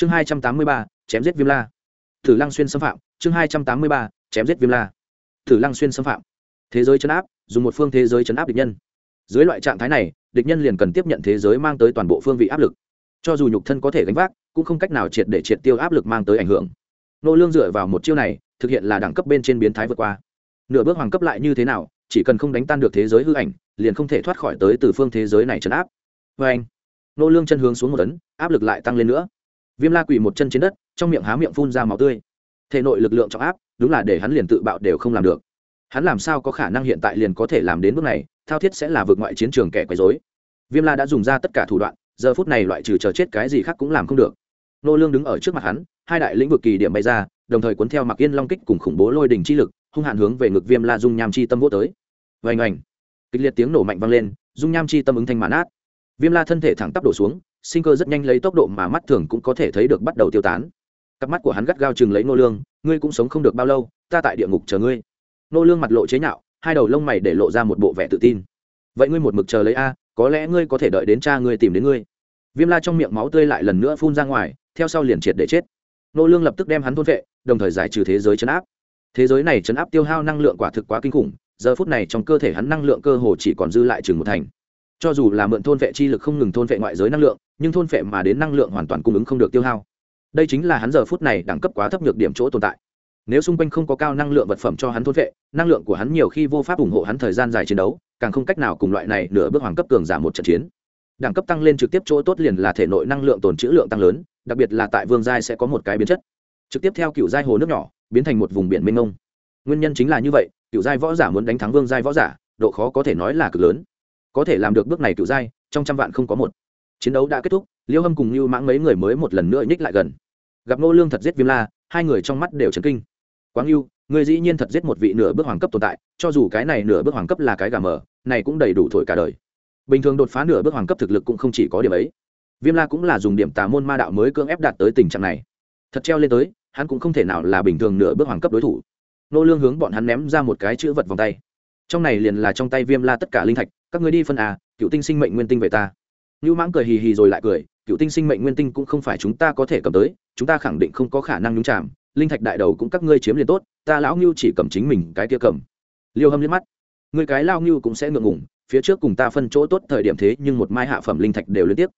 chương hai trăm tám mươi ba, chém giết viêm la. Thử lăng xuyên xâm phạm. Chương hai trăm tám mươi ba, chém giết viêm la. Thử lăng xuyên xâm phạm. Thế giới chấn áp, dùng một phương thế giới chấn áp địch nhân. Dưới loại trạng thái này, địch nhân liền cần tiếp nhận thế giới mang tới toàn bộ phương vị áp lực. Cho dù nhục thân có thể gánh vác, cũng không cách nào triệt để triệt tiêu áp lực mang tới ảnh hưởng. Nô lương dựa vào một chiêu này, thực hiện là đẳng cấp bên trên biến thái vượt qua. Nửa bước hoàng cấp lại như thế nào, chỉ cần không đánh tan được thế giới hư ảnh, liền không thể thoát khỏi tới từ phương thế giới này chấn áp. Vê anh nô lương chân hướng xuống một tấn, áp lực lại tăng lên nữa viêm la quỳ một chân trên đất, trong miệng há miệng phun ra máu tươi. Thể nội lực lượng trọng áp, đúng là để hắn liền tự bạo đều không làm được. Hắn làm sao có khả năng hiện tại liền có thể làm đến bước này, thao thiết sẽ là vượt ngoại chiến trường kẻ quấy rối. Viêm la đã dùng ra tất cả thủ đoạn, giờ phút này loại trừ chờ chết cái gì khác cũng làm không được. Nô lương đứng ở trước mặt hắn, hai đại lĩnh vực kỳ điểm bay ra, đồng thời cuốn theo mặc yên long kích cùng khủng bố lôi đỉnh chi lực, hung hạn hướng về ngực viêm la dung nham chi tâm vô tới. Vành ảnh kịch liệt tiếng nổ mạnh vang lên, dung nham chi tâm ứng thanh mãn át viêm la thân thể thẳng tắp đổ xuống sinh cơ rất nhanh lấy tốc độ mà mắt thường cũng có thể thấy được bắt đầu tiêu tán. Cặp mắt của hắn gắt gao chừng lấy nô lương, ngươi cũng sống không được bao lâu, ta tại địa ngục chờ ngươi. Nô lương mặt lộ chế nhạo, hai đầu lông mày để lộ ra một bộ vẻ tự tin. Vậy ngươi một mực chờ lấy a, có lẽ ngươi có thể đợi đến cha ngươi tìm đến ngươi. Viêm la trong miệng máu tươi lại lần nữa phun ra ngoài, theo sau liền triệt để chết. Nô lương lập tức đem hắn thôn vệ, đồng thời giải trừ thế giới chấn áp. Thế giới này chấn áp tiêu hao năng lượng quả thực quá kinh khủng, giờ phút này trong cơ thể hắn năng lượng cơ hồ chỉ còn dư lại chừng một thành cho dù là mượn thôn vệ chi lực không ngừng thôn vệ ngoại giới năng lượng, nhưng thôn vệ mà đến năng lượng hoàn toàn cung ứng không được tiêu hao. Đây chính là hắn giờ phút này đẳng cấp quá thấp nhược điểm chỗ tồn tại. Nếu xung quanh không có cao năng lượng vật phẩm cho hắn thôn vệ, năng lượng của hắn nhiều khi vô pháp ủng hộ hắn thời gian dài chiến đấu, càng không cách nào cùng loại này nửa bước hoàng cấp cường giảm một trận chiến. Đẳng cấp tăng lên trực tiếp chỗ tốt liền là thể nội năng lượng tồn trữ lượng tăng lớn, đặc biệt là tại vương giai sẽ có một cái biến chất. Trực tiếp theo cựu giai hồ nước nhỏ, biến thành một vùng biển mênh mông. Nguyên nhân chính là như vậy, cựu giai võ giả muốn đánh thắng vương giai võ giả, độ khó có thể nói là cực lớn có thể làm được bước này cựu giai, trong trăm vạn không có một. Chiến đấu đã kết thúc, liêu hâm cùng lưu mãng mấy người mới một lần nữa nhích lại gần. Gặp nô lương thật giết viêm la, hai người trong mắt đều chấn kinh. Quáng lưu người dĩ nhiên thật giết một vị nửa bước hoàng cấp tồn tại, cho dù cái này nửa bước hoàng cấp là cái gà mờ, này cũng đầy đủ thổi cả đời. Bình thường đột phá nửa bước hoàng cấp thực lực cũng không chỉ có điểm ấy. Viêm la cũng là dùng điểm tà môn ma đạo mới cưỡng ép đạt tới tình trạng này. Thật treo lên tới, hắn cũng không thể nào là bình thường nửa bước hoàng cấp đối thủ. Nô lương hướng bọn hắn ném ra một cái chữ vật vòng tay. Trong này liền là trong tay viêm la tất cả linh thạch các ngươi đi phân à cựu tinh sinh mệnh nguyên tinh về ta như Mãng cười hì hì rồi lại cười, cựu tinh sinh mệnh nguyên tinh cũng không phải chúng ta có thể cầm tới, chúng ta khẳng định không có khả năng nhúng chạm, linh thạch đại đầu cũng các ngươi chiếm liền tốt, ta lão ngưu chỉ cầm chính mình cái kia cầm. Liêu Hâm liếc mắt, người cái lao ngưu cũng sẽ ngượng ngùng, phía trước cùng ta phân chỗ tốt thời điểm thế nhưng một mai hạ phẩm linh thạch đều liên tiếp.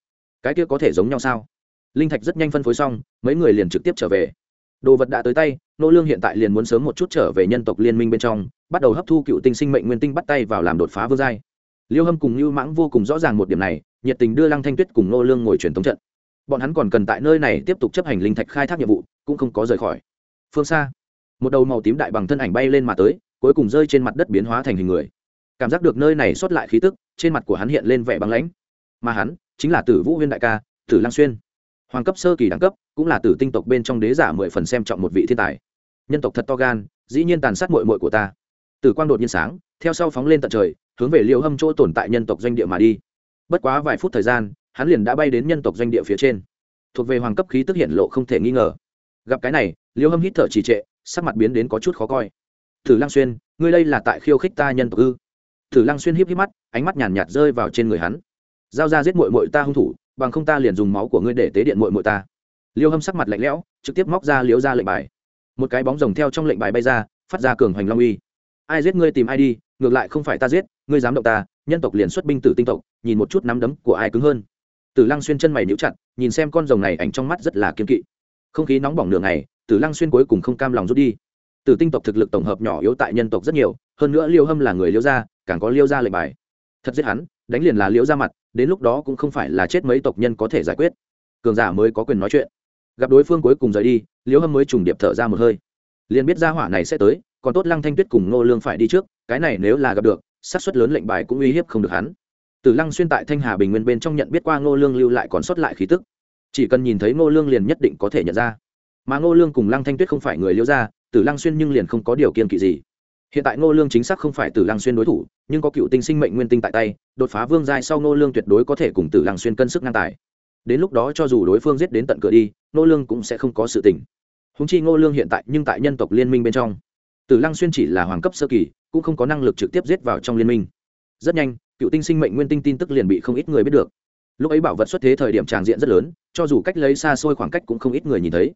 Cái kia có thể giống nhau sao? Linh thạch rất nhanh phân phối xong, mấy người liền trực tiếp trở về. Đồ vật đã tới tay, nô lương hiện tại liền muốn sớm một chút trở về nhân tộc liên minh bên trong, bắt đầu hấp thu cựu tinh sinh mệnh nguyên tinh bắt tay vào làm đột phá vương giai. Liêu Hâm cùng lưu Mãng vô cùng rõ ràng một điểm này, nhiệt tình đưa lăng thanh tuyết cùng nô lương ngồi truyền thống trận. Bọn hắn còn cần tại nơi này tiếp tục chấp hành linh thạch khai thác nhiệm vụ cũng không có rời khỏi. Phương xa một đầu màu tím đại bằng thân ảnh bay lên mà tới cuối cùng rơi trên mặt đất biến hóa thành hình người. Cảm giác được nơi này xuất lại khí tức trên mặt của hắn hiện lên vẻ băng lãnh. Mà hắn chính là tử vũ huyên đại ca tử lang xuyên. Hoàng cấp sơ kỳ đẳng cấp cũng là tử tinh tộc bên trong đế giả mười phần xem trọng một vị thiên tài. Nhân tộc thật to gan dĩ nhiên tàn sát muội muội của ta tử quang đột nhiên sáng, theo sau phóng lên tận trời, hướng về liêu hâm chỗ tồn tại nhân tộc doanh địa mà đi. Bất quá vài phút thời gian, hắn liền đã bay đến nhân tộc doanh địa phía trên. Thuộc về hoàng cấp khí tức hiện lộ không thể nghi ngờ. Gặp cái này, liêu hâm hít thở trì trệ, sắc mặt biến đến có chút khó coi. Thử Lang xuyên, ngươi đây là tại khiêu khích ta nhân tộc ư? Thử Lang xuyên híp híp mắt, ánh mắt nhàn nhạt rơi vào trên người hắn. Giao ra giết mội mội ta hung thủ, bằng không ta liền dùng máu của ngươi để tế điện mội mội ta. Liêu hâm sắc mặt lạnh lẽo, trực tiếp móc ra liếu ra lệnh bài. Một cái bóng rồng theo trong lệnh bài bay ra, phát ra cường hoành long uy ai giết ngươi tìm ai đi, ngược lại không phải ta giết, ngươi dám động ta, nhân tộc liền xuất binh tử tinh tộc, nhìn một chút nắm đấm của ai cứng hơn. Tử lăng xuyên chân mày níu chặt, nhìn xem con rồng này ảnh trong mắt rất là kiên kỵ. Không khí nóng bỏng nửa ngày, tử lăng xuyên cuối cùng không cam lòng rút đi. Tử tinh tộc thực lực tổng hợp nhỏ yếu tại nhân tộc rất nhiều, hơn nữa liêu hâm là người liêu gia, càng có liêu gia lệnh bài. Thật giết hắn, đánh liền là liêu ra mặt, đến lúc đó cũng không phải là chết mấy tộc nhân có thể giải quyết. Cường giả mới có quyền nói chuyện. Gặp đối phương cuối cùng rời đi, liêu hâm mới trùng điệp thở ra một hơi. Liền biết gia hỏa này sẽ tới còn tốt lăng thanh tuyết cùng ngô lương phải đi trước, cái này nếu là gặp được, xác suất lớn lệnh bài cũng uy hiếp không được hắn. Tử lăng xuyên tại thanh hà bình nguyên bên trong nhận biết qua ngô lương lưu lại còn sót lại khí tức. Chỉ cần nhìn thấy ngô lương liền nhất định có thể nhận ra. Mà ngô lương cùng lăng thanh tuyết không phải người liêu gia, tử lăng xuyên nhưng liền không có điều kiện kỵ gì. Hiện tại ngô lương chính xác không phải tử lăng xuyên đối thủ, nhưng có cựu tinh sinh mệnh nguyên tinh tại tay, đột phá vương giai sau ngô lương tuyệt đối có thể cùng tử lăng xuyên cân sức ngang tài. Đến lúc đó cho dù đối phương giết đến tận cửa đi, ngô lương cũng sẽ không có sự tình. Húng chi ngô lương hiện tại nhưng tại nhân tộc liên minh bên trong tử lăng xuyên chỉ là hoàng cấp sơ kỳ, cũng không có năng lực trực tiếp giết vào trong liên minh. Rất nhanh, cựu tinh sinh mệnh nguyên tinh tin tức liền bị không ít người biết được. Lúc ấy bảo vật xuất thế thời điểm tràng diện rất lớn, cho dù cách lấy xa xôi khoảng cách cũng không ít người nhìn thấy.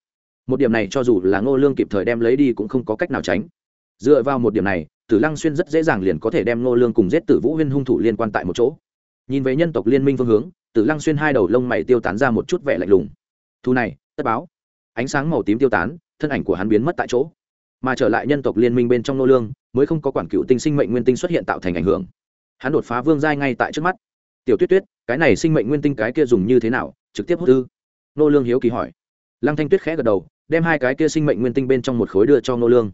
Một điểm này cho dù là ngô lương kịp thời đem lấy đi cũng không có cách nào tránh. Dựa vào một điểm này, tử lăng xuyên rất dễ dàng liền có thể đem ngô lương cùng giết tử vũ huyên hung thủ liên quan tại một chỗ. Nhìn về nhân tộc liên minh phương hướng, tử lăng xuyên hai đầu lông mày tiêu tán ra một chút vẻ lạnh lùng. Thu này, tất báo. Ánh sáng màu tím tiêu tán, thân ảnh của hắn biến mất tại chỗ mà trở lại nhân tộc liên minh bên trong nô lương mới không có quản cựu tinh sinh mệnh nguyên tinh xuất hiện tạo thành ảnh hưởng. Hắn đột phá vương giai ngay tại trước mắt. Tiểu tuyết tuyết cái này sinh mệnh nguyên tinh cái kia dùng như thế nào? Trực tiếp hút ư? Nô lương hiếu kỳ hỏi. Lăng thanh tuyết khẽ gật đầu đem hai cái kia sinh mệnh nguyên tinh bên trong một khối đưa cho nô lương.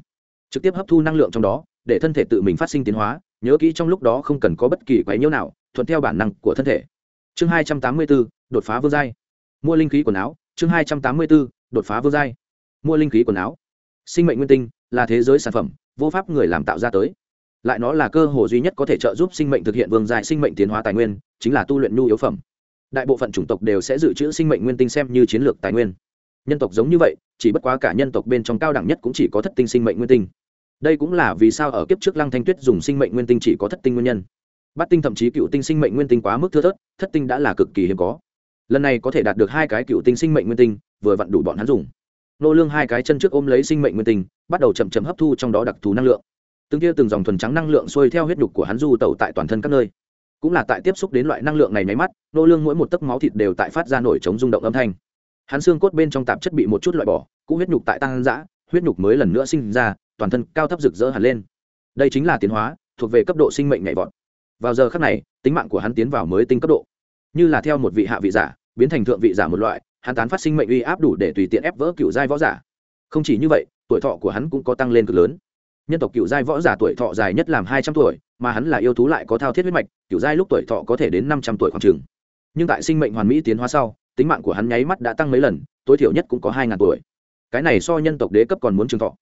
Trực tiếp hấp thu năng lượng trong đó để thân thể tự mình phát sinh tiến hóa nhớ kỹ trong lúc đó không cần có bất kỳ quái nhiễu nào thuận theo bản năng của thân thể. Chương hai trăm tám mươi 284, đột phá vương giai. Mua linh khí quần áo chương hai trăm tám mươi 284, đột phá vương giai. Mua linh khí quần áo. Sinh mệnh nguyên tinh là thế giới sản phẩm, vô pháp người làm tạo ra tới. Lại nó là cơ hội duy nhất có thể trợ giúp sinh mệnh thực hiện vương giai sinh mệnh tiến hóa tài nguyên, chính là tu luyện nhu yếu phẩm. Đại bộ phận chủng tộc đều sẽ dự trữ sinh mệnh nguyên tinh xem như chiến lược tài nguyên. Nhân tộc giống như vậy, chỉ bất quá cả nhân tộc bên trong cao đẳng nhất cũng chỉ có thất tinh sinh mệnh nguyên tinh. Đây cũng là vì sao ở kiếp trước lăng thanh tuyết dùng sinh mệnh nguyên tinh chỉ có thất tinh nguyên nhân. Bát tinh thậm chí cựu tinh sinh mệnh nguyên tinh quá mức thưa thớt, thất tinh đã là cực kỳ hiếm có. Lần này có thể đạt được hai cái cựu tinh sinh mệnh nguyên tinh, vừa vặn đủ bọn hắn dùng nô lương hai cái chân trước ôm lấy sinh mệnh nguyên tinh bắt đầu chậm chậm hấp thu trong đó đặc thù năng lượng. Từng kia từng dòng thuần trắng năng lượng xuôi theo huyết đục của hắn du tẩu tại toàn thân các nơi. Cũng là tại tiếp xúc đến loại năng lượng này nháy mắt, nô lương mỗi một tấc máu thịt đều tại phát ra nổi chống rung động âm thanh. Hắn xương cốt bên trong tạp chất bị một chút loại bỏ cũng huyết nhục tại tăng dã, huyết nhục mới lần nữa sinh ra, toàn thân cao thấp rực rỡ hẳn lên. Đây chính là tiến hóa, thuộc về cấp độ sinh mệnh nhảy vọt. Vào giờ khắc này, tính mạng của hắn tiến vào mới tinh cấp độ. Như là theo một vị hạ vị giả, biến thành thượng vị giả một loại hắn tán phát sinh mệnh uy áp đủ để tùy tiện ép vỡ cựu giai võ giả. Không chỉ như vậy, tuổi thọ của hắn cũng có tăng lên cực lớn. Nhân tộc cựu giai võ giả tuổi thọ dài nhất làm hai trăm tuổi, mà hắn là yêu thú lại có thao thiết huyết mạch, cựu giai lúc tuổi thọ có thể đến năm trăm tuổi khoảng trường nhưng tại sinh mệnh hoàn mỹ tiến hóa sau, tính mạng của hắn nháy mắt đã tăng mấy lần, tối thiểu nhất cũng có hai ngàn tuổi. Cái này so nhân tộc đế cấp còn muốn trường thọ.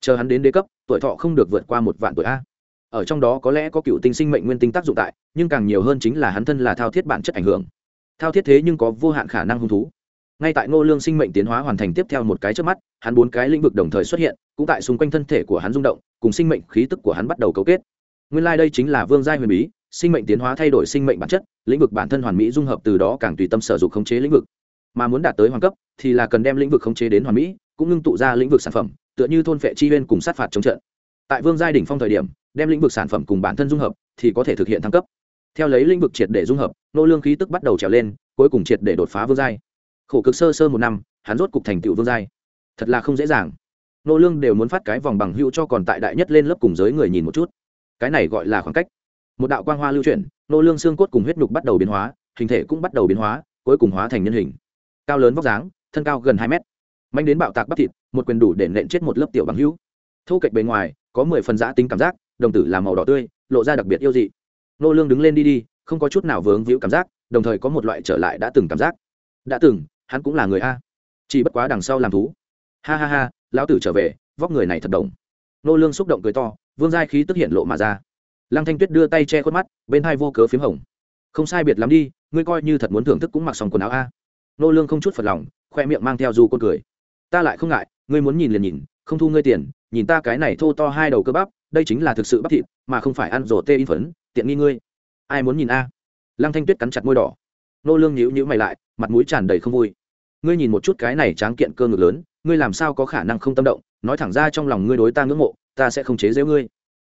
Chờ hắn đến đế cấp, tuổi thọ không được vượt qua một vạn tuổi a. Ở trong đó có lẽ có cựu tinh sinh mệnh nguyên tinh tác dụng tại, nhưng càng nhiều hơn chính là hắn thân là thao thiết bản chất ảnh hưởng. Thao thiết thế nhưng có vô hạn khả năng hung thú ngay tại ngô lương sinh mệnh tiến hóa hoàn thành tiếp theo một cái trước mắt, hắn bốn cái lĩnh vực đồng thời xuất hiện, cũng tại xung quanh thân thể của hắn rung động, cùng sinh mệnh khí tức của hắn bắt đầu cấu kết. Nguyên lai、like、đây chính là vương giai huyền bí, sinh mệnh tiến hóa thay đổi sinh mệnh bản chất, lĩnh vực bản thân hoàn mỹ dung hợp từ đó càng tùy tâm sở dụng khống chế lĩnh vực. Mà muốn đạt tới hoàn cấp, thì là cần đem lĩnh vực khống chế đến hoàn mỹ, cũng ngưng tụ ra lĩnh vực sản phẩm, tựa như thôn phệ chi huyên cùng sát phạt chống trận. Tại vương giai đỉnh phong thời điểm, đem lĩnh vực sản phẩm cùng bản thân dung hợp, thì có thể thực hiện thăng cấp. Theo lấy lĩnh vực triệt để dung hợp, nô lương khí tức bắt đầu trèo lên, cuối cùng triệt để đột phá vương giai khổ cực sơ sơ một năm, hắn rốt cục thành tựu vương giai. Thật là không dễ dàng. Nô lương đều muốn phát cái vòng bằng hữu cho còn tại đại nhất lên lớp cùng giới người nhìn một chút. Cái này gọi là khoảng cách. Một đạo quang hoa lưu chuyển, nô lương xương cốt cùng huyết nhục bắt đầu biến hóa, hình thể cũng bắt đầu biến hóa, cuối cùng hóa thành nhân hình. Cao lớn vóc dáng, thân cao gần hai mét. Mạnh đến bạo tạc bắp thịt, một quyền đủ để nện chết một lớp tiểu bằng hữu. Thu kịch bề ngoài, có mười phần giã tính cảm giác, đồng tử là màu đỏ tươi, lộ ra đặc biệt yêu dị. Nô lương đứng lên đi đi, không có chút nào vướng víu cảm giác, đồng thời có một loại trở lại đã từng cảm giác. Đã từng hắn cũng là người a. Chỉ bất quá đằng sau làm thú. Ha ha ha, lão tử trở về, vóc người này thật đồng. Nô lương xúc động cười to, vương giai khí tức hiện lộ mà ra. Lăng thanh tuyết đưa tay che khuất mắt, bên hai vô cớ phím hồng. Không sai biệt lắm đi, ngươi coi như thật muốn thưởng thức cũng mặc xong quần áo a. Nô lương không chút phật lòng, khoe miệng mang theo du côn cười. Ta lại không ngại, ngươi muốn nhìn liền nhìn, không thu ngươi tiền, nhìn ta cái này thô to hai đầu cơ bắp, đây chính là thực sự bắp thịt, mà không phải ăn rổ tê in phấn, tiện nghi ngươi. Ai muốn nhìn a? Lăng thanh tuyết cắn chặt môi đỏ. Nô lương nhíu nhíu mày lại, mặt mũi tràn đầy không vui ngươi nhìn một chút cái này tráng kiện cơ ngực lớn, ngươi làm sao có khả năng không tâm động, nói thẳng ra trong lòng ngươi đối ta ngưỡng mộ, ta sẽ không chế giễu ngươi.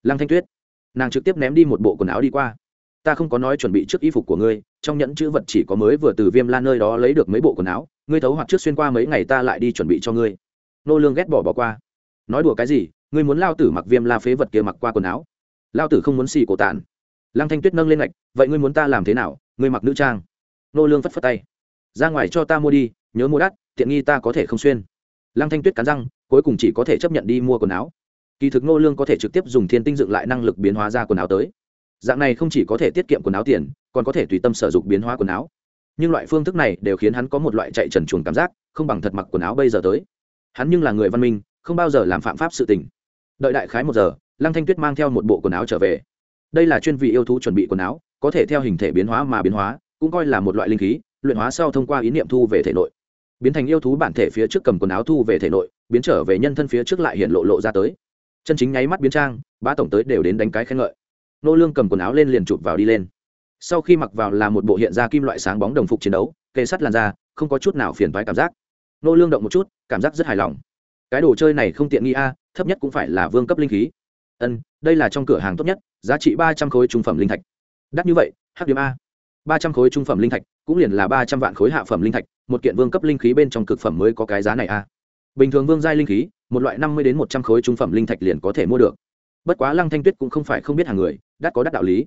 Lăng thanh tuyết, nàng trực tiếp ném đi một bộ quần áo đi qua. Ta không có nói chuẩn bị trước y phục của ngươi, trong nhẫn chữ vật chỉ có mới vừa từ viêm lan nơi đó lấy được mấy bộ quần áo, ngươi thấu hoặc trước xuyên qua mấy ngày ta lại đi chuẩn bị cho ngươi. Nô lương ghét bỏ bỏ qua. Nói đùa cái gì, ngươi muốn lao tử mặc viêm la phế vật kia mặc qua quần áo? Lao tử không muốn xì cổ tàn lăng thanh tuyết nâng lên ngạch vậy ngươi muốn ta làm thế nào, ngươi mặc nữ trang? Nô lương phất phất tay. Ra ngoài cho ta mua đi nhớ mua đắt, tiện nghi ta có thể không xuyên. Lăng thanh tuyết cắn răng, cuối cùng chỉ có thể chấp nhận đi mua quần áo. Kỳ thực nô lương có thể trực tiếp dùng thiên tinh dựng lại năng lực biến hóa ra quần áo tới. Dạng này không chỉ có thể tiết kiệm quần áo tiền, còn có thể tùy tâm sử dụng biến hóa quần áo. Nhưng loại phương thức này đều khiến hắn có một loại chạy trần chuồng cảm giác, không bằng thật mặc quần áo bây giờ tới. Hắn nhưng là người văn minh, không bao giờ làm phạm pháp sự tình. Đợi đại khái một giờ, lăng thanh tuyết mang theo một bộ quần áo trở về. Đây là chuyên vị yêu thú chuẩn bị quần áo, có thể theo hình thể biến hóa mà biến hóa, cũng coi là một loại linh khí, luyện hóa sau thông qua ý niệm thu về thể nội biến thành yêu thú bản thể phía trước cầm quần áo thu về thể nội, biến trở về nhân thân phía trước lại hiện lộ lộ ra tới. Chân chính nháy mắt biến trang ba tổng tới đều đến đánh cái khen ngợi. Nô lương cầm quần áo lên liền chụp vào đi lên. Sau khi mặc vào là một bộ hiện ra kim loại sáng bóng đồng phục chiến đấu, kề sắt làn da, không có chút nào phiền toái cảm giác. Nô lương động một chút, cảm giác rất hài lòng. Cái đồ chơi này không tiện nghi a, thấp nhất cũng phải là vương cấp linh khí. Ân, đây là trong cửa hàng tốt nhất, giá trị ba trăm khối trung phẩm linh thạch. Đắt như vậy, hắc điểm a. ba trăm khối trung phẩm linh thạch cũng liền là ba trăm vạn khối hạ phẩm linh thạch, một kiện vương cấp linh khí bên trong cực phẩm mới có cái giá này a bình thường vương giai linh khí, một loại năm mươi đến một trăm khối trung phẩm linh thạch liền có thể mua được. Bất quá lăng thanh tuyết cũng không phải không biết hàng người đắt có đắt đạo lý.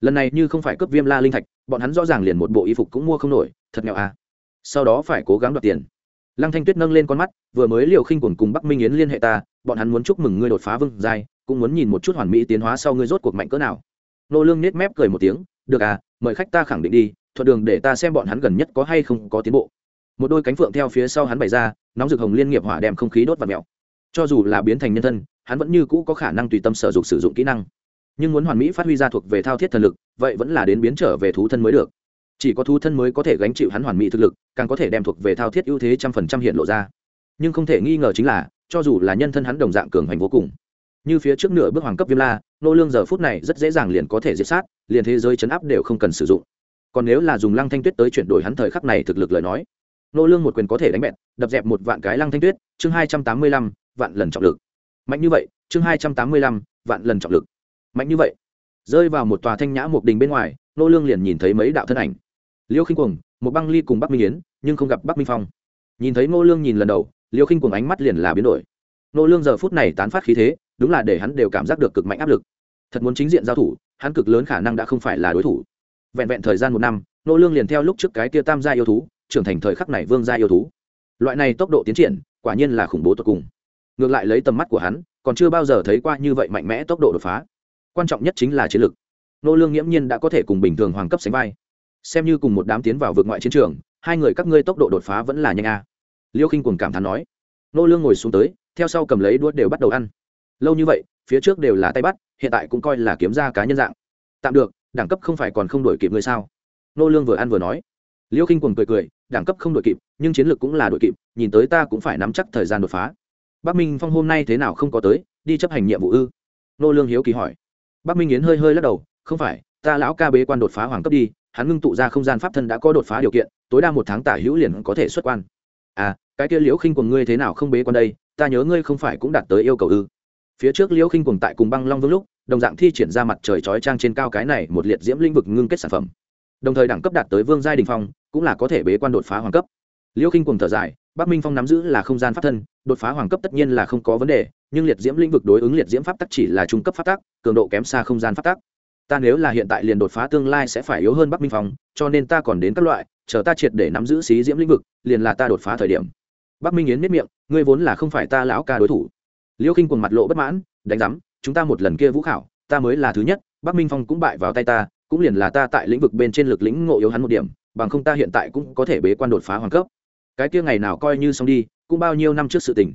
Lần này như không phải cấp viêm la linh thạch, bọn hắn rõ ràng liền một bộ y phục cũng mua không nổi, thật nghèo a sau đó phải cố gắng đoạt tiền. Lăng thanh tuyết nâng lên con mắt, vừa mới liều khinh quần cùng bắc minh yến liên hệ ta, bọn hắn muốn chúc mừng ngươi đột phá vương giai, cũng muốn nhìn một chút hoàn mỹ tiến hóa sau ngươi rốt cuộc mạnh cỡ nào. Nô lương nết mép cười một tiếng, được à mời khách ta khẳng định đi thuận đường để ta xem bọn hắn gần nhất có hay không có tiến bộ. Một đôi cánh phượng theo phía sau hắn bày ra, nóng rực hồng liên nghiệp hỏa đem không khí đốt và mèo. Cho dù là biến thành nhân thân, hắn vẫn như cũ có khả năng tùy tâm sở dục sử dụng kỹ năng. Nhưng muốn hoàn mỹ phát huy ra thuộc về thao thiết thần lực, vậy vẫn là đến biến trở về thú thân mới được. Chỉ có thú thân mới có thể gánh chịu hắn hoàn mỹ thực lực, càng có thể đem thuộc về thao thiết ưu thế trăm phần trăm hiện lộ ra. Nhưng không thể nghi ngờ chính là, cho dù là nhân thân hắn đồng dạng cường hành vô cùng, như phía trước nửa bước hoàng cấp viêm la, nô lương giờ phút này rất dễ dàng liền có thể diệt sát, liền thế giới chấn áp đều không cần sử dụng còn nếu là dùng lăng thanh tuyết tới chuyển đổi hắn thời khắc này thực lực lời nói, nô lương một quyền có thể đánh bẹt, đập dẹp một vạn cái lăng thanh tuyết, chương hai trăm tám mươi lăm, vạn lần trọng lực. Mạnh như vậy, chương hai trăm tám mươi lăm, vạn lần trọng lực. Mạnh như vậy, rơi vào một tòa thanh nhã một đình bên ngoài, nô lương liền nhìn thấy mấy đạo thân ảnh. Liêu khinh cuồng, một băng ly cùng bắc minh yến, nhưng không gặp bắc minh phong. Nhìn thấy nô lương nhìn lần đầu, liêu khinh cuồng ánh mắt liền là biến đổi. Nô lương giờ phút này tán phát khí thế, đúng là để hắn đều cảm giác được cực mạnh áp lực. Thật muốn chính diện giao thủ, hắn cực lớn khả năng đã không phải là đối thủ vẹn vẹn thời gian một năm, nô lương liền theo lúc trước cái kia tam gia yêu thú, trưởng thành thời khắc này vương gia yêu thú. Loại này tốc độ tiến triển, quả nhiên là khủng bố tột cùng. Ngược lại lấy tầm mắt của hắn, còn chưa bao giờ thấy qua như vậy mạnh mẽ tốc độ đột phá. Quan trọng nhất chính là chiến lực. Nô lương nghiễm nhiên đã có thể cùng bình thường hoàng cấp sánh vai. Xem như cùng một đám tiến vào vượt ngoại chiến trường, hai người các ngươi tốc độ đột phá vẫn là nhanh a. Liêu khinh cuồng cảm thán nói. Nô lương ngồi xuống tới, theo sau cầm lấy đuốt đều bắt đầu ăn. Lâu như vậy, phía trước đều là tay bắt, hiện tại cũng coi là kiếm ra cá nhân dạng. Tạm được đẳng cấp không phải còn không đổi kịp ngươi sao? Nô lương vừa ăn vừa nói. Liêu khinh cuồng cười cười, đẳng cấp không đổi kịp, nhưng chiến lược cũng là đổi kịp, nhìn tới ta cũng phải nắm chắc thời gian đột phá. Bắc minh phong hôm nay thế nào không có tới, đi chấp hành nhiệm vụ ư? Nô lương hiếu kỳ hỏi. Bắc minh yến hơi hơi lắc đầu, không phải, ta lão ca bế quan đột phá hoàng cấp đi, hắn ngưng tụ ra không gian pháp thân đã có đột phá điều kiện, tối đa một tháng tả hữu liền có thể xuất quan. À cái kia liễu khinh của ngươi thế nào không bế quan đây, ta nhớ ngươi không phải cũng đạt tới yêu cầu ư? Phía trước liễu khinh cùng tại cùng băng long vương lúc đồng dạng thi triển ra mặt trời chói trang trên cao cái này một liệt diễm lĩnh vực ngưng kết sản phẩm. Đồng thời đẳng cấp đạt tới vương giai đình phong, cũng là có thể bế quan đột phá hoàng cấp. Liêu khinh cùng thở dài, bắc minh phong nắm giữ là không gian pháp thân, đột phá hoàng cấp tất nhiên là không có vấn đề, nhưng liệt diễm lĩnh vực đối ứng liệt diễm pháp tắc chỉ là trung cấp pháp tắc, cường độ kém xa không gian pháp tắc. Ta nếu là hiện tại liền đột phá tương lai sẽ phải yếu hơn bắc minh phong, cho nên ta còn đến các loại, chờ ta triệt để nắm giữ xí diễm lĩnh vực, liền là ta đột phá thời điểm. Bắc minh yến miết miệng, ngươi vốn là không phải ta lão ca đối thủ. Liêu khinh quần mặt lộ bất mãn, đánh giám chúng ta một lần kia vũ khảo, ta mới là thứ nhất, bắc minh phong cũng bại vào tay ta, cũng liền là ta tại lĩnh vực bên trên lực lĩnh ngộ yếu hắn một điểm, bằng không ta hiện tại cũng có thể bế quan đột phá hoàng cấp. Cái kia ngày nào coi như xong đi, cũng bao nhiêu năm trước sự tình.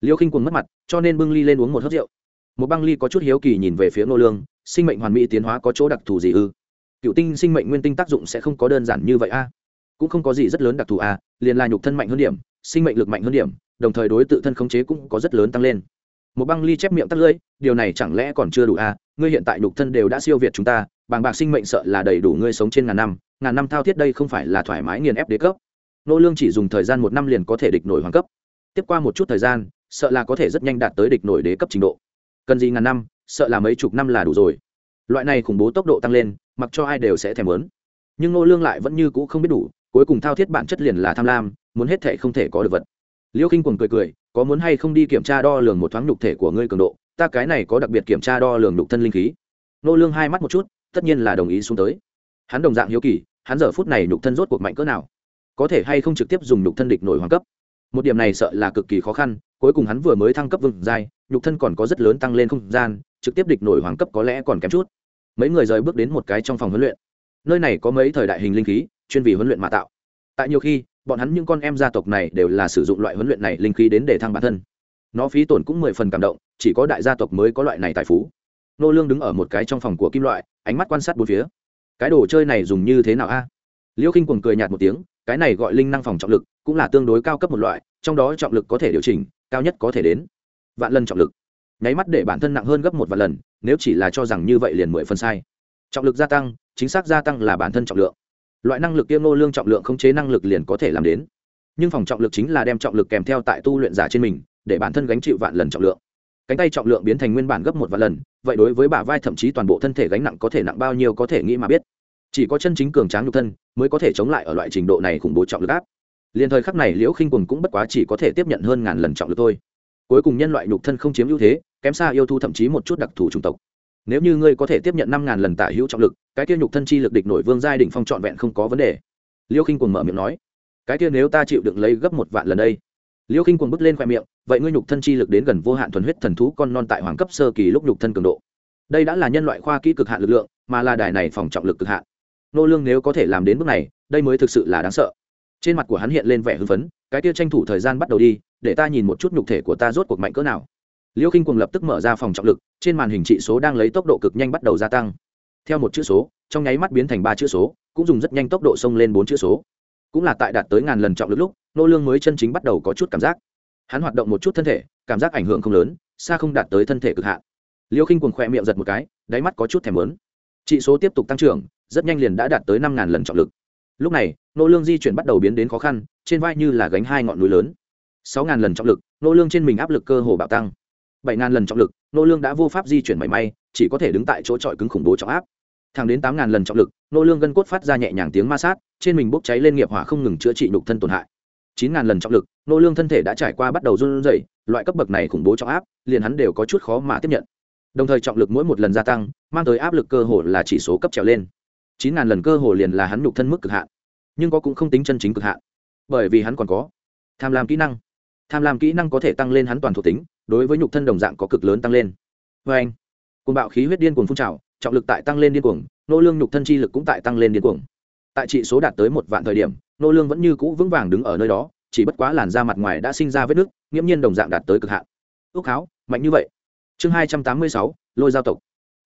Liêu khinh quần mất mặt, cho nên bưng ly lên uống một hớt rượu. Một băng ly có chút hiếu kỳ nhìn về phía nô lương, sinh mệnh hoàn mỹ tiến hóa có chỗ đặc thù gì ư? Cựu tinh sinh mệnh nguyên tinh tác dụng sẽ không có đơn giản như vậy a. Cũng không có gì rất lớn đặc thù a, liền là nhục thân mạnh hơn điểm, sinh mệnh lực mạnh hơn điểm, đồng thời đối tự thân khống chế cũng có rất lớn tăng lên một băng ly chép miệng tắt lưỡi, điều này chẳng lẽ còn chưa đủ à? ngươi hiện tại nhục thân đều đã siêu việt chúng ta, bàng bạc sinh mệnh sợ là đầy đủ ngươi sống trên ngàn năm ngàn năm thao thiết đây không phải là thoải mái nghiền ép đế cấp. Nô lương chỉ dùng thời gian một năm liền có thể địch nổi hoàng cấp. Tiếp qua một chút thời gian, sợ là có thể rất nhanh đạt tới địch nổi đế cấp trình độ. Cần gì ngàn năm, sợ là mấy chục năm là đủ rồi. Loại này khủng bố tốc độ tăng lên, mặc cho ai đều sẽ thèm lớn nhưng nô lương lại vẫn như cũ không biết đủ, cuối cùng thao thiết bản chất liền là tham lam, muốn hết thể không thể có được vật liêu khinh quần cười cười, có muốn hay không đi kiểm tra đo lường một thoáng nhục thể của ngươi cường độ? Ta cái này có đặc biệt kiểm tra đo lường nhục thân linh khí. Nô lương hai mắt một chút, tất nhiên là đồng ý xuống tới. Hắn đồng dạng hiếu kỳ, hắn giờ phút này nhục thân rốt cuộc mạnh cỡ nào? Có thể hay không trực tiếp dùng nhục thân địch nổi hoàng cấp? Một điểm này sợ là cực kỳ khó khăn, cuối cùng hắn vừa mới thăng cấp vương giai, nhục thân còn có rất lớn tăng lên không gian, trực tiếp địch nổi hoàng cấp có lẽ còn kém chút. Mấy người rời bước đến một cái trong phòng huấn luyện. Nơi này có mấy thời đại hình linh khí, chuyên vì huấn luyện mà tạo. Tại nhiều khi bọn hắn những con em gia tộc này đều là sử dụng loại huấn luyện này linh khí đến để thăng bản thân. Nó phí tổn cũng mười phần cảm động, chỉ có đại gia tộc mới có loại này tài phú. Nô lương đứng ở một cái trong phòng của kim loại, ánh mắt quan sát bốn phía. Cái đồ chơi này dùng như thế nào a? Liêu khinh cuồng cười nhạt một tiếng, cái này gọi linh năng phòng trọng lực, cũng là tương đối cao cấp một loại, trong đó trọng lực có thể điều chỉnh, cao nhất có thể đến vạn lần trọng lực. Nháy mắt để bản thân nặng hơn gấp một vạn lần, nếu chỉ là cho rằng như vậy liền mười phần sai. Trọng lực gia tăng, chính xác gia tăng là bản thân trọng lượng loại năng lực kia ngô lương trọng lượng khống chế năng lực liền có thể làm đến. Nhưng phòng trọng lực chính là đem trọng lực kèm theo tại tu luyện giả trên mình, để bản thân gánh chịu vạn lần trọng lượng. Cánh tay trọng lượng biến thành nguyên bản gấp một vạn lần, vậy đối với bả vai thậm chí toàn bộ thân thể gánh nặng có thể nặng bao nhiêu có thể nghĩ mà biết. Chỉ có chân chính cường tráng nhục thân mới có thể chống lại ở loại trình độ này khủng bố trọng lực áp. Liền thời khắc này liễu khinh quần cũng bất quá chỉ có thể tiếp nhận hơn ngàn lần trọng lực thôi. Cuối cùng nhân loại nhục thân không chiếm ưu thế, kém xa yêu thu thậm chí một chút đặc thù chủng tộc nếu như ngươi có thể tiếp nhận năm ngàn lần tả hữu trọng lực, cái kia nhục thân chi lực địch nổi vương giai đỉnh phong trọn vẹn không có vấn đề. Liêu khinh quần mở miệng nói, cái kia nếu ta chịu đựng lấy gấp một vạn lần đây. Liêu khinh quần bước lên khoe miệng, vậy ngươi nhục thân chi lực đến gần vô hạn thuần huyết thần thú con non tại hoàng cấp sơ kỳ lúc nhục thân cường độ. Đây đã là nhân loại khoa kỹ cực hạn lực lượng, mà là đài này phòng trọng lực cực hạn. Nô lương nếu có thể làm đến bước này, đây mới thực sự là đáng sợ. Trên mặt của hắn hiện lên vẻ hưng phấn, cái kia tranh thủ thời gian bắt đầu đi, để ta nhìn một chút nhục thể của ta rốt cuộc mạnh cỡ nào liêu khinh cuồng lập tức mở ra phòng trọng lực, trên màn hình trị số đang lấy tốc độ cực nhanh bắt đầu gia tăng. Theo một chữ số, trong nháy mắt biến thành ba chữ số, cũng dùng rất nhanh tốc độ xông lên bốn chữ số. Cũng là tại đạt tới ngàn lần trọng lực lúc, nô lương mới chân chính bắt đầu có chút cảm giác. Hắn hoạt động một chút thân thể, cảm giác ảnh hưởng không lớn, xa không đạt tới thân thể cực hạn. Liêu khinh cuồng khỏe miệng giật một cái, đáy mắt có chút thèm lớn trị số tiếp tục tăng trưởng, rất nhanh liền đã đạt tới năm ngàn lần trọng lực. Lúc này, nô lương di chuyển bắt đầu biến đến khó khăn, trên vai như là gánh hai ngọn núi lớn. Sáu ngàn lần trọng lực, nô lương trên mình áp lực cơ hồ bạo tăng bảy ngàn lần trọng lực, nô lương đã vô pháp di chuyển mảy may, chỉ có thể đứng tại chỗ trọi cứng khủng bố trọng áp. Thẳng đến tám ngàn lần trọng lực, nô lương gân cốt phát ra nhẹ nhàng tiếng ma sát, trên mình bốc cháy lên nghiệp hỏa không ngừng chữa trị nhục thân tổn hại. Chín ngàn lần trọng lực, nô lương thân thể đã trải qua bắt đầu run rẩy, loại cấp bậc này khủng bố trọng áp, liền hắn đều có chút khó mà tiếp nhận. Đồng thời trọng lực mỗi một lần gia tăng, mang tới áp lực cơ hồ là chỉ số cấp trèo lên. Chín ngàn lần cơ hồ liền là hắn nhục thân mức cực hạn, nhưng có cũng không tính chân chính cực hạn, bởi vì hắn còn có tham lam kỹ năng. Tham lam kỹ năng có thể tăng lên hắn toàn thuộc tính đối với nhục thân đồng dạng có cực lớn tăng lên. Vê anh côn bạo khí huyết điên cuồng phun trào, trọng lực tại tăng lên điên cuồng, nô lương nhục thân chi lực cũng tại tăng lên điên cuồng. Tại trị số đạt tới một vạn thời điểm, nô lương vẫn như cũ vững vàng đứng ở nơi đó, chỉ bất quá làn da mặt ngoài đã sinh ra vết nứt nghiễm nhiên đồng dạng đạt tới cực hạn. Ước háo, mạnh như vậy. Chương hai trăm tám mươi sáu, lôi giao tộc.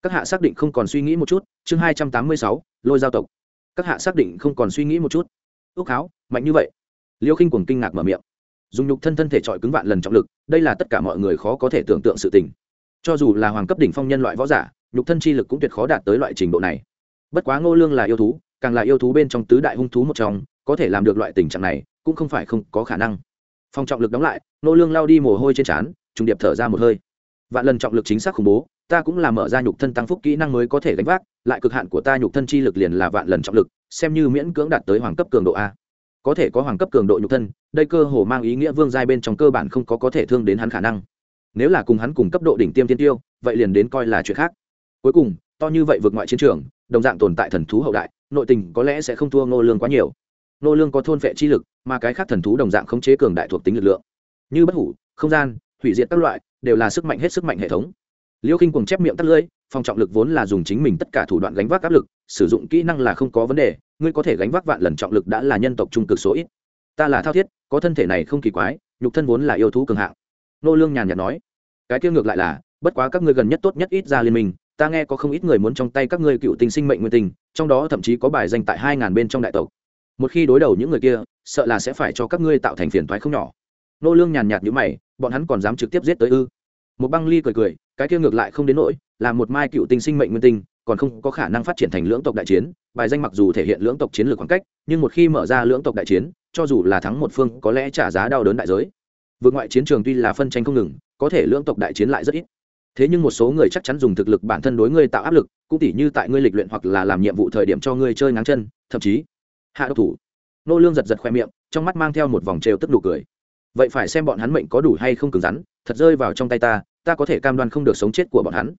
Các hạ xác định không còn suy nghĩ một chút, chương hai trăm tám mươi sáu, lôi giao tộc. Các hạ xác định không còn suy nghĩ một chút. Ước háo, mạnh như vậy. Liêu khinh cuồng kinh ngạc mở miệng dùng nhục thân thân thể trọi cứng vạn lần trọng lực, đây là tất cả mọi người khó có thể tưởng tượng sự tình. Cho dù là hoàng cấp đỉnh phong nhân loại võ giả, nhục thân chi lực cũng tuyệt khó đạt tới loại trình độ này. Bất quá ngô lương là yêu thú, càng là yêu thú bên trong tứ đại hung thú một trong, có thể làm được loại tình trạng này, cũng không phải không có khả năng. Phong trọng lực đóng lại, ngô lương lao đi mồ hôi trên trán, trùng điệp thở ra một hơi. Vạn lần trọng lực chính xác khủng bố, ta cũng là mở ra nhục thân tăng phúc kỹ năng mới có thể gánh vác, lại cực hạn của ta nhục thân chi lực liền là vạn lần trọng lực, xem như miễn cưỡng đạt tới hoàng cấp cường độ a có thể có hoàng cấp cường độ nhục thân, đây cơ hồ mang ý nghĩa vương giai bên trong cơ bản không có có thể thương đến hắn khả năng. Nếu là cùng hắn cùng cấp độ đỉnh tiêm tiên tiêu, vậy liền đến coi là chuyện khác. Cuối cùng, to như vậy vượt ngoại chiến trường, đồng dạng tồn tại thần thú hậu đại, nội tình có lẽ sẽ không thua ngô lương quá nhiều. Ngô lương có thôn vệ chi lực, mà cái khác thần thú đồng dạng khống chế cường đại thuộc tính lực lượng. Như bất hủ, không gian, hủy diệt các loại, đều là sức mạnh hết sức mạnh hệ thống liêu khinh cùng chép miệng tắt lưỡi phong trọng lực vốn là dùng chính mình tất cả thủ đoạn gánh vác áp lực, sử dụng kỹ năng là không có vấn đề, ngươi có thể gánh vác vạn lần trọng lực đã là nhân tộc trung cực số ít. Ta là thao thiết, có thân thể này không kỳ quái, nhục thân vốn là yêu thú cường hạng. Nô lương nhàn nhạt nói, cái kia ngược lại là, bất quá các ngươi gần nhất tốt nhất ít ra liên minh, ta nghe có không ít người muốn trong tay các ngươi cựu tình sinh mệnh nguyên tình trong đó thậm chí có bài danh tại hai ngàn bên trong đại tộc. Một khi đối đầu những người kia, sợ là sẽ phải cho các ngươi tạo thành phiền toái không nhỏ. Nô lương nhàn nhạt như mày, bọn hắn còn dám trực tiếp giết tới ư? Một băng ly cười cười, cái kia ngược lại không đến nỗi, là một mai cựu tinh sinh mệnh nguyên tinh, còn không có khả năng phát triển thành lưỡng tộc đại chiến, bài danh mặc dù thể hiện lưỡng tộc chiến lược khoảng cách, nhưng một khi mở ra lưỡng tộc đại chiến, cho dù là thắng một phương, có lẽ trả giá đau đớn đại giới. Vượt ngoại chiến trường tuy là phân tranh không ngừng, có thể lưỡng tộc đại chiến lại rất ít. Thế nhưng một số người chắc chắn dùng thực lực bản thân đối ngươi tạo áp lực, cũng tỉ như tại ngươi lịch luyện hoặc là làm nhiệm vụ thời điểm cho ngươi chơi ngáng chân, thậm chí hạ độc thủ. Nô lương giật giật khoe miệng, trong mắt mang theo một vòng trêu tức nụ cười vậy phải xem bọn hắn mệnh có đủ hay không cứng rắn, thật rơi vào trong tay ta ta có thể cam đoan không được sống chết của bọn hắn.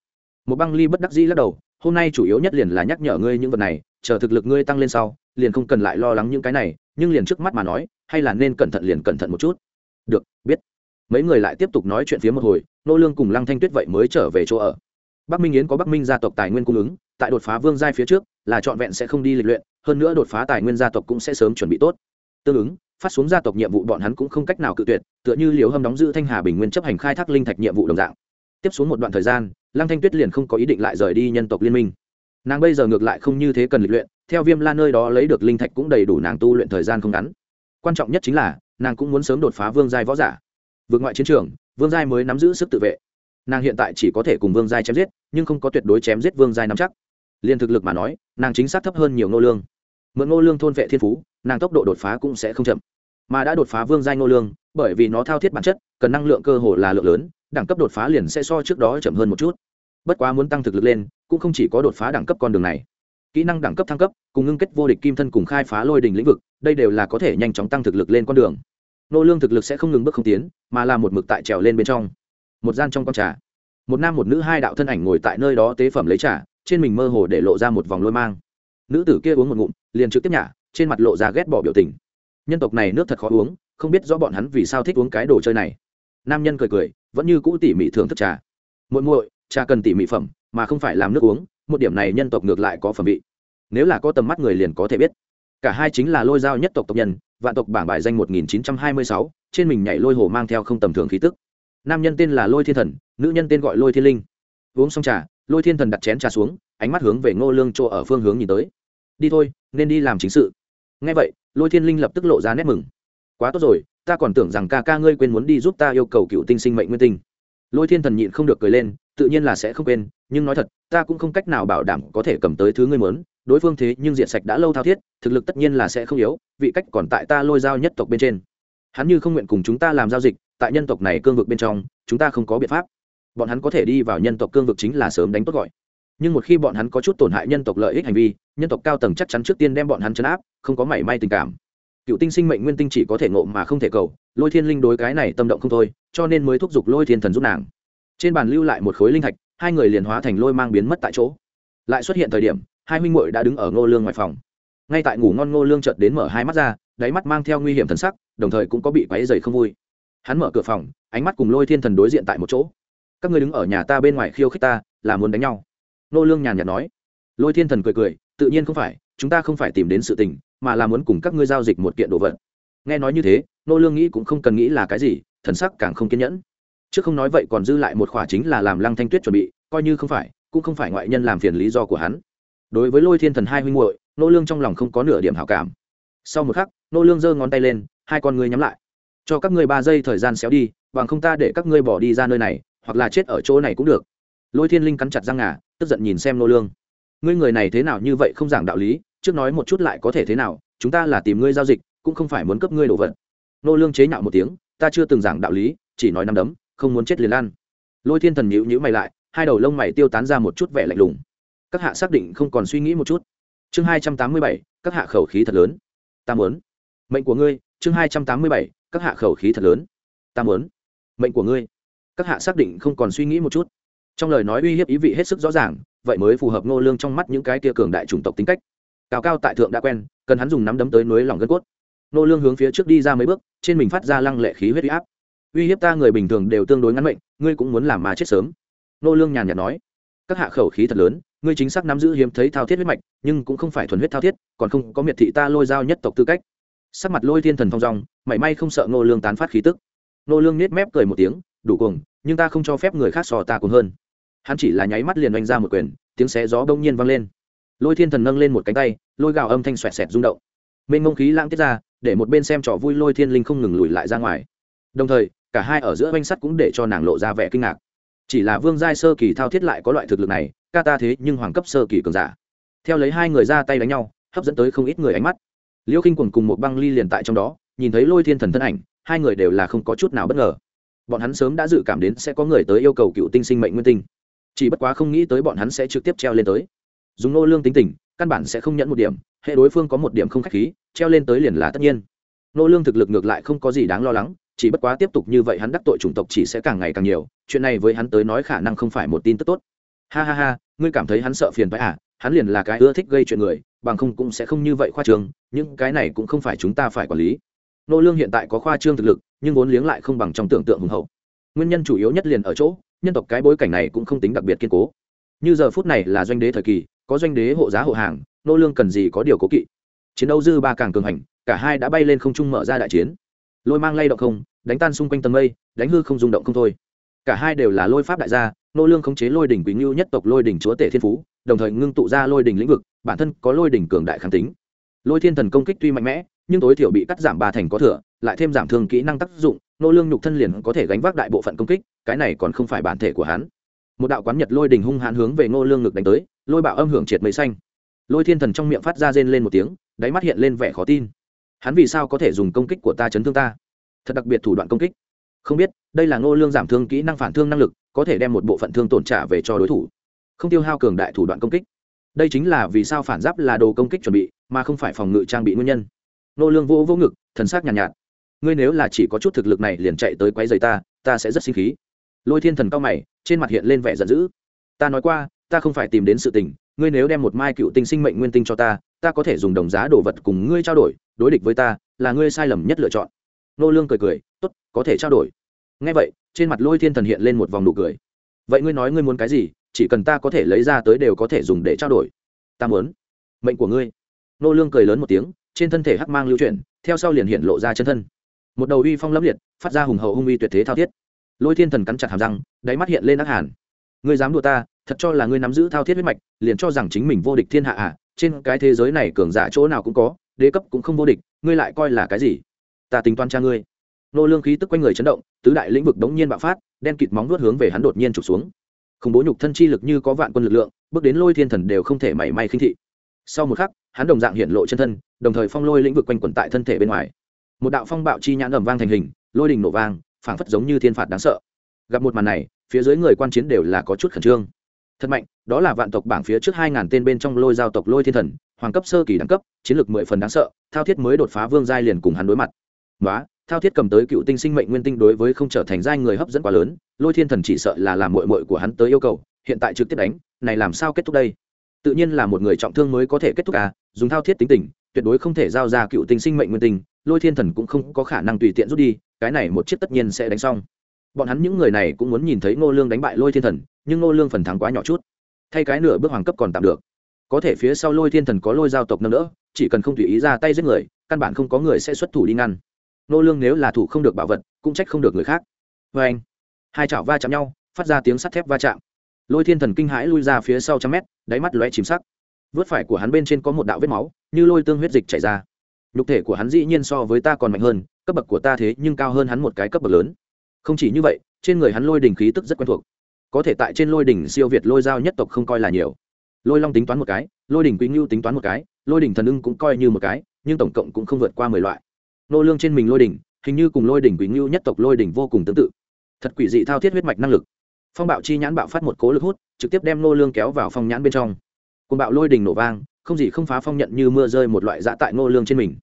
Một băng ly bất đắc dĩ lắc đầu, hôm nay chủ yếu nhất liền là nhắc nhở ngươi những vật này, chờ thực lực ngươi tăng lên sau, liền không cần lại lo lắng những cái này, nhưng liền trước mắt mà nói, hay là nên cẩn thận liền cẩn thận một chút. Được, biết. Mấy người lại tiếp tục nói chuyện phía một hồi, nô lương cùng lăng thanh tuyết vậy mới trở về chỗ ở. Bắc minh yến có bắc minh gia tộc tài nguyên cung ứng, tại đột phá vương giai phía trước, là trọn vẹn sẽ không đi lịch luyện, hơn nữa đột phá tài nguyên gia tộc cũng sẽ sớm chuẩn bị tốt. Tương ứng phát xuống gia tộc nhiệm vụ bọn hắn cũng không cách nào cự tuyệt, tựa như liều hâm đóng giữ thanh hà bình nguyên chấp hành khai thác linh thạch nhiệm vụ đồng dạng. Tiếp xuống một đoạn thời gian, lăng thanh tuyết liền không có ý định lại rời đi nhân tộc liên minh. Nàng bây giờ ngược lại không như thế cần lịch luyện, theo viêm la nơi đó lấy được linh thạch cũng đầy đủ nàng tu luyện thời gian không ngắn. Quan trọng nhất chính là, nàng cũng muốn sớm đột phá vương giai võ giả. Vượt ngoại chiến trường, vương giai mới nắm giữ sức tự vệ. Nàng hiện tại chỉ có thể cùng vương giai chém giết, nhưng không có tuyệt đối chém giết vương giai nắm chắc. Liền thực lực mà nói, nàng chính xác thấp hơn nhiều nô lương. Mượn nô lương thôn vệ thiên phú, nàng tốc độ đột phá cũng sẽ không chậm mà đã đột phá vương giai nô lương, bởi vì nó thao thiết bản chất, cần năng lượng cơ hồ là lượng lớn, đẳng cấp đột phá liền sẽ so trước đó chậm hơn một chút. Bất quá muốn tăng thực lực lên, cũng không chỉ có đột phá đẳng cấp con đường này. Kỹ năng đẳng cấp thăng cấp, cùng ngưng kết vô địch kim thân cùng khai phá lôi đình lĩnh vực, đây đều là có thể nhanh chóng tăng thực lực lên con đường. Nô lương thực lực sẽ không ngừng bước không tiến, mà là một mực tại trèo lên bên trong. Một gian trong con trà. Một nam một nữ hai đạo thân ảnh ngồi tại nơi đó tế phẩm lấy trà, trên mình mơ hồ để lộ ra một vòng lôi mang. Nữ tử kia uống một ngụm, liền trực tiếp nhả, trên mặt lộ ra ghét bỏ biểu tình nhân tộc này nước thật khó uống, không biết rõ bọn hắn vì sao thích uống cái đồ chơi này. Nam nhân cười cười, vẫn như cũ tỉ mỉ thưởng thức trà. Muội muội, trà cần tỉ mỉ phẩm, mà không phải làm nước uống, một điểm này nhân tộc ngược lại có phẩm vị. Nếu là có tầm mắt người liền có thể biết. Cả hai chính là lôi giao nhất tộc tộc nhân, vạn tộc bảng bài danh một nghìn chín trăm hai mươi sáu, trên mình nhảy lôi hồ mang theo không tầm thường khí tức. Nam nhân tên là lôi thiên thần, nữ nhân tên gọi lôi thiên linh. Uống xong trà, lôi thiên thần đặt chén trà xuống, ánh mắt hướng về ngô lương chỗ ở phương hướng nhìn tới. Đi thôi, nên đi làm chính sự. Ngay vậy lôi thiên linh lập tức lộ ra nét mừng. Quá tốt rồi, ta còn tưởng rằng ca ca ngươi quên muốn đi giúp ta yêu cầu cựu tinh sinh mệnh nguyên tinh. Lôi thiên thần nhịn không được cười lên, tự nhiên là sẽ không quên, nhưng nói thật, ta cũng không cách nào bảo đảm có thể cầm tới thứ ngươi muốn. Đối phương thế nhưng diện sạch đã lâu thao thiết, thực lực tất nhiên là sẽ không yếu, vị cách còn tại ta lôi giao nhất tộc bên trên. Hắn như không nguyện cùng chúng ta làm giao dịch, tại nhân tộc này cương vực bên trong, chúng ta không có biện pháp. Bọn hắn có thể đi vào nhân tộc cương vực chính là sớm đánh tốt gọi nhưng một khi bọn hắn có chút tổn hại nhân tộc lợi ích hành vi, nhân tộc cao tầng chắc chắn trước tiên đem bọn hắn chấn áp, không có mảy may tình cảm. Cựu tinh sinh mệnh nguyên tinh chỉ có thể ngộ mà không thể cầu, lôi thiên linh đối cái này tâm động không thôi, cho nên mới thúc giục lôi thiên thần giúp nàng. Trên bàn lưu lại một khối linh thạch, hai người liền hóa thành lôi mang biến mất tại chỗ. Lại xuất hiện thời điểm, hai huynh muội đã đứng ở ngô lương ngoài phòng. Ngay tại ngủ ngon ngô lương chợt đến mở hai mắt ra, đáy mắt mang theo nguy hiểm thần sắc, đồng thời cũng có bị quấy dày không vui. Hắn mở cửa phòng, ánh mắt cùng lôi thiên thần đối diện tại một chỗ. Các ngươi đứng ở nhà ta bên ngoài khiêu khích ta, là muốn đánh nhau. Nô lương nhàn nhạt nói. Lôi thiên thần cười cười, tự nhiên không phải, chúng ta không phải tìm đến sự tình, mà là muốn cùng các ngươi giao dịch một kiện đồ vật. Nghe nói như thế, Nô lương nghĩ cũng không cần nghĩ là cái gì, thần sắc càng không kiên nhẫn. Trước không nói vậy còn dư lại một khỏa chính là làm lăng thanh tuyết chuẩn bị, coi như không phải, cũng không phải ngoại nhân làm phiền lý do của hắn. Đối với lôi thiên thần hai huynh muội, nô lương trong lòng không có nửa điểm hảo cảm. Sau một khắc, nô lương giơ ngón tay lên, hai con ngươi nhắm lại. Cho các ngươi ba giây thời gian xéo đi, bằng không ta để các ngươi bỏ đi ra nơi này, hoặc là chết ở chỗ này cũng được lôi thiên linh cắn chặt răng ngà, tức giận nhìn xem nô lương. Ngươi người này thế nào như vậy không giảng đạo lý, trước nói một chút lại có thể thế nào, chúng ta là tìm ngươi giao dịch, cũng không phải muốn cấp ngươi đồ vật. Nô lương chế nhạo một tiếng, ta chưa từng giảng đạo lý, chỉ nói năm đấm, không muốn chết liền lan lôi thiên thần nhíu nhíu mày lại, hai đầu lông mày tiêu tán ra một chút vẻ lạnh lùng. Các hạ xác định không còn suy nghĩ một chút. Chương hai trăm tám mươi bảy, các hạ khẩu khí thật lớn. Ta muốn. Mệnh của ngươi, chương hai trăm tám mươi bảy, các hạ khẩu khí thật lớn. Ta muốn. Mệnh của ngươi. Các hạ xác định không còn suy nghĩ một chút trong lời nói uy hiếp ý vị hết sức rõ ràng, vậy mới phù hợp ngô lương trong mắt những cái tia cường đại chủng tộc tính cách. Cao cao tại thượng đã quen, cần hắn dùng nắm đấm tới núi lòng gân cốt. Ngô lương hướng phía trước đi ra mấy bước, trên mình phát ra lăng lệ khí huyết uy áp. Uy hiếp ta người bình thường đều tương đối ngắn mệnh, ngươi cũng muốn làm mà chết sớm. Ngô lương nhàn nhạt nói, các hạ khẩu khí thật lớn, ngươi chính xác nắm giữ hiếm thấy thao thiết huyết mạch, nhưng cũng không phải thuần huyết thao thiết, còn không có miệt thị ta lôi giao nhất tộc tư cách. Sắc mặt lôi thiên thần thong dong, mảy may không sợ ngô lương tán phát khí tức. Ngô lương nết mép cười một tiếng, đủ cuồng, nhưng ta không cho phép người khác sò ta cuồng hơn hắn chỉ là nháy mắt liền oanh ra một quyền, tiếng xé gió bỗng nhiên vang lên. Lôi thiên thần nâng lên một cánh tay, lôi gào âm thanh xoẹt xẹt rung động. Mênh ngông khí lãng tiết ra, để một bên xem trò vui lôi thiên linh không ngừng lùi lại ra ngoài. Đồng thời, cả hai ở giữa oanh sắt cũng để cho nàng lộ ra vẻ kinh ngạc. Chỉ là vương giai sơ kỳ thao thiết lại có loại thực lực này, ca ta thế nhưng hoàng cấp sơ kỳ cường giả. Theo lấy hai người ra tay đánh nhau, hấp dẫn tới không ít người ánh mắt. Liễu khinh quần cùng một băng ly liền tại trong đó, nhìn thấy lôi thiên thần thân ảnh, hai người đều là không có chút nào bất ngờ. Bọn hắn sớm đã dự cảm đến sẽ có người tới yêu cầu cựu tinh sinh mệnh nguyên tinh chỉ bất quá không nghĩ tới bọn hắn sẽ trực tiếp treo lên tới. Dùng nô lương tính tình, căn bản sẽ không nhận một điểm, hệ đối phương có một điểm không khách khí, treo lên tới liền là tất nhiên. Nô lương thực lực ngược lại không có gì đáng lo lắng, chỉ bất quá tiếp tục như vậy hắn đắc tội chủng tộc chỉ sẽ càng ngày càng nhiều, chuyện này với hắn tới nói khả năng không phải một tin tức tốt. Ha ha ha, ngươi cảm thấy hắn sợ phiền phải à hắn liền là cái ưa thích gây chuyện người, bằng không cũng sẽ không như vậy khoa trương nhưng cái này cũng không phải chúng ta phải quản lý. Nô lương hiện tại có khoa trương thực lực, nhưng vốn liếng lại không bằng trong tưởng tượng hùng hậu. Nguyên nhân chủ yếu nhất liền ở chỗ nhân tộc cái bối cảnh này cũng không tính đặc biệt kiên cố. Như giờ phút này là doanh đế thời kỳ, có doanh đế hộ giá hộ hàng, nô lương cần gì có điều cố kỵ. Chiến đấu dư ba càng cường hành, cả hai đã bay lên không trung mở ra đại chiến. Lôi mang lay động không, đánh tan xung quanh tầng mây, đánh hư không rung động không thôi. Cả hai đều là lôi pháp đại gia, nô lương khống chế lôi đỉnh quý ngưu nhất tộc lôi đỉnh chúa tể thiên phú, đồng thời ngưng tụ ra lôi đỉnh lĩnh vực, bản thân có lôi đỉnh cường đại kháng tính. Lôi thiên thần công kích tuy mạnh mẽ, nhưng tối thiểu bị cắt giảm ba thành có thừa, lại thêm giảm thương kỹ năng tác dụng, nô lương nhục thân liền có thể gánh vác đại bộ phận công kích cái này còn không phải bản thể của hắn. Một đạo quán nhật lôi đình hung hãn hướng về Ngô lương ngực đánh tới lôi bạo âm hưởng triệt mây xanh. Lôi thiên thần trong miệng phát ra rên lên một tiếng đáy mắt hiện lên vẻ khó tin. Hắn vì sao có thể dùng công kích của ta chấn thương ta? Thật đặc biệt thủ đoạn công kích. Không biết đây là ngô lương giảm thương kỹ năng phản thương năng lực có thể đem một bộ phận thương tổn trả về cho đối thủ. Không tiêu hao cường đại thủ đoạn công kích. Đây chính là vì sao phản giáp là đồ công kích chuẩn bị mà không phải phòng ngự trang bị nguyên nhân. Ngô lương vô vô ngực thần sắc nhàn nhạt, nhạt. Ngươi nếu là chỉ có chút thực lực này liền chạy tới quấy giày ta ta sẽ rất sinh khí lôi thiên thần cao mày, trên mặt hiện lên vẻ giận dữ. Ta nói qua, ta không phải tìm đến sự tình, ngươi nếu đem một mai cựu tinh sinh mệnh nguyên tinh cho ta ta có thể dùng đồng giá đồ vật cùng ngươi trao đổi, đối địch với ta, là ngươi sai lầm nhất lựa chọn. Nô lương cười cười, tốt, có thể trao đổi. Nghe vậy, trên mặt lôi thiên thần hiện lên một vòng nụ cười. Vậy ngươi nói ngươi muốn cái gì, chỉ cần ta có thể lấy ra tới đều có thể dùng để trao đổi. Ta muốn. Mệnh của ngươi. Nô lương cười lớn một tiếng, trên thân thể hắc mang lưu chuyển, theo sau liền hiện lộ ra chân thân. Một đầu uy phong lẫm liệt, phát ra hùng hậu hung uy tuyệt thế thao thiết lôi thiên thần cắn chặt hàm răng, đáy mắt hiện lên ác hàn. Ngươi dám đùa ta, thật cho là ngươi nắm giữ thao thiết huyết mạch, liền cho rằng chính mình vô địch thiên hạ à trên cái thế giới này cường giả chỗ nào cũng có, đế cấp cũng không vô địch, ngươi lại coi là cái gì? Ta tính toán cha ngươi. Nô lương khí tức quanh người chấn động, tứ đại lĩnh vực đống nhiên bạo phát, đen kịt móng vuốt hướng về hắn đột nhiên trục xuống. Khủng bố nhục thân chi lực như có vạn quân lực lượng, bước đến lôi thiên thần đều không thể mảy may khinh thị. Sau một khắc, hắn đồng dạng hiện lộ chân thân, đồng thời phong lôi lĩnh vực quanh quẩn tại thân thể bên ngoài. Một đạo phong bạo chi nhãn ầm vang thành hình, lôi đình nổ vang phảng phất giống như thiên phạt đáng sợ. Gặp một màn này, phía dưới người quan chiến đều là có chút khẩn trương. Thật mạnh, đó là vạn tộc bảng phía trước hai ngàn tên bên trong lôi giao tộc lôi thiên thần, hoàng cấp sơ kỳ đẳng cấp, chiến lược mười phần đáng sợ, thao thiết mới đột phá vương giai liền cùng hắn đối mặt. Nói thao thiết cầm tới cựu tinh sinh mệnh nguyên tinh đối với không trở thành giai người hấp dẫn quá lớn, lôi thiên thần chỉ sợ là làm mội mội của hắn tới yêu cầu, hiện tại trực tiếp đánh, này làm sao kết thúc đây? Tự nhiên là một người trọng thương mới có thể kết thúc à dùng thao thiết tính tình, tuyệt đối không thể giao ra cựu tinh sinh mệnh nguyên tinh lôi thiên thần cũng không có khả năng tùy tiện rút đi, cái này một chiếc tất nhiên sẽ đánh xong. Bọn hắn những người này cũng muốn nhìn thấy ngô lương đánh bại lôi thiên thần, nhưng ngô lương phần thắng quá nhỏ chút. Thay cái nửa bước hoàng cấp còn tạm được. Có thể phía sau lôi thiên thần có lôi giao tộc nâng đỡ, chỉ cần không tùy ý ra tay giết người, căn bản không có người sẽ xuất thủ đi ngăn. Ngô lương nếu là thủ không được bảo vật, cũng trách không được người khác. Vê anh, hai chảo va chạm nhau, phát ra tiếng sắt thép va chạm. Lôi thiên thần kinh hãi lui ra phía sau trăm mét, đáy mắt lóe chìm sắc. Vớt phải của hắn bên trên có một đạo vết máu, như lôi tương huyết dịch chảy ra nhục thể của hắn dĩ nhiên so với ta còn mạnh hơn, cấp bậc của ta thế nhưng cao hơn hắn một cái cấp bậc lớn. Không chỉ như vậy, trên người hắn lôi đình khí tức rất quen thuộc. Có thể tại trên lôi đỉnh siêu việt lôi dao nhất tộc không coi là nhiều. Lôi long tính toán một cái, lôi đỉnh quý ngưu tính toán một cái, lôi đỉnh thần ưng cũng coi như một cái, nhưng tổng cộng cũng không vượt qua mười loại. Nô lương trên mình lôi đỉnh, hình như cùng lôi đỉnh quý ngưu nhất tộc lôi đỉnh vô cùng tương tự. Thật quỷ dị thao thiết huyết mạch năng lực. Phong bạo chi nhãn bạo phát một cố lực hút, trực tiếp đem nô lương kéo vào phong nhãn bên trong. Cùng bạo lôi đỉnh nổ vang không gì không phá phong nhận như mưa rơi một loại dã tại Ngô lương trên mình.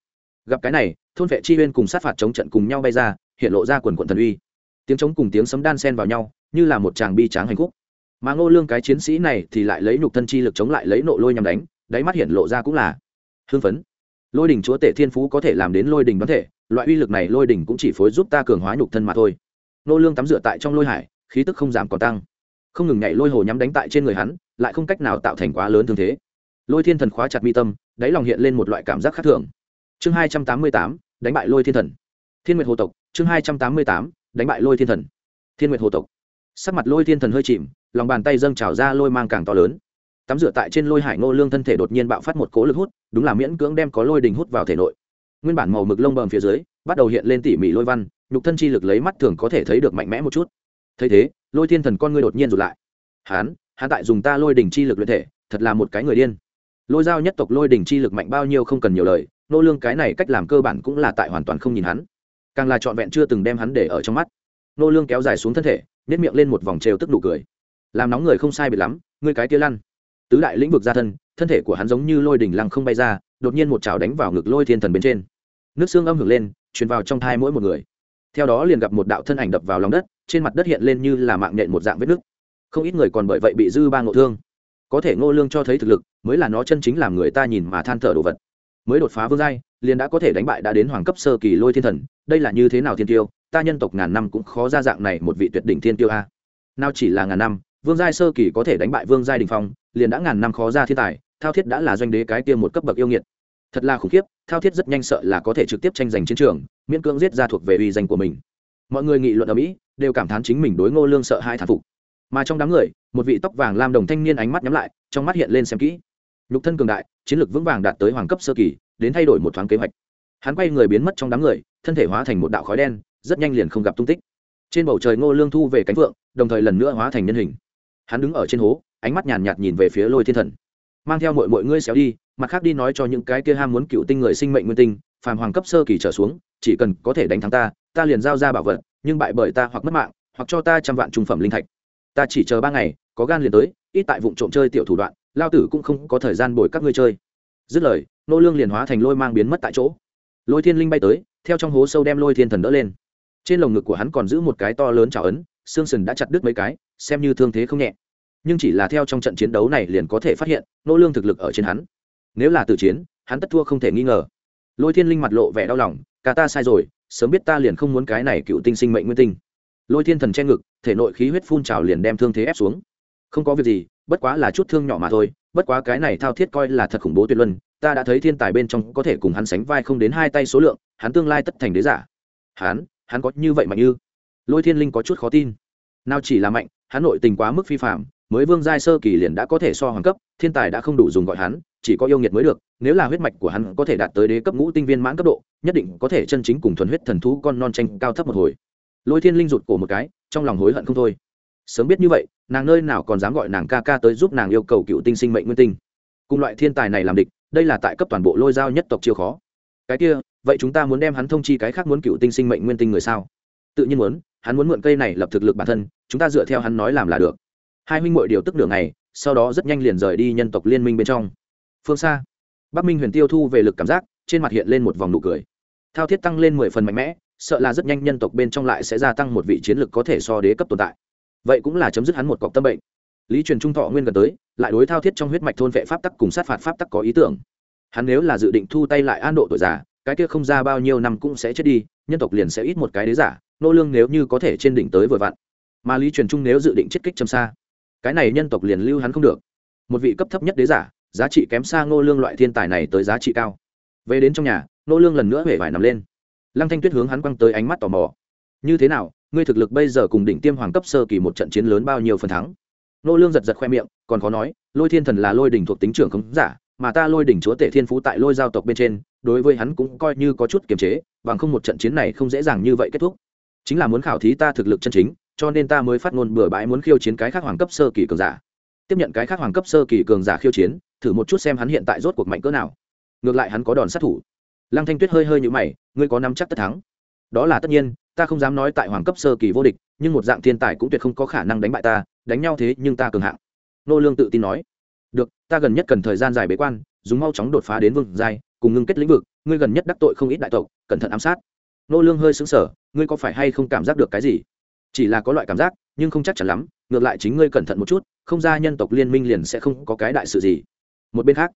Gặp cái này, thôn vệ chi uyên cùng sát phạt chống trận cùng nhau bay ra, hiện lộ ra quần quần thần uy. Tiếng trống cùng tiếng sấm đan sen vào nhau, như là một chàng bi tráng hành khúc. Mà ngô lương cái chiến sĩ này thì lại lấy nhục thân chi lực chống lại lấy nộ lôi nhằm đánh, đáy mắt hiện lộ ra cũng là hưng phấn. Lôi đỉnh chúa tể thiên phú có thể làm đến lôi đỉnh đoán thể, loại uy lực này lôi đỉnh cũng chỉ phối giúp ta cường hóa nhục thân mà thôi. Ngô lương tắm rửa tại trong lôi hải, khí tức không giảm còn tăng. Không ngừng nhảy lôi hồ nhắm đánh tại trên người hắn, lại không cách nào tạo thành quá lớn thương thế lôi thiên thần khóa chặt mi tâm, đáy lòng hiện lên một loại cảm giác khác thường. Chương hai trăm tám mươi tám, đánh bại lôi thiên thần. Thiên nguyệt hồ tộc, chương hai trăm tám mươi tám, đánh bại lôi thiên thần. Thiên nguyệt hồ tộc. Sắc mặt lôi thiên thần hơi chìm, lòng bàn tay dâng trào ra lôi mang càng to lớn. Tắm rửa tại trên lôi hải ngô lương thân thể đột nhiên bạo phát một cố lực hút, đúng là miễn cưỡng đem có lôi đình hút vào thể nội. Nguyên bản màu mực lông bờm phía dưới, bắt đầu hiện lên tỉ mỉ lôi văn, nhục thân chi lực lấy mắt thường có thể thấy được mạnh mẽ một chút. Thấy thế, lôi thiên thần con ngươi đột nhiên rụt lại. Hán hán tại dùng ta lôi đỉnh chi lực luyện thể, thật là một cái người điên lôi dao nhất tộc lôi đỉnh chi lực mạnh bao nhiêu không cần nhiều lời, nô lương cái này cách làm cơ bản cũng là tại hoàn toàn không nhìn hắn. Càng là trọn vẹn chưa từng đem hắn để ở trong mắt. Nô lương kéo dài xuống thân thể nét miệng lên một vòng trêu tức nụ cười. Làm nóng người không sai biệt lắm, ngươi cái kia lăn. Tứ đại lĩnh vực ra thân thân thể của hắn giống như lôi đỉnh lăng không bay ra, đột nhiên một chảo đánh vào ngực lôi thiên thần bên trên. Nước xương âm hưởng lên, truyền vào trong thai mỗi một người. Theo đó liền gặp một đạo thân ảnh đập vào lòng đất, trên mặt đất hiện lên như là mạng nhện một dạng vết nứt. Không ít người còn bởi vậy bị dư ba ngộ thương có thể ngô lương cho thấy thực lực, mới là nó chân chính làm người ta nhìn mà than thở đồ vật. Mới đột phá vương giai, liền đã có thể đánh bại đã đến hoàng cấp sơ kỳ lôi thiên thần, đây là như thế nào thiên tiêu? Ta nhân tộc ngàn năm cũng khó ra dạng này một vị tuyệt đỉnh thiên tiêu a. Nào chỉ là ngàn năm, vương giai sơ kỳ có thể đánh bại vương giai đình phong, liền đã ngàn năm khó ra thiên tài, thao thiết đã là doanh đế cái kia một cấp bậc yêu nghiệt. Thật là khủng khiếp, thao thiết rất nhanh sợ là có thể trực tiếp tranh giành chiến trường, miễn cưỡng giết ra thuộc về uy danh của mình. Mọi người nghị luận ở mỹ, đều cảm thán chính mình đối ngô lương sợ hai thản phục. Mà trong đám người một vị tóc vàng lam đồng thanh niên ánh mắt nhắm lại, trong mắt hiện lên xem kỹ. Nhục thân cường đại, chiến lược vững vàng đạt tới hoàng cấp sơ kỳ, đến thay đổi một thoáng kế hoạch. Hắn quay người biến mất trong đám người, thân thể hóa thành một đạo khói đen, rất nhanh liền không gặp tung tích. Trên bầu trời ngô lương thu về cánh vượng, đồng thời lần nữa hóa thành nhân hình. Hắn đứng ở trên hố, ánh mắt nhàn nhạt nhìn về phía lôi thiên thần. Mang theo mọi mọi ngươi xéo đi, mặt khác đi nói cho những cái kia ham muốn cựu tinh người sinh mệnh nguyên tinh, phàm hoàng cấp sơ kỳ trở xuống, chỉ cần có thể đánh thắng ta ta liền giao ra bảo vật, nhưng bại bởi ta hoặc mất mạng, hoặc cho ta trăm vạn trung phẩm linh thạch ta chỉ chờ ba ngày, có gan liền tới, ít tại vụ trộm chơi tiểu thủ đoạn, lao tử cũng không có thời gian bồi các ngươi chơi. Dứt lời, nô lương liền hóa thành lôi mang biến mất tại chỗ. Lôi thiên linh bay tới, theo trong hố sâu đem lôi thiên thần đỡ lên. Trên lồng ngực của hắn còn giữ một cái to lớn trào ấn, xương sừng đã chặt đứt mấy cái, xem như thương thế không nhẹ. Nhưng chỉ là theo trong trận chiến đấu này liền có thể phát hiện, nô lương thực lực ở trên hắn. Nếu là tử chiến, hắn tất thua không thể nghi ngờ. Lôi thiên linh mặt lộ vẻ đau lòng, cả ta sai rồi, sớm biết ta liền không muốn cái này cựu tinh sinh mệnh nguyên tinh. Lôi thiên thần che ngực thể nội khí huyết phun trào liền đem thương thế ép xuống. Không có việc gì, bất quá là chút thương nhỏ mà thôi, bất quá cái này thao thiết coi là thật khủng bố tuyệt luân, ta đã thấy thiên tài bên trong có thể cùng hắn sánh vai không đến hai tay số lượng, hắn tương lai tất thành đế giả. Hắn hắn có như vậy mạnh như? Lôi thiên linh có chút khó tin. Nào chỉ là mạnh, hắn nội tình quá mức phi phạm mới vương giai sơ kỳ liền đã có thể so hoàng cấp, thiên tài đã không đủ dùng gọi hắn, chỉ có yêu nghiệt mới được, nếu là huyết mạch của hắn có thể đạt tới đế cấp ngũ tinh viên mãn cấp độ, nhất định có thể chân chính cùng thuần huyết thần thú con non tranh cao thấp một hồi lôi thiên linh rụt cổ một cái, trong lòng hối hận không thôi. Sớm biết như vậy, nàng nơi nào còn dám gọi nàng ca ca tới giúp nàng yêu cầu cựu tinh sinh mệnh nguyên tinh. Cùng loại thiên tài này làm địch, đây là tại cấp toàn bộ lôi giao nhất tộc chiêu khó. Cái kia, vậy chúng ta muốn đem hắn thông chi cái khác muốn cựu tinh sinh mệnh nguyên tinh người sao? Tự nhiên muốn, hắn muốn mượn cây này lập thực lực bản thân, chúng ta dựa theo hắn nói làm là được. Hai huynh m điều tức đường này sau đó rất nhanh liền rời đi nhân tộc liên minh bên trong. Phương xa, bắc minh huyền tiêu thu về lực cảm giác, trên mặt hiện lên một vòng nụ cười. Thao thiết tăng lên mười phần mạnh mẽ sợ là rất nhanh nhân tộc bên trong lại sẽ gia tăng một vị chiến lực có thể so đế cấp tồn tại. Vậy cũng là chấm dứt hắn một cọc tâm bệnh. Lý truyền trung thọ nguyên gần tới, lại đối thao thiết trong huyết mạch thôn vệ pháp tắc cùng sát phạt pháp tắc có ý tưởng. Hắn nếu là dự định thu tay lại an độ tuổi già, cái kia không ra bao nhiêu năm cũng sẽ chết đi, nhân tộc liền sẽ ít một cái đế giả, nô lương nếu như có thể trên đỉnh tới vừa vặn. Mà lý truyền trung nếu dự định chết kích châm xa, cái này nhân tộc liền lưu hắn không được. Một vị cấp thấp nhất đế giả, giá trị kém xa ngô lương loại thiên tài này tới giá trị cao. Về đến trong nhà ngô lương lần nữa hể vải nằm lên lăng thanh tuyết hướng hắn quăng tới ánh mắt tò mò. Như thế nào, ngươi thực lực bây giờ cùng đỉnh tiêm hoàng cấp sơ kỳ một trận chiến lớn bao nhiêu phần thắng? Nô lương giật giật khoe miệng, còn có nói, lôi thiên thần là lôi đỉnh thuộc tính trưởng khống giả, mà ta lôi đỉnh chúa tể thiên phú tại lôi giao tộc bên trên, đối với hắn cũng coi như có chút kiềm chế, bằng không một trận chiến này không dễ dàng như vậy kết thúc. Chính là muốn khảo thí ta thực lực chân chính, cho nên ta mới phát ngôn bừa bãi muốn khiêu chiến cái khác hoàng cấp sơ kỳ cường giả. Tiếp nhận cái khác hoàng cấp sơ kỳ cường giả khiêu chiến, thử một chút xem hắn hiện tại rốt cuộc mạnh cỡ nào. Ngược lại hắn có đòn sát thủ lăng thanh tuyết hơi hơi nhũ mày, ngươi có nắm chắc tất thắng. Đó là tất nhiên, ta không dám nói tại hoàng cấp sơ kỳ vô địch, nhưng một dạng thiên tài cũng tuyệt không có khả năng đánh bại ta, đánh nhau thế nhưng ta cường hạng. Nô lương tự tin nói. Được, ta gần nhất cần thời gian dài bế quan, dùng mau chóng đột phá đến vương giai, cùng ngưng kết lĩnh vực, ngươi gần nhất đắc tội không ít đại tộc, cẩn thận ám sát. Nô lương hơi sững sờ, ngươi có phải hay không cảm giác được cái gì? Chỉ là có loại cảm giác, nhưng không chắc chắn lắm, ngược lại chính ngươi cẩn thận một chút, không ra nhân tộc liên minh liền sẽ không có cái đại sự gì. Một bên khác,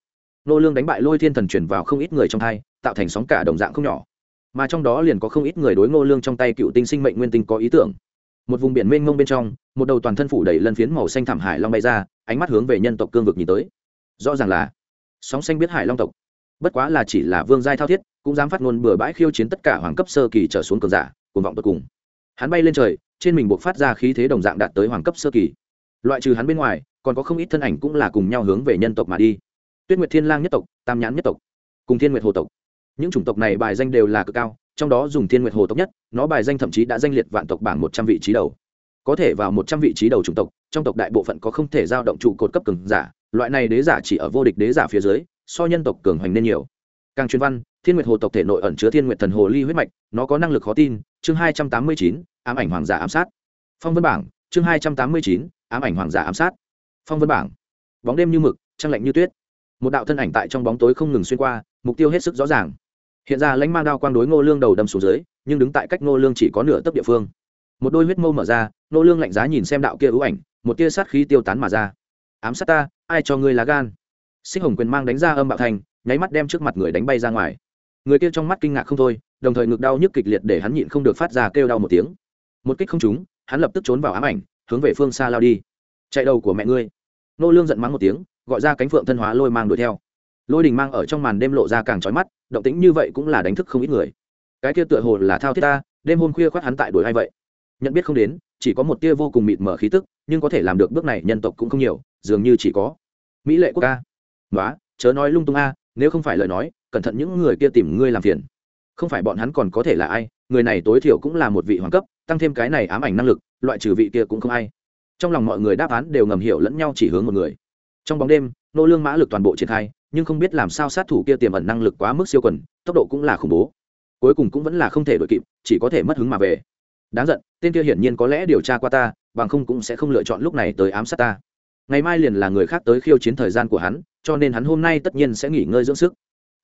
nô lương đánh bại lôi thiên thần chuyển vào không ít người trong thai tạo thành sóng cả đồng dạng không nhỏ. Mà trong đó liền có không ít người đối ngô lương trong tay cựu tinh sinh mệnh nguyên tinh có ý tưởng. Một vùng biển mênh mông bên trong, một đầu toàn thân phủ đầy lân phiến màu xanh thảm hải long bay ra, ánh mắt hướng về nhân tộc cương vực nhìn tới. Rõ ràng là sóng xanh biết hải long tộc. Bất quá là chỉ là vương giai thao thiết, cũng dám phát ngôn bừa bãi khiêu chiến tất cả hoàng cấp sơ kỳ trở xuống cường giả, cuồng vọng tột cùng. Hắn bay lên trời, trên mình buộc phát ra khí thế đồng dạng đạt tới hoàng cấp sơ kỳ. Loại trừ hắn bên ngoài, còn có không ít thân ảnh cũng là cùng nhau hướng về nhân tộc mà đi. Tuyết nguyệt thiên lang nhất tộc, tam nhãn nhất tộc, cùng thiên nguyệt hồ tộc những chủng tộc này bài danh đều là cực cao, trong đó dùng thiên nguyệt hồ tộc nhất, nó bài danh thậm chí đã danh liệt vạn tộc bảng một trăm vị trí đầu. Có thể vào một trăm vị trí đầu chủng tộc, trong tộc đại bộ phận có không thể giao động trụ cột cấp cường giả, loại này đế giả chỉ ở vô địch đế giả phía dưới, so nhân tộc cường hoành nên nhiều. Càng chuyên văn, thiên nguyệt hồ tộc thể nội ẩn chứa thiên nguyệt thần hồ ly huyết mạch, nó có năng lực khó tin, chương hai trăm tám mươi chín, ám ảnh hoàng giả ám sát. Phong vân bảng, chương hai trăm tám mươi chín, ám ảnh hoàng giả ám sát. Phong vân bảng, bóng đêm như mực, trăng lạnh như tuyết. Một đạo thân ảnh tại trong bóng tối không ngừng xuyên qua, mục tiêu hết sức rõ ràng hiện ra lãnh mang đao quang đối ngô lương đầu đâm xuống dưới, nhưng đứng tại cách ngô lương chỉ có nửa tấc địa phương. Một đôi huyết mâu mở ra, ngô lương lạnh giá nhìn xem đạo kia ưu ảnh, một tia sát khí tiêu tán mà ra. Ám sát ta, ai cho ngươi lá gan? Sinh hồng quyền mang đánh ra âm bạo thành, nháy mắt đem trước mặt người đánh bay ra ngoài. Người kia trong mắt kinh ngạc không thôi, đồng thời ngực đau nhức kịch liệt để hắn nhịn không được phát ra kêu đau một tiếng. Một kích không trúng, hắn lập tức trốn vào ám ảnh, hướng về phương xa lao đi. Chạy đầu của mẹ ngươi. Nô lương giận mắng một tiếng, gọi ra cánh phượng thân hóa lôi mang đuổi theo lôi đình mang ở trong màn đêm lộ ra càng trói mắt, động tĩnh như vậy cũng là đánh thức không ít người. Cái kia tựa hồ là thao thiết ta, đêm hôm khuya khoác hắn tại đuổi hay vậy? Nhận biết không đến, chỉ có một tia vô cùng mịt mở khí tức, nhưng có thể làm được bước này nhân tộc cũng không nhiều, dường như chỉ có mỹ lệ quốc ca nói chớ nói lung tung a, nếu không phải lời nói, cẩn thận những người kia tìm ngươi làm phiền. Không phải bọn hắn còn có thể là ai, người này tối thiểu cũng là một vị hoàng cấp, tăng thêm cái này ám ảnh năng lực, loại trừ vị kia cũng không ai. Trong lòng mọi người đáp án đều ngầm hiểu lẫn nhau chỉ hướng một người. Trong bóng đêm, nô lương mã lực toàn bộ triển khai nhưng không biết làm sao sát thủ kia tiềm ẩn năng lực quá mức siêu quần, tốc độ cũng là khủng bố. Cuối cùng cũng vẫn là không thể đuổi kịp, chỉ có thể mất hứng mà về. Đáng giận, tên kia hiển nhiên có lẽ điều tra qua ta, bằng không cũng sẽ không lựa chọn lúc này tới ám sát ta. Ngày mai liền là người khác tới khiêu chiến thời gian của hắn, cho nên hắn hôm nay tất nhiên sẽ nghỉ ngơi dưỡng sức.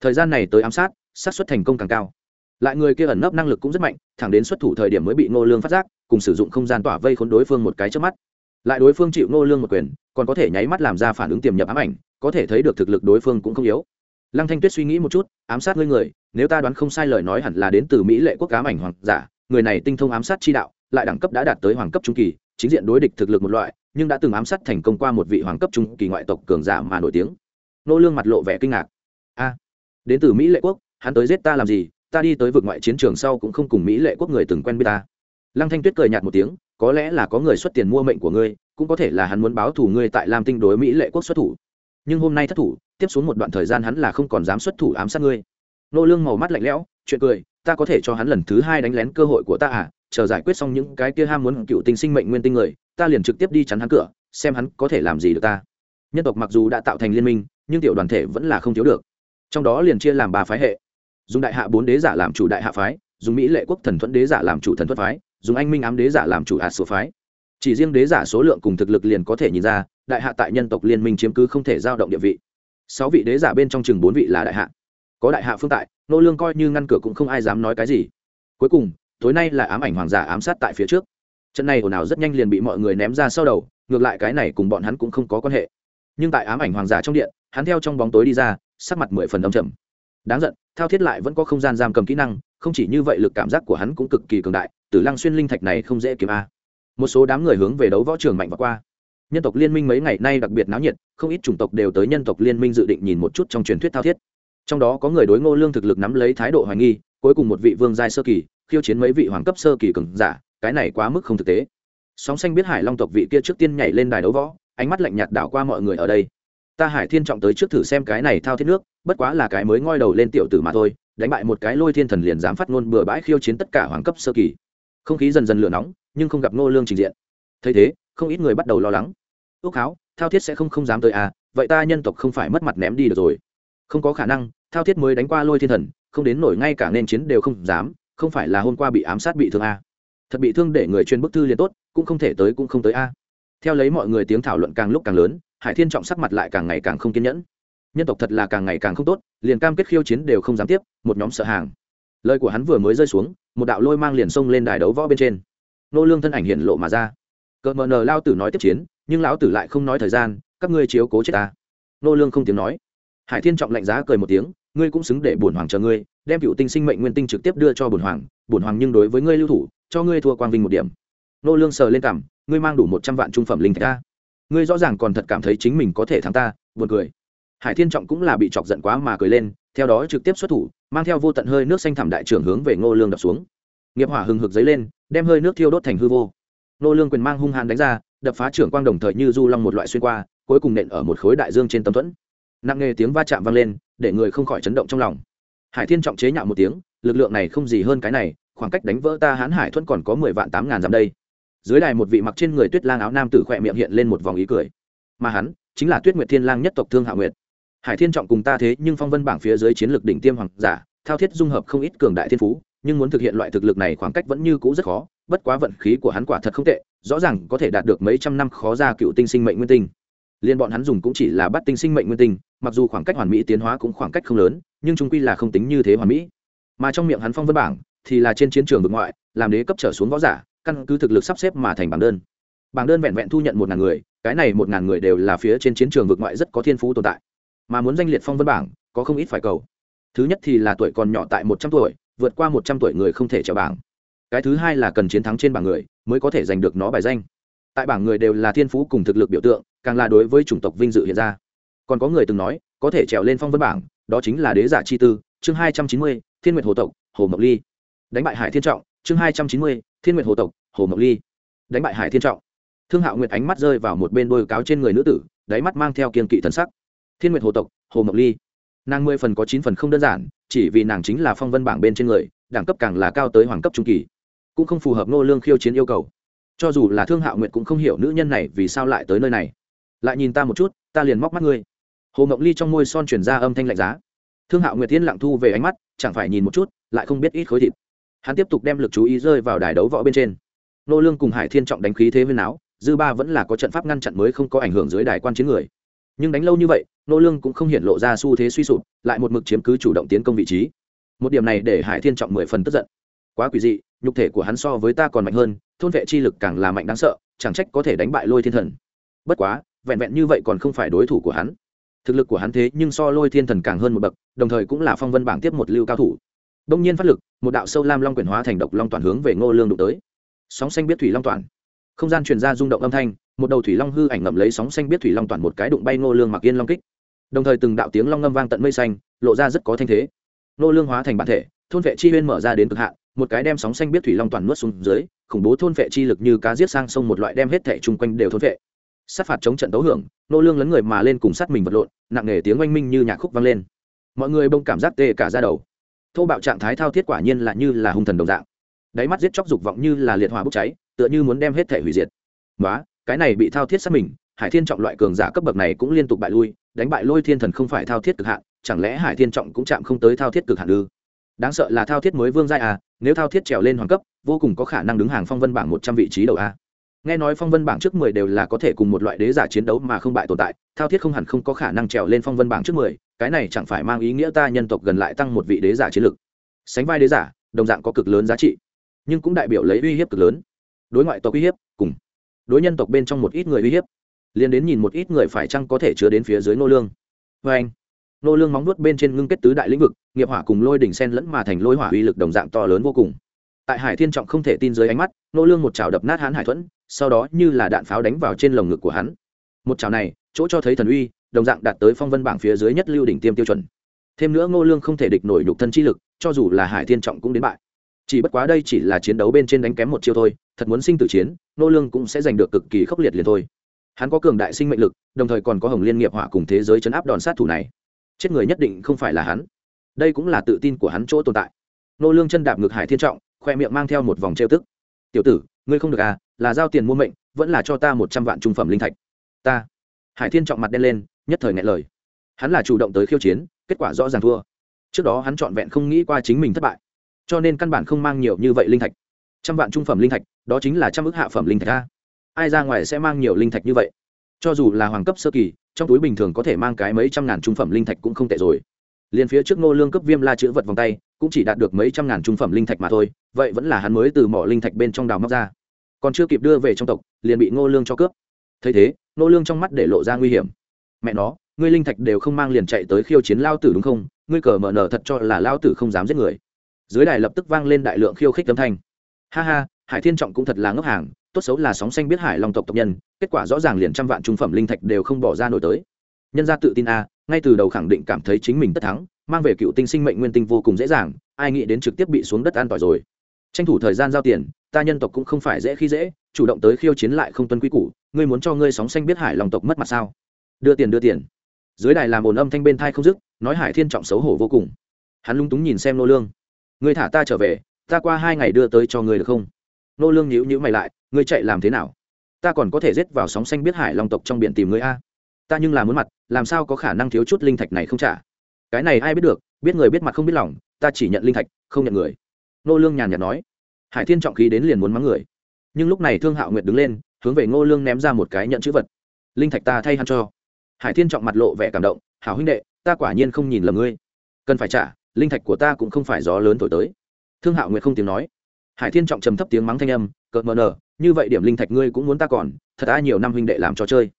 Thời gian này tới ám sát sát xuất thành công càng cao. Lại người kia ẩn nấp năng lực cũng rất mạnh, thẳng đến xuất thủ thời điểm mới bị ngô lương phát giác, cùng sử dụng không gian tỏa vây khốn đối phương một cái trước mắt. Lại đối phương chịu ngô lương một quyền, còn có thể nháy mắt làm ra phản ứng tiềm nhập ám ảnh có thể thấy được thực lực đối phương cũng không yếu. Lăng thanh tuyết suy nghĩ một chút, ám sát ngươi người, nếu ta đoán không sai lời nói hẳn là đến từ mỹ lệ quốc ám ảnh hoàng giả, người này tinh thông ám sát chi đạo, lại đẳng cấp đã đạt tới hoàng cấp trung kỳ, chính diện đối địch thực lực một loại, nhưng đã từng ám sát thành công qua một vị hoàng cấp trung kỳ ngoại tộc cường giả mà nổi tiếng. Nô lương mặt lộ vẻ kinh ngạc. A, đến từ mỹ lệ quốc, hắn tới giết ta làm gì? Ta đi tới vực ngoại chiến trường sau cũng không cùng mỹ lệ quốc người từng quen biết ta. Lăng thanh tuyết cười nhạt một tiếng, có lẽ là có người xuất tiền mua mệnh của ngươi, cũng có thể là hắn muốn báo thù ngươi tại lam tinh đối mỹ lệ quốc xuất thủ nhưng hôm nay thất thủ, tiếp xuống một đoạn thời gian hắn là không còn dám xuất thủ ám sát ngươi. Nô lương màu mắt lạnh lẽo, chuyện cười, ta có thể cho hắn lần thứ hai đánh lén cơ hội của ta à chờ giải quyết xong những cái kia ham muốn cựu tinh sinh mệnh nguyên tinh người, ta liền trực tiếp đi chắn hắn cửa, xem hắn có thể làm gì được ta. Nhân tộc mặc dù đã tạo thành liên minh, nhưng tiểu đoàn thể vẫn là không thiếu được. Trong đó liền chia làm ba phái hệ. Dùng đại hạ bốn đế giả làm chủ đại hạ phái, dùng mỹ lệ quốc thần thuẫn đế giả làm chủ thần thuận phái, dùng anh minh ám đế giả làm chủ hạ số phái chỉ riêng đế giả số lượng cùng thực lực liền có thể nhìn ra, đại hạ tại nhân tộc liên minh chiếm cứ không thể giao động địa vị. Sáu vị đế giả bên trong chừng bốn vị là đại hạ. Có đại hạ phương tại, nô lương coi như ngăn cửa cũng không ai dám nói cái gì. Cuối cùng, tối nay là ám ảnh hoàng giả ám sát tại phía trước. Trận này ồn ào rất nhanh liền bị mọi người ném ra sau đầu, ngược lại cái này cùng bọn hắn cũng không có quan hệ. Nhưng tại ám ảnh hoàng giả trong điện, hắn theo trong bóng tối đi ra, sắc mặt mười phần đông trầm. Đáng giận, thao thiết lại vẫn có không gian giam cầm kỹ năng, không chỉ như vậy lực cảm giác của hắn cũng cực kỳ cường đại, tử lăng xuyên linh thạch này không dễ kiếm a một số đám người hướng về đấu võ trường mạnh và qua. Nhân tộc liên minh mấy ngày nay đặc biệt náo nhiệt, không ít chủng tộc đều tới nhân tộc liên minh dự định nhìn một chút trong truyền thuyết thao thiết. Trong đó có người đối ngô lương thực lực nắm lấy thái độ hoài nghi, cuối cùng một vị vương giai sơ kỳ, khiêu chiến mấy vị hoàng cấp sơ kỳ cường giả, cái này quá mức không thực tế. Sóng xanh biết hải long tộc vị kia trước tiên nhảy lên đài đấu võ, ánh mắt lạnh nhạt đảo qua mọi người ở đây. Ta hải thiên trọng tới trước thử xem cái này thao thiết nước, bất quá là cái mới ngoi đầu lên tiểu tử mà thôi, đánh bại một cái lôi thiên thần liền dám phát ngôn bừa bãi khiêu chiến tất cả hoàng cấp sơ kỳ. Không khí dần dần lửa nóng nhưng không gặp ngô lương trình diện. Thấy thế, không ít người bắt đầu lo lắng. Ước háo thao thiết sẽ không không dám tới à vậy ta nhân tộc không phải mất mặt ném đi được rồi. Không có khả năng, thao thiết mới đánh qua lôi thiên thần, không đến nổi ngay cả nên chiến đều không dám, không phải là hôm qua bị ám sát bị thương à. thật bị thương để người chuyên bức thư liền tốt, cũng không thể tới cũng không tới a theo lấy mọi người tiếng thảo luận càng lúc càng lớn, hải thiên trọng sắc mặt lại càng ngày càng không kiên nhẫn. Nhân tộc thật là càng ngày càng không tốt, liền cam kết khiêu chiến đều không dám tiếp, một nhóm sợ hàng. Lời của hắn vừa mới rơi xuống, một đạo lôi mang liền xông lên đài đấu võ bên trên nô lương thân ảnh hiện lộ mà ra. Cợt mờ nờ lao tử nói tiếp chiến, nhưng lão tử lại không nói thời gian, các ngươi chiếu cố chết ta. Nô lương không tiếng nói. Hải thiên trọng lạnh giá cười một tiếng, ngươi cũng xứng để bổn hoàng chờ ngươi, đem cựu tinh sinh mệnh nguyên tinh trực tiếp đưa cho bổn hoàng bổn hoàng nhưng đối với ngươi lưu thủ, cho ngươi thua quang vinh một điểm. Nô lương sờ lên cằm, ngươi mang đủ một trăm vạn trung phẩm linh thạch ta. Ngươi rõ ràng còn thật cảm thấy chính mình có thể thắng ta, buồn cười. Hải thiên trọng cũng là bị chọc giận quá mà cười lên, theo đó trực tiếp xuất thủ, mang theo vô tận hơi nước xanh thẳm đại trưởng hướng về ngô lương đập xuống. Nghiệp hỏa hừng hực dấy lên đem hơi nước thiêu đốt thành hư vô. Nô lương quyền mang hung hăng đánh ra, đập phá trưởng quang đồng thời như du long một loại xuyên qua, cuối cùng nện ở một khối đại dương trên tấm thuẫn. Nặng nghề tiếng va chạm vang lên, để người không khỏi chấn động trong lòng. Hải thiên trọng chế nhạo một tiếng, lực lượng này không gì hơn cái này, khoảng cách đánh vỡ ta hán hải thuẫn còn có mười vạn tám ngàn dặm đây. Dưới đài một vị mặc trên người tuyết lang áo nam tử khỏe miệng hiện lên một vòng ý cười. Mà hắn, chính là tuyết nguyệt thiên lang nhất tộc thương hạ nguyệt. Hải thiên trọng cùng ta thế nhưng phong vân bảng phía dưới chiến lược đỉnh tiêm hoàng giả, thao thiết dung hợp không ít cường đại thiên phú nhưng muốn thực hiện loại thực lực này khoảng cách vẫn như cũ rất khó, bất quá vận khí của hắn quả thật không tệ, rõ ràng có thể đạt được mấy trăm năm khó ra cựu tinh sinh mệnh nguyên tinh. Liên bọn hắn dùng cũng chỉ là bắt tinh sinh mệnh nguyên tinh, mặc dù khoảng cách hoàn mỹ tiến hóa cũng khoảng cách không lớn, nhưng chúng quy là không tính như thế hoàn mỹ. Mà trong miệng hắn phong vân bảng, thì là trên chiến trường vực ngoại, làm đế cấp trở xuống võ giả, căn cứ thực lực sắp xếp mà thành bảng đơn. Bảng đơn vẹn vẹn thu nhận một ngàn người, cái này một ngàn người đều là phía trên chiến trường vực ngoại rất có thiên phú tồn tại. Mà muốn danh liệt phong vân bảng, có không ít phải cầu. Thứ nhất thì là tuổi còn nhỏ tại một trăm tuổi vượt qua một trăm tuổi người không thể trèo bảng. Cái thứ hai là cần chiến thắng trên bảng người, mới có thể giành được nó bài danh. Tại bảng người đều là thiên phú cùng thực lực biểu tượng, càng là đối với chủng tộc vinh dự hiện ra. Còn có người từng nói, có thể trèo lên phong vân bảng, đó chính là đế giả chi tư, chương hai trăm chín mươi, thiên nguyệt hồ tộc, hồ mộc ly. Đánh bại hải thiên trọng, chương hai trăm chín mươi, thiên nguyệt hồ tộc, hồ mộc ly. Đánh bại hải thiên trọng. Thương hạo nguyệt ánh mắt rơi vào một bên đôi cáo trên người nữ tử, đáy mắt mang theo kiên kỵ thần sắc. Thiên nguyệt hồ tộc, hồ mộc ly. Nàng mười phần có chín phần không đơn giản chỉ vì nàng chính là phong vân bảng bên trên người, đẳng cấp càng là cao tới hoàng cấp trung kỳ. Cũng không phù hợp nô lương khiêu chiến yêu cầu. Cho dù là thương hạo nguyện cũng không hiểu nữ nhân này vì sao lại tới nơi này. Lại nhìn ta một chút, ta liền móc mắt ngươi. Hồ ngọc ly trong môi son chuyển ra âm thanh lạnh giá. Thương hạo nguyệt tiên lặng thu về ánh mắt, chẳng phải nhìn một chút, lại không biết ít khối thịt. Hắn tiếp tục đem lực chú ý rơi vào đài đấu võ bên trên. Nô lương cùng hải thiên trọng đánh khí thế với áo dư ba vẫn là có trận pháp ngăn chặn mới không có ảnh hưởng dưới đài quan chiến người nhưng đánh lâu như vậy, nô lương cũng không hiện lộ ra xu thế suy sụp, lại một mực chiếm cứ chủ động tiến công vị trí. Một điểm này để hải thiên trọng mười phần tức giận. Quá quỷ dị, nhục thể của hắn so với ta còn mạnh hơn, thôn vệ chi lực càng là mạnh đáng sợ, chẳng trách có thể đánh bại lôi thiên thần. Bất quá, vẹn vẹn như vậy còn không phải đối thủ của hắn. Thực lực của hắn thế nhưng so lôi thiên thần càng hơn một bậc, đồng thời cũng là phong vân bảng tiếp một lưu cao thủ. Đông nhiên phát lực, một đạo sâu lam long quyển hóa thành độc long toàn hướng về ngô lương đụng tới. Sóng xanh biết thủy long toàn. Không gian truyền ra rung động âm thanh một đầu thủy long hư ảnh ngậm lấy sóng xanh biết thủy long toàn một cái đụng bay ngô lương mặc yên long kích. Đồng thời từng đạo tiếng long ngâm vang tận mây xanh, lộ ra rất có thanh thế. Ngô lương hóa thành bản thể, thôn vệ chi huyên mở ra đến cực hạn, một cái đem sóng xanh biết thủy long toàn nuốt xuống dưới, khủng bố thôn vệ chi lực như cá giết sang sông một loại đem hết thể chung quanh đều thôn vệ. Sát phạt chống trận đấu hưởng nô lương lấn người mà lên cùng sát mình vật lộn, nặng nề tiếng oanh minh như nhạc khúc vang lên. Mọi người bông cảm giác tê cả da đầu. Thô bạo trạng thái thao thiết quả nhiên là như là hung thần đồng dạng. Đáy mắt giết chóc dục vọng như là liệt hỏa bốc cháy, tựa như muốn đem hết thể hủy diệt. Quá cái này bị thao thiết sát mình, hải thiên trọng loại cường giả cấp bậc này cũng liên tục bại lui, đánh bại lôi thiên thần không phải thao thiết cực hạn, chẳng lẽ hải thiên trọng cũng chạm không tới thao thiết cực hạn ư? Đáng sợ là thao thiết mới vương giai à nếu thao thiết trèo lên hoàng cấp, vô cùng có khả năng đứng hàng phong vân bảng một trăm vị trí đầu a. Nghe nói phong vân bảng trước mười đều là có thể cùng một loại đế giả chiến đấu mà không bại tồn tại, thao thiết không hẳn không có khả năng trèo lên phong vân bảng trước mười, cái này chẳng phải mang ý nghĩa ta nhân tộc gần lại tăng một vị đế giả chiến lực. Sánh vai đế giả, đồng dạng có cực lớn giá trị, nhưng cũng đại biểu lấy uy hiếp cực lớn. Đối ngoại tộc uy hiếp, cùng đối nhân tộc bên trong một ít người uy hiếp, liền đến nhìn một ít người phải chăng có thể chứa đến phía dưới nô lương. Vê anh, nô lương móng nuốt bên trên ngưng kết tứ đại lĩnh vực, nghiệp hỏa cùng lôi đỉnh sen lẫn mà thành lôi hỏa uy lực đồng dạng to lớn vô cùng. Tại hải thiên trọng không thể tin dưới ánh mắt, nô lương một chảo đập nát hắn hải thuẫn, sau đó như là đạn pháo đánh vào trên lồng ngực của hắn. Một chảo này, chỗ cho thấy thần uy, đồng dạng đạt tới phong vân bảng phía dưới nhất lưu đỉnh tiêm tiêu chuẩn. Thêm nữa ngô lương không thể địch nổi nhục thân chi lực, cho dù là hải thiên trọng cũng đến bại. Chỉ bất quá đây chỉ là chiến đấu bên trên đánh kém một chiêu thôi thật muốn sinh tử chiến, nô lương cũng sẽ giành được cực kỳ khốc liệt liền thôi. Hắn có cường đại sinh mệnh lực, đồng thời còn có hồng liên nghiệp hỏa cùng thế giới chấn áp đòn sát thủ này. Chết người nhất định không phải là hắn. Đây cũng là tự tin của hắn chỗ tồn tại. Nô lương chân đạp ngực hải thiên trọng, khoe miệng mang theo một vòng trêu tức. Tiểu tử, ngươi không được à là giao tiền mua mệnh, vẫn là cho ta một trăm vạn trung phẩm linh thạch. Ta. Hải thiên trọng mặt đen lên, nhất thời ngại lời. Hắn là chủ động tới khiêu chiến, kết quả rõ ràng thua. Trước đó hắn trọn vẹn không nghĩ qua chính mình thất bại, cho nên căn bản không mang nhiều như vậy linh thạch trăm vạn trung phẩm linh thạch, đó chính là trăm ước hạ phẩm linh thạch a. Ai ra ngoài sẽ mang nhiều linh thạch như vậy? Cho dù là hoàng cấp sơ kỳ, trong túi bình thường có thể mang cái mấy trăm ngàn trung phẩm linh thạch cũng không tệ rồi. Liền phía trước ngô lương cấp viêm la chữ vật vòng tay, cũng chỉ đạt được mấy trăm ngàn trung phẩm linh thạch mà thôi, vậy vẫn là hắn mới từ mỏ linh thạch bên trong đào móc ra. Còn chưa kịp đưa về trong tộc, liền bị ngô lương cho cướp. Thấy thế, ngô lương trong mắt để lộ ra nguy hiểm. Mẹ nó, ngươi linh thạch đều không mang liền chạy tới khiêu chiến lao tử đúng không? Ngươi cờ mở nở thật cho là lao tử không dám giết người. Dưới đài lập tức vang lên đại lượng khiêu khích âm thanh ha ha, hải thiên trọng cũng thật là ngốc hàng, tốt xấu là sóng xanh biết hải long tộc tộc nhân, kết quả rõ ràng liền trăm vạn trung phẩm linh thạch đều không bỏ ra nổi tới. Nhân gia tự tin a ngay từ đầu khẳng định cảm thấy chính mình tất thắng, mang về cựu tinh sinh mệnh nguyên tinh vô cùng dễ dàng, ai nghĩ đến trực tiếp bị xuống đất an tỏi rồi. Tranh thủ thời gian giao tiền, ta nhân tộc cũng không phải dễ khi dễ, chủ động tới khiêu chiến lại không tuân quy củ, ngươi muốn cho ngươi sóng xanh biết hải lòng tộc mất mặt sao? Đưa tiền đưa tiền. Dưới đài làm ồn âm thanh bên thai không dứt, nói hải thiên trọng xấu hổ vô cùng. Hắn lung túng nhìn xem nô lương. Ngươi thả ta trở về ta qua hai ngày đưa tới cho ngươi được không? Nô lương nhíu nhíu mày lại, ngươi chạy làm thế nào? Ta còn có thể giết vào sóng xanh biết hải long tộc trong biển tìm ngươi a. Ta nhưng là muốn mặt, làm sao có khả năng thiếu chút linh thạch này không trả? Cái này ai biết được, biết người biết mặt không biết lòng, ta chỉ nhận linh thạch, không nhận người. Nô lương nhàn nhạt nói. Hải thiên trọng khí đến liền muốn mắng người. Nhưng lúc này thương hạo nguyệt đứng lên, hướng về ngô lương ném ra một cái nhận chữ vật. Linh thạch ta thay hắn cho. Hải thiên trọng mặt lộ vẻ cảm động. Hảo huynh đệ, ta quả nhiên không nhìn lầm ngươi. Cần phải trả, linh thạch của ta cũng không phải gió lớn thổi tới thương hạo nguyệt không tiếng nói. Hải thiên trọng trầm thấp tiếng mắng thanh âm, cợt mờ nở, như vậy điểm linh thạch ngươi cũng muốn ta còn, thật ta nhiều năm huynh đệ làm trò chơi.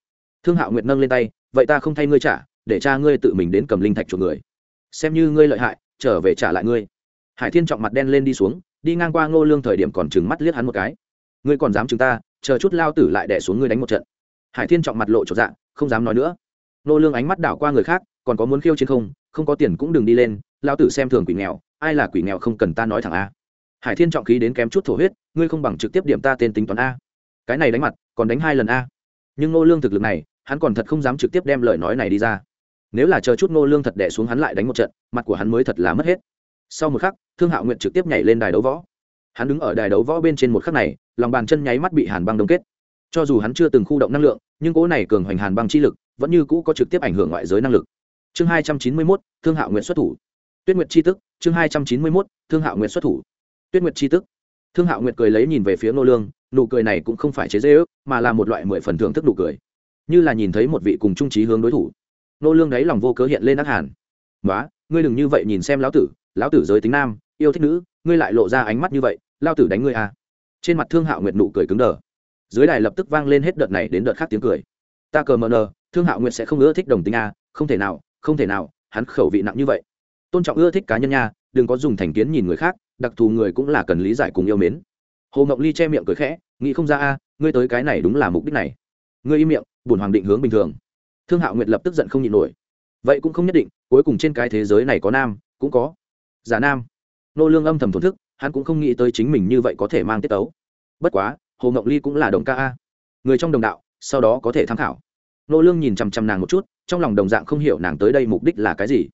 Thương hạo nguyệt nâng lên tay, vậy ta không thay ngươi trả, để cha ngươi tự mình đến cầm linh thạch chuộc người. Xem như ngươi lợi hại, trở về trả lại ngươi. Hải thiên trọng mặt đen lên đi xuống, đi ngang qua ngô lương thời điểm còn trừng mắt liếc hắn một cái. Ngươi còn dám chừng ta, chờ chút lao tử lại đẻ xuống ngươi đánh một trận. Hải thiên trọng mặt lộ trọt dạng không dám nói nữa. Ngô lương ánh mắt đảo qua người khác, còn có muốn khiêu trên không? Không có tiền cũng đừng đi lên, lao tử xem thường quỷ nghèo ai là quỷ nghèo không cần ta nói thẳng a. Hải thiên trọng khí đến kém chút thổ huyết, ngươi không bằng trực tiếp điểm ta tên tính toán a. Cái này đánh mặt, còn đánh hai lần a. Nhưng ngô lương thực lực này, hắn còn thật không dám trực tiếp đem lời nói này đi ra. Nếu là chờ chút ngô lương thật đẻ xuống hắn lại đánh một trận, mặt của hắn mới thật là mất hết. Sau một khắc, thương hạo nguyện trực tiếp nhảy lên đài đấu võ. Hắn đứng ở đài đấu võ bên trên một khắc này, lòng bàn chân nháy mắt bị hàn băng đông kết. Cho dù hắn chưa từng khu động năng lượng, nhưng cỗ này cường hoành hàn băng chi lực vẫn như cũ có trực tiếp ảnh hưởng ngoại giới năng lực. Chương hai trăm chín mươi mốt, thương hạo nguyện xuất thủ tuyết nguyệt c h i tức, chương hai trăm chín mươi mốt, thương hạo Nguyệt xuất thủ. Tuyết nguyệt c h i tức. Thương hạo nguyệt cười lấy nhìn về phía nô lương, nụ cười này cũng không phải chế dễ ước mà là một loại mười phần thưởng thức nụ cười. Như là nhìn thấy một vị cùng trung trí hướng đối thủ. Nô lương đấy lòng vô cớ hiện lên ác hàn. Nói ngươi đừng như vậy nhìn xem lão tử lão tử giới tính nam, yêu thích nữ, ngươi lại lộ ra ánh mắt như vậy lao tử đánh ngươi à? Trên mặt thương hạo nguyệt nụ cười cứng đờ. Dưới đài lập tức vang lên hết đợt này đến đợt khác tiếng cười. Ta cờ mờ nờ, thương hạo nguyệt sẽ không ưa thích đồng tính à không thể nào, không thể nào, hắn khẩu vị nặng như vậy tôn trọng ưa thích cá nhân nha, đừng có dùng thành kiến nhìn người khác, đặc thù người cũng là cần lý giải cùng yêu mến. Hồ ngọc ly che miệng cười khẽ, nghĩ không ra a, ngươi tới cái này đúng là mục đích này. Ngươi im miệng bùn hoàng định hướng bình thường. Thương hạo nguyệt lập tức giận không nhịn nổi. Vậy cũng không nhất định, cuối cùng trên cái thế giới này có nam, cũng có giả nam. Nô lương âm thầm thổn thức, hắn cũng không nghĩ tới chính mình như vậy có thể mang tiết tấu. Bất quá, hồ ngọc ly cũng là đồng ca a. Người trong đồng đạo, sau đó có thể tham khảo. Nô lương nhìn chằm chằm nàng một chút, trong lòng đồng dạng không hiểu nàng tới đây mục đích là cái gì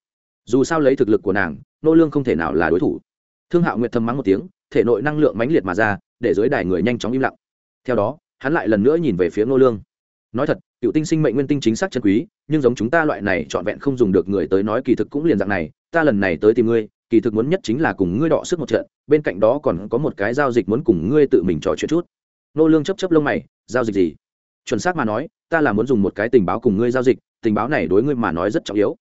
dù sao lấy thực lực của nàng, nô lương không thể nào là đối thủ. Thương hạo nguyệt thầm mắng một tiếng, thể nội năng lượng mãnh liệt mà ra, để dưới đài người nhanh chóng im lặng. Theo đó, hắn lại lần nữa nhìn về phía nô lương. Nói thật, cựu tinh sinh mệnh nguyên tinh chính xác chân quý, nhưng giống chúng ta loại này trọn vẹn không dùng được người tới nói kỳ thực cũng liền dạng này, ta lần này tới tìm ngươi, kỳ thực muốn nhất chính là cùng ngươi đọ sức một trận, bên cạnh đó còn có một cái giao dịch muốn cùng ngươi tự mình trò chuyện chút. Nô lương chấp chấp lông mày, giao dịch gì? Chuẩn xác mà nói, ta là muốn dùng một cái tình báo cùng ngươi giao dịch, tình báo này đối ngươi mà nói rất trọng yếu.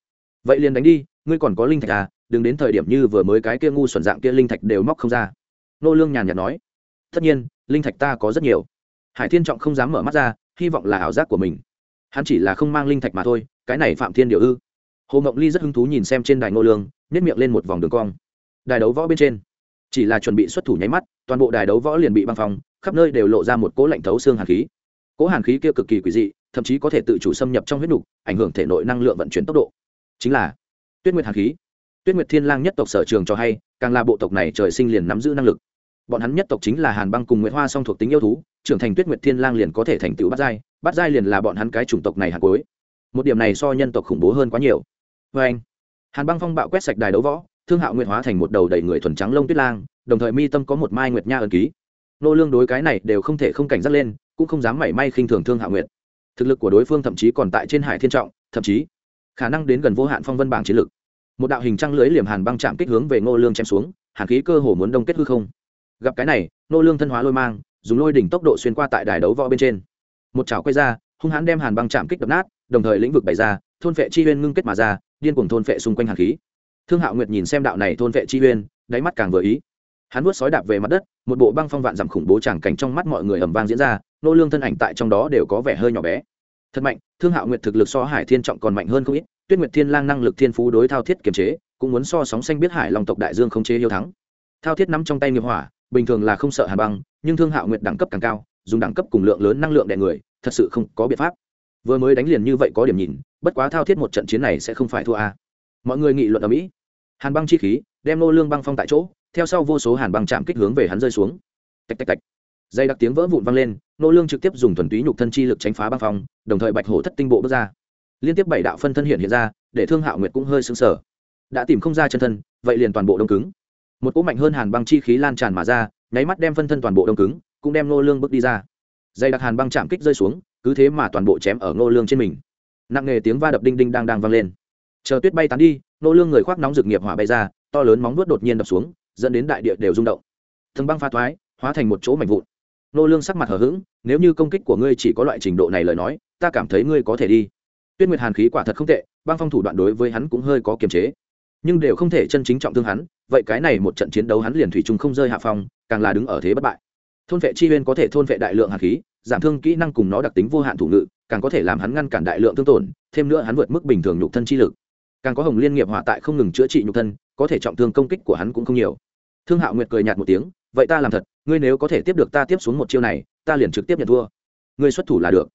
Vậy liền đánh đi ngươi còn có linh thạch à đừng đến thời điểm như vừa mới cái kia ngu xuẩn dạng kia linh thạch đều móc không ra. Nô lương nhàn nhạt nói, tất nhiên, linh thạch ta có rất nhiều. Hải thiên trọng không dám mở mắt ra, hy vọng là ảo giác của mình. Hắn chỉ là không mang linh thạch mà thôi, cái này phạm thiên điều ư. Hồ mộng ly rất hứng thú nhìn xem trên đài nô lương nhét miệng lên một vòng đường cong. Đài đấu võ bên trên, chỉ là chuẩn bị xuất thủ nháy mắt, toàn bộ đài đấu võ liền bị băng phong, khắp nơi đều lộ ra một cỗ lạnh thấu xương hàn khí. Cỗ hàn khí kia cực kỳ quỷ dị, thậm chí có thể tự chủ xâm nhập trong huyết nục, ảnh hưởng thể nội năng lượng vận chuyển tốc độ. Chính là tuyết nguyệt hàn khí. Tuyết nguyệt thiên lang nhất tộc sở trường cho hay, càng là bộ tộc này trời sinh liền nắm giữ năng lực. Bọn hắn nhất tộc chính là hàn băng cùng nguyệt hoa song thuộc tính yêu thú, trưởng thành tuyết nguyệt thiên lang liền có thể thành tựu Bát giai Bát giai liền là bọn hắn cái chủng tộc này hàn cuối. Một điểm này so nhân tộc khủng bố hơn quá nhiều. Vê anh, hàn băng phong bạo quét sạch đài đấu võ, thương hạo nguyệt hóa thành một đầu đầy người thuần trắng lông tuyết lang, đồng thời mi tâm có một mai nguyệt nha ẩn ký. Nô lương đối cái này đều không thể không cảnh giác lên, cũng không dám mảy may khinh thường thương hạo nguyệt. Thực lực của đối phương thậm chí còn tại trên hải thiên trọng, thậm chí khả năng đến gần vô hạn phong vân bảng chiến lực một đạo hình trăng lưới liềm hàn băng chạm kích hướng về ngô lương chém xuống, hàn khí cơ hồ muốn đông kết hư không. Gặp cái này, ngô lương thân hóa lôi mang, dùng lôi đỉnh tốc độ xuyên qua tại đài đấu võ bên trên. Một chảo quay ra, hung hãn đem hàn băng chạm kích đập nát, đồng thời lĩnh vực bày ra, thôn vệ chi uyên ngưng kết mà ra, điên cuồng thôn vệ xung quanh hàn khí. Thương hạo nguyệt nhìn xem đạo này thôn vệ chi uyên đáy mắt càng vừa ý. Hắn vuốt sói đạp về mặt đất, một bộ băng phong vạn dặm khủng bố tràng cảnh trong mắt mọi người ầm vang diễn ra nô lương thân ảnh tại trong đó đều có vẻ hơi nhỏ bé. Thật mạnh, thương hạo nguyệt thực lực so hải thiên trọng còn mạnh hơn không ít tuyết nguyệt thiên lang năng lực thiên phú đối thao thiết kiềm chế, cũng muốn so sóng xanh biết hải long tộc đại dương không chế yêu thắng. Thao thiết nắm trong tay nghiệp hỏa, bình thường là không sợ hàn băng, nhưng thương hạo nguyệt đẳng cấp càng cao, dùng đẳng cấp cùng lượng lớn năng lượng đè người, thật sự không có biện pháp. Vừa mới đánh liền như vậy có điểm nhìn, bất quá thao thiết một trận chiến này sẽ không phải thua a. Mọi người nghị luận ở mỹ. Hàn băng chi khí, đem nô lương băng phong tại chỗ, theo sau vô số hàn băng chạm kích hướng về hắn rơi xuống. Tạch tạch tạch. Dây đặc tiếng vỡ vụn vang lên, nô lương trực tiếp dùng thuần túy nhục thân chi lực tránh phá băng phong, đồng thời bạch hổ thất tinh bộ bước ra liên tiếp bảy đạo phân thân hiện hiện ra, để thương hạo nguyệt cũng hơi sững sờ. Đã tìm không ra chân thân, vậy liền toàn bộ đông cứng. Một cỗ mạnh hơn hàn băng chi khí lan tràn mà ra, nháy mắt đem phân thân toàn bộ đông cứng, cũng đem nô lương bước đi ra. Dây đặc hàn băng chạm kích rơi xuống, cứ thế mà toàn bộ chém ở nô lương trên mình. Nặng nghề tiếng va đập đinh đinh đang đang vang lên. Chờ tuyết bay tán đi nô lương người khoác nóng rực nghiệp hỏa bay ra, to lớn móng vuốt đột nhiên đập xuống, dẫn đến đại địa đều rung động. Thường băng pha thoái, hóa thành một chỗ mảnh vụn. Nô lương sắc mặt hờ hững, nếu như công kích của ngươi chỉ có loại trình độ này lời nói, ta cảm thấy ngươi có thể đi tuyết nguyệt hàn khí quả thật không tệ, băng phong thủ đoạn đối với hắn cũng hơi có kiềm chế. Nhưng đều không thể chân chính trọng thương hắn, vậy cái này một trận chiến đấu hắn liền thủy chung không rơi hạ phong, càng là đứng ở thế bất bại. Thôn vệ chi huyên có thể thôn vệ đại lượng hàn khí, giảm thương kỹ năng cùng nó đặc tính vô hạn thủ ngự, càng có thể làm hắn ngăn cản đại lượng thương tổn, thêm nữa hắn vượt mức bình thường nhục thân chi lực. Càng có hồng liên nghiệp hỏa tại không ngừng chữa trị nhục thân, có thể trọng thương công kích của hắn cũng không nhiều. Thương hạo nguyệt cười nhạt một tiếng, vậy ta làm thật, ngươi nếu có thể tiếp được ta tiếp xuống một chiêu này, ta liền trực tiếp nhận thua. Ngươi xuất thủ là được.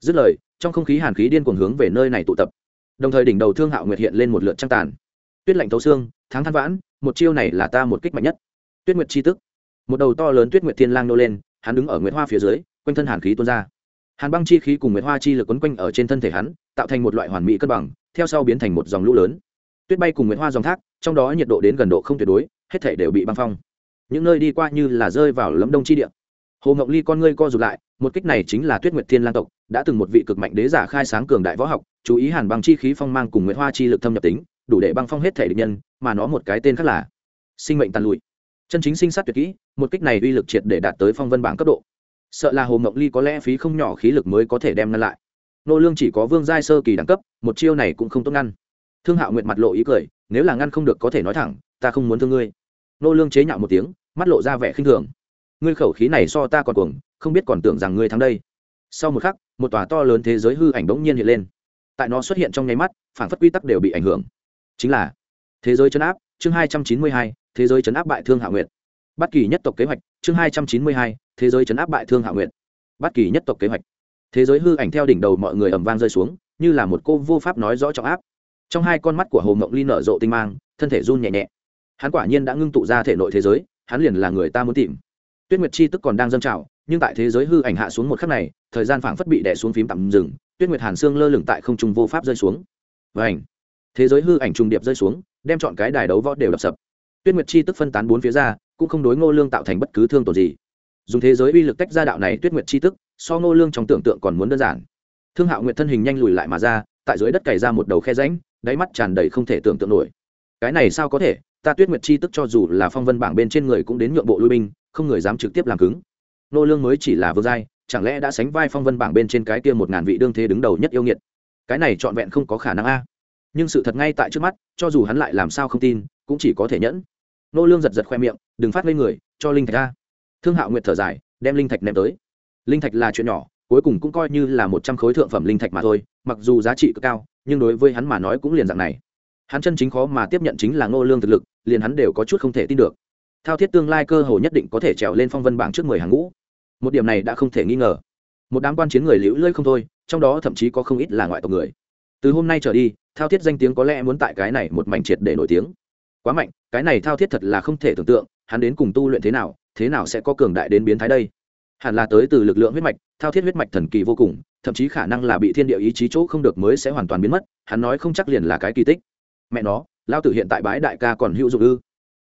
Dứt lời trong không khí hàn khí điên cuồng hướng về nơi này tụ tập. Đồng thời đỉnh đầu thương hạo nguyệt hiện lên một lượt trăng tàn. Tuyết lạnh thấu xương, tháng than vãn, một chiêu này là ta một kích mạnh nhất. Tuyết nguyệt chi tức. Một đầu to lớn tuyết nguyệt thiên lang nô lên, hắn đứng ở nguyệt hoa phía dưới, quanh thân hàn khí tuôn ra. Hàn băng chi khí cùng nguyệt hoa chi lực quấn quanh ở trên thân thể hắn, tạo thành một loại hoàn mỹ cân bằng, theo sau biến thành một dòng lũ lớn. Tuyết bay cùng nguyệt hoa dòng thác, trong đó nhiệt độ đến gần độ không tuyệt đối, hết thể đều bị băng phong. Những nơi đi qua như là rơi vào lấm đông chi địa hồ ngọc ly con ngươi co rụt lại, một kích này chính là tuyết nguyệt thiên Lan tộc, đã từng một vị cực mạnh đế giả khai sáng cường đại võ học, chú ý hàn băng chi khí phong mang cùng nguyệt hoa chi lực thâm nhập tính, đủ để băng phong hết thể địch nhân, mà nó một cái tên khác là sinh mệnh tàn lụi. Chân chính sinh sát tuyệt kỹ, một kích này uy lực triệt để đạt tới phong vân bảng cấp độ. Sợ là hồ Ngọc ly có lẽ phí không nhỏ khí lực mới có thể đem ngăn lại. Nô lương chỉ có vương giai sơ kỳ đẳng cấp, một chiêu này cũng không tốt ngăn. Thương hạo nguyệt mặt lộ ý cười, nếu là ngăn không được có thể nói thẳng, ta không muốn thương ngươi. Nô lương chế nhạo một tiếng, mắt lộ ra vẻ khinh thường ngươi khẩu khí này so ta còn cuồng, không biết còn tưởng rằng ngươi thắng đây. Sau một khắc, một tòa to lớn thế giới hư ảnh bỗng nhiên hiện lên. Tại nó xuất hiện trong nháy mắt, phản phất quy tắc đều bị ảnh hưởng. Chính là, thế giới chấn áp, chương hai trăm chín mươi hai, thế giới chấn áp bại thương hạ nguyệt. Bất kỳ nhất tộc kế hoạch, chương hai trăm chín mươi hai, thế giới chấn áp bại thương hạ nguyệt. Bất kỳ nhất tộc kế hoạch. Thế giới hư ảnh theo đỉnh đầu mọi người ầm vang rơi xuống, như là một cô vô pháp nói rõ trọng áp. Trong hai con mắt của hồ mộng ly nở rộ tinh mang, thân thể run nhẹ nhẹ. Hắn quả nhiên đã ngưng tụ ra thể nội thế giới, hắn liền là người ta muốn tìm tuyết nguyệt chi tức còn đang dâng trào, nhưng tại thế giới hư ảnh hạ xuống một khắc này, thời gian phảng phất bị đè xuống phím tạm dừng, tuyết nguyệt hàn xương lơ lửng tại không trung vô pháp rơi xuống. Và ảnh thế giới hư ảnh trùng điệp rơi xuống, đem chọn cái đài đấu võ đều đập sập. Tuyết nguyệt chi tức phân tán bốn phía ra, cũng không đối ngô lương tạo thành bất cứ thương tổn gì. Dùng thế giới uy lực tách ra đạo này tuyết nguyệt chi tức, so ngô lương trong tưởng tượng còn muốn đơn giản. Thương hạo nguyệt thân hình nhanh lùi lại mà ra, tại dưới đất cày ra một đầu khe rãnh, đáy mắt tràn đầy không thể tưởng tượng nổi. Cái này sao có thể? Ta tuyết nguyệt chi tức cho dù là phong vân bảng bên trên người cũng đến nhượng bộ lui binh không người dám trực tiếp làm cứng. Nô lương mới chỉ là vương giai, chẳng lẽ đã sánh vai phong vân bảng bên trên cái kia một ngàn vị đương thế đứng đầu nhất yêu nghiệt? Cái này trọn vẹn không có khả năng a. Nhưng sự thật ngay tại trước mắt, cho dù hắn lại làm sao không tin, cũng chỉ có thể nhẫn. Nô lương giật giật khoe miệng, đừng phát lên người, cho linh thạch ra. thương hạo nguyệt thở dài, đem linh thạch ném tới. Linh thạch là chuyện nhỏ, cuối cùng cũng coi như là một trăm khối thượng phẩm linh thạch mà thôi, mặc dù giá trị cực cao, nhưng đối với hắn mà nói cũng liền dạng này. Hắn chân chính khó mà tiếp nhận chính là ngô lương thực lực, liền hắn đều có chút không thể tin được thao thiết tương lai cơ hồ nhất định có thể trèo lên phong vân bảng trước mười hàng ngũ. Một điểm này đã không thể nghi ngờ. Một đám quan chiến người liễu lơi không thôi, trong đó thậm chí có không ít là ngoại tộc người. Từ hôm nay trở đi, thao thiết danh tiếng có lẽ muốn tại cái này một mảnh triệt để nổi tiếng. Quá mạnh, cái này thao thiết thật là không thể tưởng tượng, hắn đến cùng tu luyện thế nào thế nào sẽ có cường đại đến biến thái đây? Hẳn là tới từ lực lượng huyết mạch, thao thiết huyết mạch thần kỳ vô cùng, thậm chí khả năng là bị thiên địa ý chí chỗ không được mới sẽ hoàn toàn biến mất, hắn nói không chắc liền là cái kỳ tích. Mẹ nó lao tử hiện tại bái đại ca còn hữu dụng ư?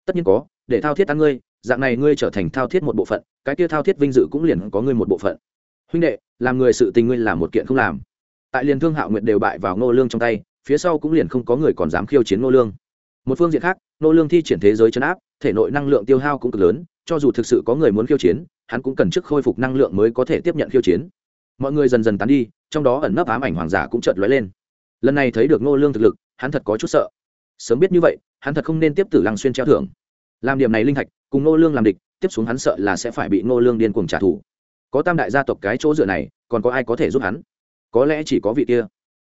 Tất nhiên có để thao thiết ăn ngươi, dạng này ngươi trở thành thao thiết một bộ phận, cái kia thao thiết vinh dự cũng liền có ngươi một bộ phận. Huynh đệ, làm người sự tình ngươi làm một kiện không làm. Tại liền thương hạo nguyệt đều bại vào ngô lương trong tay, phía sau cũng liền không có người còn dám khiêu chiến ngô lương. Một phương diện khác, ngô lương thi triển thế giới chấn áp, thể nội năng lượng tiêu hao cũng cực lớn, cho dù thực sự có người muốn khiêu chiến, hắn cũng cần trước khôi phục năng lượng mới có thể tiếp nhận khiêu chiến. Mọi người dần dần tán đi, trong đó ẩn nấp ám ảnh hoàng giả cũng chợt lóe lên. Lần này thấy được ngô lương thực lực, hắn thật có chút sợ. Sớm biết như vậy, hắn thật không nên tiếp tử lăng xuyên treo thưởng làm điểm này linh thạch, cùng nô lương làm địch, tiếp xuống hắn sợ là sẽ phải bị nô lương điên cuồng trả thù. Có tam đại gia tộc cái chỗ dựa này, còn có ai có thể giúp hắn? Có lẽ chỉ có vị kia.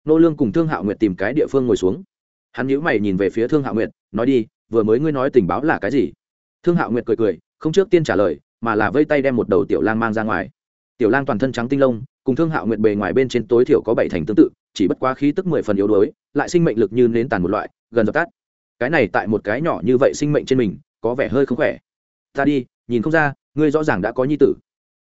Nô lương cùng thương hạo nguyệt tìm cái địa phương ngồi xuống. Hắn nhíu mày nhìn về phía thương hạo nguyệt, nói đi, vừa mới ngươi nói tình báo là cái gì? Thương hạo nguyệt cười cười, không trước tiên trả lời, mà là vây tay đem một đầu tiểu lang mang ra ngoài. Tiểu lang toàn thân trắng tinh lông, cùng thương hạo nguyệt bề ngoài bên trên tối thiểu có bảy thành tương tự, chỉ bất quá khí tức mười phần yếu đuối, lại sinh mệnh lực như nến tàn một loại, gần dập tắt. Cái này tại một cái nhỏ như vậy sinh mệnh trên mình có vẻ hơi không khỏe. Ta đi nhìn không ra ngươi rõ ràng đã có nhi tử.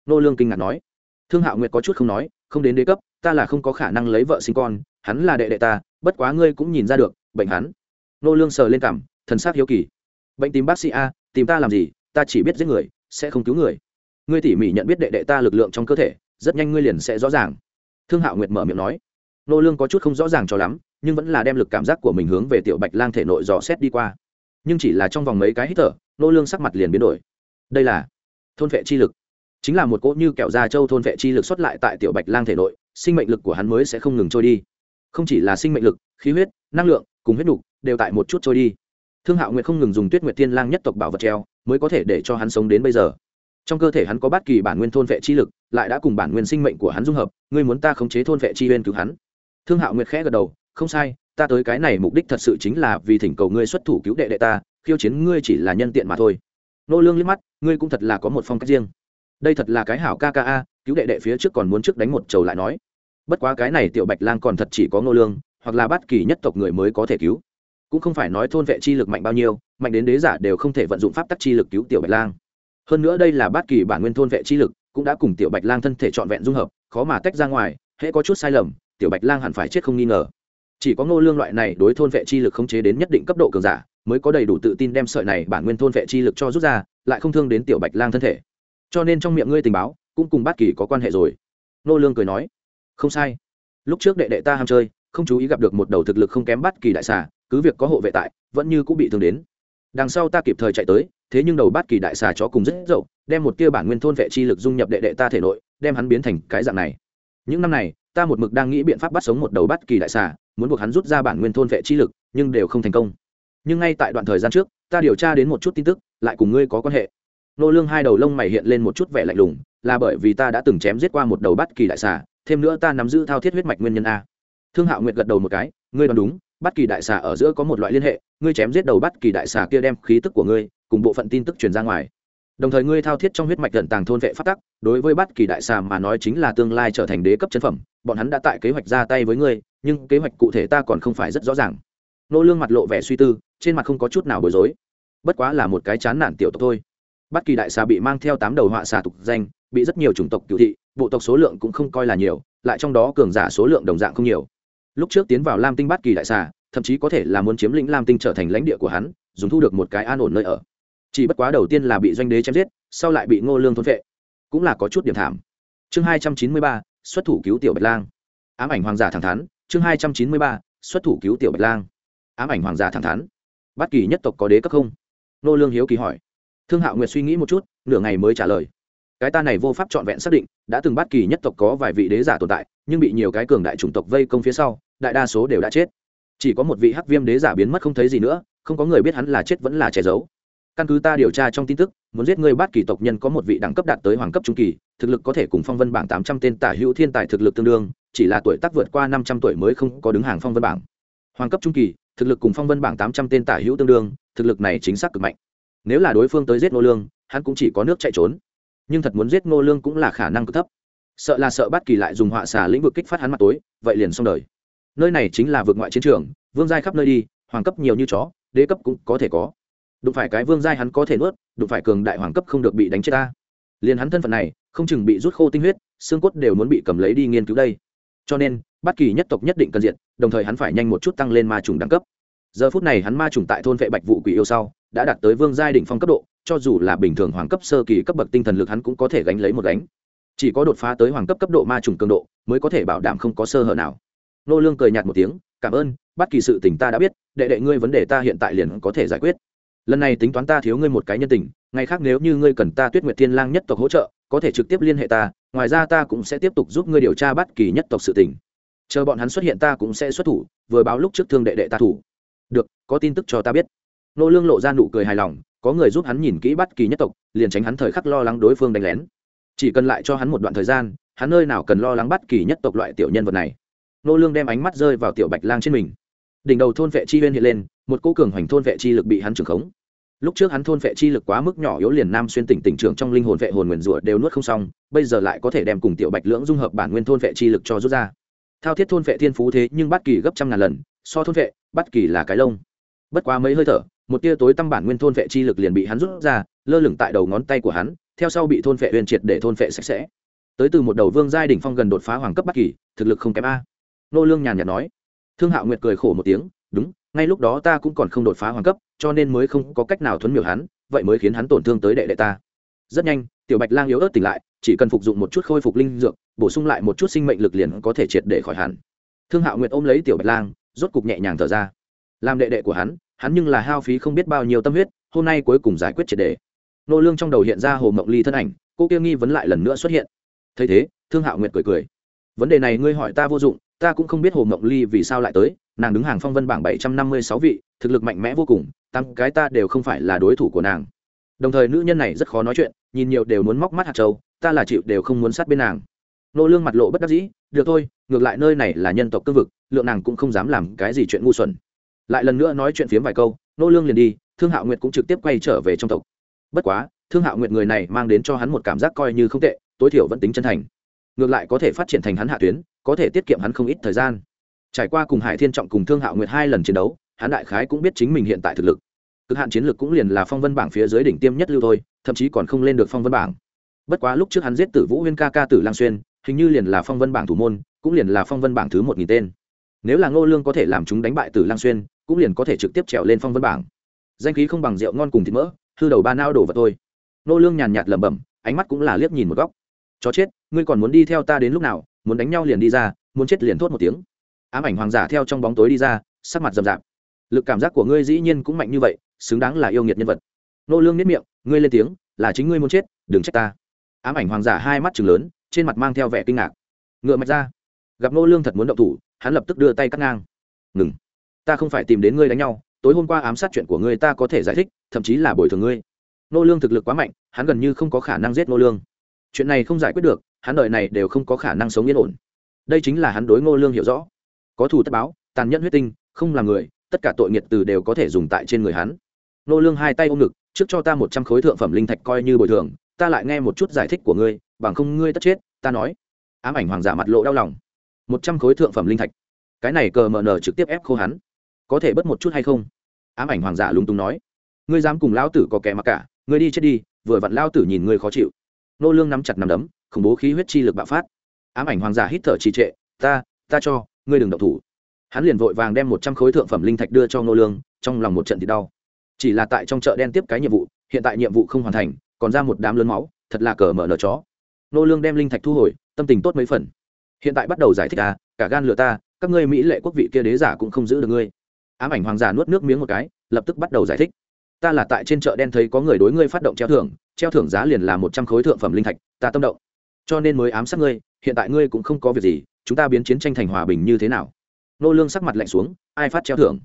Nô lương kinh ngạc nói. Thương hạo nguyệt có chút không nói không đến đế cấp ta là không có khả năng lấy vợ sinh con hắn là đệ đệ ta bất quá ngươi cũng nhìn ra được bệnh hắn. Nô lương sờ lên cảm, thần sắc hiếu kỳ. Bệnh tìm bác sĩ a tìm ta làm gì ta chỉ biết giết người sẽ không cứu người. Ngươi tỉ mỉ nhận biết đệ đệ ta lực lượng trong cơ thể rất nhanh ngươi liền sẽ rõ ràng. Thương hạo nguyệt mở miệng nói. Nô lương có chút không rõ ràng cho lắm nhưng vẫn là đem lực cảm giác của mình hướng về tiểu bạch lang thể nội dò xét đi qua nhưng chỉ là trong vòng mấy cái hít thở, nô lương sắc mặt liền biến đổi. Đây là thôn vệ chi lực. Chính là một cỗ như kẹo da châu thôn vệ chi lực xuất lại tại tiểu bạch lang thể nội, sinh mệnh lực của hắn mới sẽ không ngừng trôi đi. Không chỉ là sinh mệnh lực, khí huyết, năng lượng, cùng huyết nục đều tại một chút trôi đi. Thương hạo nguyệt không ngừng dùng tuyết nguyệt thiên lang nhất tộc bảo vật treo, mới có thể để cho hắn sống đến bây giờ. Trong cơ thể hắn có bất kỳ bản nguyên thôn vệ chi lực, lại đã cùng bản nguyên sinh mệnh của hắn dung hợp, ngươi muốn ta khống chế thôn vệ chi nguyên cứu hắn? Thương hạo nguyệt khẽ gật đầu, không sai ta tới cái này mục đích thật sự chính là vì thỉnh cầu ngươi xuất thủ cứu đệ đệ ta, khiêu chiến ngươi chỉ là nhân tiện mà thôi. Nô lương liếc mắt, ngươi cũng thật là có một phong cách riêng. Đây thật là cái hảo ca ca a, cứu đệ đệ phía trước còn muốn trước đánh một trầu lại nói. Bất quá cái này tiểu bạch lang còn thật chỉ có nô lương, hoặc là bất kỳ nhất tộc người mới có thể cứu. Cũng không phải nói thôn vệ chi lực mạnh bao nhiêu, mạnh đến đế giả đều không thể vận dụng pháp tắc chi lực cứu tiểu bạch lang. Hơn nữa đây là bất kỳ bản nguyên thôn vệ chi lực, cũng đã cùng tiểu bạch lang thân thể trọn vẹn dung hợp, khó mà tách ra ngoài, hễ có chút sai lầm, tiểu bạch lang hẳn phải chết không nghi ngờ chỉ có ngô lương loại này đối thôn vệ chi lực khống chế đến nhất định cấp độ cường giả, mới có đầy đủ tự tin đem sợi này bản nguyên thôn vệ chi lực cho rút ra, lại không thương đến tiểu bạch lang thân thể. Cho nên trong miệng ngươi tình báo, cũng cùng bát kỳ có quan hệ rồi. Nô lương cười nói. Không sai. Lúc trước đệ đệ ta ham chơi, không chú ý gặp được một đầu thực lực không kém bát kỳ đại xà, cứ việc có hộ vệ tại, vẫn như cũng bị thương đến. Đằng sau ta kịp thời chạy tới, thế nhưng đầu bát kỳ đại xà chó cùng rất dậu, đem một tia bản nguyên thôn vệ chi lực dung nhập đệ đệ ta thể nội, đem hắn biến thành cái dạng này. Những năm này ta một mực đang nghĩ biện pháp bắt sống một đầu bắt kỳ đại xà, muốn buộc hắn rút ra bản nguyên thôn vệ chi lực, nhưng đều không thành công. Nhưng ngay tại đoạn thời gian trước, ta điều tra đến một chút tin tức, lại cùng ngươi có quan hệ. Nô lương hai đầu lông mày hiện lên một chút vẻ lạnh lùng, là bởi vì ta đã từng chém giết qua một đầu bắt kỳ đại xà, thêm nữa ta nắm giữ thao thiết huyết mạch nguyên nhân a. Thương hạo nguyệt gật đầu một cái, ngươi đoán đúng, bắt kỳ đại xà ở giữa có một loại liên hệ, ngươi chém giết đầu bắt kỳ đại xà kia đem khí tức của ngươi cùng bộ phận tin tức truyền ra ngoài. Đồng thời ngươi thao thiết trong huyết mạch gần tàng thôn vệ phát tắc, đối với bắt kỳ đại xà mà nói chính là tương lai trở thành đế cấp chân phẩm bọn hắn đã tại kế hoạch ra tay với ngươi, nhưng kế hoạch cụ thể ta còn không phải rất rõ ràng. Nô lương mặt lộ vẻ suy tư, trên mặt không có chút nào bối rối. Bất quá là một cái chán nản tiểu tộc thôi. Bất kỳ đại xà bị mang theo tám đầu họa xà tục danh, bị rất nhiều chủng tộc cửu thị, bộ tộc số lượng cũng không coi là nhiều, lại trong đó cường giả số lượng đồng dạng không nhiều. Lúc trước tiến vào lam tinh bất kỳ đại xà, thậm chí có thể là muốn chiếm lĩnh lam tinh trở thành lãnh địa của hắn, dùng thu được một cái an ổn nơi ở. Chỉ bất quá đầu tiên là bị doanh đế chém giết, sau lại bị ngô lương thôn vệ cũng là có chút điểm thảm. Chương hai trăm chín mươi ba xuất thủ cứu tiểu bạch lang. Ám ảnh hoàng giả thẳng thắn, chương hai trăm chín mươi ba, xuất thủ cứu tiểu bạch lang. Ám ảnh hoàng giả thẳng thắn. Bất kỳ nhất tộc có đế cấp không? Nô lương hiếu kỳ hỏi. Thương hạo nguyệt suy nghĩ một chút, nửa ngày mới trả lời. Cái ta này vô pháp trọn vẹn xác định, đã từng bất kỳ nhất tộc có vài vị đế giả tồn tại, nhưng bị nhiều cái cường đại chủng tộc vây công phía sau, đại đa số đều đã chết. Chỉ có một vị hắc viêm đế giả biến mất không thấy gì nữa, không có người biết hắn là chết vẫn là che giấu. Căn cứ ta điều tra trong tin tức muốn giết ngươi bát kỳ tộc nhân có một vị đẳng cấp đạt tới hoàng cấp trung kỳ, thực lực có thể cùng phong vân bảng tám trăm tên tả hữu thiên tài thực lực tương đương, chỉ là tuổi tác vượt qua năm trăm tuổi mới không có đứng hàng phong vân bảng. Hoàng cấp trung kỳ, thực lực cùng phong vân bảng tám trăm tên tả hữu tương đương, thực lực này chính xác cực mạnh. Nếu là đối phương tới giết nô lương, hắn cũng chỉ có nước chạy trốn. Nhưng thật muốn giết nô lương cũng là khả năng cực thấp. Sợ là sợ bát kỳ lại dùng họa xà lĩnh vực kích phát hắn mặt tối, vậy liền xong đời. Nơi này chính là vượt ngoại chiến trường, vương giai khắp nơi đi, hoàng cấp nhiều như chó, đế cấp cũng có thể có. Đụng phải cái vương giai hắn có thể nuốt đụng phải cường đại hoàng cấp không được bị đánh chết ta. Liền hắn thân phận này, không chừng bị rút khô tinh huyết, xương cốt đều muốn bị cầm lấy đi nghiên cứu đây. Cho nên, bất kỳ nhất tộc nhất định cần diện đồng thời hắn phải nhanh một chút tăng lên ma trùng đẳng cấp. Giờ phút này hắn ma trùng tại thôn vệ bạch vụ quỷ yêu sau, đã đạt tới vương giai đỉnh phong cấp độ, cho dù là bình thường hoàng cấp sơ kỳ cấp bậc tinh thần lực hắn cũng có thể gánh lấy một gánh. Chỉ có đột phá tới hoàng cấp cấp độ ma trùng cường độ, mới có thể bảo đảm không có sơ hở nào. Nô lương cười nhạt một tiếng, cảm ơn, bất kỳ sự tình ta đã biết, đệ đệ ngươi vấn đề ta hiện tại liền có thể giải quyết lần này tính toán ta thiếu ngươi một cái nhân tình, ngày khác nếu như ngươi cần ta tuyết nguyệt thiên lang nhất tộc hỗ trợ, có thể trực tiếp liên hệ ta, ngoài ra ta cũng sẽ tiếp tục giúp ngươi điều tra bất kỳ nhất tộc sự tình. Chờ bọn hắn xuất hiện ta cũng sẽ xuất thủ, vừa báo lúc trước thương đệ đệ ta thủ. Được, có tin tức cho ta biết. Nô lương lộ ra nụ cười hài lòng, có người giúp hắn nhìn kỹ bất kỳ nhất tộc, liền tránh hắn thời khắc lo lắng đối phương đánh lén. Chỉ cần lại cho hắn một đoạn thời gian, hắn nơi nào cần lo lắng bất kỳ nhất tộc loại tiểu nhân vật này. Nô lương đem ánh mắt rơi vào tiểu bạch lang trên mình đỉnh đầu thôn vệ chi huyên hiện lên, một cô cường hoành thôn vệ chi lực bị hắn trưởng khống. Lúc trước hắn thôn vệ chi lực quá mức nhỏ yếu liền nam xuyên tỉnh tỉnh trưởng trong linh hồn vệ hồn nguyền rủa đều nuốt không xong, bây giờ lại có thể đem cùng tiểu bạch lưỡng dung hợp bản nguyên thôn vệ chi lực cho rút ra. Thao thiết thôn vệ thiên phú thế nhưng bất kỳ gấp trăm ngàn lần, so thôn vệ bất kỳ là cái lông. Bất quá mấy hơi thở, một tia tối tâm bản nguyên thôn vệ chi lực liền bị hắn rút ra, lơ lửng tại đầu ngón tay của hắn, theo sau bị thôn vệ huyền triệt để thôn vệ sạch sẽ. Tới từ một đầu vương giai đỉnh phong gần đột phá hoàng cấp bất kỳ, thực lực không kém a. Nô lương nhàn nhạt nói thương hạo nguyệt cười khổ một tiếng, đúng, ngay lúc đó ta cũng còn không đột phá hoàng cấp, cho nên mới không có cách nào thuấn miểu hắn, vậy mới khiến hắn tổn thương tới đệ đệ ta. Rất nhanh, tiểu bạch lang yếu ớt tỉnh lại, chỉ cần phục dụng một chút khôi phục linh dược, bổ sung lại một chút sinh mệnh lực liền có thể triệt để khỏi hắn thương hạo nguyệt ôm lấy tiểu bạch lang, rốt cục nhẹ nhàng thở ra. Làm đệ đệ của hắn hắn nhưng là hao phí không biết bao nhiêu tâm huyết, hôm nay cuối cùng giải quyết triệt đề. Nô lương trong đầu hiện ra hồ mộng ly thân ảnh, cô kia nghi vấn lại lần nữa xuất hiện. Thấy thế, thương hạo nguyệt cười cười. Vấn đề này ngươi hỏi ta vô dụng ta cũng không biết hồ mộng ly vì sao lại tới, nàng đứng hàng phong vân bảng bảy trăm năm mươi sáu vị, thực lực mạnh mẽ vô cùng tăng cái ta đều không phải là đối thủ của nàng. Đồng thời nữ nhân này rất khó nói chuyện, nhìn nhiều đều muốn móc mắt hạt trâu ta là chịu đều không muốn sát bên nàng. Nô lương mặt lộ bất đắc dĩ, được thôi, ngược lại nơi này là nhân tộc cương vực, lượng nàng cũng không dám làm cái gì chuyện ngu xuẩn. Lại lần nữa nói chuyện phiếm vài câu, nô lương liền đi, thương hạo nguyệt cũng trực tiếp quay trở về trong tộc. Bất quá, thương hạo nguyệt người này mang đến cho hắn một cảm giác coi như không tệ, tối thiểu vẫn tính chân thành ngược lại có thể phát triển thành hắn hạ tuyến, có thể tiết kiệm hắn không ít thời gian. Trải qua cùng hải thiên trọng cùng thương hạo nguyệt hai lần chiến đấu, hắn đại khái cũng biết chính mình hiện tại thực lực. Cực hạn chiến lược cũng liền là phong vân bảng phía dưới đỉnh tiêm nhất lưu thôi, thậm chí còn không lên được phong vân bảng. Bất quá lúc trước hắn giết tử vũ huyên ca ca tử lang xuyên, hình như liền là phong vân bảng thủ môn, cũng liền là phong vân bảng thứ một nghìn tên. Nếu là ngô lương có thể làm chúng đánh bại tử lang xuyên, cũng liền có thể trực tiếp trèo lên phong vân bảng. Danh khí không bằng rượu ngon cùng thịt mỡ, hư đầu ba nao đổ vào thôi. nô lương nhàn nhạt lẩm bẩm, ánh mắt cũng là liếc nhìn một góc chó chết, ngươi còn muốn đi theo ta đến lúc nào, muốn đánh nhau liền đi ra, muốn chết liền thốt một tiếng. Ám ảnh hoàng giả theo trong bóng tối đi ra, sắc mặt rậm rạp. Lực cảm giác của ngươi dĩ nhiên cũng mạnh như vậy, xứng đáng là yêu nghiệt nhân vật. Nô lương nếp miệng, ngươi lên tiếng, là chính ngươi muốn chết, đừng trách ta. Ám ảnh hoàng giả hai mắt trừng lớn, trên mặt mang theo vẻ kinh ngạc. Ngựa mạch ra. Gặp nô lương thật muốn động thủ, hắn lập tức đưa tay cắt ngang. Ngừng, ta không phải tìm đến ngươi đánh nhau, tối hôm qua ám sát chuyện của ngươi ta có thể giải thích, thậm chí là bồi thường ngươi. Nô lương thực lực quá mạnh, hắn gần như không có khả năng giết nô lương chuyện này không giải quyết được, hắn đời này đều không có khả năng sống yên ổn. Đây chính là hắn đối ngô lương hiểu rõ. Có thù tất báo, tàn nhẫn huyết tinh, không là người, tất cả tội nghiệt từ đều có thể dùng tại trên người hắn. Ngô lương hai tay ôm ngực, trước cho ta một trăm khối thượng phẩm linh thạch coi như bồi thường, ta lại nghe một chút giải thích của ngươi, bằng không ngươi tất chết, ta nói. Ám ảnh hoàng giả mặt lộ đau lòng. Một trăm khối thượng phẩm linh thạch. Cái này cờ mờ nờ trực tiếp ép khô hắn. Có thể bớt một chút hay không? Ám ảnh hoàng giả lúng túng nói. Ngươi dám cùng lão tử có kẻ mặc cả, ngươi đi chết đi, vừa vặn lao tử nhìn ngươi khó chịu nô lương nắm chặt nắm đấm, khủng bố khí huyết chi lực bạo phát. Ám ảnh hoàng giả hít thở trì trệ, ta ta cho, ngươi đừng động thủ. Hắn liền vội vàng đem một trăm khối thượng phẩm linh thạch đưa cho nô lương, trong lòng một trận thì đau. Chỉ là tại trong chợ đen tiếp cái nhiệm vụ, hiện tại nhiệm vụ không hoàn thành, còn ra một đám lớn máu, thật là cờ mở nở chó. Nô lương đem linh thạch thu hồi, tâm tình tốt mấy phần. Hiện tại bắt đầu giải thích à cả gan lừa ta, các ngươi mỹ lệ quốc vị kia đế giả cũng không giữ được ngươi. Ám ảnh hoàng giả nuốt nước miếng một cái, lập tức bắt đầu giải thích ta là tại trên chợ đen thấy có người đối ngươi phát động treo thưởng treo thưởng giá liền là một trăm khối thượng phẩm linh thạch, ta tâm động. Cho nên mới ám sát ngươi, hiện tại ngươi cũng không có việc gì, chúng ta biến chiến tranh thành hòa bình như thế nào? Nô lương sắc mặt lạnh xuống, ai phát treo thưởng?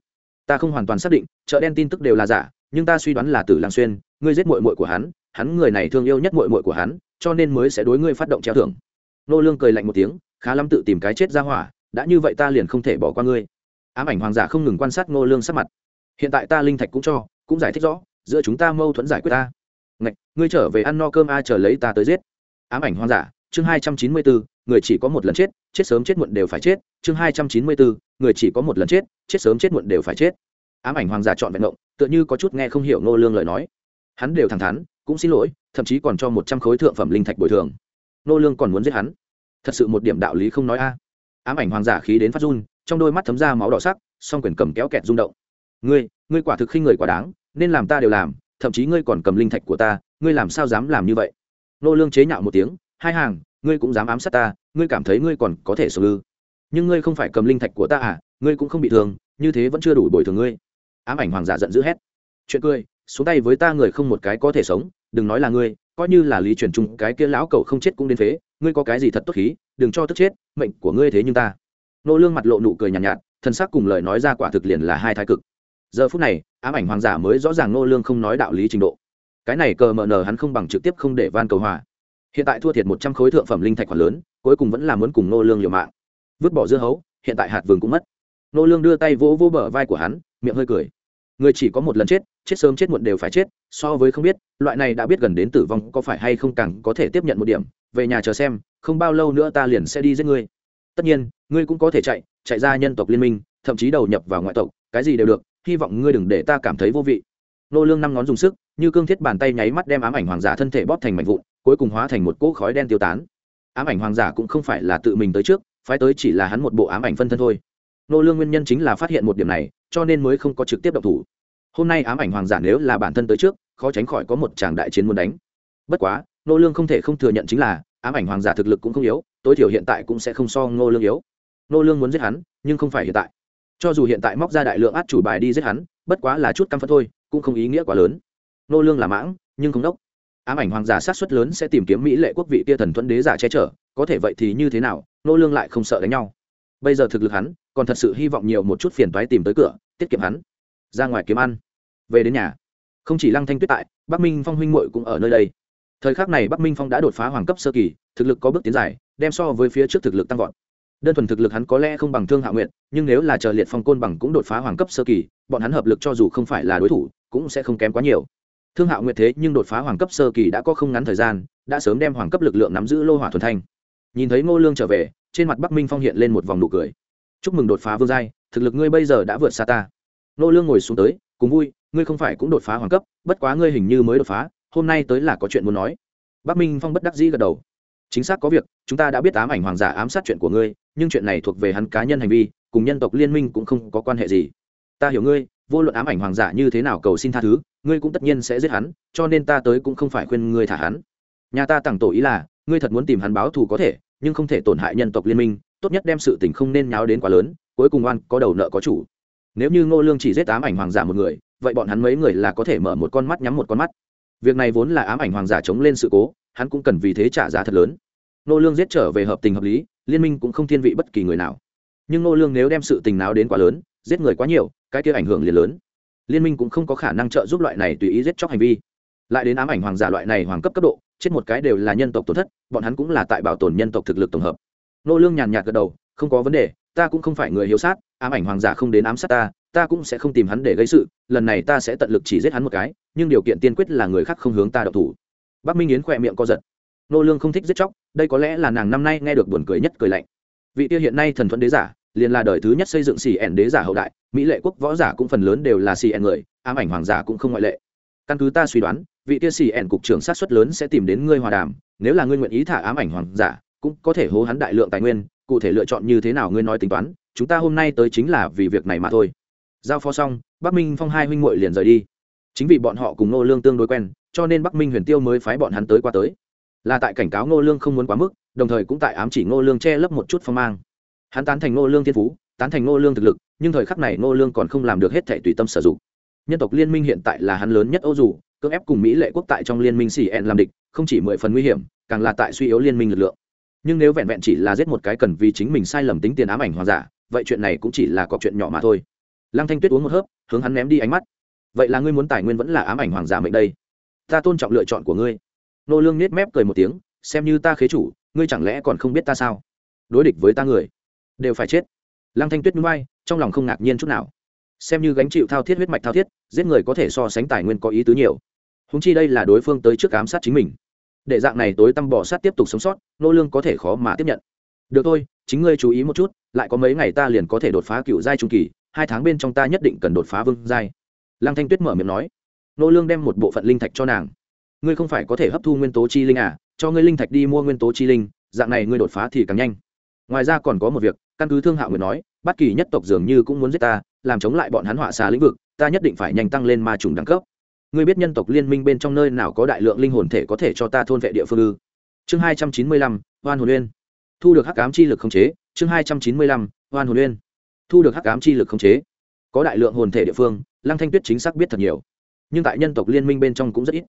Ta không hoàn toàn xác định, chợ đen tin tức đều là giả, nhưng ta suy đoán là tử lang xuyên, ngươi giết muội muội của hắn hắn người này thương yêu nhất muội muội của hắn, cho nên mới sẽ đối ngươi phát động treo thưởng. Nô lương cười lạnh một tiếng, khá lắm tự tìm cái chết ra hỏa, đã như vậy ta liền không thể bỏ qua ngươi. Ám ảnh hoàng giả không ngừng quan sát nô lương sắc mặt. Hiện tại ta linh thạch cũng cho cũng giải thích rõ, giữa chúng ta mâu thuẫn giải quyết ta. Ngạch, ngươi trở về ăn no cơm a, chờ lấy ta tới giết. Ám ảnh hoàng giả chương hai trăm chín mươi bốn người chỉ có một lần chết chết sớm chết muộn đều phải chết. Chương hai trăm chín mươi bốn người chỉ có một lần chết chết sớm chết muộn đều phải chết. Ám ảnh hoàng giả chọn vẹn động tựa như có chút nghe không hiểu nô lương lời nói. Hắn đều thẳng thắn, cũng xin lỗi, thậm chí còn cho một trăm khối thượng phẩm linh thạch bồi thường. Nô lương còn muốn giết hắn. Thật sự một điểm đạo lý không nói a. Ám ảnh hoàng giả khí đến phát run, trong đôi mắt thấm ra máu đỏ sắc, song quyền cầm kéo kẹt rung động ngươi ngươi quả thực khi người quả đáng nên làm ta đều làm thậm chí ngươi còn cầm linh thạch của ta ngươi làm sao dám làm như vậy? Nô lương chế nhạo một tiếng hai hàng ngươi cũng dám ám sát ta ngươi cảm thấy ngươi còn có thể xử lư nhưng ngươi không phải cầm linh thạch của ta à ngươi cũng không bị thương như thế vẫn chưa đủ bồi thường ngươi. Ám ảnh hoàng giả giận dữ hét. Chuyện cười xuống tay với ta người không một cái có thể sống đừng nói là ngươi coi như là lý truyền trung cái kia lão cậu không chết cũng đến phế ngươi có cái gì thật tốt khí đừng cho tức chết mệnh của ngươi thế nhưng ta. Nô lương mặt lộ nụ cười nhàn nhạt, nhạt thân xác cùng lời nói ra quả thực liền là hai thái cực giờ phút này, ám ảnh hoàng giả mới rõ ràng nô lương không nói đạo lý trình độ. Cái này cờ mờ nờ hắn không bằng trực tiếp không để van cầu hòa. Hiện tại thua thiệt một trăm khối thượng phẩm linh thạch khoản lớn, cuối cùng vẫn là muốn cùng nô lương liều mạng. Vứt bỏ dưa hấu, hiện tại hạt vườn cũng mất. Nô lương đưa tay vỗ vỗ bờ vai của hắn, miệng hơi cười. Người chỉ có một lần chết chết sớm chết muộn đều phải chết, so với không biết, loại này đã biết gần đến tử vong có phải hay không càng có thể tiếp nhận một điểm. Về nhà chờ xem, không bao lâu nữa ta liền sẽ đi giết ngươi. Tất nhiên, ngươi cũng có thể chạy chạy ra nhân tộc liên minh, thậm chí đầu nhập vào ngoại tộc, cái gì đều được hy vọng ngươi đừng để ta cảm thấy vô vị. Nô lương năm ngón dùng sức, như cương thiết bàn tay nháy mắt đem ám ảnh hoàng giả thân thể bóp thành mảnh vụn, cuối cùng hóa thành một cỗ khói đen tiêu tán. Ám ảnh hoàng giả cũng không phải là tự mình tới trước, phái tới chỉ là hắn một bộ ám ảnh phân thân thôi. Nô lương nguyên nhân chính là phát hiện một điểm này, cho nên mới không có trực tiếp động thủ. Hôm nay ám ảnh hoàng giả nếu là bản thân tới trước, khó tránh khỏi có một tràng đại chiến muốn đánh. Bất quá, nô lương không thể không thừa nhận chính là, ám ảnh hoàng giả thực lực cũng không yếu, tối thiểu hiện tại cũng sẽ không so nô lương yếu. Nô lương muốn giết hắn, nhưng không phải hiện tại cho dù hiện tại móc ra đại lượng át chủ bài đi giết hắn, bất quá là chút căm phẫn thôi, cũng không ý nghĩa quá lớn. Nô lương là mãng, nhưng không đốc. Ám ảnh hoàng giả sát suất lớn sẽ tìm kiếm mỹ lệ quốc vị tia thần thuẫn đế giả che chở, có thể vậy thì như thế nào, nô lương lại không sợ đánh nhau. Bây giờ thực lực hắn, còn thật sự hy vọng nhiều một chút phiền toái tìm tới cửa, tiết kiệm hắn. Ra ngoài kiếm ăn. Về đến nhà. Không chỉ lăng thanh tuyết tại, bắc minh phong huynh muội cũng ở nơi đây. Thời khắc này bắc minh phong đã đột phá hoàng cấp sơ kỳ, thực lực có bước tiến dài, đem so với phía trước thực lực tăng vọt đơn thuần thực lực hắn có lẽ không bằng thương hạ nguyện nhưng nếu là chờ liệt phong côn bằng cũng đột phá hoàng cấp sơ kỳ, bọn hắn hợp lực cho dù không phải là đối thủ, cũng sẽ không kém quá nhiều. Thương hạo nguyệt thế nhưng đột phá hoàng cấp sơ kỳ đã có không ngắn thời gian, đã sớm đem hoàng cấp lực lượng nắm giữ lô hỏa thuần thanh. Nhìn thấy ngô lương trở về, trên mặt bắc minh phong hiện lên một vòng nụ cười. Chúc mừng đột phá vương giai, thực lực ngươi bây giờ đã vượt xa ta. Ngô lương ngồi xuống tới, cùng vui, ngươi không phải cũng đột phá hoàng cấp, bất quá ngươi hình như mới đột phá, hôm nay tới là có chuyện muốn nói. Bắc minh phong bất đắc dĩ gật đầu chính xác có việc, chúng ta đã biết ám ảnh hoàng giả ám sát chuyện của ngươi, nhưng chuyện này thuộc về hắn cá nhân hành vi, cùng nhân tộc liên minh cũng không có quan hệ gì. Ta hiểu ngươi, vô luận ám ảnh hoàng giả như thế nào cầu xin tha thứ, ngươi cũng tất nhiên sẽ giết hắn, cho nên ta tới cũng không phải khuyên ngươi thả hắn. Nhà ta tặng tổ ý là, ngươi thật muốn tìm hắn báo thù có thể, nhưng không thể tổn hại nhân tộc liên minh, tốt nhất đem sự tình không nên nháo đến quá lớn, cuối cùng oan có đầu nợ có chủ. Nếu như ngô lương chỉ giết ám ảnh hoàng giả một người, vậy bọn hắn mấy người là có thể mở một con mắt nhắm một con mắt. Việc này vốn là ám ảnh hoàng giả chống lên sự cố hắn cũng cần vì thế trả giá thật lớn. Nô lương giết trở về hợp tình hợp lý, liên minh cũng không thiên vị bất kỳ người nào. Nhưng nô lương nếu đem sự tình náo đến quá lớn, giết người quá nhiều, cái kia ảnh hưởng liền lớn. Liên minh cũng không có khả năng trợ giúp loại này tùy ý giết chóc hành vi. Lại đến ám ảnh hoàng giả loại này hoàng cấp cấp độ, chết một cái đều là nhân tộc tổn thất, bọn hắn cũng là tại bảo tồn nhân tộc thực lực tổng hợp. Nô lương nhàn nhạt gật đầu, không có vấn đề, ta cũng không phải người hiếu sát, ám ảnh hoàng giả không đến ám sát ta ta cũng sẽ không tìm hắn để gây sự, lần này ta sẽ tận lực chỉ giết hắn một cái, nhưng điều kiện tiên quyết là người khác không hướng ta độc thủ bắc minh yến khỏe miệng co giật. Nô lương không thích giết chóc, đây có lẽ là nàng năm nay nghe được buồn cười nhất cười lạnh. Vị Tia hiện nay thần thuận đế giả, liền là đời thứ nhất xây dựng xì ẻn đế giả hậu đại, mỹ lệ quốc võ giả cũng phần lớn đều là xì ẻn người, ám ảnh hoàng giả cũng không ngoại lệ. Căn cứ ta suy đoán, vị kia xì ẻn cục trưởng sát xuất lớn sẽ tìm đến ngươi hòa đàm, nếu là ngươi nguyện ý thả ám ảnh hoàng giả, cũng có thể hố hắn đại lượng tài nguyên, cụ thể lựa chọn như thế nào ngươi nói tính toán, chúng ta hôm nay tới chính là vì việc này mà thôi. Giao phó xong, bắc minh phong hai huynh muội liền rời đi. Chính vì bọn họ cùng nô lương tương đối quen cho nên bắc minh huyền tiêu mới phái bọn hắn tới qua tới là tại cảnh cáo Ngô lương không muốn quá mức đồng thời cũng tại ám chỉ Ngô lương che lấp một chút phong mang hắn tán thành Ngô lương thiên phú tán thành Ngô lương thực lực nhưng thời khắc này Ngô lương còn không làm được hết thể tùy tâm sử dụng nhân tộc liên minh hiện tại là hắn lớn nhất ô dù cưỡng ép cùng mỹ lệ quốc tại trong liên minh xì ẹn làm địch không chỉ mười phần nguy hiểm càng là tại suy yếu liên minh lực lượng nhưng nếu vẹn vẹn chỉ là giết một cái cần vì chính mình sai lầm tính tiền ám ảnh hoàng giả vậy chuyện này cũng chỉ là cọc chuyện nhỏ mà thôi lăng thanh tuyết uống một hớp hướng hắn ném đi ánh mắt vậy là ngươi muốn tài nguyên vẫn là ám ảnh hoàng giả mệnh đây ta tôn trọng lựa chọn của ngươi. Nô lương nết mép cười một tiếng, xem như ta khế chủ, ngươi chẳng lẽ còn không biết ta sao? Đối địch với ta người, đều phải chết. Lăng thanh tuyết núi bay trong lòng không ngạc nhiên chút nào. Xem như gánh chịu thao thiết huyết mạch thao thiết, giết người có thể so sánh tài nguyên có ý tứ nhiều. Húng chi đây là đối phương tới trước ám sát chính mình. Để dạng này tối tăm bỏ sát tiếp tục sống sót, nô lương có thể khó mà tiếp nhận. Được thôi, chính ngươi chú ý một chút, lại có mấy ngày ta liền có thể đột phá cựu giai trung kỳ, hai tháng bên trong ta nhất định cần đột phá vương giai. Lăng thanh tuyết mở miệng nói nô lương đem một bộ phận linh thạch cho nàng. Ngươi không phải có thể hấp thu nguyên tố chi linh à? Cho ngươi linh thạch đi mua nguyên tố chi linh, dạng này ngươi đột phá thì càng nhanh. Ngoài ra còn có một việc, căn cứ thương hạo người nói, bất kỳ nhất tộc dường như cũng muốn giết ta, làm chống lại bọn hắn họa xà lĩnh vực, ta nhất định phải nhanh tăng lên ma trùng đẳng cấp. Ngươi biết nhân tộc liên minh bên trong nơi nào có đại lượng linh hồn thể có thể cho ta thôn vệ địa phương ư? Chương hai trăm chín mươi lăm hoan hồn uyên. Thu được hắc ám chi lực khống chế, chương hai trăm chín mươi lăm hoan hồn uyên. Thu được hắc ám chi lực khống chế. Có đại lượng hồn thể địa phương, lăng thanh tuyết chính xác biết thật nhiều nhưng tại nhân tộc liên minh bên trong cũng rất ít.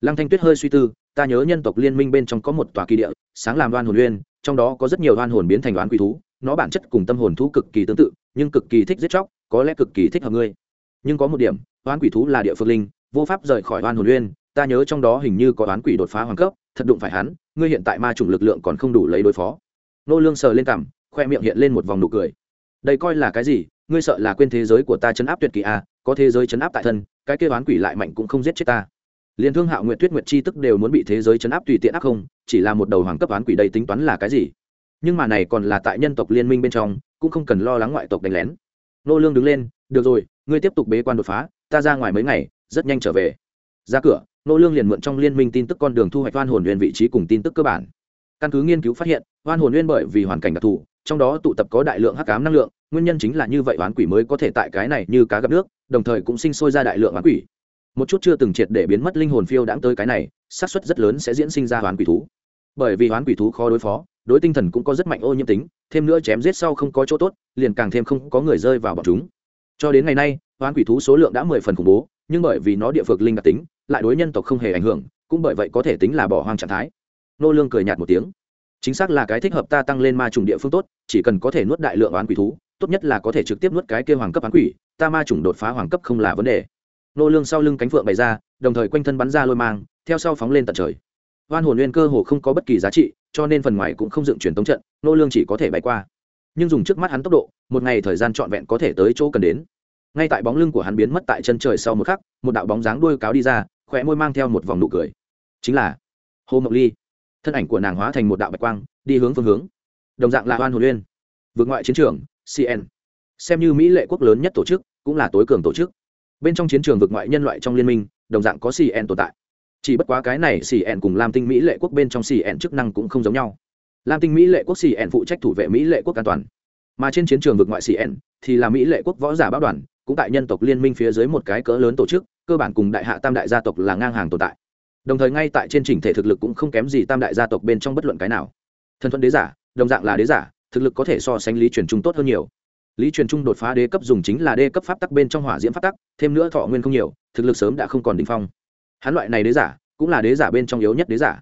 Lăng thanh tuyết hơi suy tư, ta nhớ nhân tộc liên minh bên trong có một tòa kỳ địa, sáng làm đoan hồn uyên, trong đó có rất nhiều đoan hồn biến thành đoán quỷ thú, nó bản chất cùng tâm hồn thú cực kỳ tương tự, nhưng cực kỳ thích giết chóc, có lẽ cực kỳ thích hợp ngươi. Nhưng có một điểm, đoán quỷ thú là địa phương linh, vô pháp rời khỏi đoan hồn uyên, ta nhớ trong đó hình như có đoán quỷ đột phá hoàng cấp, thật đụng phải hắn, ngươi hiện tại ma chủng lực lượng còn không đủ lấy đối phó. Nô lương sờ lên cằm, khoe miệng hiện lên một vòng nụ cười. Đây coi là cái gì? Ngươi sợ là quên thế giới của ta chấn áp tuyệt kỳ à có thế giới chấn áp tại thân cái kêu đoán quỷ lại mạnh cũng không giết chết ta. Liền thương hạo nguyện tuyết nguyệt chi tức đều muốn bị thế giới chấn áp tùy tiện áp không, chỉ là một đầu hoàng cấp đoán quỷ đây tính toán là cái gì? Nhưng mà này còn là tại nhân tộc liên minh bên trong, cũng không cần lo lắng ngoại tộc đánh lén. Nô lương đứng lên, được rồi, ngươi tiếp tục bế quan đột phá, ta ra ngoài mấy ngày, rất nhanh trở về. Ra cửa, nô lương liền mượn trong liên minh tin tức con đường thu hoạch oan hồn nguyên vị trí cùng tin tức cơ bản. Căn cứ nghiên cứu phát hiện oan hồn nguyên bởi vì hoàn cảnh đặc thù, trong đó tụ tập có đại lượng hắc ám năng lượng nguyên nhân chính là như vậy oán quỷ mới có thể tại cái này như cá gặp nước, đồng thời cũng sinh sôi ra đại lượng oán quỷ. Một chút chưa từng triệt để biến mất linh hồn phiêu đãng tới cái này, xác suất rất lớn sẽ diễn sinh ra oán quỷ thú. Bởi vì oán quỷ thú khó đối phó, đối tinh thần cũng có rất mạnh ô nhiễm tính, thêm nữa chém giết sau không có chỗ tốt, liền càng thêm không có người rơi vào bọn chúng. Cho đến ngày nay, oán quỷ thú số lượng đã mười phần khủng bố, nhưng bởi vì nó địa phược linh đặc tính, lại đối nhân tộc không hề ảnh hưởng, cũng bởi vậy có thể tính là bỏ hoang trạng thái. Nô lương cười nhạt một tiếng. Chính xác là cái thích hợp ta tăng lên ma trùng địa phương tốt, chỉ cần có thể nuốt đại lượng oán quỷ thú tốt nhất là có thể trực tiếp nuốt cái kia hoàng cấp oán quỷ, ta ma trùng đột phá hoàng cấp không là vấn đề. Nô lương sau lưng cánh phượng bày ra, đồng thời quanh thân bắn ra lôi mang, theo sau phóng lên tận trời. Hoan hồn nguyên cơ hồ không có bất kỳ giá trị, cho nên phần ngoài cũng không dựng truyền tống trận, nô lương chỉ có thể bay qua. Nhưng dùng trước mắt hắn tốc độ, một ngày thời gian trọn vẹn có thể tới chỗ cần đến. Ngay tại bóng lưng của hắn biến mất tại chân trời sau một khắc, một đạo bóng dáng đuôi cáo đi ra khỏe môi mang theo một vòng nụ cười. Chính là hồ mộc ly. Thân ảnh của nàng hóa thành một đạo bạch quang, đi hướng phương hướng. Đồng dạng là hoan hồn nguyên. Vượt ngoại chiến trường cn xem như mỹ lệ quốc lớn nhất tổ chức, cũng là tối cường tổ chức. Bên trong chiến trường vực ngoại nhân loại trong liên minh, đồng dạng có cn tồn tại. Chỉ bất quá cái này cn cùng lam tinh mỹ lệ quốc bên trong cn chức năng cũng không giống nhau. Lam tinh mỹ lệ quốc cn phụ trách thủ vệ mỹ lệ quốc an toàn. Mà trên chiến trường vực ngoại cn thì là mỹ lệ quốc võ giả báo đoàn, cũng tại nhân tộc liên minh phía dưới một cái cỡ lớn tổ chức, cơ bản cùng đại hạ tam đại gia tộc là ngang hàng tồn tại. Đồng thời ngay tại trên trình thể thực lực cũng không kém gì tam đại gia tộc bên trong bất luận cái nào. Thần thuận đế giả, đồng dạng là đế giả thực lực có thể so sánh lý truyền trung tốt hơn nhiều. Lý truyền trung đột phá đế cấp dùng chính là đế cấp pháp tắc bên trong hỏa diễm pháp tắc, thêm nữa thọ nguyên không nhiều, thực lực sớm đã không còn đ ỉ n h phong. Hắn loại này đế giả, cũng là đế giả bên trong yếu nhất đế giả.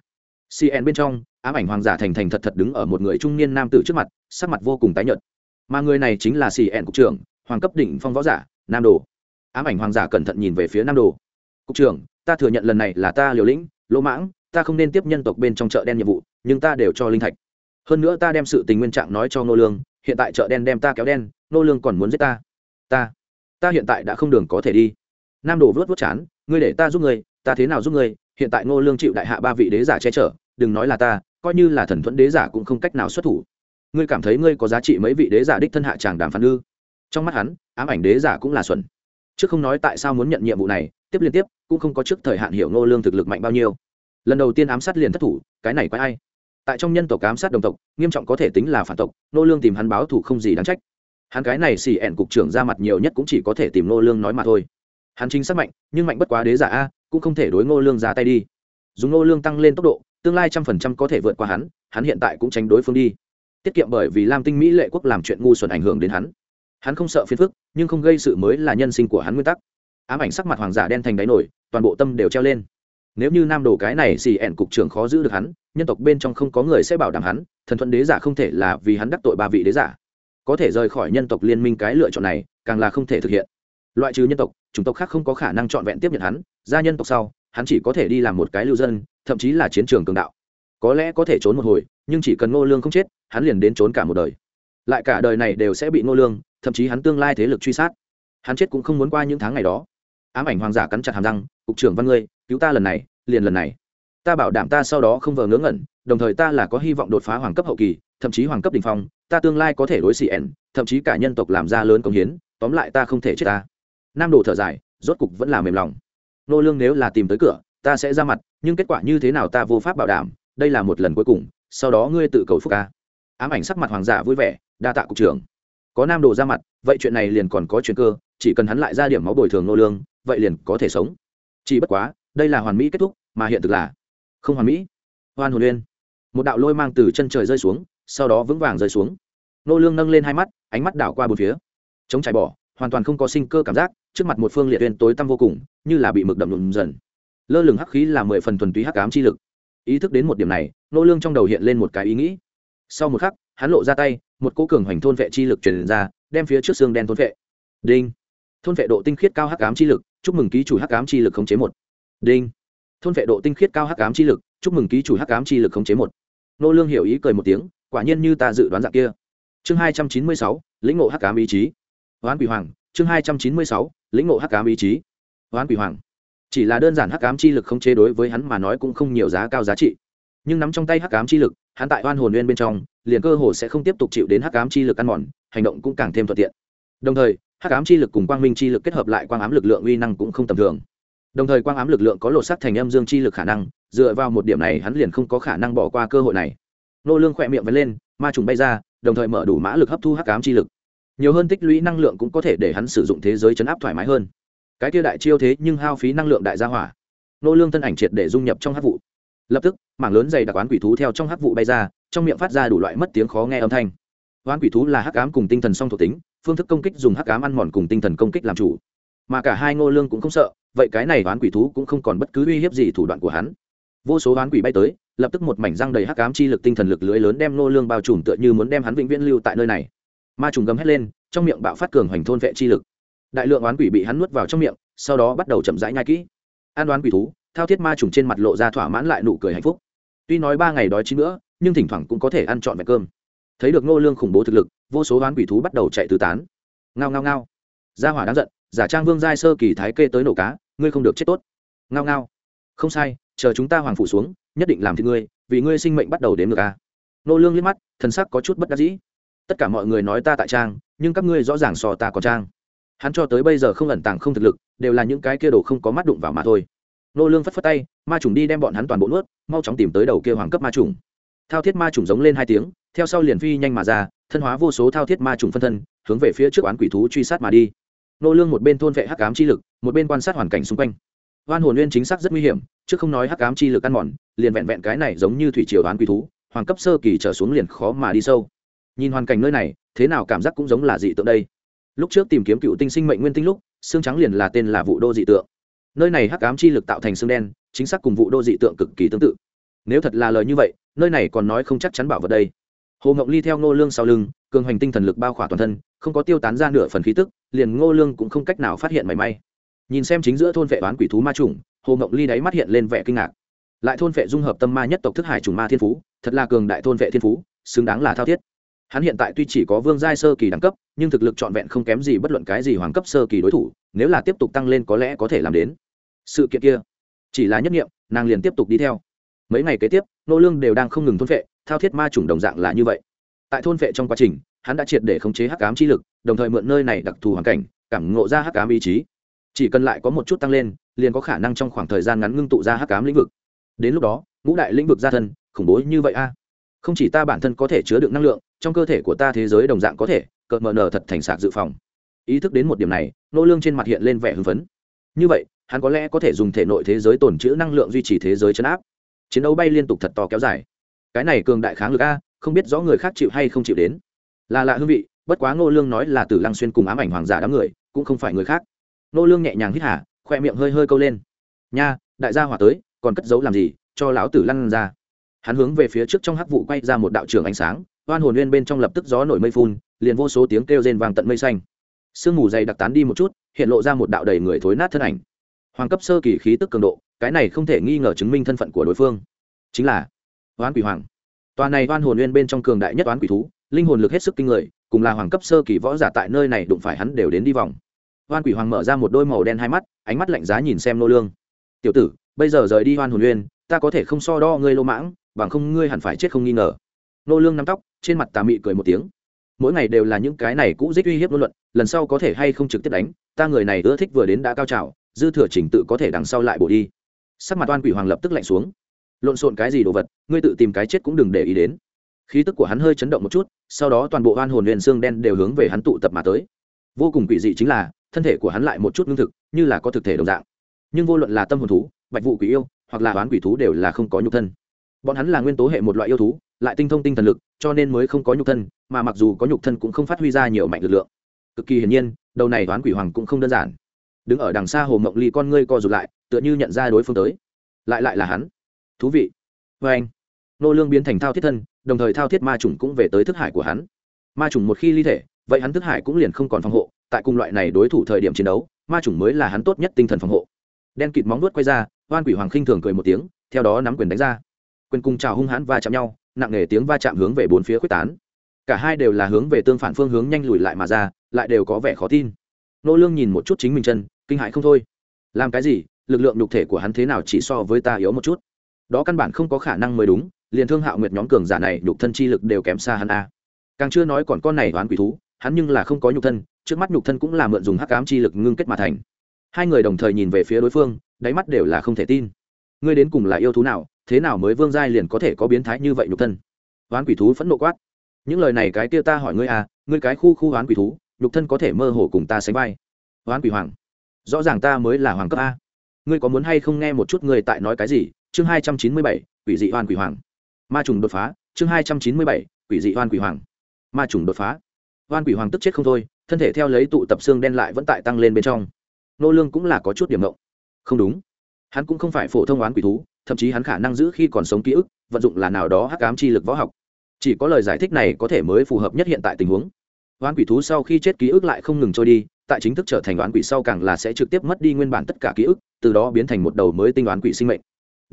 Cn bên trong, ám ảnh hoàng giả thành thành thật thật đứng ở một người trung niên nam tử trước mặt, sắc mặt vô cùng tái nhợt. Mà người này chính là cn cục trưởng, hoàng cấp đỉnh phong võ giả, nam đồ. Ám ảnh hoàng giả cẩn thận nhìn về phía nam đồ. Cục trưởng, ta thừa nhận lần này là ta liều lĩnh, lỗ mãng, ta không nên tiếp nhân tộc bên trong chợ đen nhiệm vụ, nhưng ta đều cho linh thạch hơn nữa ta đem sự tình nguyên trạng nói cho nô lương, hiện tại chợ đen đem ta kéo đen nô lương còn muốn giết ta. Ta ta hiện tại đã không đường có thể đi. Nam đồ vớt vớt chán, ngươi để ta giúp ngươi, ta thế nào giúp ngươi? Hiện tại nô lương chịu đại hạ ba vị đế giả che chở, đừng nói là ta, coi như là thần thuẫn đế giả cũng không cách nào xuất thủ. Ngươi cảm thấy ngươi có giá trị mấy vị đế giả đích thân hạ chàng đàm phán ư? Trong mắt hắn, ám ảnh đế giả cũng là xuẩn. Trước không nói tại sao muốn nhận nhiệm vụ này, tiếp liên tiếp, cũng không có trước thời hạn hiểu nô lương thực lực mạnh bao nhiêu. Lần đầu tiên ám sát liền thất thủ, cái này quái ai? Tại trong nhân tộc ám sát đồng tộc, nghiêm trọng có thể tính là phản tộc, nô lương tìm hắn báo thù không gì đáng trách. Hắn cái này xì ẹn cục trưởng ra mặt nhiều nhất cũng chỉ có thể tìm nô lương nói mà thôi. Hắn chính xác mạnh, nhưng mạnh bất quá đế giả a, cũng không thể đối nô lương ra tay đi. Dùng nô lương tăng lên tốc độ, tương lai trăm phần trăm có thể vượt qua hắn hắn hiện tại cũng tránh đối phương đi. Tiết kiệm bởi vì lam tinh mỹ lệ quốc làm chuyện ngu xuẩn ảnh hưởng đến hắn. Hắn không sợ phiền phức, nhưng không gây sự mới là nhân sinh của hắn nguyên tắc. Ám ảnh sắc mặt hoàng giả đen thành đáy nổi, toàn bộ tâm đều treo lên nếu như nam đồ cái này xì ẹn cục trưởng khó giữ được hắn, nhân tộc bên trong không có người sẽ bảo đảm hắn, thần thuận đế giả không thể là vì hắn đắc tội ba vị đế giả. Có thể rời khỏi nhân tộc liên minh cái lựa chọn này, càng là không thể thực hiện. Loại trừ nhân tộc, chủng tộc khác không có khả năng trọn vẹn tiếp nhận hắn, ra nhân tộc sau, hắn chỉ có thể đi làm một cái lưu dân, thậm chí là chiến trường cường đạo. Có lẽ có thể trốn một hồi, nhưng chỉ cần ngô lương không chết, hắn liền đến trốn cả một đời. Lại cả đời này đều sẽ bị ngô lương, thậm chí hắn tương lai thế lực truy sát. Hắn chết cũng không muốn qua những tháng ngày đó. Ám ảnh hoàng giả cắn chặt hàm răng, cục trưởng văn ngươi cứu ta lần này, liền lần này. Ta bảo đảm ta sau đó không vờ ngớ ngẩn, đồng thời ta là có hy vọng đột phá hoàng cấp hậu kỳ, thậm chí hoàng cấp đ ỉ n h phong, ta tương lai có thể đối xì ẻn thậm chí cả nhân tộc làm ra lớn công hiến, tóm lại ta không thể chết ta. Nam đồ thở dài, rốt cục vẫn là mềm lòng. Nô lương nếu là tìm tới cửa, ta sẽ ra mặt, nhưng kết quả như thế nào ta vô pháp bảo đảm, đây là một lần cuối cùng, sau đó ngươi tự cầu phúc ca. Ám ảnh sắc mặt hoàng giả vui vẻ, đa tạ cục trưởng. Có nam đồ ra mặt, vậy chuyện này liền còn có chuyện cơ, chỉ cần hắn lại ra điểm máu bồi thường nô lương, vậy liền có thể sống. Chỉ bất quá đây là hoàn mỹ kết thúc, mà hiện thực là không hoàn mỹ. Hoan hồn liên một đạo lôi mang từ chân trời rơi xuống, sau đó vững vàng rơi xuống. Nô lương nâng lên hai mắt, ánh mắt đảo qua bốn phía. Chống chạy bỏ, hoàn toàn không có sinh cơ cảm giác, trước mặt một phương liệt uyên tối tăm vô cùng, như là bị mực đậm đụng dần. Lơ lửng hắc khí là mười phần thuần túy hắc ám chi lực. Ý thức đến một điểm này, nô lương trong đầu hiện lên một cái ý nghĩ. Sau một khắc, hắn lộ ra tay, một cỗ cường hoành thôn vệ chi lực truyền ra, đem phía trước xương đen thôn vệ. Đinh. Thôn vệ độ tinh khiết cao hắc ám chi lực, chúc mừng ký chủ hắc ám chi lực khống chế một đinh. Thôn vệ độ tinh khiết cao hắc ám chi lực, chúc mừng ký chủ hắc ám chi lực khống chế một. Nô lương hiểu ý cười một tiếng, quả nhiên như ta dự đoán dạng kia. Chương hai trăm chín mươi sáu, lĩnh ngộ hắc ám ý chí. Hoán quỷ hoàng, chương hai trăm chín mươi sáu, lĩnh ngộ hắc ám ý chí. Hoán quỷ hoàng. Chỉ là đơn giản hắc ám chi lực khống chế đối với hắn mà nói cũng không nhiều giá cao giá trị. Nhưng nắm trong tay hắc ám chi lực, hắn tại oan hồn nguyên bên trong, liền cơ hồ sẽ không tiếp tục chịu đến hắc ám chi lực ăn mòn, hành động cũng càng thêm thuận tiện. Đồng thời, hắc ám chi lực cùng quang minh chi lực kết hợp lại quang ám lực lượng uy năng cũng không tầm thường đồng thời quang ám lực lượng có lột sắc thành âm dương chi lực khả năng, dựa vào một điểm này hắn liền không có khả năng bỏ qua cơ hội này. Nô lương khỏe miệng vẫn lên, ma trùng bay ra, đồng thời mở đủ mã lực hấp thu hắc ám chi lực. Nhiều hơn tích lũy năng lượng cũng có thể để hắn sử dụng thế giới chấn áp thoải mái hơn. Cái kia đại chiêu thế nhưng hao phí năng lượng đại gia hỏa. Nô lương thân ảnh triệt để dung nhập trong hắc vụ. Lập tức, mảng lớn dày đặc oán quỷ thú theo trong hắc vụ bay ra, trong miệng phát ra đủ loại mất tiếng khó nghe âm thanh. Oán quỷ thú là hắc ám cùng tinh thần song thuộc tính, phương thức công kích dùng hắc ám ăn mòn cùng tinh thần công kích làm chủ mà cả hai ngô lương cũng không sợ, vậy cái này oán quỷ thú cũng không còn bất cứ uy hiếp gì thủ đoạn của hắn. Vô số oán quỷ bay tới, lập tức một mảnh răng đầy hắc ám chi lực tinh thần lực lưới lớn đem ngô lương bao trùm tựa như muốn đem hắn vĩnh viễn lưu tại nơi này. Ma trùng gầm hét lên, trong miệng bạo phát cường hoành thôn vệ chi lực. Đại lượng oán quỷ bị hắn nuốt vào trong miệng, sau đó bắt đầu chậm rãi nhai kỹ. An oán quỷ thú, thao thiết ma trùng trên mặt lộ ra thỏa mãn lại nụ cười hạnh phúc. Tuy nói ba ngày đói chín nữa nhưng thỉnh thoảng cũng có thể ăn trọn vẹn cơm. Thấy được ngô lương khủng bố thực lực, vô số oán quỷ thú bắt đầu chạy tứ tán. Ngao ngao ngao. Gia hỏa đáng giận giả trang vương giai sơ kỳ thái kê tới nổ cá, ngươi không được chết tốt. Ngao ngao. Không sai, chờ chúng ta hoàng phủ xuống, nhất định làm thì ngươi, vì ngươi sinh mệnh bắt đầu đến ngược a. Nô lương liếc mắt, thần sắc có chút bất đắc dĩ. Tất cả mọi người nói ta tại trang, nhưng các ngươi rõ ràng so ta có trang. Hắn cho tới bây giờ không ẩn tàng không thực lực, đều là những cái kia đồ không có mắt đụng vào mà thôi. Nô lương phất phất tay, ma trùng đi đem bọn hắn toàn bộ nuốt, mau chóng tìm tới đầu kia hoàng cấp ma trùng. Thao thiết ma trùng giống lên hai tiếng, theo sau liền phi nhanh mà ra, thân hóa vô số thao thiết ma trùng phân thân, hướng về phía trước oán quỷ thú truy sát mà đi nô lương một bên thôn vệ hắc ám chi lực, một bên quan sát hoàn cảnh xung quanh. Hoan hồn nguyên chính xác rất nguy hiểm chứ không nói hắc ám chi lực ăn mòn, liền vẹn vẹn cái này giống như thủy triều đoán quý thú, hoàng cấp sơ kỳ trở xuống liền khó mà đi sâu. Nhìn hoàn cảnh nơi này, thế nào cảm giác cũng giống là dị tượng đây. Lúc trước tìm kiếm cựu tinh sinh mệnh nguyên tinh lúc, xương trắng liền là tên là vụ đô dị tượng. Nơi này hắc ám chi lực tạo thành xương đen, chính xác cùng vụ đô dị tượng cực kỳ tương tự. Nếu thật là lời như vậy, nơi này còn nói không chắc chắn bảo vật đây hồ ngọc ly theo ngô lương sau lưng, cường hoành tinh thần lực bao khỏa toàn thân, không có tiêu tán ra nửa phần khí tức, liền ngô lương cũng không cách nào phát hiện mảy may. Nhìn xem chính giữa thôn vệ đoán quỷ thú ma trùng hồ ngọc ly đáy mắt hiện lên vẻ kinh ngạc. Lại thôn vệ dung hợp tâm ma nhất tộc thức hải trùng ma thiên phú, thật là cường đại thôn vệ thiên phú, xứng đáng là thao thiết. Hắn hiện tại tuy chỉ có vương giai sơ kỳ đẳng cấp, nhưng thực lực trọn vẹn không kém gì bất luận cái gì hoàng cấp sơ kỳ đối thủ, nếu là tiếp tục tăng lên có lẽ có thể làm đến. Sự kiện kia, chỉ là nhất nghiệm, nàng liền tiếp tục đi theo. Mấy ngày kế tiếp nô lương đều đang không ngừng thôn vệ thao thiết ma chủng đồng dạng là như vậy. Tại thôn vệ trong quá trình, hắn đã triệt để khống chế hắc ám chi lực, đồng thời mượn nơi này đặc thù hoàn cảnh, cảm ngộ ra hắc ám ý chí. Chỉ cần lại có một chút tăng lên, liền có khả năng trong khoảng thời gian ngắn ngưng tụ ra hắc ám lĩnh vực. Đến lúc đó, ngũ đại lĩnh vực gia thân, khủng bố như vậy a. Không chỉ ta bản thân có thể chứa đựng năng lượng, trong cơ thể của ta thế giới đồng dạng có thể, cợt mờ nở thật thành sạc dự phòng. Ý thức đến một điểm này, nô lương trên mặt hiện lên vẻ hưng phấn. Như vậy, hắn có lẽ có thể dùng thể nội thế giới tồn trữ năng lượng duy trì thế giới chấn áp. Chiến đấu bay liên tục thật to kéo dài cái này cường đại kháng lực a, không biết rõ người khác chịu hay không chịu đến. Là lạ hương vị, bất quá ngô lương nói là tử lăng xuyên cùng ám ảnh hoàng giả đám người, cũng không phải người khác. Ngô lương nhẹ nhàng hít hà, khoe miệng hơi hơi câu lên. Nha, đại gia hỏa tới, còn cất giấu làm gì, cho lão tử lăn ra. Hắn hướng về phía trước trong hắc vụ quay ra một đạo trường ánh sáng, oan hồn nguyên bên trong lập tức gió nổi mây phun, liền vô số tiếng kêu rên vang tận mây xanh. Sương mù dày đặc tán đi một chút, hiện lộ ra một đạo đầy người thối nát thân ảnh. Hoàng cấp sơ kỳ khí tức cường độ, cái này không thể nghi ngờ chứng minh thân phận của đối phương. Chính là oán quỷ hoàng. Tòa này oan hồn nguyên bên trong cường đại nhất oán quỷ thú, linh hồn lực hết sức kinh người, cùng là hoàng cấp sơ kỳ võ giả tại nơi này đụng phải hắn đều đến đi vòng. Oan quỷ hoàng mở ra một đôi màu đen hai mắt, ánh mắt lạnh giá nhìn xem nô lương. Tiểu tử, bây giờ rời đi oan hồn nguyên, ta có thể không so đo ngươi lô mãng, bằng không ngươi hẳn phải chết không nghi ngờ. Nô lương nắm tóc, trên mặt tà mị cười một tiếng. Mỗi ngày đều là những cái này cũ dích uy hiếp luận luận, lần sau có thể hay không trực tiếp đánh, ta người này ưa thích vừa đến đã cao trào, dư thừa chỉnh tự có thể đằng sau lại bổ đi. Sắc mặt oan quỷ hoàng lập tức lạnh xuống lộn xộn cái gì đồ vật, ngươi tự tìm cái chết cũng đừng để ý đến. Khí tức của hắn hơi chấn động một chút, sau đó toàn bộ hoan hồn huyền xương đen đều hướng về hắn tụ tập mà tới. Vô cùng quỷ dị chính là, thân thể của hắn lại một chút ngưng thực, như là có thực thể đồng dạng. Nhưng vô luận là tâm hồn thú, bạch vụ quỷ yêu, hoặc là oán quỷ thú đều là không có nhục thân. Bọn hắn là nguyên tố hệ một loại yêu thú, lại tinh thông tinh thần lực, cho nên mới không có nhục thân, mà mặc dù có nhục thân cũng không phát huy ra nhiều mạnh lực lượng. Cực kỳ hiển nhiên, đầu này oán quỷ hoàng cũng không đơn giản. Đứng ở đằng xa hồ mộng ly con ngươi co rụt lại, tựa như nhận ra đối phương tới. Lại lại là hắn thú vị. Vê anh, nô lương biến thành thao thiết thân, đồng thời thao thiết ma trùng cũng về tới thức hải của hắn. Ma trùng một khi ly thể, vậy hắn thức hải cũng liền không còn phòng hộ. Tại cùng loại này đối thủ thời điểm chiến đấu, ma trùng mới là hắn tốt nhất tinh thần phòng hộ. Đen kịt móng nuốt quay ra oan quỷ hoàng khinh thường cười một tiếng, theo đó nắm quyền đánh ra. Quyền cung trào hung hãn va chạm nhau, nặng nề tiếng va chạm hướng về bốn phía quyết tán. Cả hai đều là hướng về tương phản phương hướng nhanh lùi lại mà ra, lại đều có vẻ khó tin. Nô lương nhìn một chút chính mình chân, kinh hãi không thôi. Làm cái gì? Lực lượng nhục thể của hắn thế nào chỉ so với ta yếu một chút? Đó căn bản không có khả năng mới đúng, liền thương hạo nguyệt nhóm cường giả này nhục thân chi lực đều kém xa hắn a. Càng chưa nói còn con này oán quỷ thú, hắn nhưng là không có nhục thân, trước mắt nhục thân cũng là mượn dùng hắc ám chi lực ngưng kết mà thành. Hai người đồng thời nhìn về phía đối phương, đáy mắt đều là không thể tin. Ngươi đến cùng là yêu thú nào, thế nào mới vương giai liền có thể có biến thái như vậy nhục thân? Oán quỷ thú phẫn nộ quát. Những lời này cái kia ta hỏi ngươi à ngươi cái khu khu oán quỷ thú, nhục thân có thể mơ hồ cùng ta sánh vai. Oán quỷ hoàng. Rõ ràng ta mới là hoàng cấp a. Ngươi có muốn hay không nghe một chút ngươi tại nói cái gì? Chương hai trăm chín mươi bảy, quỷ dị oan quỷ hoàng. Ma trùng đột phá, chương hai trăm chín mươi bảy, quỷ dị oan quỷ hoàng. Ma trùng đột phá. Oan quỷ hoàng tức chết không thôi, thân thể theo lấy tụ tập xương đen lại vẫn tại tăng lên bên trong. Nô lương cũng là có chút điểm ngộng không đúng. Hắn cũng không phải phổ thông oán quỷ thú, thậm chí hắn khả năng giữ khi còn sống ký ức, vận dụng là nào đó hắc ám chi lực võ học. Chỉ có lời giải thích này có thể mới phù hợp nhất hiện tại tình huống. Oán quỷ thú sau khi chết ký ức lại không ngừng trôi đi, tại chính thức trở thành oán quỷ sau càng là sẽ trực tiếp mất đi nguyên bản tất cả ký ức, từ đó biến thành một đầu mới tinh oán quỷ sinh mệnh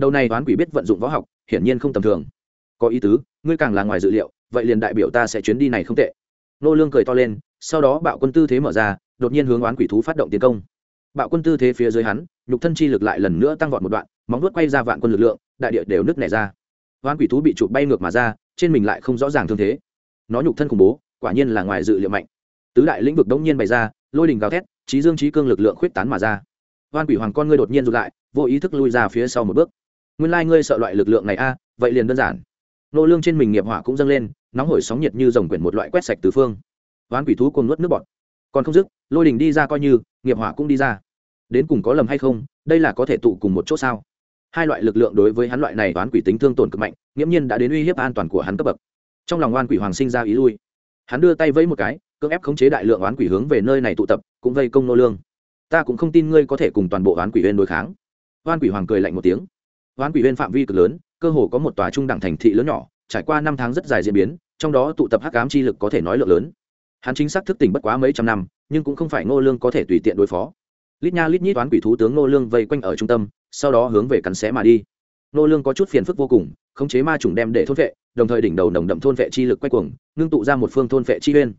đầu này toán quỷ biết vận dụng võ học, hiển nhiên không tầm thường. Có ý tứ, ngươi càng là ngoài dự liệu, vậy liền đại biểu ta sẽ chuyến đi này không tệ. Nô lương cười to lên, sau đó bạo quân tư thế mở ra, đột nhiên hướng oán quỷ thú phát động tiến công. Bạo quân tư thế phía dưới hắn, nhục thân chi lực lại lần nữa tăng vọt một đoạn, móng vuốt quay ra vạn quân lực lượng, đại địa đều nứt nẻ ra. Oán quỷ thú bị chụp bay ngược mà ra, trên mình lại không rõ ràng thương thế. Nó nhục thân khủng bố, quả nhiên là ngoài dự liệu mạnh. Tứ đại lĩnh vực đống nhiên bày ra, lôi đình gào thét, trí dương trí cương lực lượng khuyết tán mà ra. Oan quỷ hoàng con ngươi đột nhiên rụt lại, vô ý thức lui ra phía sau một bước nguyên lai ngươi sợ loại lực lượng này a, vậy liền đơn giản. Nô lương trên mình nghiệp hỏa cũng dâng lên, nóng hổi sóng nhiệt như dòng quyển một loại quét sạch tứ phương. Oán quỷ thú cùng nuốt nước bọt. Còn không dứt, lôi đình đi ra coi như, nghiệp hỏa cũng đi ra. Đến cùng có lầm hay không, đây là có thể tụ cùng một chỗ sao? Hai loại lực lượng đối với hắn loại này oán quỷ tính thương tổn cực mạnh, nghiễm nhiên đã đến uy hiếp an toàn của hắn cấp bậc. Trong lòng oan quỷ hoàng sinh ra ý lui. Hắn đưa tay vẫy một cái, cưỡng ép khống chế đại lượng oán quỷ hướng về nơi này tụ tập, cũng vây công nô lương. Ta cũng không tin ngươi có thể cùng toàn bộ oán quỷ huyên đối kháng. Oan quỷ hoàng cười lạnh một tiếng hoán quỷ huyên phạm vi cực lớn, cơ hồ có một tòa trung đẳng thành thị lớn nhỏ, trải qua năm tháng rất dài diễn biến, trong đó tụ tập hắc ám chi lực có thể nói lượng lớn. Hắn chính xác thức tỉnh bất quá mấy trăm năm, nhưng cũng không phải ngô lương có thể tùy tiện đối phó. Lít nha lít nhít toán quỷ thú tướng ngô lương vây quanh ở trung tâm, sau đó hướng về cắn xé mà đi. Ngô lương có chút phiền phức vô cùng, khống chế ma trùng đem để thôn vệ, đồng thời đỉnh đầu nồng đậm thôn vệ chi lực quay cuồng, ngưng tụ ra một phương thôn vệ chi uyên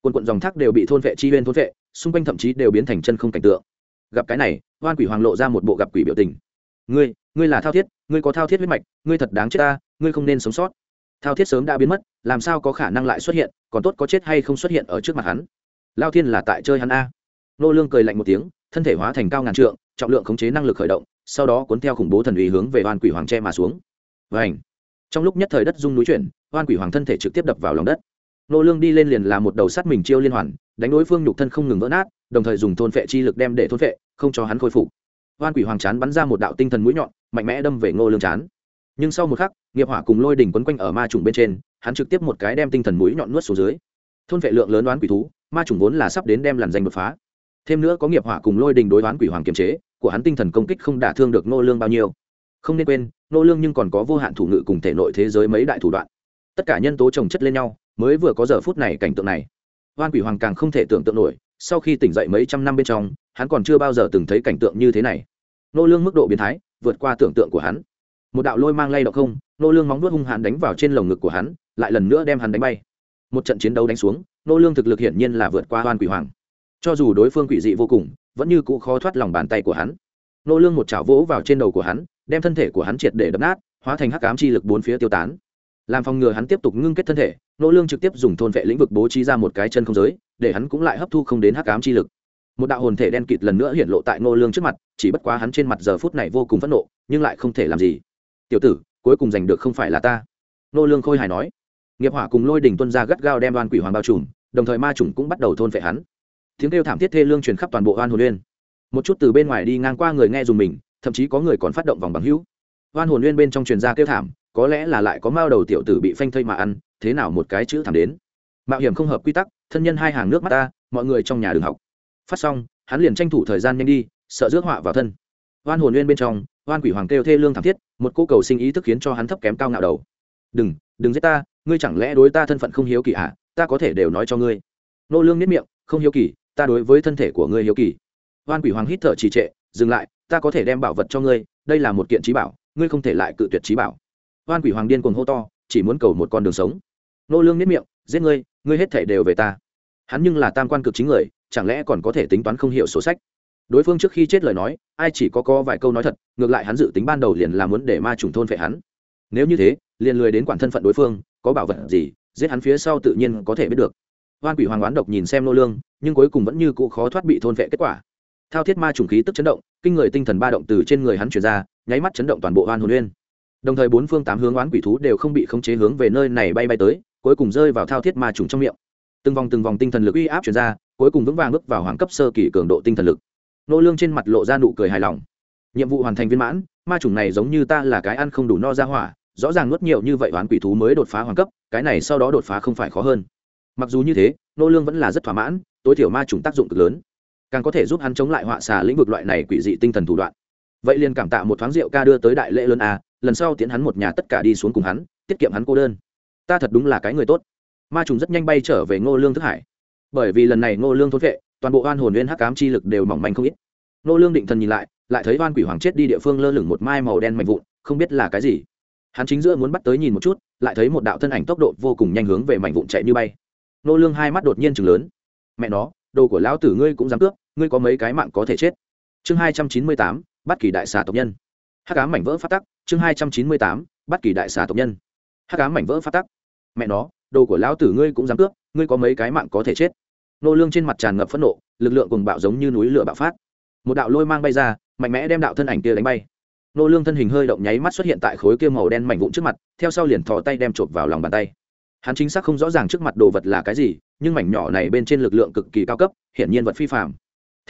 quần quận dòng thác đều bị thôn vệ chi uyên thôn vệ, xung quanh thậm chí đều biến thành chân không cảnh tượng. Gặp cái này, hoan quỷ hoàng lộ ra một bộ gặp quỷ biểu tình ngươi ngươi là thao thiết, ngươi có thao thiết huyết mạch, ngươi thật đáng chết ta, ngươi không nên sống sót. Thao thiết sớm đã biến mất, làm sao có khả năng lại xuất hiện, còn tốt có chết hay không xuất hiện ở trước mặt hắn. Lao thiên là tại chơi hắn a. Nô lương cười lạnh một tiếng, thân thể hóa thành cao ngàn trượng, trọng lượng khống chế năng lực khởi động, sau đó cuốn theo khủng bố thần uy hướng về oan quỷ hoàng tre mà xuống. Vảnh trong lúc nhất thời đất rung núi chuyển oan quỷ hoàng thân thể trực tiếp đập vào lòng đất. Nô lương đi lên liền là một đầu sắt mình chiêu liên hoàn, đánh đối phương nhục thân không ngừng vỡ nát, đồng thời dùng thôn phệ chi lực đem để thôn phệ, không cho hắn khôi phục hoan quỷ hoàng chán bắn ra một đạo tinh thần mũi nhọn, mạnh mẽ đâm về ngô lương chán. Nhưng sau một khắc, nghiệp hỏa cùng lôi đỉnh quấn quanh ở ma trùng bên trên, hắn trực tiếp một cái đem tinh thần mũi nhọn nuốt xuống dưới. Thôn vệ lượng lớn đoán quỷ thú, ma trùng vốn là sắp đến đem làn danh đột phá. Thêm nữa có nghiệp hỏa cùng lôi đình đối đoán quỷ hoàng kiềm chế, của hắn tinh thần công kích không đả thương được nô lương bao nhiêu. Không nên quên nô lương nhưng còn có vô hạn thủ ngự cùng thể nội thế giới mấy đại thủ đoạn. Tất cả nhân tố chồng chất lên nhau, mới vừa có giờ phút này cảnh tượng này. Hoan quỷ hoàng càng không thể tưởng tượng nổi, sau khi tỉnh dậy mấy trăm năm bên trong hắn còn chưa bao giờ từng thấy cảnh tượng như thế này. Nô lương mức độ biến thái, vượt qua tưởng tượng của hắn. Một đạo lôi mang lay động không, nô lương móng vuốt hung hãn đánh vào trên lồng ngực của hắn, lại lần nữa đem hắn đánh bay. Một trận chiến đấu đánh xuống, nô lương thực lực hiển nhiên là vượt qua hoan quỷ hoàng. Cho dù đối phương quỷ dị vô cùng, vẫn như cũ khó thoát lòng bàn tay của hắn. Nô lương một chảo vỗ vào trên đầu của hắn, đem thân thể của hắn triệt để đập nát, hóa thành hắc ám chi lực bốn phía tiêu tán. Làm phòng ngừa hắn tiếp tục ngưng kết thân thể, nô lương trực tiếp dùng thôn vệ lĩnh vực bố trí ra một cái chân không giới, để hắn cũng lại hấp thu không đến hắc ám chi lực một đạo hồn thể đen kịt lần nữa hiện lộ tại nô lương trước mặt, chỉ bất quá hắn trên mặt giờ phút này vô cùng phẫn nộ, nhưng lại không thể làm gì. Tiểu tử, cuối cùng giành được không phải là ta. Nô lương khôi hài nói. Nghiệp hỏa cùng lôi đỉnh tuân ra gắt gao đem đoan quỷ hoàng bao trùm, đồng thời ma trùng cũng bắt đầu thôn phệ hắn. Tiếng kêu thảm thiết thê lương truyền khắp toàn bộ oan hồn liên. một chút từ bên ngoài đi ngang qua người nghe dùng mình, thậm chí có người còn phát động vòng bằng hữu. Oan hồn liên bên trong truyền ra kêu thảm, có lẽ là lại có mao đầu tiểu tử bị phanh thây mà ăn, thế nào một cái chữ thảm đến. Mạo hiểm không hợp quy tắc, thân nhân hai hàng nước mắt ta, mọi người trong nhà đường học phát xong, hắn liền tranh thủ thời gian nhanh đi, sợ rước họa vào thân. Oan hồn nguyên bên trong oan quỷ hoàng kêu thê lương thảm thiết, một cô cầu sinh ý thức khiến cho hắn thấp kém cao ngạo đầu. Đừng đừng giết ta, ngươi chẳng lẽ đối ta thân phận không hiếu kỳ hả? Ta có thể đều nói cho ngươi. Nô lương nếp miệng, không hiếu kỳ, ta đối với thân thể của ngươi hiếu kỳ. Oan quỷ hoàng hít thở trì trệ, dừng lại, ta có thể đem bảo vật cho ngươi, đây là một kiện trí bảo, ngươi không thể lại cự tuyệt trí bảo. Oan quỷ hoàng điên cuồng hô to, chỉ muốn cầu một con đường sống. Nô lương nếp miệng, giết ngươi ngươi hết thể đều về ta. Hắn nhưng là tam quan cực chính người chẳng lẽ còn có thể tính toán không hiểu sổ sách? Đối phương trước khi chết lời nói, ai chỉ có có vài câu nói thật, ngược lại hắn dự tính ban đầu liền là muốn để ma trùng thôn phệ hắn. Nếu như thế, liền lười đến quản thân phận đối phương, có bảo vật gì, giết hắn phía sau tự nhiên có thể biết được. Hoan quỷ hoàng oán độc nhìn xem nô lương, nhưng cuối cùng vẫn như cũ khó thoát bị thôn vệ kết quả. Thao thiết ma trùng khí tức chấn động, kinh người tinh thần ba động từ trên người hắn truyền ra, nháy mắt chấn động toàn bộ hoan hồn nguyên đồng thời bốn phương tám hướng oán quỷ thú đều không bị khống chế hướng về nơi này bay bay tới, cuối cùng rơi vào thao thiết ma trùng trong miệng từng vòng từng vòng tinh thần lực uy áp truyền ra, cuối cùng vững vàng bước vào hoàng cấp sơ kỳ cường độ tinh thần lực. Nô lương trên mặt lộ ra nụ cười hài lòng. Nhiệm vụ hoàn thành viên mãn, ma trùng này giống như ta là cái ăn không đủ no ra hỏa, rõ ràng nuốt nhiều như vậy oán quỷ thú mới đột phá hoàng cấp, cái này sau đó đột phá không phải khó hơn. Mặc dù như thế, nô lương vẫn là rất thỏa mãn, tối thiểu ma trùng tác dụng cực lớn. Càng có thể giúp hắn chống lại họa xà lĩnh vực loại này quỷ dị tinh thần thủ đoạn. Vậy liền cảm tạ một thoáng rượu ca đưa tới đại lễ lớn a, lần sau tiến hắn một nhà tất cả đi xuống cùng hắn, tiết kiệm hắn cô đơn. Ta thật đúng là cái người tốt ma trùng rất nhanh bay trở về ngô lương thức hải. Bởi vì lần này ngô lương thốn vệ toàn bộ oan hồn nguyên hắc ám chi lực đều mỏng manh không ít. Ngô lương định thần nhìn lại lại thấy oan quỷ hoàng chết đi địa phương lơ lửng một mai màu đen mạnh vụn, không biết là cái gì. Hắn chính giữa muốn bắt tới nhìn một chút, lại thấy một đạo thân ảnh tốc độ vô cùng nhanh hướng về mảnh vụn chạy như bay. Ngô lương hai mắt đột nhiên chừng lớn. Mẹ nó, đồ của lão tử ngươi cũng dám cướp, ngươi có mấy cái mạng có thể chết? Chương hai trăm chín mươi tám, bắt kỳ đại xà tộc nhân. Hắc ám mảnh vỡ phát tắc, chương hai trăm chín mươi tám, bắt kỳ đại xà tộc nhân. Hắc ám mảnh vỡ phát tắc. Mẹ nó đồ của lão tử ngươi cũng dám cướp, ngươi có mấy cái mạng có thể chết. Nô lương trên mặt tràn ngập phẫn nộ, lực lượng cuồng bạo giống như núi lửa bạo phát. Một đạo lôi mang bay ra, mạnh mẽ đem đạo thân ảnh kia đánh bay. Nô lương thân hình hơi động nháy mắt xuất hiện tại khối kia màu đen mảnh vụn trước mặt, theo sau liền thò tay đem chộp vào lòng bàn tay. Hắn chính xác không rõ ràng trước mặt đồ vật là cái gì, nhưng mảnh nhỏ này bên trên lực lượng cực kỳ cao cấp, hiển nhiên vật phi phạm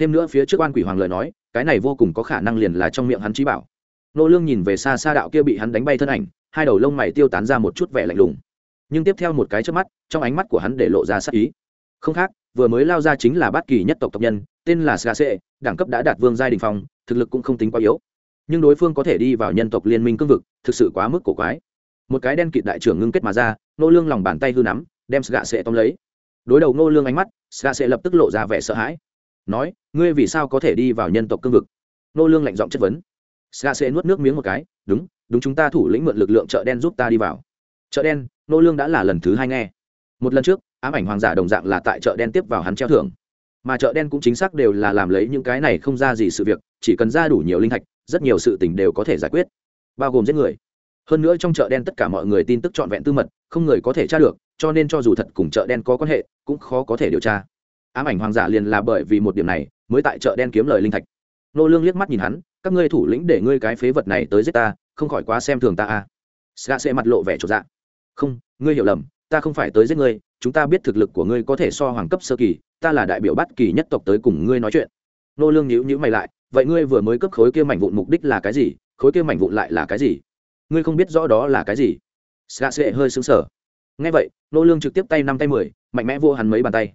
thêm nữa phía trước oan quỷ hoàng lời nói, cái này vô cùng có khả năng liền là trong miệng hắn trí bảo. Nô lương nhìn về xa xa đạo kia bị hắn đánh bay thân ảnh, hai đầu lông mày tiêu tán ra một chút vẻ lạnh lùng nhưng tiếp theo một cái trước mắt trong ánh mắt của hắn để lộ ra sắc ý. Không khác vừa mới lao ra chính là bát kỳ nhất tộc tộc nhân tên là Skase, đẳng cấp đã đạt vương giai đình phong thực lực cũng không tính quá yếu. Nhưng đối phương có thể đi vào nhân tộc liên minh cương vực thực sự quá mức cổ quái. Một cái đen kịt đại trưởng ngưng kết mà ra nô lương lòng bàn tay hư nắm đem Skase tóm lấy. Đối đầu nô lương ánh mắt Skase lập tức lộ ra vẻ sợ hãi. Nói ngươi vì sao có thể đi vào nhân tộc cương vực? Nô lương lạnh giọng chất vấn. Skase nuốt nước miếng một cái đúng đúng chúng ta thủ lĩnh mượn lực lượng chợ đen giúp ta đi vào. Chợ đen? Nô lương đã là lần thứ hai nghe. Một lần trước, ám ảnh hoàng giả đồng dạng là tại chợ đen tiếp vào hắn treo thưởng. Mà chợ đen cũng chính xác đều là làm lấy những cái này không ra gì sự việc, chỉ cần ra đủ nhiều linh thạch, rất nhiều sự tình đều có thể giải quyết. Bao gồm giết người. Hơn nữa trong chợ đen tất cả mọi người tin tức trọn vẹn tư mật, không người có thể tra được, cho nên cho dù thật cùng chợ đen có quan hệ, cũng khó có thể điều tra. Ám ảnh hoàng giả liền là bởi vì một điểm này, mới tại chợ đen kiếm lời linh thạch. Nô lương liếc mắt nhìn hắn, các ngươi thủ lĩnh để ngươi cái phế vật này tới giết ta, không khỏi quá xem thường ta à sẽ mặt lộ vẻ chỗ dạng không, ngươi hiểu lầm, ta không phải tới giết ngươi, chúng ta biết thực lực của ngươi có thể so hoàng cấp sơ kỳ, ta là đại biểu bắt kỳ nhất tộc tới cùng ngươi nói chuyện. Nô lương nhíu nhíu mày lại, vậy ngươi vừa mới cấp khối kia mảnh vụn mục đích là cái gì? Khối kia mảnh vụn lại là cái gì? Ngươi không biết rõ đó là cái gì? Ska sẽ hơi sững sờ. Nghe vậy, nô lương trực tiếp tay năm tay mười, mạnh mẽ vô hắn mấy bàn tay.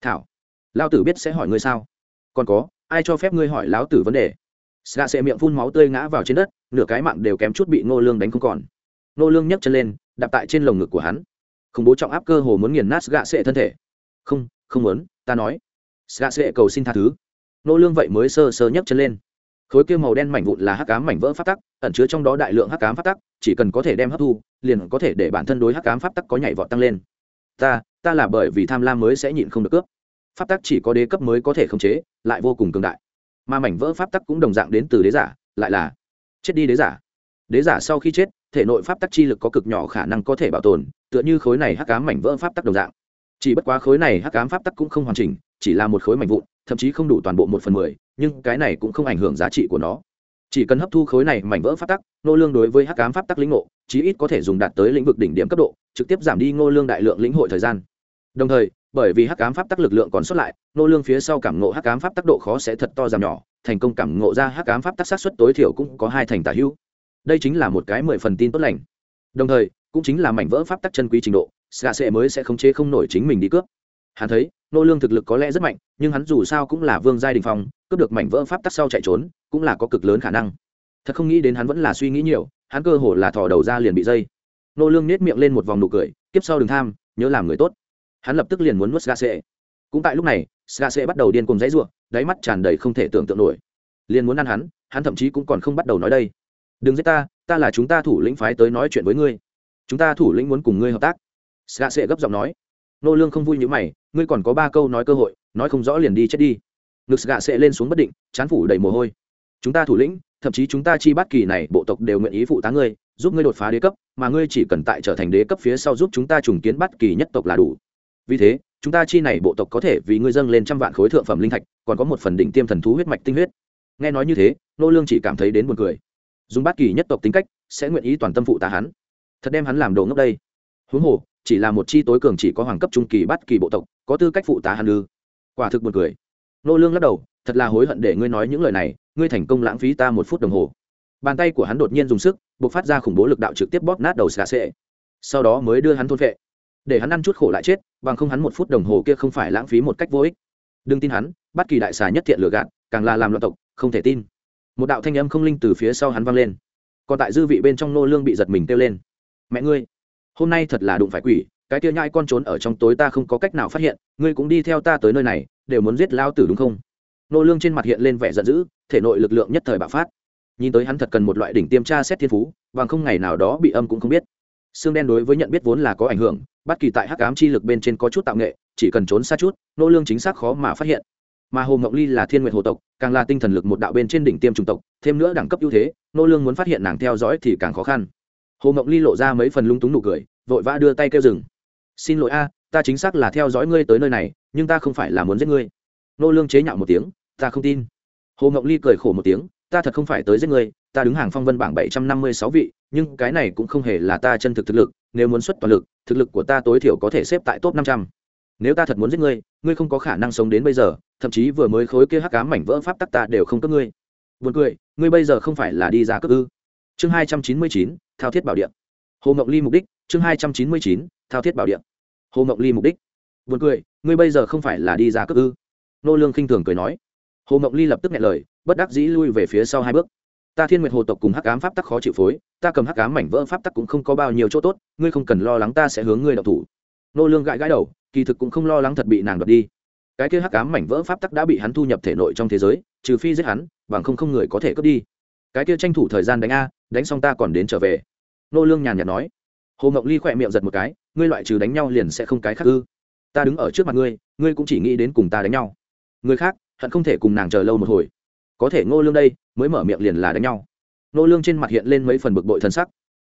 Thảo, lão tử biết sẽ hỏi ngươi sao? Còn có, ai cho phép ngươi hỏi lão tử vấn đề? Ska sẽ miệng phun máu tươi ngã vào trên đất, nửa cái mạng đều kém chút bị nô lương đánh không còn. Nô lương nhấc chân lên đạp tại trên lồng ngực của hắn. Khủng bố trọng áp cơ hồ muốn nghiền nát gạ sệ thân thể. Không không muốn, ta nói. Gạ sệ cầu xin tha thứ. Nô lương vậy mới sơ sơ nhấc chân lên. Khối kia màu đen mảnh vụn là hắc ám mảnh vỡ pháp tắc, ẩn chứa trong đó đại lượng hắc ám pháp tắc, chỉ cần có thể đem hấp thu, liền có thể để bản thân đối hắc ám pháp tắc có nhảy vọt tăng lên. Ta ta là bởi vì tham lam mới sẽ nhịn không được cướp. Pháp tắc chỉ có đế cấp mới có thể khống chế, lại vô cùng cường đại. Mà mảnh vỡ pháp tắc cũng đồng dạng đến từ đế giả, lại là chết đi đế giả. Đế giả sau khi chết thể nội pháp tắc chi lực có cực nhỏ khả năng có thể bảo tồn, tựa như khối này hắc ám mảnh vỡ pháp tắc đồng dạng. Chỉ bất quá khối này hắc ám pháp tắc cũng không hoàn chỉnh, chỉ là một khối mảnh vụn, thậm chí không đủ toàn bộ một phần mười, nhưng cái này cũng không ảnh hưởng giá trị của nó. Chỉ cần hấp thu khối này mảnh vỡ pháp tắc nô lương đối với hắc ám pháp tắc lĩnh ngộ, chí ít có thể dùng đạt tới lĩnh vực đỉnh điểm cấp độ, trực tiếp giảm đi nô lương đại lượng lĩnh hội thời gian. Đồng thời, bởi vì hắc ám pháp tắc lực lượng còn xuất lại nô lương phía sau cảm ngộ hắc ám pháp tắc độ khó sẽ thật to giảm nhỏ, thành công cảm ngộ ra hắc ám pháp tắc sát suất tối thiểu cũng có hai thành tả hữu đây chính là một cái mười phần tin tốt lành. Đồng thời cũng chính là mảnh vỡ pháp tắc chân quý trình độ xạ xệ mới sẽ khống chế không nổi chính mình đi cướp. Hắn thấy nô lương thực lực có lẽ rất mạnh nhưng hắn dù sao cũng là vương giai đình phong cướp được mảnh vỡ pháp tắc sau chạy trốn cũng là có cực lớn khả năng. Thật không nghĩ đến hắn vẫn là suy nghĩ nhiều hắn cơ hồ là thò đầu ra liền bị dây. Nô lương nết miệng lên một vòng nụ cười kiếp sau đừng tham nhớ làm người tốt. Hắn lập tức liền muốn nuốt xạ xệ cũng tại lúc này xạ xệ bắt đầu điên cuồng dãy rủa, đáy mắt tràn đầy không thể tưởng tượng nổi. Liền muốn ăn hắn hắn thậm chí cũng còn không bắt đầu nói đây đừng giết ta ta là chúng ta thủ lĩnh phái tới nói chuyện với ngươi chúng ta thủ lĩnh muốn cùng ngươi hợp tác gạ sệ gấp giọng nói. Nô Lương không vui như mày, ngươi còn có ba câu nói cơ hội, nói không rõ liền đi chết đi. Ngực gạ sệ lên xuống bất định, chán phủ đầy mồ hôi. Chúng ta thủ lĩnh, thậm chí chúng ta chi bắt kỳ này bộ tộc đều nguyện ý phụ tá ngươi, giúp ngươi đột phá đế cấp, mà ngươi chỉ cần tại trở thành đế cấp phía sau giúp chúng ta trùng kiến bắt kỳ nhất tộc là đủ. Vì thế, chúng ta chi này bộ tộc có thể vì ngươi dâng lên trăm vạn khối thượng phẩm linh thạch, còn có một phần đỉnh tiêm thần thú huyết mạch tinh huyết. Nghe nói như thế, Nô Lương chỉ cảm thấy đến buồn cười. Dùng bát kỳ nhất tộc tính cách, sẽ nguyện ý toàn tâm phụ tá hắn. Thật đem hắn làm đồ ngốc đây. Huống hồ, chỉ là một chi tối cường chỉ có hoàng cấp trung kỳ bát kỳ bộ tộc có tư cách phụ tá hắn ư? Quả thực một cười. Nô lương lắc đầu thật là hối hận để ngươi nói những lời này ngươi thành công lãng phí ta một phút đồng hồ. Bàn tay của hắn đột nhiên dùng sức buộc phát ra khủng bố lực đạo trực tiếp bóp nát đầu xà xệ. Sau đó mới đưa hắn thôn vệ. Để hắn ăn chút khổ lại chết bằng không hắn một phút đồng hồ kia không phải lãng phí một cách vô ích. Đừng tin hắn bất kỳ đại xà nhất thiện lừa gạt càng là làm loạn tộc không thể tin một đạo thanh âm không linh từ phía sau hắn vang lên. Còn tại dư vị bên trong nô lương bị giật mình kêu lên. Mẹ ngươi, hôm nay thật là đụng phải quỷ, cái kia nhai con trốn ở trong tối ta không có cách nào phát hiện, ngươi cũng đi theo ta tới nơi này, đều muốn giết lao tử đúng không? Nô lương trên mặt hiện lên vẻ giận dữ, thể nội lực lượng nhất thời bạo phát. Nhìn tới hắn thật cần một loại đỉnh tiêm tra xét thiên phú, bằng không ngày nào đó bị âm cũng không biết. Xương đen đối với nhận biết vốn là có ảnh hưởng, bất kỳ tại hắc ám chi lực bên trên có chút tạo nghệ, chỉ cần trốn xa chút, nô lương chính xác khó mà phát hiện mà hồ ngọc ly là thiên nguyệt hồ tộc, càng là tinh thần lực một đạo bên trên đỉnh tiêm trung tộc, thêm nữa đẳng cấp ưu thế, nô lương muốn phát hiện nàng theo dõi thì càng khó khăn. Hồ ngọc ly lộ ra mấy phần lung túng nụ cười, vội vã đưa tay kêu dừng. Xin lỗi a, ta chính xác là theo dõi ngươi tới nơi này, nhưng ta không phải là muốn giết ngươi. Nô lương chế nhạo một tiếng, ta không tin. Hồ ngọc ly cười khổ một tiếng, ta thật không phải tới giết ngươi, ta đứng hàng phong vân bảng bảy trăm năm mươi sáu vị, nhưng cái này cũng không hề là ta chân thực thực lực, nếu muốn xuất toàn lực, thực lực của ta tối thiểu có thể xếp tại top năm trăm nếu ta thật muốn giết ngươi ngươi không có khả năng sống đến bây giờ, thậm chí vừa mới khối kia hắc cám mảnh vỡ pháp tắc ta đều không cấp ngươi. Buồn cười, ngươi bây giờ không phải là đi ra cấp ư? Chương hai trăm chín mươi chín, thao thiết bảo điện hồ mộng ly mục đích, chương hai trăm chín mươi chín, thao thiết bảo điện hồ mộng ly mục đích. Buồn cười, ngươi bây giờ không phải là đi ra cấp ư? Nô lương khinh thường cười nói. Hồ mộng ly lập tức nghe lời, bất đắc dĩ lui về phía sau hai bước. Ta thiên nguyệt hồ tộc cùng hắc ám pháp tắc khó chịu phối, ta cầm hắc ám mảnh vỡ pháp tắc cũng không có bao nhiêu chỗ tốt, ngươi không cần lo lắng ta sẽ hướng ngươi đọc thủ. Nô lương gãi gãi đầu kỳ thực cũng không lo lắng thật bị nàng đoạt đi. Cái kia hắc ám mảnh vỡ pháp tắc đã bị hắn thu nhập thể nội trong thế giới, trừ phi giết hắn, bằng không không người có thể cướp đi. Cái kia tranh thủ thời gian đánh a, đánh xong ta còn đến trở về. Nô lương nhàn nhạt nói. Hồ ngọc ly khỏe miệng giật một cái, ngươi loại trừ đánh nhau liền sẽ không cái khác ư? Ta đứng ở trước mặt ngươi ngươi cũng chỉ nghĩ đến cùng ta đánh nhau. Người khác, hận không thể cùng nàng chờ lâu một hồi. Có thể ngô lương đây, mới mở miệng liền là đánh nhau. Ngô lương trên mặt hiện lên mấy phần bực bội thân sắc.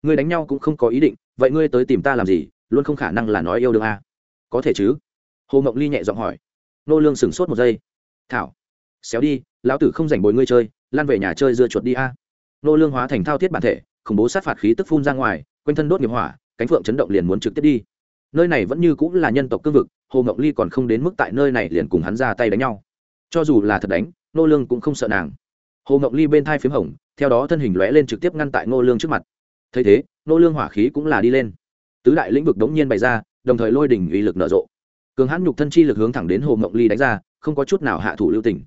Ngươi đánh nhau cũng không có ý định, vậy ngươi tới tìm ta làm gì, luôn không khả năng là nói yêu đương a có thể chứ? Hồ ngọc ly nhẹ giọng hỏi. Ngô lương sửng sốt một giây. Thảo, xéo đi, lão tử không rảnh bồi ngươi chơi, lan về nhà chơi dưa chuột đi a. Ngô lương hóa thành thao thiết bản thể, khủng bố sát phạt khí tức phun ra ngoài, quanh thân đốt nghiệp hỏa, cánh phượng chấn động liền muốn trực tiếp đi. Nơi này vẫn như cũng là nhân tộc cương vực, hồ ngọc ly còn không đến mức tại nơi này liền cùng hắn ra tay đánh nhau. Cho dù là thật đánh, nô lương cũng không sợ nàng. Hồ ngọc ly bên thai phím hồng, theo đó thân hình lóe lên trực tiếp ngăn tại nô lương trước mặt. Thấy thế, nô lương hỏa khí cũng là đi lên. Tứ đại lĩnh vực đống nhiên bày ra đồng thời lôi đỉnh uy lực nở rộ. Cường hãn nhục thân chi lực hướng thẳng đến hồ ngọc ly đánh ra, không có chút nào hạ thủ lưu tình.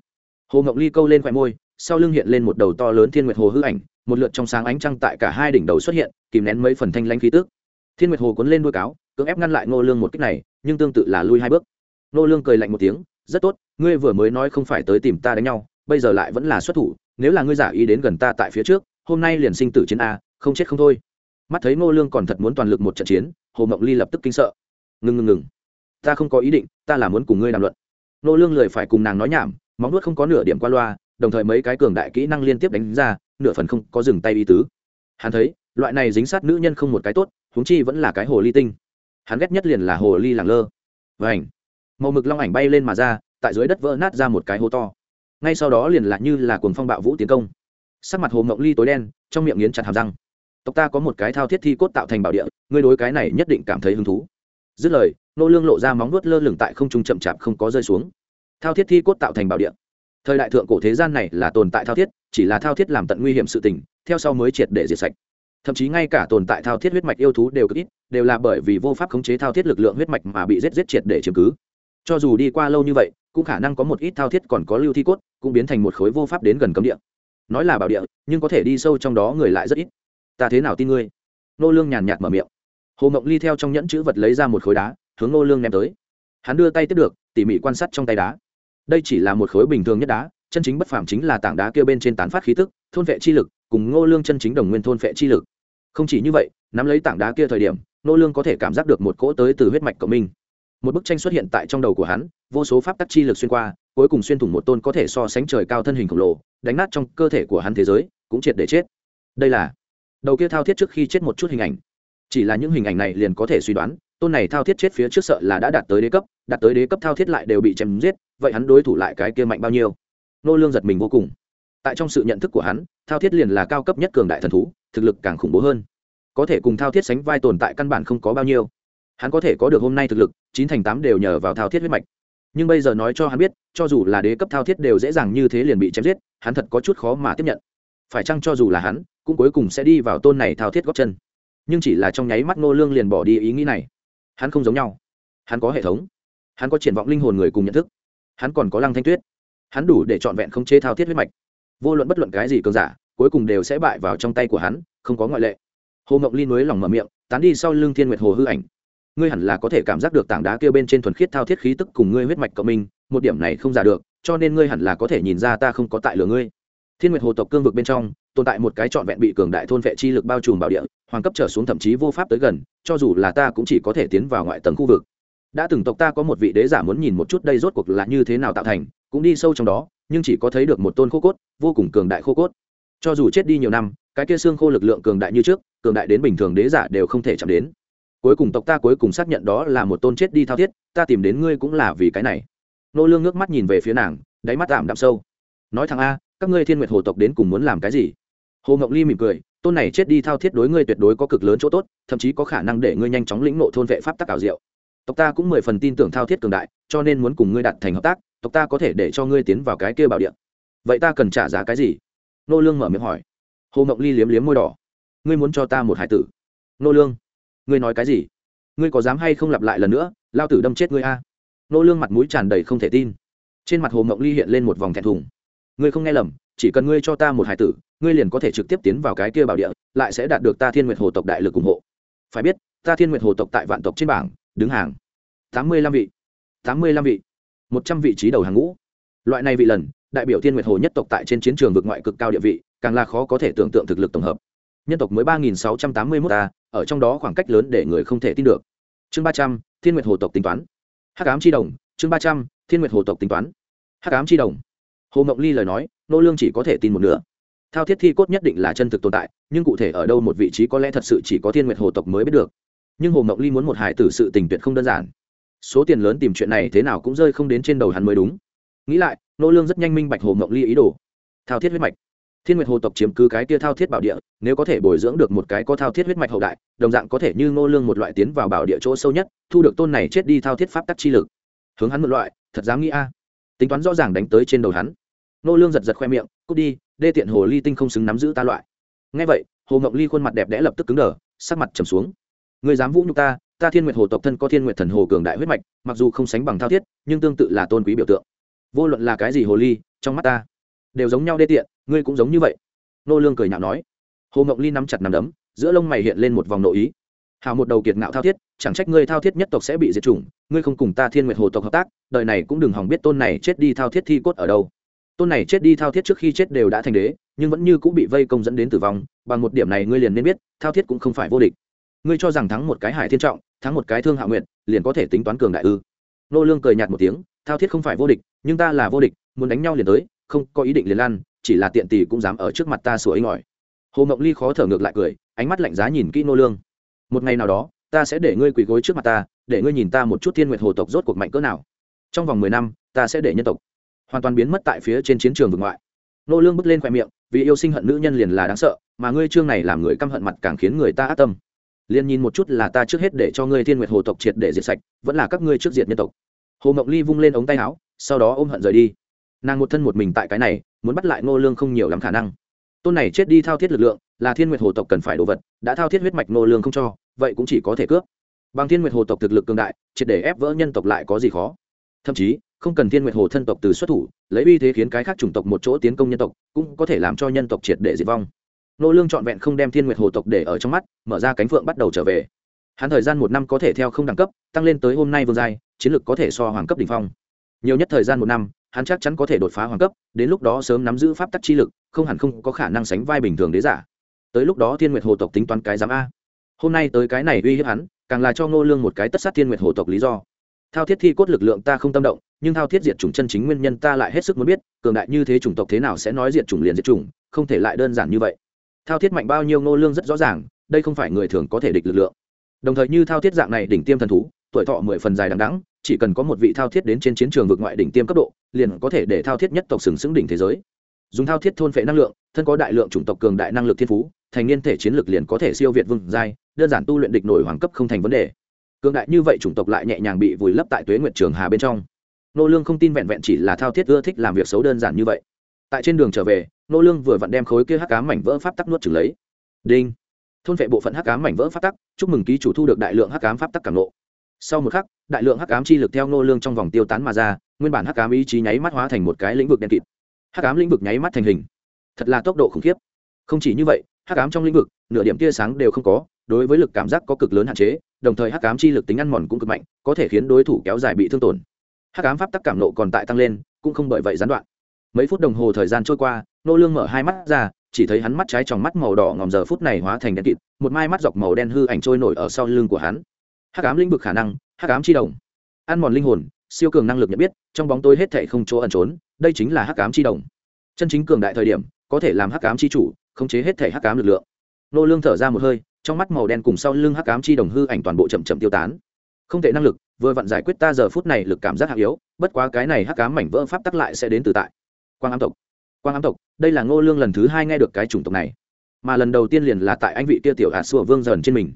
Hồ ngọc ly câu lên khoe môi, sau lưng hiện lên một đầu to lớn thiên nguyệt hồ hư ảnh, một lượt trong sáng ánh trăng tại cả hai đỉnh đầu xuất hiện, kìm nén mấy phần thanh lãnh khí tức. Thiên nguyệt hồ cuốn lên đuôi cáo, cưỡng ép ngăn lại ngô lương một kích này, nhưng tương tự là lui hai bước. Ngô lương cười lạnh một tiếng, rất tốt, ngươi vừa mới nói không phải tới tìm ta đánh nhau, bây giờ lại vẫn là xuất thủ, nếu là ngươi giả ý đến gần ta tại phía trước, hôm nay liền sinh tử chiến a, không chết không thôi. Mắt thấy ngô lương còn thật muốn toàn lực một trận chiến, hồ mộng ly lập tức kinh sợ ngừng ngừng ngừng. Ta không có ý định, ta là muốn cùng ngươi đàm luận. Nô lương lười phải cùng nàng nói nhảm, móng nuốt không có nửa điểm qua loa, đồng thời mấy cái cường đại kỹ năng liên tiếp đánh ra, nửa phần không có dừng tay ý tứ. Hắn thấy, loại này dính sát nữ nhân không một cái tốt, huống chi vẫn là cái hồ ly tinh. Hắn ghét nhất liền là hồ ly làng lơ. Và ảnh màu mực long ảnh bay lên mà ra, tại dưới đất vỡ nát ra một cái hố to. Ngay sau đó liền là như là cuồng phong bạo vũ tiến công. Sắc mặt hồ mộng ly tối đen, trong miệng nghiến chặt hàm răng. Tộc ta có một cái thao thiết thi cốt tạo thành bảo địa, ngươi đối cái này nhất định cảm thấy hứng thú dứt lời, nô lương lộ ra móng vuốt lơ lửng tại không trung chậm chạp không có rơi xuống. Thao thiết thi cốt tạo thành bảo địa. Thời đại thượng cổ thế gian này là tồn tại thao thiết, chỉ là thao thiết làm tận nguy hiểm sự tình, theo sau mới triệt để diệt sạch. Thậm chí ngay cả tồn tại thao thiết huyết mạch yêu thú đều cực ít, đều là bởi vì vô pháp khống chế thao thiết lực lượng huyết mạch mà bị giết giết triệt để chiếm cứ. Cho dù đi qua lâu như vậy, cũng khả năng có một ít thao thiết còn có lưu thi cốt, cũng biến thành một khối vô pháp đến gần cấm địa. Nói là bảo địa, nhưng có thể đi sâu trong đó người lại rất ít. Ta thế nào tin ngươi? Nô lương nhàn nhạt mở miệng hồ mộng ly theo trong nhẫn chữ vật lấy ra một khối đá, hướng Ngô lương ném tới. Hắn đưa tay tiếp được, tỉ mỉ quan sát trong tay đá. Đây chỉ là một khối bình thường nhất đá, chân chính bất phàm chính là tảng đá kia bên trên tán phát khí tức, thôn vệ chi lực, cùng ngô lương chân chính đồng nguyên thôn vệ chi lực. Không chỉ như vậy, nắm lấy tảng đá kia thời điểm, ngô lương có thể cảm giác được một cỗ tới từ huyết mạch của mình một bức tranh xuất hiện tại trong đầu của hắn, vô số pháp tắc chi lực xuyên qua, cuối cùng xuyên thủng một tôn có thể so sánh trời cao thân hình khổng lồ, đánh nát trong cơ thể của hắn thế giới, cũng triệt để chết. Đây là, đầu kia thao thiết trước khi chết một chút hình ảnh chỉ là những hình ảnh này liền có thể suy đoán, tôn này thao thiết chết phía trước sợ là đã đạt tới đế cấp, đạt tới đế cấp thao thiết lại đều bị chém giết, vậy hắn đối thủ lại cái kia mạnh bao nhiêu? Nô lương giật mình vô cùng. Tại trong sự nhận thức của hắn, thao thiết liền là cao cấp nhất cường đại thần thú, thực lực càng khủng bố hơn. Có thể cùng thao thiết sánh vai tồn tại căn bản không có bao nhiêu. Hắn có thể có được hôm nay thực lực, chín thành tám đều nhờ vào thao thiết huyết mạch. Nhưng bây giờ nói cho hắn biết, cho dù là đế cấp thao thiết đều dễ dàng như thế liền bị chém giết, hắn thật có chút khó mà tiếp nhận. Phải chăng cho dù là hắn, cũng cuối cùng sẽ đi vào tôn này thao thiết góp chân? Nhưng chỉ là trong nháy mắt ngô lương liền bỏ đi ý nghĩ này. Hắn không giống nhau. Hắn có hệ thống. Hắn có triển vọng linh hồn người cùng nhận thức. Hắn còn có lăng thanh tuyết. Hắn đủ để trọn vẹn không chế thao thiết huyết mạch. Vô luận bất luận cái gì cường giả, cuối cùng đều sẽ bại vào trong tay của hắn, không có ngoại lệ. Hồ ngọc ly nối lòng mở miệng, tán đi sau lưng thiên nguyệt hồ hư ảnh. Ngươi hẳn là có thể cảm giác được tảng đá kia bên trên thuần khiết thao thiết khí tức cùng ngươi huyết mạch cộng minh, một điểm này không giả được, cho nên ngươi hẳn là có thể nhìn ra ta không có tại lửa ngươi. Thiên nguyệt hồ tộc cương vực bên trong tồn tại một cái trọn vẹn bị cường đại thôn vệ chi lực bao trùm bảo địa, hoàng cấp trở xuống thậm chí vô pháp tới gần, cho dù là ta cũng chỉ có thể tiến vào ngoại tầng khu vực. Đã từng tộc ta có một vị đế giả muốn nhìn một chút đây rốt cuộc là như thế nào tạo thành, cũng đi sâu trong đó, nhưng chỉ có thấy được một tôn khô cốt, vô cùng cường đại khô cốt. Cho dù chết đi nhiều năm, cái kia xương khô lực lượng cường đại như trước, cường đại đến bình thường đế giả đều không thể chạm đến. Cuối cùng tộc ta cuối cùng xác nhận đó là một tôn chết đi thao thiết, ta tìm đến ngươi cũng là vì cái này. Nô lương nước mắt nhìn về phía nàng, đáy mắt ảm đạm sâu. Nói thằng a, các ngươi thiên nguyệt hồ tộc đến cùng muốn làm cái gì? Hồ ngọc ly mỉm cười, tôn này chết đi thao thiết đối ngươi tuyệt đối có cực lớn chỗ tốt, thậm chí có khả năng để ngươi nhanh chóng lĩnh nộ thôn vệ pháp tắc ảo diệu. Tộc ta cũng mười phần tin tưởng thao thiết cường đại, cho nên muốn cùng ngươi đặt thành hợp tác, tộc ta có thể để cho ngươi tiến vào cái kia bảo địa. Vậy ta cần trả giá cái gì? Nô lương mở miệng hỏi. Hồ ngọc ly liếm liếm môi đỏ. Ngươi muốn cho ta một hải tử? Nô lương, ngươi nói cái gì? Ngươi có dám hay không lặp lại lần nữa, lao tử đâm chết ngươi a? Nô lương mặt mũi tràn đầy không thể tin. Trên mặt hồ ngọc ly hiện lên một vòng thẹn thùng. Ngươi không nghe lầm, chỉ cần ngươi cho ta một hải tử ngươi liền có thể trực tiếp tiến vào cái kia bảo địa, lại sẽ đạt được ta thiên nguyệt hồ tộc đại lực ủng hộ. Phải biết, ta thiên nguyệt hồ tộc tại vạn tộc trên bảng, đứng hàng tám mươi lăm vị, tám mươi lăm vị, một trăm vị trí đầu hàng ngũ. Loại này vị lần, đại biểu thiên nguyệt hồ nhất tộc tại trên chiến trường vực ngoại cực cao địa vị, càng là khó có thể tưởng tượng thực lực tổng hợp. Nhân tộc mới ba nghìn sáu trăm tám mươi mốt ta ở trong đó khoảng cách lớn để người không thể tin được. Chương ba trăm, thiên nguyệt hồ tộc tính toán. Hắc ám c đồng, chương ba trăm, thiên nguyệt hồ tộc tính toán. Hắc ám c đồng. Hồ mộng ly lời nói, nô lương chỉ có thể tin một nửa thao thiết thi cốt nhất định là chân thực tồn tại, nhưng cụ thể ở đâu một vị trí có lẽ thật sự chỉ có thiên nguyệt hồ tộc mới biết được. Nhưng hồ mộng ly muốn một hải tử sự tình tuyệt không đơn giản. Số tiền lớn tìm chuyện này thế nào cũng rơi không đến trên đầu hắn mới đúng. Nghĩ lại, nô lương rất nhanh minh bạch hồ mộng ly ý đồ. Thao thiết huyết mạch. Thiên nguyệt hồ tộc chiếm cứ cái kia thao thiết bảo địa, nếu có thể bồi dưỡng được một cái có thao thiết huyết mạch hậu đại, đồng dạng có thể như nô lương một loại tiến vào bảo địa chỗ sâu nhất, thu được tôn này chết đi thao thiết pháp tắc chi lực. Hướng hắn một loại, thật dám nghĩ a. Tính toán rõ ràng đánh tới trên đầu hắn. Nô lương giật giật khoe miệng, cút đi đê tiện hồ ly tinh không xứng nắm giữ ta loại. Nghe vậy, hồ ngọc ly khuôn mặt đẹp đẽ lập tức cứng đờ, sắc mặt trầm xuống. Người dám vũ nhục ta ta thiên nguyệt hồ tộc thân có thiên nguyệt thần hồ cường đại huyết mạch, mặc dù không sánh bằng thao thiết, nhưng tương tự là tôn quý biểu tượng. Vô luận là cái gì hồ ly, trong mắt ta, đều giống nhau đê tiện, ngươi cũng giống như vậy. Nô lương cười nhạo nói. Hồ ngọc ly nắm chặt nắm đấm, giữa lông mày hiện lên một vòng nội ý. Hào một đầu kiệt ngạo thao thiết, chẳng trách ngươi thao thiết nhất tộc sẽ bị diệt chủng, ngươi không cùng ta thiên nguyệt hồ tộc hợp tác, đời này cũng đừng hòng biết tôn này chết đi thao thiết thi cốt ở đâu tôn này chết đi thao thiết trước khi chết đều đã thành đế, nhưng vẫn như cũng bị vây công dẫn đến tử vong, bằng một điểm này ngươi liền nên biết, thao thiết cũng không phải vô địch. Ngươi cho rằng thắng một cái hải thiên trọng, thắng một cái thương hạ nguyện liền có thể tính toán cường đại ư? Nô lương cười nhạt một tiếng, thao thiết không phải vô địch, nhưng ta là vô địch, muốn đánh nhau liền tới, không có ý định liền lan chỉ là tiện tỷ cũng dám ở trước mặt ta sủa ấy ngỏi hồ Mộng ly khó thở ngược lại cười, ánh mắt lạnh giá nhìn kỹ nô lương. Một ngày nào đó, ta sẽ để ngươi quỳ gối trước mặt ta, để ngươi nhìn ta một chút thiên nguyệt hồ tộc rốt cuộc mạnh cỡ nào. Trong vòng mười năm, ta sẽ để nhân tộc hoàn toàn biến mất tại phía trên chiến trường vực ngoại. Nô lương bước lên khoe miệng, vì yêu sinh hận nữ nhân liền là đáng sợ, mà ngươi trương này làm người căm hận mặt càng khiến người ta ác tâm. Liền nhìn một chút là ta trước hết để cho ngươi thiên nguyệt hồ tộc triệt để diệt sạch, vẫn là các ngươi trước diệt nhân tộc. Hồ mộng ly vung lên ống tay áo, sau đó ôm hận rời đi. Nàng một thân một mình tại cái này, muốn bắt lại nô lương không nhiều lắm khả năng. Tôn này chết đi thao thiết lực lượng, là thiên nguyệt hồ tộc cần phải đồ vật, đã thao thiết huyết mạch nô lương không cho, vậy cũng chỉ có thể cướp. Bằng thiên nguyệt hồ tộc thực lực cường đại, triệt để ép vỡ nhân tộc lại có gì khó? Thậm chí không cần thiên nguyệt hồ thân tộc từ xuất thủ, lấy uy thế khiến cái khác chủng tộc một chỗ tiến công nhân tộc, cũng có thể làm cho nhân tộc triệt để diệt vong. Nô lương trọn vẹn không đem thiên nguyệt hồ tộc để ở trong mắt, mở ra cánh phượng bắt đầu trở về. Hắn thời gian một năm có thể theo không đẳng cấp, tăng lên tới hôm nay vương giai, chiến lược có thể so hoàng cấp đỉnh phong. Nhiều nhất thời gian một năm, hắn chắc chắn có thể đột phá hoàng cấp, đến lúc đó sớm nắm giữ pháp tắc chi lực, không hẳn không có khả năng sánh vai bình thường đế giả. Tới lúc đó thiên nguyệt hồ tộc tính toán cái giám a. Hôm nay tới cái này uy hiếp hắn, càng là cho ngô lương một cái tất sát thiên nguyệt hồ tộc lý do thao thiết thi cốt lực lượng ta không tâm động, nhưng thao thiết diệt chủng chân chính nguyên nhân ta lại hết sức muốn biết, cường đại như thế chủng tộc thế nào sẽ nói diệt chủng liền diệt chủng, không thể lại đơn giản như vậy. Thao thiết mạnh bao nhiêu ngô lương rất rõ ràng, đây không phải người thường có thể địch lực lượng. Đồng thời như thao thiết dạng này đỉnh tiêm thần thú, tuổi thọ mười phần dài đằng đẵng, chỉ cần có một vị thao thiết đến trên chiến trường vượt ngoại đỉnh tiêm cấp độ, liền có thể để thao thiết nhất tộc sừng sững đỉnh thế giới. Dùng thao thiết thôn phệ năng lượng, thân có đại lượng chủng tộc cường đại năng lực thiên phú, thành niên thể chiến lược liền có thể siêu việt vương giai, đơn giản tu luyện địch nổi hoàng cấp không thành vấn đề cường đại như vậy chủng tộc lại nhẹ nhàng bị vùi lấp tại tuế nguyệt trường hà bên trong. Nô lương không tin vẹn vẹn chỉ là thao thiết ưa thích làm việc xấu đơn giản như vậy. Tại trên đường trở về, nô lương vừa vặn đem khối kia hắc ám mảnh vỡ pháp tắc nuốt chửng lấy. Đinh! Thôn vệ bộ phận hắc ám mảnh vỡ pháp tắc, chúc mừng ký chủ thu được đại lượng hắc ám pháp tắc cảm nộ sau một khắc, đại lượng hắc ám chi lực theo nô lương trong vòng tiêu tán mà ra, nguyên bản hắc ám ý chí nháy mắt hóa thành một cái lĩnh vực đen kịt. Hắc ám lĩnh vực nháy mắt thành hình. Thật là tốc độ khủng khiếp. Không chỉ như vậy, hắc ám trong lĩnh vực, nửa điểm tia sáng đều không có, đối với lực cảm giác có cực lớn hạn chế đồng thời hắc ám chi lực tính ăn mòn cũng cực mạnh, có thể khiến đối thủ kéo dài bị thương tổn. Hắc ám pháp tắc cảm nộ còn tại tăng lên, cũng không bởi vậy gián đoạn. Mấy phút đồng hồ thời gian trôi qua, nô lương mở hai mắt ra, chỉ thấy hắn mắt trái trong mắt màu đỏ ngòm giờ phút này hóa thành đen kịt, một mai mắt dọc màu đen hư ảnh trôi nổi ở sau lưng của hắn. Hắc ám lĩnh vực khả năng, hắc ám chi đồng ăn mòn linh hồn, siêu cường năng lực nhận biết, trong bóng tối hết thảy không chỗ ẩn trốn, đây chính là hắc ám chi đồng chân chính cường đại thời điểm, có thể làm hắc ám chi chủ, khống chế hết thảy hắc ám lực lượng. Nô lương thở ra một hơi trong mắt màu đen cùng sau lưng hắc ám chi đồng hư ảnh toàn bộ chậm chậm tiêu tán. Không thể năng lực, vừa vặn giải quyết ta giờ phút này lực cảm giác hạ yếu, bất quá cái này hắc ám mảnh vỡ pháp tắc lại sẽ đến từ tại. Quang ám tộc. Quang ám tộc, đây là ngô lương lần thứ hai nghe được cái chủng tộc này. Mà lần đầu tiên liền là tại anh vị kia tiểu ả xua vương dần trên mình.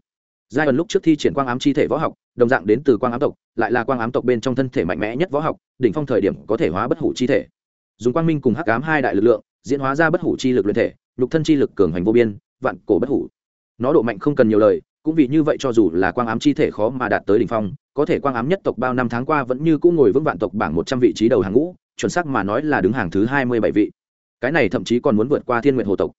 Giai ẩn lúc trước thi triển quang ám chi thể võ học, đồng dạng đến từ quang ám tộc, lại là quang ám tộc bên trong thân thể mạnh mẽ nhất võ học, đỉnh phong thời điểm có thể hóa bất hủ chi thể. Dùng quang minh cùng hắc ám hai đại lực lượng, diễn hóa ra bất hủ chi lực luyện thể, nhục thân chi lực cường hành vô biên, vạn cổ bất hủ nó độ mạnh không cần nhiều lời, cũng vì như vậy cho dù là quang ám chi thể khó mà đạt tới đỉnh phong, có thể quang ám nhất tộc bao năm tháng qua vẫn như cũng ngồi vững vạn tộc bảng một trăm vị trí đầu hàng ngũ, chuẩn xác mà nói là đứng hàng thứ hai mươi bảy vị. Cái này thậm chí còn muốn vượt qua thiên nguyện hồ tộc.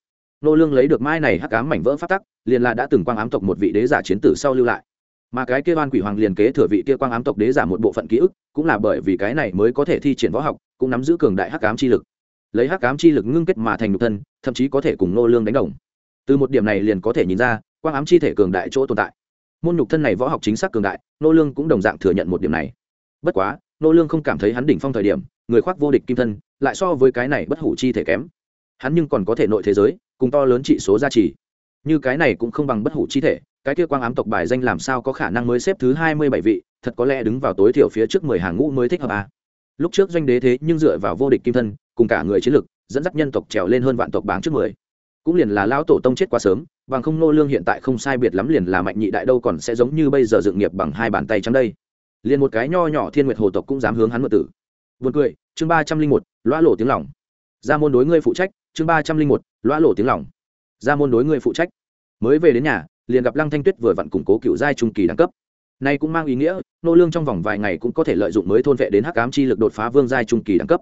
Nô lương lấy được mai này hắc ám mảnh vỡ phát tắc, liền là đã từng quang ám tộc một vị đế giả chiến tử sau lưu lại. Mà cái kia oan quỷ hoàng liền kế thừa vị kia quang ám tộc đế giả một bộ phận ký ức, cũng là bởi vì cái này mới có thể thi triển võ học, cũng nắm giữ cường đại hắc ám chi lực. Lấy hắc ám chi lực ngưng kết mà thành nhục thân, thậm chí có thể cùng nô lương đánh đồng từ một điểm này liền có thể nhìn ra, quang ám chi thể cường đại chỗ tồn tại. Môn nhục thân này võ học chính xác cường đại, nô lương cũng đồng dạng thừa nhận một điểm này. Bất quá, nô lương không cảm thấy hắn đỉnh phong thời điểm, người khoác vô địch kim thân, lại so với cái này bất hủ chi thể kém. Hắn nhưng còn có thể nội thế giới, cùng to lớn trị số gia trì. Như cái này cũng không bằng bất hủ chi thể, cái kia quang ám tộc bài danh làm sao có khả năng mới xếp thứ hai mươi bảy vị, thật có lẽ đứng vào tối thiểu phía trước mười hàng ngũ mới thích hợp à. lúc trước doanh đế thế nhưng dựa vào vô địch kim thân, cùng cả người chiến lực, dẫn dắt nhân tộc trèo lên hơn vạn tộc bảng trước mười cũng liền là lão tổ tông chết quá sớm, bằng không nô lương hiện tại không sai biệt lắm liền là mạnh nhị đại đâu còn sẽ giống như bây giờ dựng nghiệp bằng hai bàn tay trắng đây. Liền một cái nho nhỏ thiên nguyệt hồ tộc cũng dám hướng hắn mượn tử. Buồn cười, chương ba trăm linh một, loa lộ tiếng lòng. Ra môn đối ngươi phụ trách, chương ba trăm linh một, loa lộ tiếng lòng. Ra môn đối ngươi phụ trách. Mới về đến nhà, liền gặp lăng thanh tuyết vừa vặn củng cố cựu giai trung kỳ đẳng cấp. Này cũng mang ý nghĩa, nô lương trong vòng vài ngày cũng có thể lợi dụng mới thôn vệ đến hắc ám chi lực đột phá vương giai trung kỳ đẳng cấp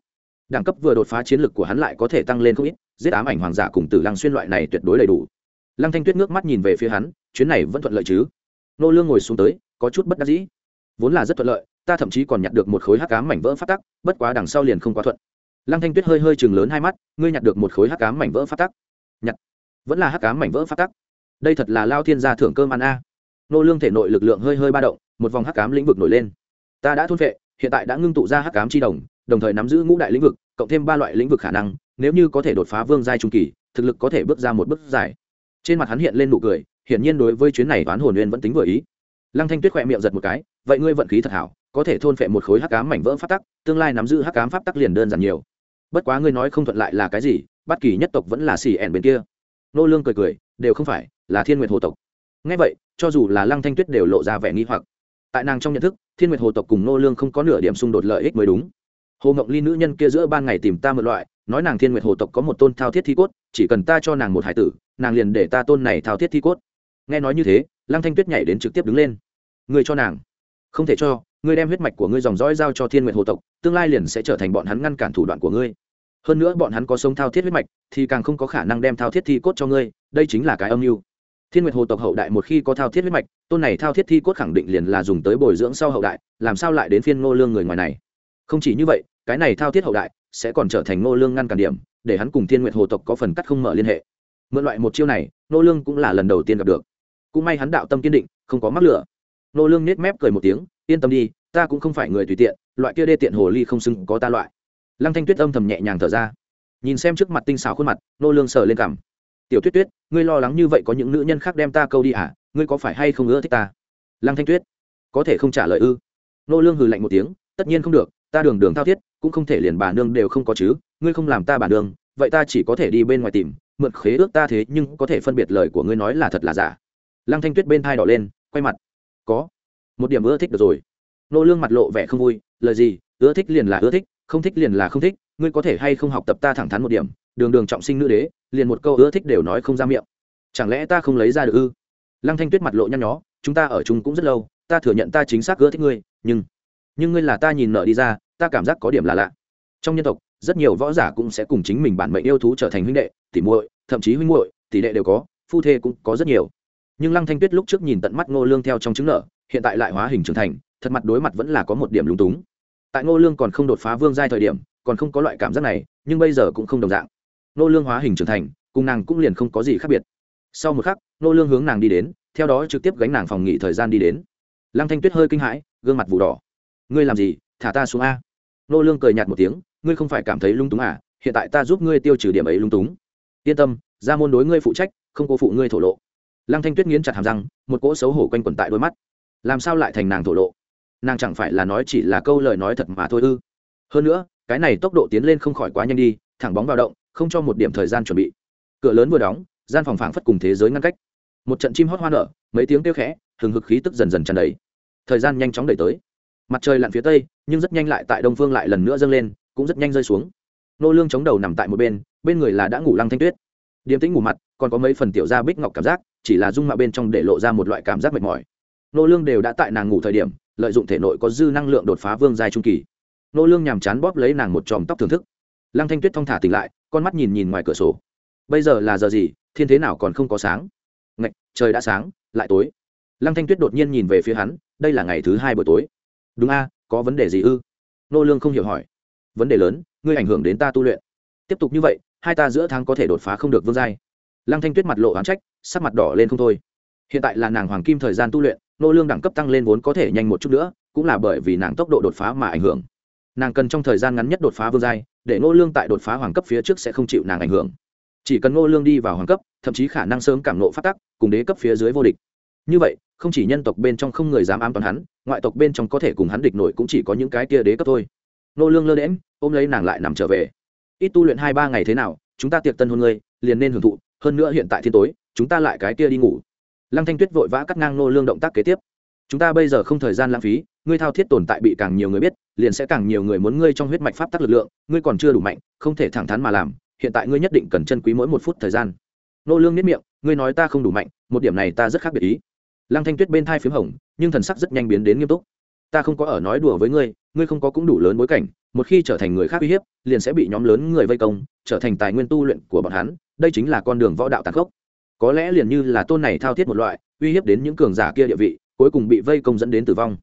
đẳng cấp vừa đột phá chiến lực của hắn lại có thể tăng lên không ít giết ám ảnh hoàng giả cùng tử lăng xuyên loại này tuyệt đối đầy đủ. Lăng thanh tuyết ngước mắt nhìn về phía hắn chuyến này vẫn thuận lợi chứ? Nô lương ngồi xuống tới có chút bất đắc dĩ. Vốn là rất thuận lợi ta thậm chí còn nhặt được một khối hắc ám mảnh vỡ phát tắc bất quá đằng sau liền không quá thuận. Lăng thanh tuyết hơi hơi chừng lớn hai mắt ngươi nhặt được một khối hắc ám mảnh vỡ phát tắc. Nhặt. Vẫn là hắc ám mảnh vỡ phát tắc. Đây thật là lao thiên gia thưởng cơm ăn a. Nô lương thể nội lực lượng hơi hơi ba động một vòng hắc ám lĩnh vực nổi lên. Ta đã thôn phệ, hiện tại đã ngưng tụ ra hắc ám chi đồng đồng thời nắm giữ ngũ đại lĩnh vực, cộng thêm ba loại lĩnh vực khả năng, nếu như có thể đột phá vương giai trung kỳ, thực lực có thể bước ra một bước dài. Trên mặt hắn hiện lên nụ cười, hiển nhiên đối với chuyến này đoán hồn nguyên vẫn tính vừa ý. Lăng thanh tuyết khỏe miệng giật một cái, vậy ngươi vận khí thật hảo, có thể thôn phệ một khối hắc ám mảnh vỡ pháp tắc, tương lai nắm giữ hắc ám pháp tắc liền đơn giản nhiều. Bất quá ngươi nói không thuận lại là cái gì, bất kỳ nhất tộc vẫn là xì ẻn bên kia. Nô lương cười cười, đều không phải, là thiên nguyệt hồ tộc. Ngay vậy, cho dù là lăng thanh tuyết đều lộ ra vẻ nghi hoặc. Tại nàng trong nhận thức, thiên nguyệt hồ tộc cùng nô lương không có nửa điểm xung đột lợi ích mới đúng hồ mộng ly nữ nhân kia giữa ban ngày tìm ta một loại, nói nàng thiên nguyệt hồ tộc có một tôn thao thiết thi cốt, chỉ cần ta cho nàng một hải tử, nàng liền để ta tôn này thao thiết thi cốt. Nghe nói như thế, lăng thanh tuyết nhảy đến trực tiếp đứng lên. Ngươi cho nàng. Không thể cho ngươi đem huyết mạch của ngươi dòng dõi giao cho thiên nguyệt hồ tộc, tương lai liền sẽ trở thành bọn hắn ngăn cản thủ đoạn của ngươi. Hơn nữa bọn hắn có sống thao thiết huyết mạch, thì càng không có khả năng đem thao thiết thi cốt cho ngươi, đây chính là cái âm mưu. Thiên nguyệt hồ tộc hậu đại một khi có thao thiết huyết mạch, tôn này thao thiết thi cốt khẳng định liền là dùng tới bồi dưỡng sau hậu đại, làm sao lại đến phiên ngô lương người ngoài này? Không chỉ như vậy, cái này thao thiết hậu đại sẽ còn trở thành ngô lương ngăn cản điểm, để hắn cùng thiên nguyệt hồ tộc có phần cắt không mở liên hệ. Mượn loại một chiêu này, ngô lương cũng là lần đầu tiên gặp được. Cũng may hắn đạo tâm kiên định, không có mắc lửa. Ngô lương nết mép cười một tiếng, yên tâm đi, ta cũng không phải người tùy tiện, loại kia đê tiện hồ ly không xứng có ta loại. Lăng thanh tuyết âm thầm nhẹ nhàng thở ra. Nhìn xem trước mặt tinh xảo khuôn mặt, ngô lương sờ lên cằm. Tiểu tuyết tuyết, ngươi lo lắng như vậy có những nữ nhân khác đem ta câu đi à ngươi có phải hay không ưa thích ta? Lăng thanh tuyết, có thể không trả lời ư? Nô lương hừ lạnh một tiếng, tất nhiên không được ta đường đường thao thiết, cũng không thể liền bà nương đều không có chứ, ngươi không làm ta bà nương, vậy ta chỉ có thể đi bên ngoài tìm, mượn khế ước ta thế nhưng có thể phân biệt lời của ngươi nói là thật là giả. Lăng thanh tuyết bên thai đỏ lên, quay mặt. Có. Một điểm ưa thích được rồi. Nô lương mặt lộ vẻ không vui, lời gì, ưa thích liền là ưa thích, không thích liền là không thích, ngươi có thể hay không học tập ta thẳng thắn một điểm, đường đường trọng sinh nữ đế, liền một câu ưa thích đều nói không ra miệng. Chẳng lẽ ta không lấy ra được ư? Lăng thanh tuyết mặt lộ nhăn nhó, chúng ta ở chung cũng rất lâu, ta thừa nhận ta chính xác ưa thích ngươi, nhưng nhưng ngươi là ta nhìn nợ đi ra ta cảm giác có điểm là lạ. Trong nhân tộc, rất nhiều võ giả cũng sẽ cùng chính mình bản mệnh yêu thú trở thành huynh đệ tỷ muội, thậm chí huynh muội, tỷ đệ đều có, phu thê cũng có rất nhiều. Nhưng lăng thanh tuyết lúc trước nhìn tận mắt ngô lương theo trong trứng nợ hiện tại lại hóa hình trưởng thành, thật mặt đối mặt vẫn là có một điểm lúng túng. Tại ngô lương còn không đột phá vương giai thời điểm, còn không có loại cảm giác này, nhưng bây giờ cũng không đồng dạng. Ngô lương hóa hình trưởng thành, cùng nàng cũng liền không có gì khác biệt. Sau một khắc, ngô lương hướng nàng đi đến, theo đó trực tiếp gánh nàng phòng nghỉ thời gian đi đến. Lăng thanh tuyết hơi kinh hãi, gương mặt vụ đỏ. Ngươi làm gì? Thả ta xuống a. Nô lương cười nhạt một tiếng, ngươi không phải cảm thấy lung túng à hiện tại ta giúp ngươi tiêu trừ điểm ấy lung túng. Yên tâm, ra môn đối ngươi phụ trách, không cố phụ ngươi thổ lộ. Lăng thanh tuyết nghiến chặt hàm răng, một cỗ xấu hổ quanh quẩn tại đôi mắt. Làm sao lại thành nàng thổ lộ? Nàng chẳng phải là nói chỉ là câu lời nói thật mà thôi ư? Hơn nữa, cái này tốc độ tiến lên không khỏi quá nhanh đi, thẳng bóng vào động, không cho một điểm thời gian chuẩn bị. Cửa lớn vừa đóng, gian phòng phảng phất cùng thế giới ngăn cách. Một trận chim hót hoa nở, mấy tiếng kêu khẽ, hừng hực khí tức dần dần tràn đầy. Thời gian nhanh chóng đẩy tới mặt trời lặn phía tây, nhưng rất nhanh lại tại đông phương lại lần nữa dâng lên, cũng rất nhanh rơi xuống. Nô lương chống đầu nằm tại một bên bên người là đã ngủ lăng thanh tuyết. Điềm tĩnh ngủ mặt, còn có mấy phần tiểu ra bích ngọc cảm giác, chỉ là dung mạo bên trong để lộ ra một loại cảm giác mệt mỏi. Nô lương đều đã tại nàng ngủ thời điểm, lợi dụng thể nội có dư năng lượng đột phá vương giai trung kỳ. Nô lương nhàm chán bóp lấy nàng một tròm tóc thưởng thức. Lăng thanh tuyết thong thả tỉnh lại, con mắt nhìn nhìn ngoài cửa sổ. Bây giờ là giờ gì, thiên thế nào còn không có sáng? Ngạch, trời đã sáng, lại tối. Lăng thanh tuyết đột nhiên nhìn về phía hắn, đây là ngày thứ hai buổi tối đúng a, có vấn đề gì ư? Nô lương không hiểu hỏi. Vấn đề lớn, ngươi ảnh hưởng đến ta tu luyện. Tiếp tục như vậy, hai ta giữa tháng có thể đột phá không được vương giai. Lăng thanh tuyết mặt lộ oán trách, sắc mặt đỏ lên không thôi. Hiện tại là nàng hoàng kim thời gian tu luyện, nô lương đẳng cấp tăng lên vốn có thể nhanh một chút nữa, cũng là bởi vì nàng tốc độ đột phá mà ảnh hưởng. Nàng cần trong thời gian ngắn nhất đột phá vương giai, để nô lương tại đột phá hoàng cấp phía trước sẽ không chịu nàng ảnh hưởng. Chỉ cần nô lương đi vào hoàng cấp, thậm chí khả năng sớm cảm nộ phát tắc, cùng đế cấp phía dưới vô địch. Như vậy không chỉ nhân tộc bên trong không người dám ám toán hắn, ngoại tộc bên trong có thể cùng hắn địch nổi cũng chỉ có những cái kia đế cấp thôi. Nô lương lơ đễm ôm lấy nàng lại nằm trở về. Ít tu luyện hai ba ngày thế nào, chúng ta tiệc tân hôn ngươi, liền nên hưởng thụ, hơn nữa hiện tại thiên tối, chúng ta lại cái kia đi ngủ. Lăng thanh tuyết vội vã cắt ngang nô lương động tác kế tiếp. Chúng ta bây giờ không thời gian lãng phí, ngươi thao thiết tồn tại bị càng nhiều người biết, liền sẽ càng nhiều người muốn ngươi trong huyết mạch pháp tắc lực lượng, ngươi còn chưa đủ mạnh, không thể thẳng thắn mà làm, hiện tại ngươi nhất định cần chân quý mỗi một phút thời gian. Nô lương niết miệng, ngươi nói ta không đủ mạnh, một điểm này ta rất khác biệt ý lăng thanh tuyết bên thai phiếm hồng, nhưng thần sắc rất nhanh biến đến nghiêm túc. Ta không có ở nói đùa với ngươi ngươi không có cũng đủ lớn bối cảnh, một khi trở thành người khác uy hiếp, liền sẽ bị nhóm lớn người vây công, trở thành tài nguyên tu luyện của bọn hắn, đây chính là con đường võ đạo tàn khốc. Có lẽ liền như là tôn này thao thiết một loại, uy hiếp đến những cường giả kia địa vị, cuối cùng bị vây công dẫn đến tử vong.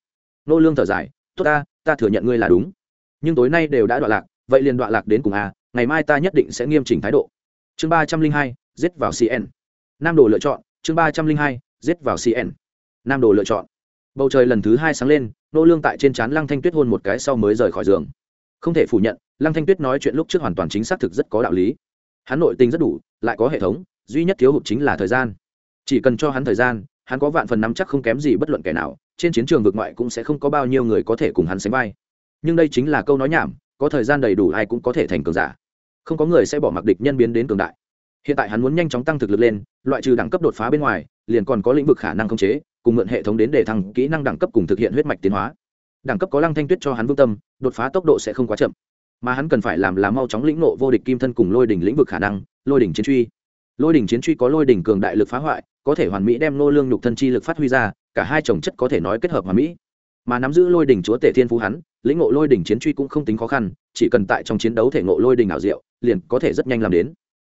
Nô lương thở dài, tốt ta ta thừa nhận ngươi là đúng. Nhưng tối nay đều đã đoạn lạc, vậy liền đoạn lạc đến cùng a ngày mai ta nhất định sẽ nghiêm chỉnh thái độ. Chương ba trăm linh hai, giết vào cn nam đồ lựa chọn, chương ba trăm linh hai giết vào cn nam đồ lựa chọn. Bầu trời lần thứ hai sáng lên, nô lương tại trên trán lăng thanh tuyết hôn một cái sau mới rời khỏi giường. Không thể phủ nhận, lăng thanh tuyết nói chuyện lúc trước hoàn toàn chính xác thực rất có đạo lý. Hắn nội tình rất đủ, lại có hệ thống, duy nhất thiếu hụt chính là thời gian. Chỉ cần cho hắn thời gian, hắn có vạn phần nắm chắc không kém gì bất luận kẻ nào, trên chiến trường vực ngoại cũng sẽ không có bao nhiêu người có thể cùng hắn sánh vai. Nhưng đây chính là câu nói nhảm, có thời gian đầy đủ ai cũng có thể thành cường giả. Không có người sẽ bỏ mặc địch nhân biến đến cường đại hiện tại hắn muốn nhanh chóng tăng thực lực lên, loại trừ đẳng cấp đột phá bên ngoài, liền còn có lĩnh vực khả năng khống chế, cùng mượn hệ thống đến để thăng kỹ năng đẳng cấp cùng thực hiện huyết mạch tiến hóa. Đẳng cấp có lăng thanh tuyết cho hắn vương tâm, đột phá tốc độ sẽ không quá chậm. Mà hắn cần phải làm là mau chóng lĩnh nộ vô địch kim thân cùng lôi đỉnh lĩnh vực khả năng, lôi đỉnh chiến truy. Lôi đỉnh chiến truy có lôi đỉnh cường đại lực phá hoại, có thể hoàn mỹ đem nô lương nhục thân chi lực phát huy ra, cả hai chồng chất có thể nói kết hợp hoàn mỹ. Mà nắm giữ lôi đỉnh chúa tể thiên phú hắn, lĩnh ngộ lôi đỉnh chiến truy cũng không tính khó khăn, chỉ cần tại trong chiến đấu thể ngộ lôi đỉnh ảo diệu, liền có thể rất nhanh làm đến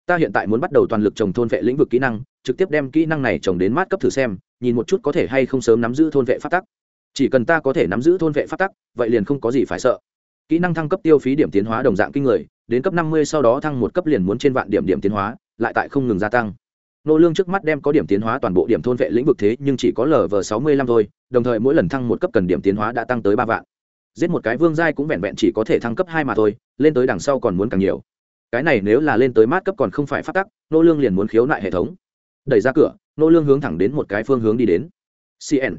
ta hiện tại muốn bắt đầu toàn lực trồng thôn vệ lĩnh vực kỹ năng, trực tiếp đem kỹ năng này trồng đến mát cấp thử xem, nhìn một chút có thể hay không sớm nắm giữ thôn vệ phát tắc. Chỉ cần ta có thể nắm giữ thôn vệ phát tắc, vậy liền không có gì phải sợ. Kỹ năng thăng cấp tiêu phí điểm tiến hóa đồng dạng kinh người, đến cấp năm mươi sau đó thăng một cấp liền muốn trên vạn điểm điểm tiến hóa, lại tại không ngừng gia tăng. Nô lương trước mắt đem có điểm tiến hóa toàn bộ điểm thôn vệ lĩnh vực thế, nhưng chỉ có lv sáu mươi lăm thôi, đồng thời mỗi lần thăng một cấp cần điểm tiến hóa đã tăng tới ba vạn. Giết một cái vương giai cũng vẹn vẹn chỉ có thể thăng cấp hai mà thôi, lên tới đằng sau còn muốn càng nhiều cái này nếu là lên tới mát cấp còn không phải phát tắc, nô lương liền muốn khiếu nại hệ thống. Đẩy ra cửa, nô lương hướng thẳng đến một cái phương hướng đi đến. Cn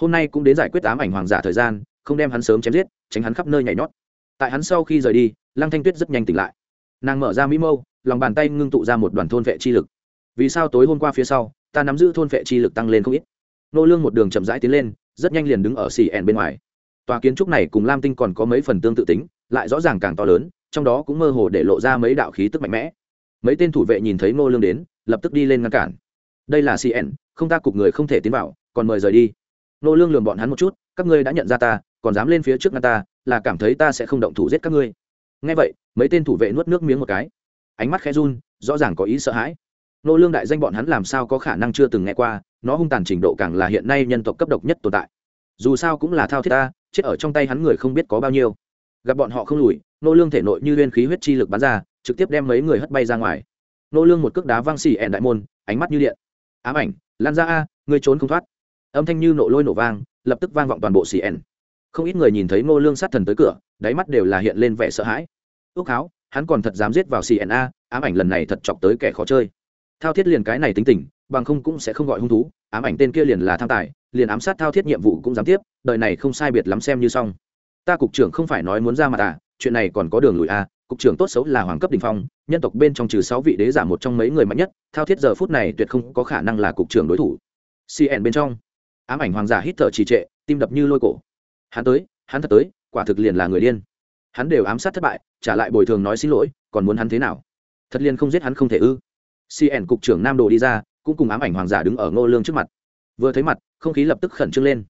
hôm nay cũng đến giải quyết ám ảnh hoàng giả thời gian, không đem hắn sớm chém giết, tránh hắn khắp nơi nhảy nhót. Tại hắn sau khi rời đi, lăng thanh tuyết rất nhanh tỉnh lại. Nàng mở ra mỹ mâu, lòng bàn tay ngưng tụ ra một đoàn thôn vệ chi lực. Vì sao tối hôm qua phía sau, ta nắm giữ thôn vệ chi lực tăng lên không ít? Nô lương một đường chậm rãi tiến lên, rất nhanh liền đứng ở xì ẻn bên ngoài. Tòa kiến trúc này cùng lam tinh còn có mấy phần tương tự tính, lại rõ ràng càng to lớn trong đó cũng mơ hồ để lộ ra mấy đạo khí tức mạnh mẽ. Mấy tên thủ vệ nhìn thấy nô lương đến, lập tức đi lên ngăn cản. Đây là cn không ta cục người không thể tiến vào, còn mời rời đi. Nô lương lườm bọn hắn một chút, các ngươi đã nhận ra ta, còn dám lên phía trước ngăn ta, là cảm thấy ta sẽ không động thủ giết các ngươi. Nghe vậy, mấy tên thủ vệ nuốt nước miếng một cái. Ánh mắt khẽ run, rõ ràng có ý sợ hãi. Nô lương đại danh bọn hắn làm sao có khả năng chưa từng nghe qua, nó hung tàn trình độ càng là hiện nay nhân tộc cấp độc nhất tồn tại. Dù sao cũng là thao thiết ta, chết ở trong tay hắn người không biết có bao nhiêu gặp bọn họ không lùi nô lương thể nội như liên khí huyết chi lực bắn ra trực tiếp đem mấy người hất bay ra ngoài. Nô lương một cước đá văng xì ẻn đại môn ánh mắt như điện. Ám ảnh lan ra a ngươi trốn không thoát. Âm thanh như nổ lôi nổ vang lập tức vang vọng toàn bộ xì ẻn không ít người nhìn thấy nô lương sát thần tới cửa đáy mắt đều là hiện lên vẻ sợ hãi. Ước háo hắn còn thật dám giết vào xì ền A, ám ảnh lần này thật chọc tới kẻ khó chơi. Thao thiết liền cái này tính tình bằng không cũng sẽ không gọi hung thú ám ảnh tên kia liền là tham tài liền ám sát thao thiết nhiệm vụ cũng dám tiếp đời này không sai biệt lắm xem như xong ta cục trưởng không phải nói muốn ra mặt à chuyện này còn có đường lùi à cục trưởng tốt xấu là hoàng cấp đình phong, nhân tộc bên trong trừ sáu vị đế giả một trong mấy người mạnh nhất, thao thiết giờ phút này tuyệt không có khả năng là cục trưởng đối thủ. Cn bên trong, ám ảnh hoàng giả hít thở trì trệ, tim đập như lôi cổ. Hắn tới, hắn thật tới, quả thực liền là người điên. Hắn đều ám sát thất bại, trả lại bồi thường nói xin lỗi, còn muốn hắn thế nào? Thật liền không giết hắn không thể ư? Cn cục trưởng nam đồ đi ra, cũng cùng ám ảnh hoàng giả đứng ở ngô lương trước mặt. Vừa thấy mặt, không khí lập tức khẩn trương lên.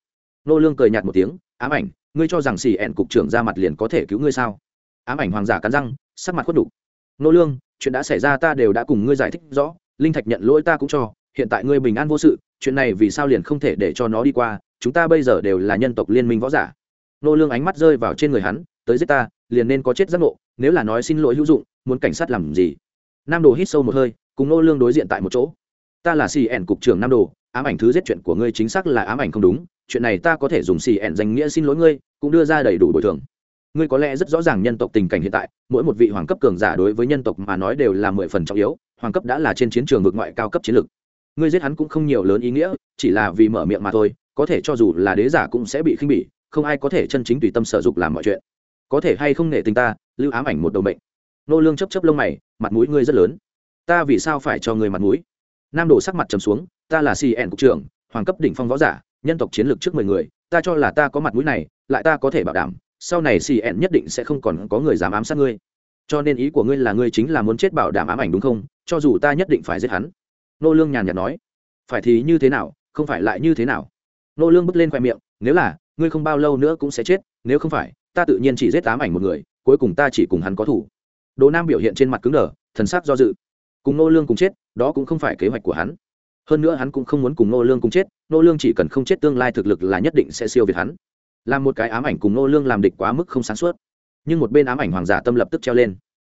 Ngô lương cười nhạt một tiếng, ám ảnh ngươi cho rằng xì ẹn cục trưởng ra mặt liền có thể cứu ngươi sao? Ám ảnh hoàng giả cắn răng, sắc mặt khuất đục Nô lương, chuyện đã xảy ra ta đều đã cùng ngươi giải thích rõ, linh thạch nhận lỗi ta cũng cho, hiện tại ngươi bình an vô sự, chuyện này vì sao liền không thể để cho nó đi qua, chúng ta bây giờ đều là nhân tộc liên minh võ giả. Nô lương ánh mắt rơi vào trên người hắn, tới giết ta, liền nên có chết giác ngộ, nếu là nói xin lỗi hữu dụng, muốn cảnh sát làm gì? Nam đồ hít sâu một hơi, cùng nô lương đối diện tại một chỗ. Ta là xì ẻn cục trưởng nam đồ, ám ảnh thứ giết chuyện của ngươi chính xác là ám ảnh không đúng chuyện này ta có thể dùng xì ẹn danh nghĩa xin lỗi ngươi, cũng đưa ra đầy đủ bồi thường. Ngươi có lẽ rất rõ ràng nhân tộc tình cảnh hiện tại, mỗi một vị hoàng cấp cường giả đối với nhân tộc mà nói đều là mười phần trọng yếu, hoàng cấp đã là trên chiến trường vực ngoại cao cấp chiến lược. Ngươi giết hắn cũng không nhiều lớn ý nghĩa, chỉ là vì mở miệng mà thôi, có thể cho dù là đế giả cũng sẽ bị khinh bỉ, không ai có thể chân chính tùy tâm sở dục làm mọi chuyện. Có thể hay không nể tình ta, lưu ám ảnh một đầu bệnh. nô lương chấp chấp lông mày, mặt mũi ngươi rất lớn. Ta vì sao phải cho ngươi mặt mũi? Nam đổ sắc mặt trầm xuống, ta là cn cục trưởng, hoàng cấp đỉnh phong võ giả nhân tộc chiến lược trước mười người, ta cho là ta có mặt mũi này, lại ta có thể bảo đảm, sau này cn nhất định sẽ không còn có người dám ám sát ngươi. Cho nên ý của ngươi là ngươi chính là muốn chết bảo đảm ám ảnh đúng không? Cho dù ta nhất định phải giết hắn. Nô lương nhàn nhạt nói. Phải thì như thế nào, không phải lại như thế nào? Nô lương bước lên khoe miệng. Nếu là, ngươi không bao lâu nữa cũng sẽ chết, nếu không phải, ta tự nhiên chỉ giết tám ảnh một người, cuối cùng ta chỉ cùng hắn có thủ. Đồ nam biểu hiện trên mặt cứng đờ, thần sắc do dự. Cùng nô lương cùng chết, đó cũng không phải kế hoạch của hắn hơn nữa hắn cũng không muốn cùng nô lương cùng chết nô lương chỉ cần không chết tương lai thực lực là nhất định sẽ siêu việt hắn. Làm một cái ám ảnh cùng nô lương làm địch quá mức không sáng suốt. Nhưng một bên ám ảnh hoàng giả tâm lập tức treo lên.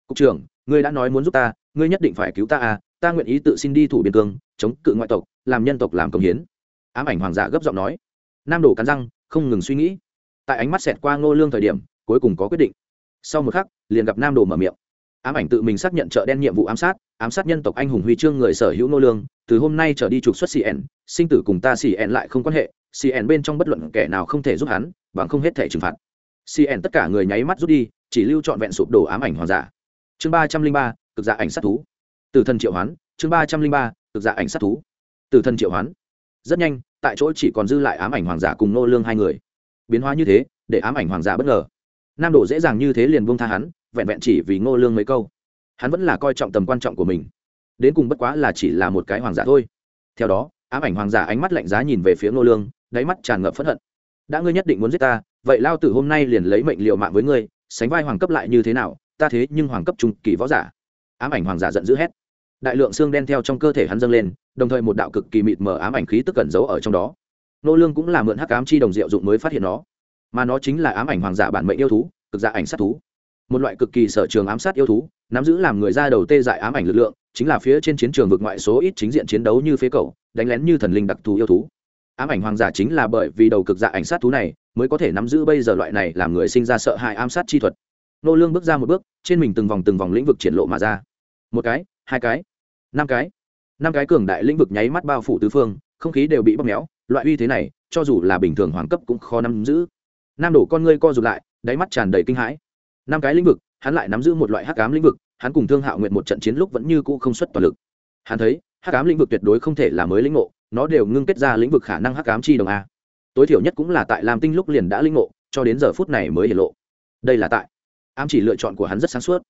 Cục trưởng, ngươi đã nói muốn giúp ta, ngươi nhất định phải cứu ta à ta nguyện ý tự xin đi thủ biên cương, chống cự ngoại tộc, làm nhân tộc làm công hiến. Ám ảnh hoàng giả gấp giọng nói. Nam đổ cắn răng, không ngừng suy nghĩ. Tại ánh mắt xẹt qua ngô lương thời điểm, cuối cùng có quyết định. Sau một khắc, liền gặp nam đồ mở miệng ám ảnh tự mình xác nhận chợ đen nhiệm vụ ám sát ám sát nhân tộc anh hùng huy chương người sở hữu nô lương, từ hôm nay trở đi trục xuất cn sinh tử cùng ta cn lại không quan hệ cn bên trong bất luận kẻ nào không thể giúp hắn, bằng không hết thể trừng phạt. Cn tất cả người nháy mắt rút đi, chỉ lưu trọn vẹn sụp đổ ám ảnh hoàng giả. Chương ba trăm linh ba, cực dạ ảnh sát thú. Từ thần triệu hoán, chương ba trăm linh ba, cực dạ ảnh sát thú. Từ thần triệu hoán. Rất nhanh, tại chỗ chỉ còn dư lại ám ảnh hoàng giả cùng nô lương hai người. Biến hóa như thế, để ám ảnh hoàng giả bất ngờ. Nam độ dễ dàng như thế liền buông tha hắn vẹn vẹn chỉ vì ngô lương mấy câu. Hắn vẫn là coi trọng tầm quan trọng của mình. Đến cùng bất quá là chỉ là một cái hoàng giả thôi. Theo đó, ám ảnh hoàng giả ánh mắt lạnh giá nhìn về phía ngô lương, đáy mắt tràn ngập phẫn hận. Đã ngươi nhất định muốn giết ta, vậy lao tử hôm nay liền lấy mệnh liệu mạng với ngươi, sánh vai hoàng cấp lại như thế nào, ta thế nhưng hoàng cấp trung kỳ võ giả. Ám ảnh hoàng giả giận dữ hét. Đại lượng xương đen theo trong cơ thể hắn dâng lên, đồng thời một đạo cực kỳ mịt mờ ám ảnh khí tức cẩn giấu ở trong đó. Nô lương cũng là mượn hắc ám chi đồng diệu dụng mới phát hiện nó. Mà nó chính là ám ảnh hoàng giả bản mệnh yêu thú, cực giả ảnh sát thú một loại cực kỳ sở trường ám sát yêu thú, nắm giữ làm người ra đầu tê dại ám ảnh lực lượng, chính là phía trên chiến trường vực ngoại số ít chính diện chiến đấu như phế cầu, đánh lén như thần linh đặc thù yêu thú. Ám ảnh hoàng giả chính là bởi vì đầu cực dạ ảnh sát thú này, mới có thể nắm giữ bây giờ loại này làm người sinh ra sợ hãi ám sát chi thuật. Nô lương bước ra một bước, trên mình từng vòng từng vòng lĩnh vực triển lộ mà ra. Một cái, hai cái, năm cái. Năm cái cường đại lĩnh vực nháy mắt bao phủ tứ phương, không khí đều bị bóp méo, loại uy thế này, cho dù là bình thường hoàng cấp cũng khó nắm giữ. Nam đổ con ngươi co rụt lại, đáy mắt tràn đầy kinh hãi năm cái lĩnh vực, hắn lại nắm giữ một loại hắc ám lĩnh vực, hắn cùng thương hạo nguyện một trận chiến lúc vẫn như cũ không xuất toàn lực. Hắn thấy, hắc ám lĩnh vực tuyệt đối không thể là mới lĩnh ngộ, nó đều ngưng kết ra lĩnh vực khả năng hắc ám chi đồng a. Tối thiểu nhất cũng là tại lam tinh lúc liền đã lĩnh ngộ, cho đến giờ phút này mới hiện lộ. Đây là tại. Ám chỉ lựa chọn của hắn rất sáng suốt.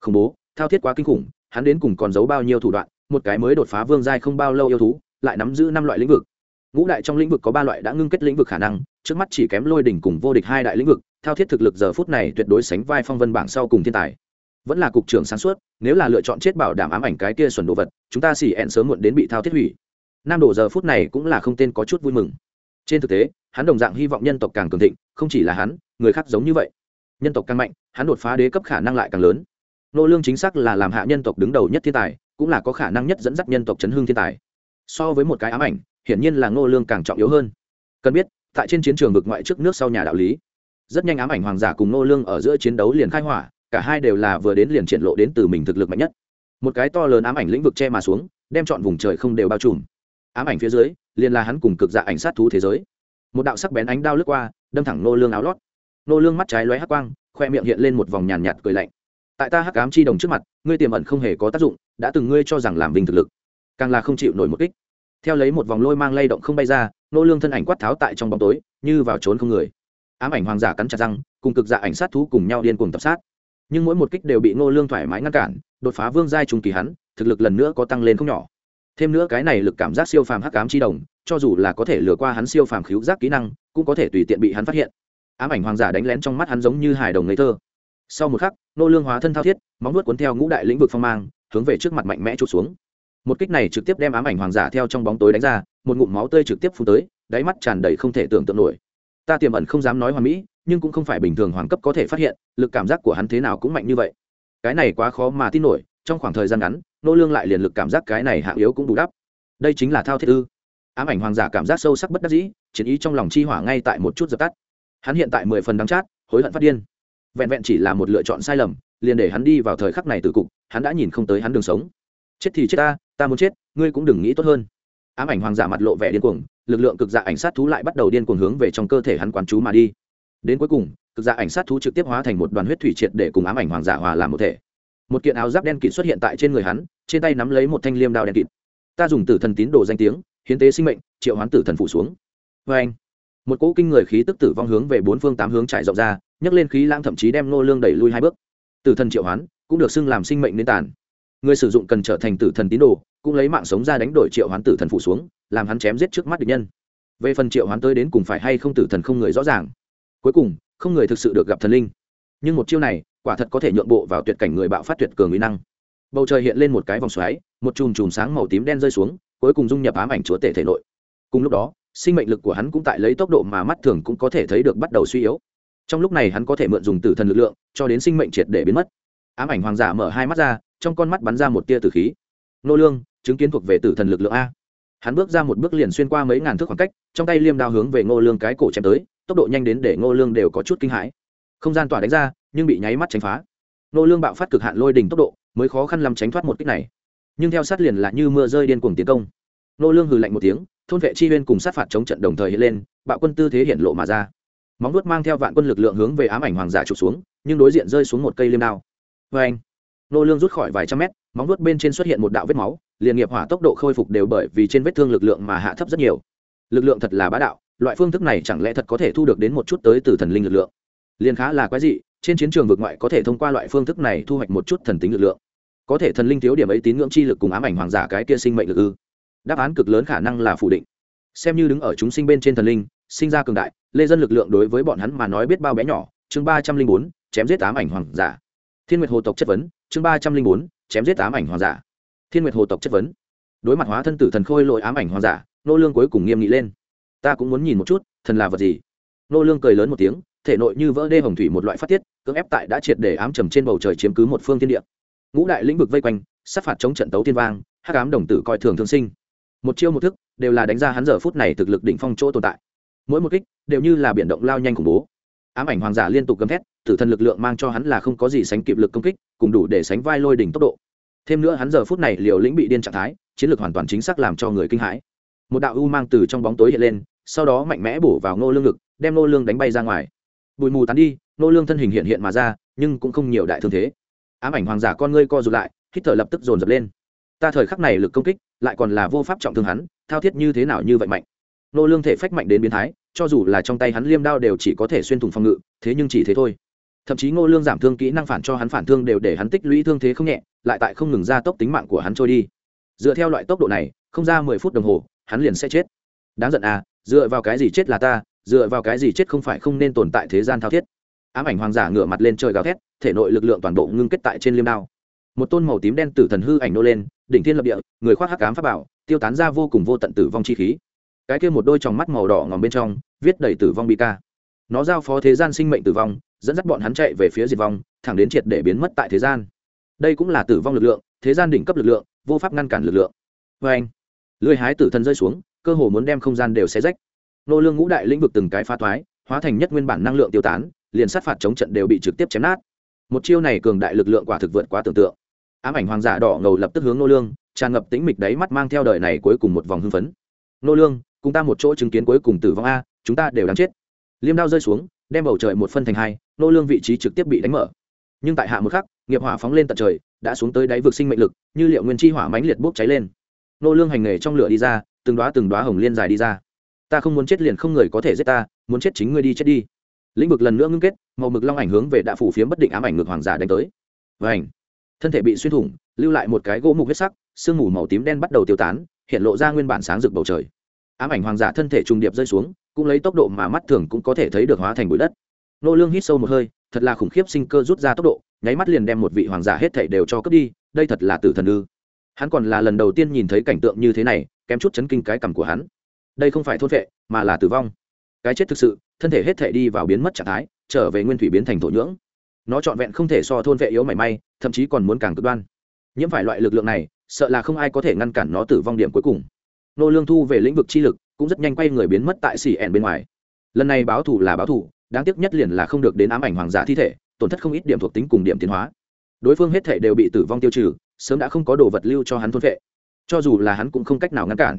Khủng bố, thao thiết quá kinh khủng, hắn đến cùng còn giấu bao nhiêu thủ đoạn, một cái mới đột phá vương giai không bao lâu yêu thú, lại nắm giữ năm loại lĩnh vực ngũ đại trong lĩnh vực có ba loại đã ngưng kết lĩnh vực khả năng, trước mắt chỉ kém lôi đỉnh cùng vô địch hai đại lĩnh vực, thao thiết thực lực giờ phút này tuyệt đối sánh vai phong vân bảng sau cùng thiên tài. Vẫn là cục trưởng sáng suốt, nếu là lựa chọn chết bảo đảm ám ảnh cái kia xuẩn đồ vật, chúng ta xỉ ẹn sớm muộn đến bị thao thiết hủy. Nam đổ giờ phút này cũng là không tên có chút vui mừng. Trên thực tế, hắn đồng dạng hy vọng nhân tộc càng cường thịnh, không chỉ là hắn, người khác giống như vậy. Nhân tộc càng mạnh, hắn đột phá đế cấp khả năng lại càng lớn. Nô lương chính xác là làm hạ nhân tộc đứng đầu nhất thiên tài, cũng là có khả năng nhất dẫn dắt nhân tộc chấn hương thiên tài. So với một cái ám ảnh hiển nhiên là ngô lương càng trọng yếu hơn. Cần biết, tại trên chiến trường vực ngoại trước nước sau nhà đạo lý, rất nhanh ám ảnh hoàng giả cùng ngô lương ở giữa chiến đấu liền khai hỏa, cả hai đều là vừa đến liền triển lộ đến từ mình thực lực mạnh nhất. Một cái to lớn ám ảnh lĩnh vực che mà xuống, đem chọn vùng trời không đều bao trùm. Ám ảnh phía dưới, liền là hắn cùng cực dạ ảnh sát thú thế giới. Một đạo sắc bén ánh đao lướt qua, đâm thẳng nô lương áo lót. Nô lương mắt trái lóe hắc quang, khoe miệng hiện lên một vòng nhàn nhạt cười lạnh. Tại ta hắc ám chi đồng trước mặt, ngươi tiềm ẩn không hề có tác dụng, đã từng ngươi cho rằng làm vinh thực lực, càng là không chịu nổi một kích theo lấy một vòng lôi mang lay động không bay ra, nô lương thân ảnh quát tháo tại trong bóng tối, như vào trốn không người. Ám ảnh hoàng giả cắn chặt răng, cùng cực dạ ảnh sát thú cùng nhau điên cuồng tập sát. Nhưng mỗi một kích đều bị nô lương thoải mái ngăn cản, đột phá vương giai trung kỳ hắn, thực lực lần nữa có tăng lên không nhỏ. Thêm nữa cái này lực cảm giác siêu phàm hắc ám chi đồng, cho dù là có thể lừa qua hắn siêu phàm khiếu giác kỹ năng, cũng có thể tùy tiện bị hắn phát hiện. Ám ảnh hoàng giả đánh lén trong mắt hắn giống như hài đồng ngây thơ. Sau một khắc, nô lương hóa thân thao thiết, móng nuốt cuốn theo ngũ đại lĩnh vực phong mang, hướng về trước mặt mạnh mẽ chụp xuống một kích này trực tiếp đem ám ảnh hoàng giả theo trong bóng tối đánh ra, một ngụm máu tươi trực tiếp phun tới, đáy mắt tràn đầy không thể tưởng tượng nổi. Ta tiềm ẩn không dám nói hoàn mỹ, nhưng cũng không phải bình thường hoàng cấp có thể phát hiện, lực cảm giác của hắn thế nào cũng mạnh như vậy. Cái này quá khó mà tin nổi, trong khoảng thời gian ngắn, nô lương lại liền lực cảm giác cái này hạng yếu cũng bù đắp. Đây chính là thao thiết ư. Ám ảnh hoàng giả cảm giác sâu sắc bất đắc dĩ, chiến ý trong lòng chi hỏa ngay tại một chút dập tắt. Hắn hiện tại mười phần đắng chát, hối hận phát điên. Vẹn vẹn chỉ là một lựa chọn sai lầm, liền để hắn đi vào thời khắc này từ cục, hắn đã nhìn không tới hắn đường sống. Chết thì chết ta ta muốn chết, ngươi cũng đừng nghĩ tốt hơn. Ám ảnh hoàng giả mặt lộ vẻ điên cuồng, lực lượng cực dạ ảnh sát thú lại bắt đầu điên cuồng hướng về trong cơ thể hắn quán chú mà đi. Đến cuối cùng, cực dạ ảnh sát thú trực tiếp hóa thành một đoàn huyết thủy triệt để cùng ám ảnh hoàng giả hòa làm một thể. Một kiện áo giáp đen kịt xuất hiện tại trên người hắn, trên tay nắm lấy một thanh liêm đao đen kịt. Ta dùng tử thần tín đồ danh tiếng, hiến tế sinh mệnh, triệu hoán tử thần phủ xuống. Vê anh, một cỗ kinh người khí tức tử vong hướng về bốn phương tám hướng trải rộng ra, nhấc lên khí lãng thậm chí đem nô lương đẩy lui hai bước. Tử thần triệu hoán cũng được xưng làm sinh mệnh nền tàn người sử dụng cần trở thành tử thần tín đồ, cũng lấy mạng sống ra đánh đổi triệu hoán tử thần phủ xuống, làm hắn chém giết trước mắt địch nhân. Về phần triệu hoán tới đến cùng phải hay không tử thần không người rõ ràng. Cuối cùng, không người thực sự được gặp thần linh. Nhưng một chiêu này, quả thật có thể nhượng bộ vào tuyệt cảnh người bạo phát tuyệt cường uy năng. Bầu trời hiện lên một cái vòng xoáy, một chùm chùm sáng màu tím đen rơi xuống, cuối cùng dung nhập ám ảnh chúa tể thể nội. Cùng lúc đó, sinh mệnh lực của hắn cũng tại lấy tốc độ mà mắt thường cũng có thể thấy được bắt đầu suy yếu. Trong lúc này hắn có thể mượn dùng tử thần lực lượng, cho đến sinh mệnh triệt để biến mất. Ám ảnh hoàng giả mở hai mắt ra trong con mắt bắn ra một tia tử khí. Nô lương, chứng kiến thuộc về tử thần lực lượng a. Hắn bước ra một bước liền xuyên qua mấy ngàn thước khoảng cách, trong tay liêm đao hướng về ngô lương cái cổ chém tới, tốc độ nhanh đến để ngô lương đều có chút kinh hãi. Không gian tỏa đánh ra, nhưng bị nháy mắt tránh phá. Ngô lương bạo phát cực hạn lôi đỉnh tốc độ, mới khó khăn làm tránh thoát một kích này. Nhưng theo sát liền là như mưa rơi điên cuồng tiến công. Ngô lương hừ lạnh một tiếng, thôn vệ chi huyên cùng sát phạt chống trận đồng thời hiện lên, bạo quân tư thế hiện lộ mà ra. Móng vuốt mang theo vạn quân lực lượng hướng về ám ảnh hoàng giả chụp xuống, nhưng đối diện rơi xuống một cây liêm đao. Vê anh nô lương rút khỏi vài trăm mét, móng vuốt bên trên xuất hiện một đạo vết máu, liền nghiệp hỏa tốc độ khôi phục đều bởi vì trên vết thương lực lượng mà hạ thấp rất nhiều. Lực lượng thật là bá đạo, loại phương thức này chẳng lẽ thật có thể thu được đến một chút tới từ thần linh lực lượng? Liền khá là quái dị, trên chiến trường vực ngoại có thể thông qua loại phương thức này thu hoạch một chút thần tính lực lượng. Có thể thần linh thiếu điểm ấy tín ngưỡng chi lực cùng ám ảnh hoàng giả cái kia sinh mệnh lực ư? Đáp án cực lớn khả năng là phủ định. Xem như đứng ở chúng sinh bên trên thần linh, sinh ra cường đại, lê dân lực lượng đối với bọn hắn mà nói biết bao bé nhỏ, chương ba trăm linh bốn, chém giết ám ảnh hoàng giả. Thiên nguyệt hồ tộc chất vấn chương ba trăm linh bốn, chém giết ám ảnh hoàng giả. Thiên nguyệt hồ tộc chất vấn. Đối mặt hóa thân tử thần khôi lội ám ảnh hoàng giả, nô lương cuối cùng nghiêm nghị lên. Ta cũng muốn nhìn một chút, thần là vật gì? Nô lương cười lớn một tiếng, thể nội như vỡ đê hồng thủy một loại phát tiết, cưỡng ép tại đã triệt để ám trầm trên bầu trời chiếm cứ một phương thiên địa. Ngũ đại lĩnh vực vây quanh, sát phạt chống trận tấu thiên vang, hắc ám đồng tử coi thường thương sinh. Một chiêu một thức đều là đánh ra hắn giờ phút này thực lực đỉnh phong chỗ tồn tại. Mỗi một kích đều như là biển động lao nhanh khủng bố ám ảnh hoàng giả liên tục gầm thét, tử thần lực lượng mang cho hắn là không có gì sánh kịp lực công kích, cùng đủ để sánh vai lôi đỉnh tốc độ. Thêm nữa hắn giờ phút này liều lĩnh bị điên trạng thái, chiến lược hoàn toàn chính xác làm cho người kinh hãi. Một đạo u mang từ trong bóng tối hiện lên, sau đó mạnh mẽ bổ vào ngô lương lực đem ngô lương đánh bay ra ngoài. Bụi mù tán đi, ngô lương thân hình hiện hiện mà ra, nhưng cũng không nhiều đại thương thế. Ám ảnh hoàng giả con ngươi co rụt lại, hít thở lập tức dồn dập lên. Ta thời khắc này lực công kích, lại còn là vô pháp trọng thương hắn, thao thiết như thế nào như vậy mạnh nô lương thể phách mạnh đến biến thái, cho dù là trong tay hắn liêm đao đều chỉ có thể xuyên thủng phòng ngự, thế nhưng chỉ thế thôi. Thậm chí ngô lương giảm thương kỹ năng phản cho hắn phản thương đều để hắn tích lũy thương thế không nhẹ, lại tại không ngừng gia tốc tính mạng của hắn trôi đi. Dựa theo loại tốc độ này, không ra mười phút đồng hồ, hắn liền sẽ chết. Đáng giận à dựa vào cái gì chết là ta, dựa vào cái gì chết không phải không nên tồn tại thế gian thao thiết. Ám ảnh hoàng giả ngửa mặt lên trời gào thét, thể nội lực lượng toàn bộ ngưng kết tại trên liêm đao. Một tôn màu tím đen tử thần hư ảnh nô lên, đỉnh thiên lập địa, người khoác hắc ám pháp bảo, tiêu tán ra vô cùng vô tận tử vong chi khí cái kia một đôi tròng mắt màu đỏ ngòm bên trong, viết đầy tử vong bị ca. Nó giao phó thế gian sinh mệnh tử vong, dẫn dắt bọn hắn chạy về phía diệt vong, thẳng đến triệt để biến mất tại thế gian. Đây cũng là tử vong lực lượng, thế gian đỉnh cấp lực lượng, vô pháp ngăn cản lực lượng. Vê anh lưới hái tử thần rơi xuống, cơ hồ muốn đem không gian đều xé rách. Nô lương ngũ đại lĩnh vực từng cái pha thoái, hóa thành nhất nguyên bản năng lượng tiêu tán, liền sát phạt chống trận đều bị trực tiếp chém nát. Một chiêu này cường đại lực lượng quả thực vượt quá tưởng tượng. Ám ảnh hoàng giả đỏ ngầu lập tức hướng nô lương, tràn ngập tĩnh mịch đáy mắt mang theo đời này cuối cùng một vòng hưng phấn. Nô lương cùng ta một chỗ chứng kiến cuối cùng tử vong a, chúng ta đều đáng chết. Liêm đao rơi xuống, đem bầu trời một phân thành hai, nô lương vị trí trực tiếp bị đánh mở. Nhưng tại hạ một khắc, nghiệp hỏa phóng lên tận trời, đã xuống tới đáy vực sinh mệnh lực, như liệu nguyên chi hỏa mãnh liệt bốc cháy lên. Nô lương hành nghề trong lửa đi ra, từng đóa từng đóa hồng liên dài đi ra. Ta không muốn chết liền không người có thể giết ta, muốn chết chính ngươi đi chết đi. Lĩnh vực lần nữa ngưng kết, màu mực long ảnh hướng về đã phủ phiếm bất định ám ảnh ngược hoàng giả đánh tới. Và ảnh thân thể bị xuyên thủng, lưu lại một cái gỗ mục huyết sắc, sương mù màu tím đen bắt đầu tiêu tán, hiện lộ ra nguyên bản sáng rực bầu trời ám ảnh hoàng giả thân thể trùng điệp rơi xuống, cũng lấy tốc độ mà mắt thường cũng có thể thấy được hóa thành bụi đất. Nô lương hít sâu một hơi, thật là khủng khiếp sinh cơ rút ra tốc độ, nháy mắt liền đem một vị hoàng giả hết thảy đều cho cướp đi, đây thật là tử thần ư. Hắn còn là lần đầu tiên nhìn thấy cảnh tượng như thế này, kém chút chấn kinh cái cằm của hắn. Đây không phải thôn vệ, mà là tử vong. Cái chết thực sự, thân thể hết thảy đi vào biến mất trạng thái, trở về nguyên thủy biến thành thổ nhưỡng. Nó trọn vẹn không thể so thôn vệ yếu mảy may, thậm chí còn muốn càng cực đoan. Nhiễm phải loại lực lượng này, sợ là không ai có thể ngăn cản nó tử vong điểm cuối cùng nô lương thu về lĩnh vực chi lực, cũng rất nhanh quay người biến mất tại xỉ ẻn bên ngoài. Lần này báo thù là báo thù, đáng tiếc nhất liền là không được đến ám ảnh hoàng giả thi thể, tổn thất không ít điểm thuộc tính cùng điểm tiến hóa. Đối phương hết thể đều bị tử vong tiêu trừ, sớm đã không có đồ vật lưu cho hắn thôn vệ. Cho dù là hắn cũng không cách nào ngăn cản.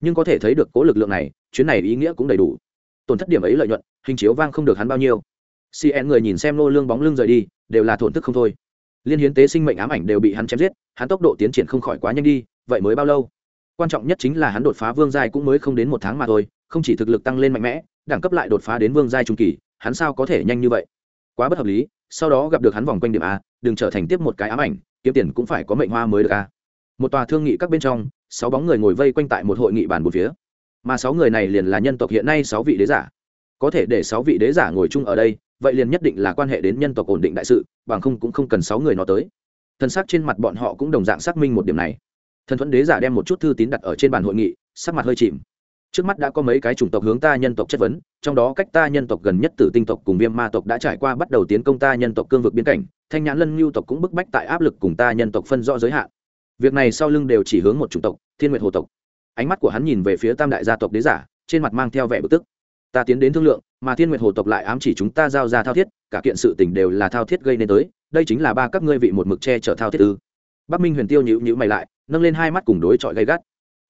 Nhưng có thể thấy được cố lực lượng này, chuyến này ý nghĩa cũng đầy đủ. Tổn thất điểm ấy lợi nhuận, hình chiếu vang không được hắn bao nhiêu. Cn người nhìn xem nô lương bóng lưng rời đi, đều là thổn thức không thôi. Liên hiến tế sinh mệnh ám ảnh đều bị hắn chém giết, hắn tốc độ tiến triển không khỏi quá nhanh đi, vậy mới bao lâu? Quan trọng nhất chính là hắn đột phá vương giai cũng mới không đến một tháng mà thôi, không chỉ thực lực tăng lên mạnh mẽ, đẳng cấp lại đột phá đến vương giai trung kỳ, hắn sao có thể nhanh như vậy? Quá bất hợp lý, sau đó gặp được hắn vòng quanh điểm a, đừng trở thành tiếp một cái ám ảnh, kiếm tiền cũng phải có mệnh hoa mới được a. Một tòa thương nghị các bên trong, sáu bóng người ngồi vây quanh tại một hội nghị bàn một phía. Mà sáu người này liền là nhân tộc hiện nay sáu vị đế giả. Có thể để sáu vị đế giả ngồi chung ở đây, vậy liền nhất định là quan hệ đến nhân tộc ổn định đại sự, bằng không cũng không cần sáu người nó tới. Thân xác trên mặt bọn họ cũng đồng dạng xác minh một điểm này thần thuẫn đế giả đem một chút thư tín đặt ở trên bàn hội nghị, sắc mặt hơi chìm. Trước mắt đã có mấy cái chủng tộc hướng ta nhân tộc chất vấn, trong đó cách ta nhân tộc gần nhất tử tinh tộc cùng viêm ma tộc đã trải qua bắt đầu tiến công ta nhân tộc cương vực biên cảnh, thanh nhãn lân lưu tộc cũng bức bách tại áp lực cùng ta nhân tộc phân rõ giới hạn. Việc này sau lưng đều chỉ hướng một chủng tộc, thiên nguyện hồ tộc. Ánh mắt của hắn nhìn về phía tam đại gia tộc đế giả, trên mặt mang theo vẻ bực tức. Ta tiến đến thương lượng, mà thiên nguyện hồ tộc lại ám chỉ chúng ta giao ra thao thiết, cả kiện sự tình đều là thao thiết gây nên tới, đây chính là ba các ngươi vị một mực che chở thao thiết ư. Bắc minh huyền tiêu nhữ nhữ mày lại nâng lên hai mắt cùng đối chọi gay gắt.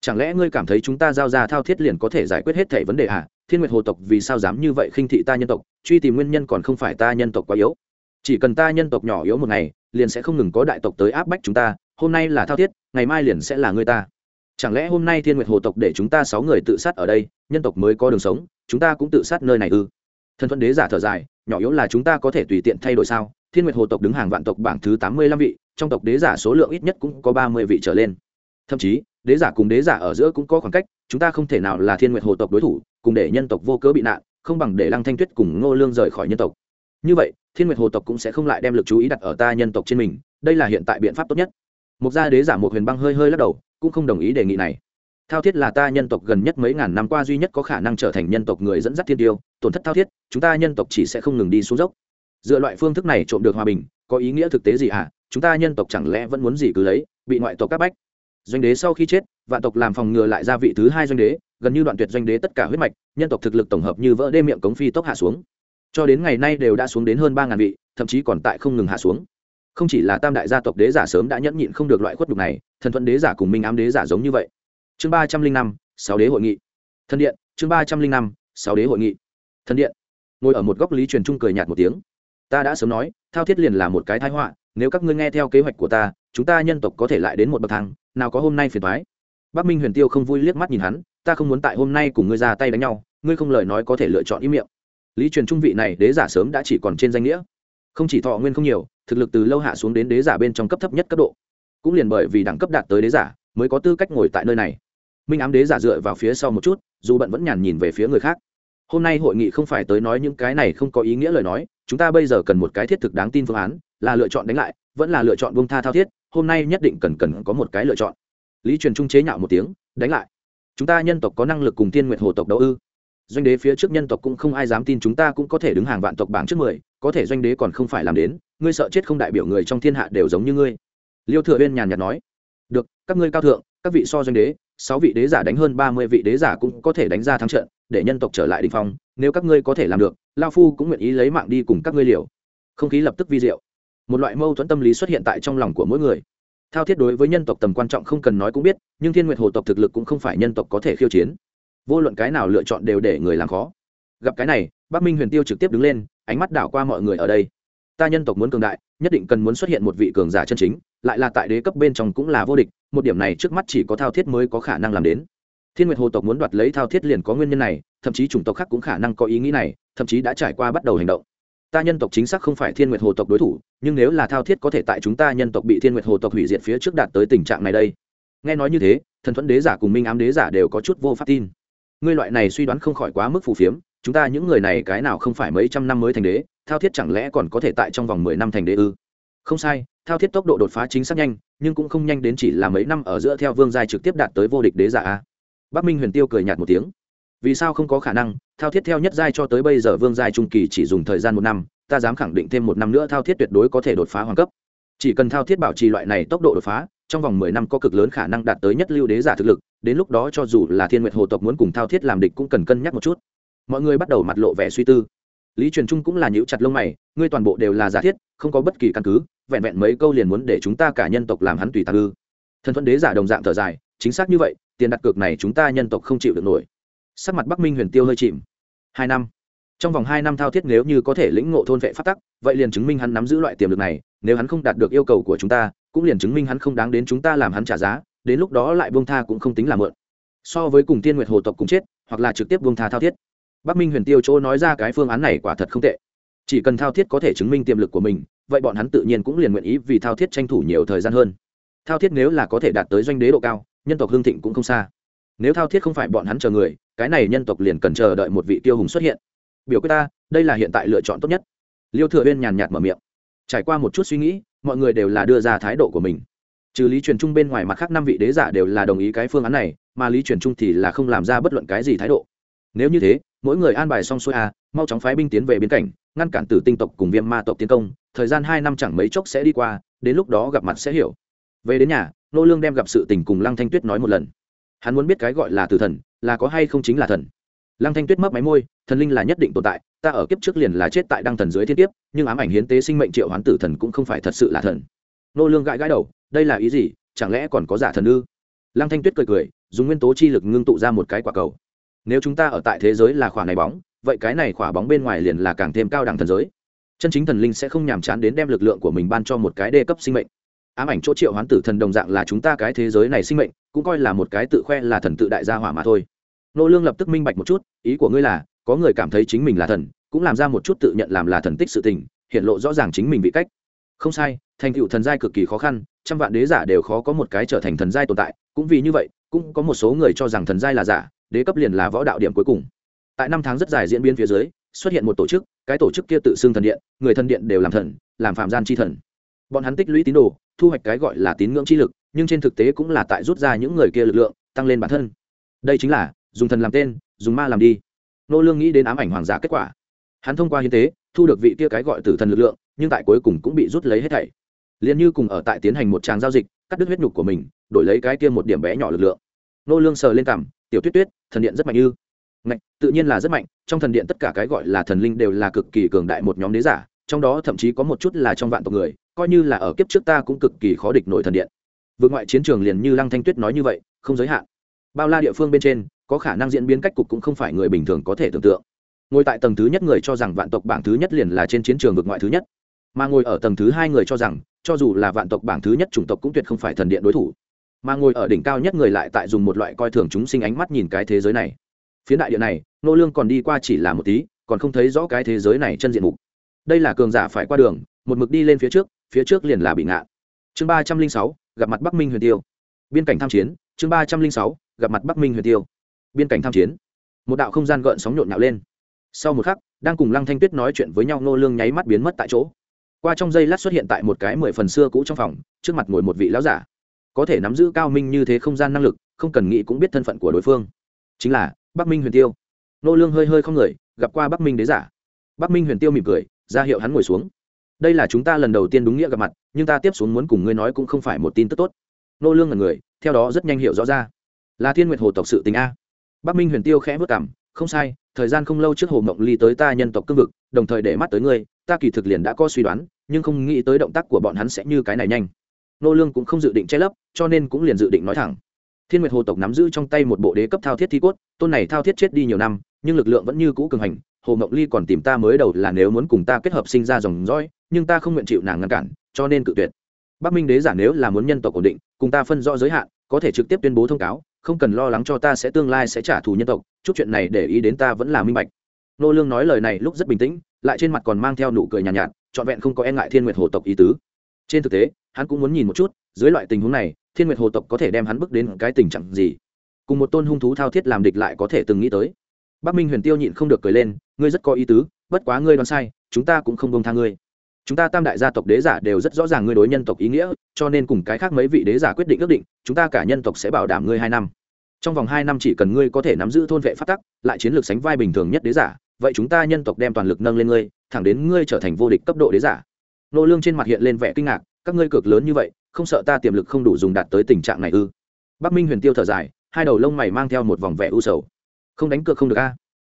Chẳng lẽ ngươi cảm thấy chúng ta giao ra thao thiết liền có thể giải quyết hết thể vấn đề à? Thiên nguyệt hồ tộc vì sao dám như vậy khinh thị ta nhân tộc, truy tìm nguyên nhân còn không phải ta nhân tộc quá yếu. Chỉ cần ta nhân tộc nhỏ yếu một ngày, liền sẽ không ngừng có đại tộc tới áp bách chúng ta, hôm nay là thao thiết, ngày mai liền sẽ là ngươi ta. Chẳng lẽ hôm nay thiên nguyệt hồ tộc để chúng ta sáu người tự sát ở đây, nhân tộc mới có đường sống, chúng ta cũng tự sát nơi này ư? Thân thuận đế giả thở dài, nhỏ yếu là chúng ta có thể tùy tiện thay đổi sao? Thiên nguyệt hồ tộc đứng hàng vạn tộc bảng thứ tám mươi lăm vị, trong tộc đế giả số lượng ít nhất cũng có ba mươi vị trở lên. Thậm chí, đế giả cùng đế giả ở giữa cũng có khoảng cách, chúng ta không thể nào là thiên nguyệt hồ tộc đối thủ, cùng để nhân tộc vô cớ bị nạn, không bằng để lăng thanh tuyết cùng ngô lương rời khỏi nhân tộc. Như vậy, thiên nguyệt hồ tộc cũng sẽ không lại đem lực chú ý đặt ở ta nhân tộc trên mình, đây là hiện tại biện pháp tốt nhất. Một gia đế giả một huyền băng hơi hơi lắc đầu, cũng không đồng ý đề nghị này. Thao thiết là ta nhân tộc gần nhất mấy ngàn năm qua duy nhất có khả năng trở thành nhân tộc người dẫn dắt thiên tiêu, tổn thất thao thiết, chúng ta nhân tộc chỉ sẽ không ngừng đi xuống dốc dựa loại phương thức này trộm được hòa bình, có ý nghĩa thực tế gì hả? Chúng ta nhân tộc chẳng lẽ vẫn muốn gì cứ lấy, bị ngoại tộc các bách? Doanh đế sau khi chết, vạn tộc làm phòng ngừa lại ra vị thứ hai doanh đế, gần như đoạn tuyệt doanh đế tất cả huyết mạch, nhân tộc thực lực tổng hợp như vỡ đê miệng cống phi tốc hạ xuống. Cho đến ngày nay đều đã xuống đến hơn ba ngàn vị, thậm chí còn tại không ngừng hạ xuống. Không chỉ là tam đại gia tộc đế giả sớm đã nhẫn nhịn không được loại khuất đục này, thần thuận đế giả cùng minh ám đế giả giống như vậy. Chương ba trăm linh năm, sáu đế hội nghị. Thân điện, chương ba trăm linh năm, sáu đế hội nghị. Thân điện. Ngồi ở một góc lý truyền trung cười nhạt một tiếng ta đã sớm nói, thao thiết liền là một cái thái họa, nếu các ngươi nghe theo kế hoạch của ta, chúng ta nhân tộc có thể lại đến một bậc thang, nào có hôm nay phiền thoái bắc minh huyền tiêu không vui liếc mắt nhìn hắn, ta không muốn tại hôm nay cùng ngươi ra tay đánh nhau, ngươi không lời nói có thể lựa chọn ý miệng. Lý truyền trung vị này đế giả sớm đã chỉ còn trên danh nghĩa. Không chỉ thọ nguyên không nhiều, thực lực từ lâu hạ xuống đến đế giả bên trong cấp thấp nhất cấp độ. Cũng liền bởi vì đẳng cấp đạt tới đế giả, mới có tư cách ngồi tại nơi này. Minh ám đế giả dựa vào phía sau một chút, dù bận vẫn nhàn nhìn về phía người khác. Hôm nay hội nghị không phải tới nói những cái này không có ý nghĩa lời nói chúng ta bây giờ cần một cái thiết thực đáng tin phương án, là lựa chọn đánh lại, vẫn là lựa chọn bông tha thao thiết, hôm nay nhất định cần cần có một cái lựa chọn. Lý truyền trung chế nhạo một tiếng, đánh lại. Chúng ta nhân tộc có năng lực cùng tiên nguyệt hồ tộc đấu ư? Doanh đế phía trước nhân tộc cũng không ai dám tin chúng ta cũng có thể đứng hàng vạn tộc bảng trước mười, có thể doanh đế còn không phải làm đến, ngươi sợ chết không đại biểu người trong thiên hạ đều giống như ngươi. Liêu thừa uyên nhàn nhạt nói. Được, các ngươi cao thượng, các vị so doanh đế, sáu vị đế giả đánh hơn ba mươi vị đế giả cũng có thể đánh ra thắng trận để nhân tộc trở lại đình phong, nếu các ngươi có thể làm được, lao phu cũng nguyện ý lấy mạng đi cùng các ngươi liều. Không khí lập tức vi diệu. Một loại mâu thuẫn tâm lý xuất hiện tại trong lòng của mỗi người. Thao thiết đối với nhân tộc tầm quan trọng không cần nói cũng biết, nhưng thiên nguyệt hồ tộc thực lực cũng không phải nhân tộc có thể khiêu chiến. Vô luận cái nào lựa chọn đều để người làm khó. Gặp cái này, bắc minh huyền tiêu trực tiếp đứng lên, ánh mắt đảo qua mọi người ở đây. Ta nhân tộc muốn cường đại, nhất định cần muốn xuất hiện một vị cường giả chân chính, lại là tại đế cấp bên trong cũng là vô địch, một điểm này trước mắt chỉ có thao thiết mới có khả năng làm đến thiên nguyệt hồ tộc muốn đoạt lấy thao thiết liền có nguyên nhân này, thậm chí chủng tộc khác cũng khả năng có ý nghĩ này, thậm chí đã trải qua bắt đầu hành động. Ta nhân tộc chính xác không phải thiên nguyệt hồ tộc đối thủ, nhưng nếu là thao thiết có thể tại chúng ta nhân tộc bị thiên nguyệt hồ tộc hủy diệt phía trước đạt tới tình trạng này đây. Nghe nói như thế, thần thuẫn đế giả cùng minh ám đế giả đều có chút vô pháp tin. Ngươi loại này suy đoán không khỏi quá mức phù phiếm, chúng ta những người này cái nào không phải mấy trăm năm mới thành đế, thao thiết chẳng lẽ còn có thể tại trong vòng mười năm thành đế ư? Không sai, thao thiết tốc độ đột phá chính xác nhanh, nhưng cũng không nhanh đến chỉ là mấy năm ở giữa theo vương giai trực tiếp đạt tới vô địch đế giả a bắc minh huyền tiêu cười nhạt một tiếng. Vì sao không có khả năng, thao thiết theo nhất giai cho tới bây giờ vương giai trung kỳ chỉ dùng thời gian một năm, ta dám khẳng định thêm một năm nữa thao thiết tuyệt đối có thể đột phá hoàng cấp. Chỉ cần thao thiết bảo trì loại này tốc độ đột phá, trong vòng mười năm có cực lớn khả năng đạt tới nhất lưu đế giả thực lực, đến lúc đó cho dù là thiên nguyệt hồ tộc muốn cùng thao thiết làm địch cũng cần cân nhắc một chút. Mọi người bắt đầu mặt lộ vẻ suy tư. Lý truyền trung cũng là nhíu chặt lông mày, ngươi toàn bộ đều là giả thiết, không có bất kỳ căn cứ, vẹn vẹn mấy câu liền muốn để chúng ta cả nhân tộc làm hắn tùy tạc ư. Thần thuận đế giả đồng dạng thở dài, chính xác như vậy tiền đặt cược này chúng ta nhân tộc không chịu được nổi. Sắc mặt bắc minh huyền tiêu hơi chìm. Hai năm. Trong vòng hai năm thao thiết nếu như có thể lĩnh ngộ thôn vệ phát tắc, vậy liền chứng minh hắn nắm giữ loại tiềm lực này, nếu hắn không đạt được yêu cầu của chúng ta, cũng liền chứng minh hắn không đáng đến chúng ta làm hắn trả giá, đến lúc đó lại buông tha cũng không tính là mượn. So với cùng tiên nguyệt hồ tộc cùng chết, hoặc là trực tiếp buông tha thao thiết. Bắc minh huyền tiêu chỗ nói ra cái phương án này quả thật không tệ. Chỉ cần thao thiết có thể chứng minh tiềm lực của mình, vậy bọn hắn tự nhiên cũng liền nguyện ý vì thao thiết tranh thủ nhiều thời gian hơn. Thao thiết nếu là có thể đạt tới doanh đế độ cao nhân tộc hương thịnh cũng không xa. Nếu thao thiết không phải bọn hắn chờ người, cái này nhân tộc liền cần chờ đợi một vị tiêu hùng xuất hiện. Biểu quyết ta, đây là hiện tại lựa chọn tốt nhất. Liêu thừa uyên nhàn nhạt mở miệng. Trải qua một chút suy nghĩ, mọi người đều là đưa ra thái độ của mình. Trừ lý truyền trung bên ngoài mặt khác năm vị đế giả đều là đồng ý cái phương án này, mà lý truyền trung thì là không làm ra bất luận cái gì thái độ. Nếu như thế, mỗi người an bài xong xuôi a mau chóng phái binh tiến về biên cảnh, ngăn cản tử tinh tộc cùng viêm ma tộc tiến công, thời gian hai năm chẳng mấy chốc sẽ đi qua, đến lúc đó gặp mặt sẽ hiểu. Về đến nhà nô lương đem gặp sự tình cùng lăng thanh tuyết nói một lần. Hắn muốn biết cái gọi là tử thần, là có hay không chính là thần. Lăng thanh tuyết mấp máy môi, thần linh là nhất định tồn tại, ta ở kiếp trước liền là chết tại đăng thần dưới thiên kiếp, nhưng ám ảnh hiến tế sinh mệnh triệu hoán tử thần cũng không phải thật sự là thần. Nô lương gãi gãi đầu, đây là ý gì, chẳng lẽ còn có giả thần ư? Lăng thanh tuyết cười cười, dùng nguyên tố chi lực ngưng tụ ra một cái quả cầu. Nếu chúng ta ở tại thế giới là khỏa này bóng, vậy cái này khỏa bóng bên ngoài liền là càng thêm cao đẳng thần giới. Chân chính thần linh sẽ không nhàm chán đến đem lực lượng của mình ban cho một cái đê cấp sinh mệnh ám ảnh chỗ triệu hoán tử thần đồng dạng là chúng ta cái thế giới này sinh mệnh, cũng coi là một cái tự khoe là thần tự đại gia hỏa mà thôi. Nô lương lập tức minh bạch một chút, ý của ngươi là, có người cảm thấy chính mình là thần, cũng làm ra một chút tự nhận làm là thần tích sự tình, hiện lộ rõ ràng chính mình vị cách. Không sai, thành tựu thần giai cực kỳ khó khăn, trăm vạn đế giả đều khó có một cái trở thành thần giai tồn tại, cũng vì như vậy, cũng có một số người cho rằng thần giai là giả, đế cấp liền là võ đạo điểm cuối cùng. Tại năm tháng rất dài diễn biến phía dưới, xuất hiện một tổ chức, cái tổ chức kia tự xưng thần điện, người thần điện đều làm thần, làm phạm gian chi thần. Bọn hắn tích lũy tín đồ thu hoạch cái gọi là tín ngưỡng chi lực, nhưng trên thực tế cũng là tại rút ra những người kia lực lượng, tăng lên bản thân. Đây chính là, dùng thần làm tên, dùng ma làm đi. Nô lương nghĩ đến ám ảnh hoàng giả kết quả. Hắn thông qua hiến tế, thu được vị kia cái gọi tử thần lực lượng, nhưng tại cuối cùng cũng bị rút lấy hết thảy. Liền như cùng ở tại tiến hành một tràng giao dịch, cắt đứt huyết nhục của mình, đổi lấy cái kia một điểm bé nhỏ lực lượng. Nô lương sờ lên cằm, tiểu tuyết tuyết, thần điện rất mạnh ư? Ngạch, tự nhiên là rất mạnh, trong thần điện tất cả cái gọi là thần linh đều là cực kỳ cường đại một nhóm đế giả trong đó thậm chí có một chút là trong vạn tộc người, coi như là ở kiếp trước ta cũng cực kỳ khó địch nổi thần điện. Vượt ngoại chiến trường liền như lăng thanh tuyết nói như vậy, không giới hạn. Bao la địa phương bên trên, có khả năng diễn biến cách cục cũng không phải người bình thường có thể tưởng tượng. Ngồi tại tầng thứ nhất người cho rằng vạn tộc bảng thứ nhất liền là trên chiến trường vượt ngoại thứ nhất, mà ngồi ở tầng thứ hai người cho rằng, cho dù là vạn tộc bảng thứ nhất chủng tộc cũng tuyệt không phải thần điện đối thủ. Mà ngồi ở đỉnh cao nhất người lại tại dùng một loại coi thường chúng sinh ánh mắt nhìn cái thế giới này. Phía đại địa này, nô lương còn đi qua chỉ là một tí, còn không thấy rõ cái thế giới này chân diện mục đây là cường giả phải qua đường, một mực đi lên phía trước phía trước liền là bị ngạn chương ba trăm linh sáu, gặp mặt bắc minh huyền tiêu. Biên cảnh tham chiến, chương ba trăm linh sáu, gặp mặt bắc minh huyền tiêu. Biên cảnh tham chiến. Một đạo không gian gợn sóng nhộn nhạo lên. Sau một khắc, đang cùng lăng thanh tuyết nói chuyện với nhau nô lương nháy mắt biến mất tại chỗ. Qua trong giây lát xuất hiện tại một cái mười phần xưa cũ trong phòng, trước mặt ngồi một vị lão giả. Có thể nắm giữ cao minh như thế không gian năng lực, không cần nghĩ cũng biết thân phận của đối phương. Chính là bắc minh huyền tiêu. Nô lương hơi hơi không người, gặp qua bắc minh đế giả. Bắc minh huyền tiêu mỉm cười ra hiệu hắn ngồi xuống. Đây là chúng ta lần đầu tiên đúng nghĩa gặp mặt, nhưng ta tiếp xuống muốn cùng ngươi nói cũng không phải một tin tức tốt. Nô lương là người, theo đó rất nhanh hiểu rõ ra. Là thiên nguyệt hồ tộc sự tình a. Bắc minh huyền tiêu khẽ vất cảm, không sai, thời gian không lâu trước hồ mộng ly tới ta nhân tộc cương vực, đồng thời để mắt tới ngươi, ta kỳ thực liền đã có suy đoán, nhưng không nghĩ tới động tác của bọn hắn sẽ như cái này nhanh. Nô lương cũng không dự định che lấp, cho nên cũng liền dự định nói thẳng. Thiên nguyệt hồ tộc nắm giữ trong tay một bộ đế cấp thao thiết thi cốt, tôn này thao thiết chết đi nhiều năm, nhưng lực lượng vẫn như cũ cường hành hồ mộng ly còn tìm ta mới đầu là nếu muốn cùng ta kết hợp sinh ra dòng dõi nhưng ta không nguyện chịu nàng ngăn cản cho nên cự tuyệt. Bắc minh đế giả nếu là muốn nhân tộc ổn định cùng ta phân rõ giới hạn có thể trực tiếp tuyên bố thông cáo không cần lo lắng cho ta sẽ tương lai sẽ trả thù nhân tộc chút chuyện này để ý đến ta vẫn là minh bạch. Nô lương nói lời này lúc rất bình tĩnh lại trên mặt còn mang theo nụ cười nhàn nhạt, nhạt trọn vẹn không có e ngại thiên nguyệt hồ tộc ý tứ. Trên thực tế hắn cũng muốn nhìn một chút dưới loại tình huống này thiên nguyệt hồ tộc có thể đem hắn bước đến cái tình trạng gì? Cùng một tôn hung thú thao thiết làm địch lại có thể từng nghĩ tới. Bắc minh huyền tiêu nhịn không được cười lên ngươi rất có ý tứ, bất quá ngươi đoán sai, chúng ta cũng không bông tha ngươi. Chúng ta tam đại gia tộc đế giả đều rất rõ ràng ngươi đối nhân tộc ý nghĩa, cho nên cùng cái khác mấy vị đế giả quyết định ước định, chúng ta cả nhân tộc sẽ bảo đảm ngươi hai năm. Trong vòng hai năm chỉ cần ngươi có thể nắm giữ thôn vệ phát tắc, lại chiến lược sánh vai bình thường nhất đế giả, vậy chúng ta nhân tộc đem toàn lực nâng lên ngươi, thẳng đến ngươi trở thành vô địch cấp độ đế giả. Nô lương trên mặt hiện lên vẻ kinh ngạc, các ngươi cực lớn như vậy, không sợ ta tiềm lực không đủ dùng đạt tới tình trạng này ư? Bắc minh huyền tiêu thở dài, hai đầu lông mày mang theo một vòng vẻ u sầu. Không đánh cược không được a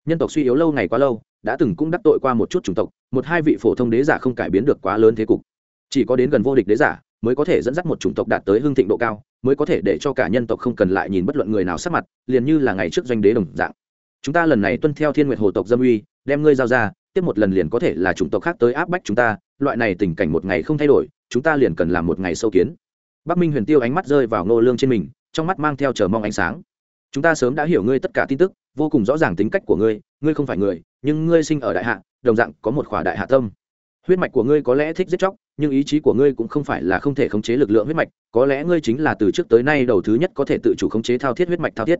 nhân tộc suy yếu lâu ngày quá lâu, đã từng cũng đắc tội qua một chút chủng tộc, một hai vị phổ thông đế giả không cải biến được quá lớn thế cục. Chỉ có đến gần vô địch đế giả, mới có thể dẫn dắt một chủng tộc đạt tới hưng thịnh độ cao, mới có thể để cho cả nhân tộc không cần lại nhìn bất luận người nào sắc mặt, liền như là ngày trước doanh đế đồng dạng. Chúng ta lần này tuân theo thiên nguyệt hồ tộc dâm uy, đem ngươi giao ra, tiếp một lần liền có thể là chủng tộc khác tới áp bách chúng ta, loại này tình cảnh một ngày không thay đổi, chúng ta liền cần làm một ngày sâu kiến. Bắc minh huyền tiêu ánh mắt rơi vào nô lương trên mình, trong mắt mang theo chờ mong ánh sáng chúng ta sớm đã hiểu ngươi tất cả tin tức, vô cùng rõ ràng tính cách của ngươi ngươi không phải người, nhưng ngươi sinh ở đại hạ, đồng dạng có một khỏa đại hạ tâm. Huyết mạch của ngươi có lẽ thích giết chóc, nhưng ý chí của ngươi cũng không phải là không thể khống chế lực lượng huyết mạch, có lẽ ngươi chính là từ trước tới nay đầu thứ nhất có thể tự chủ khống chế thao thiết huyết mạch thao thiết.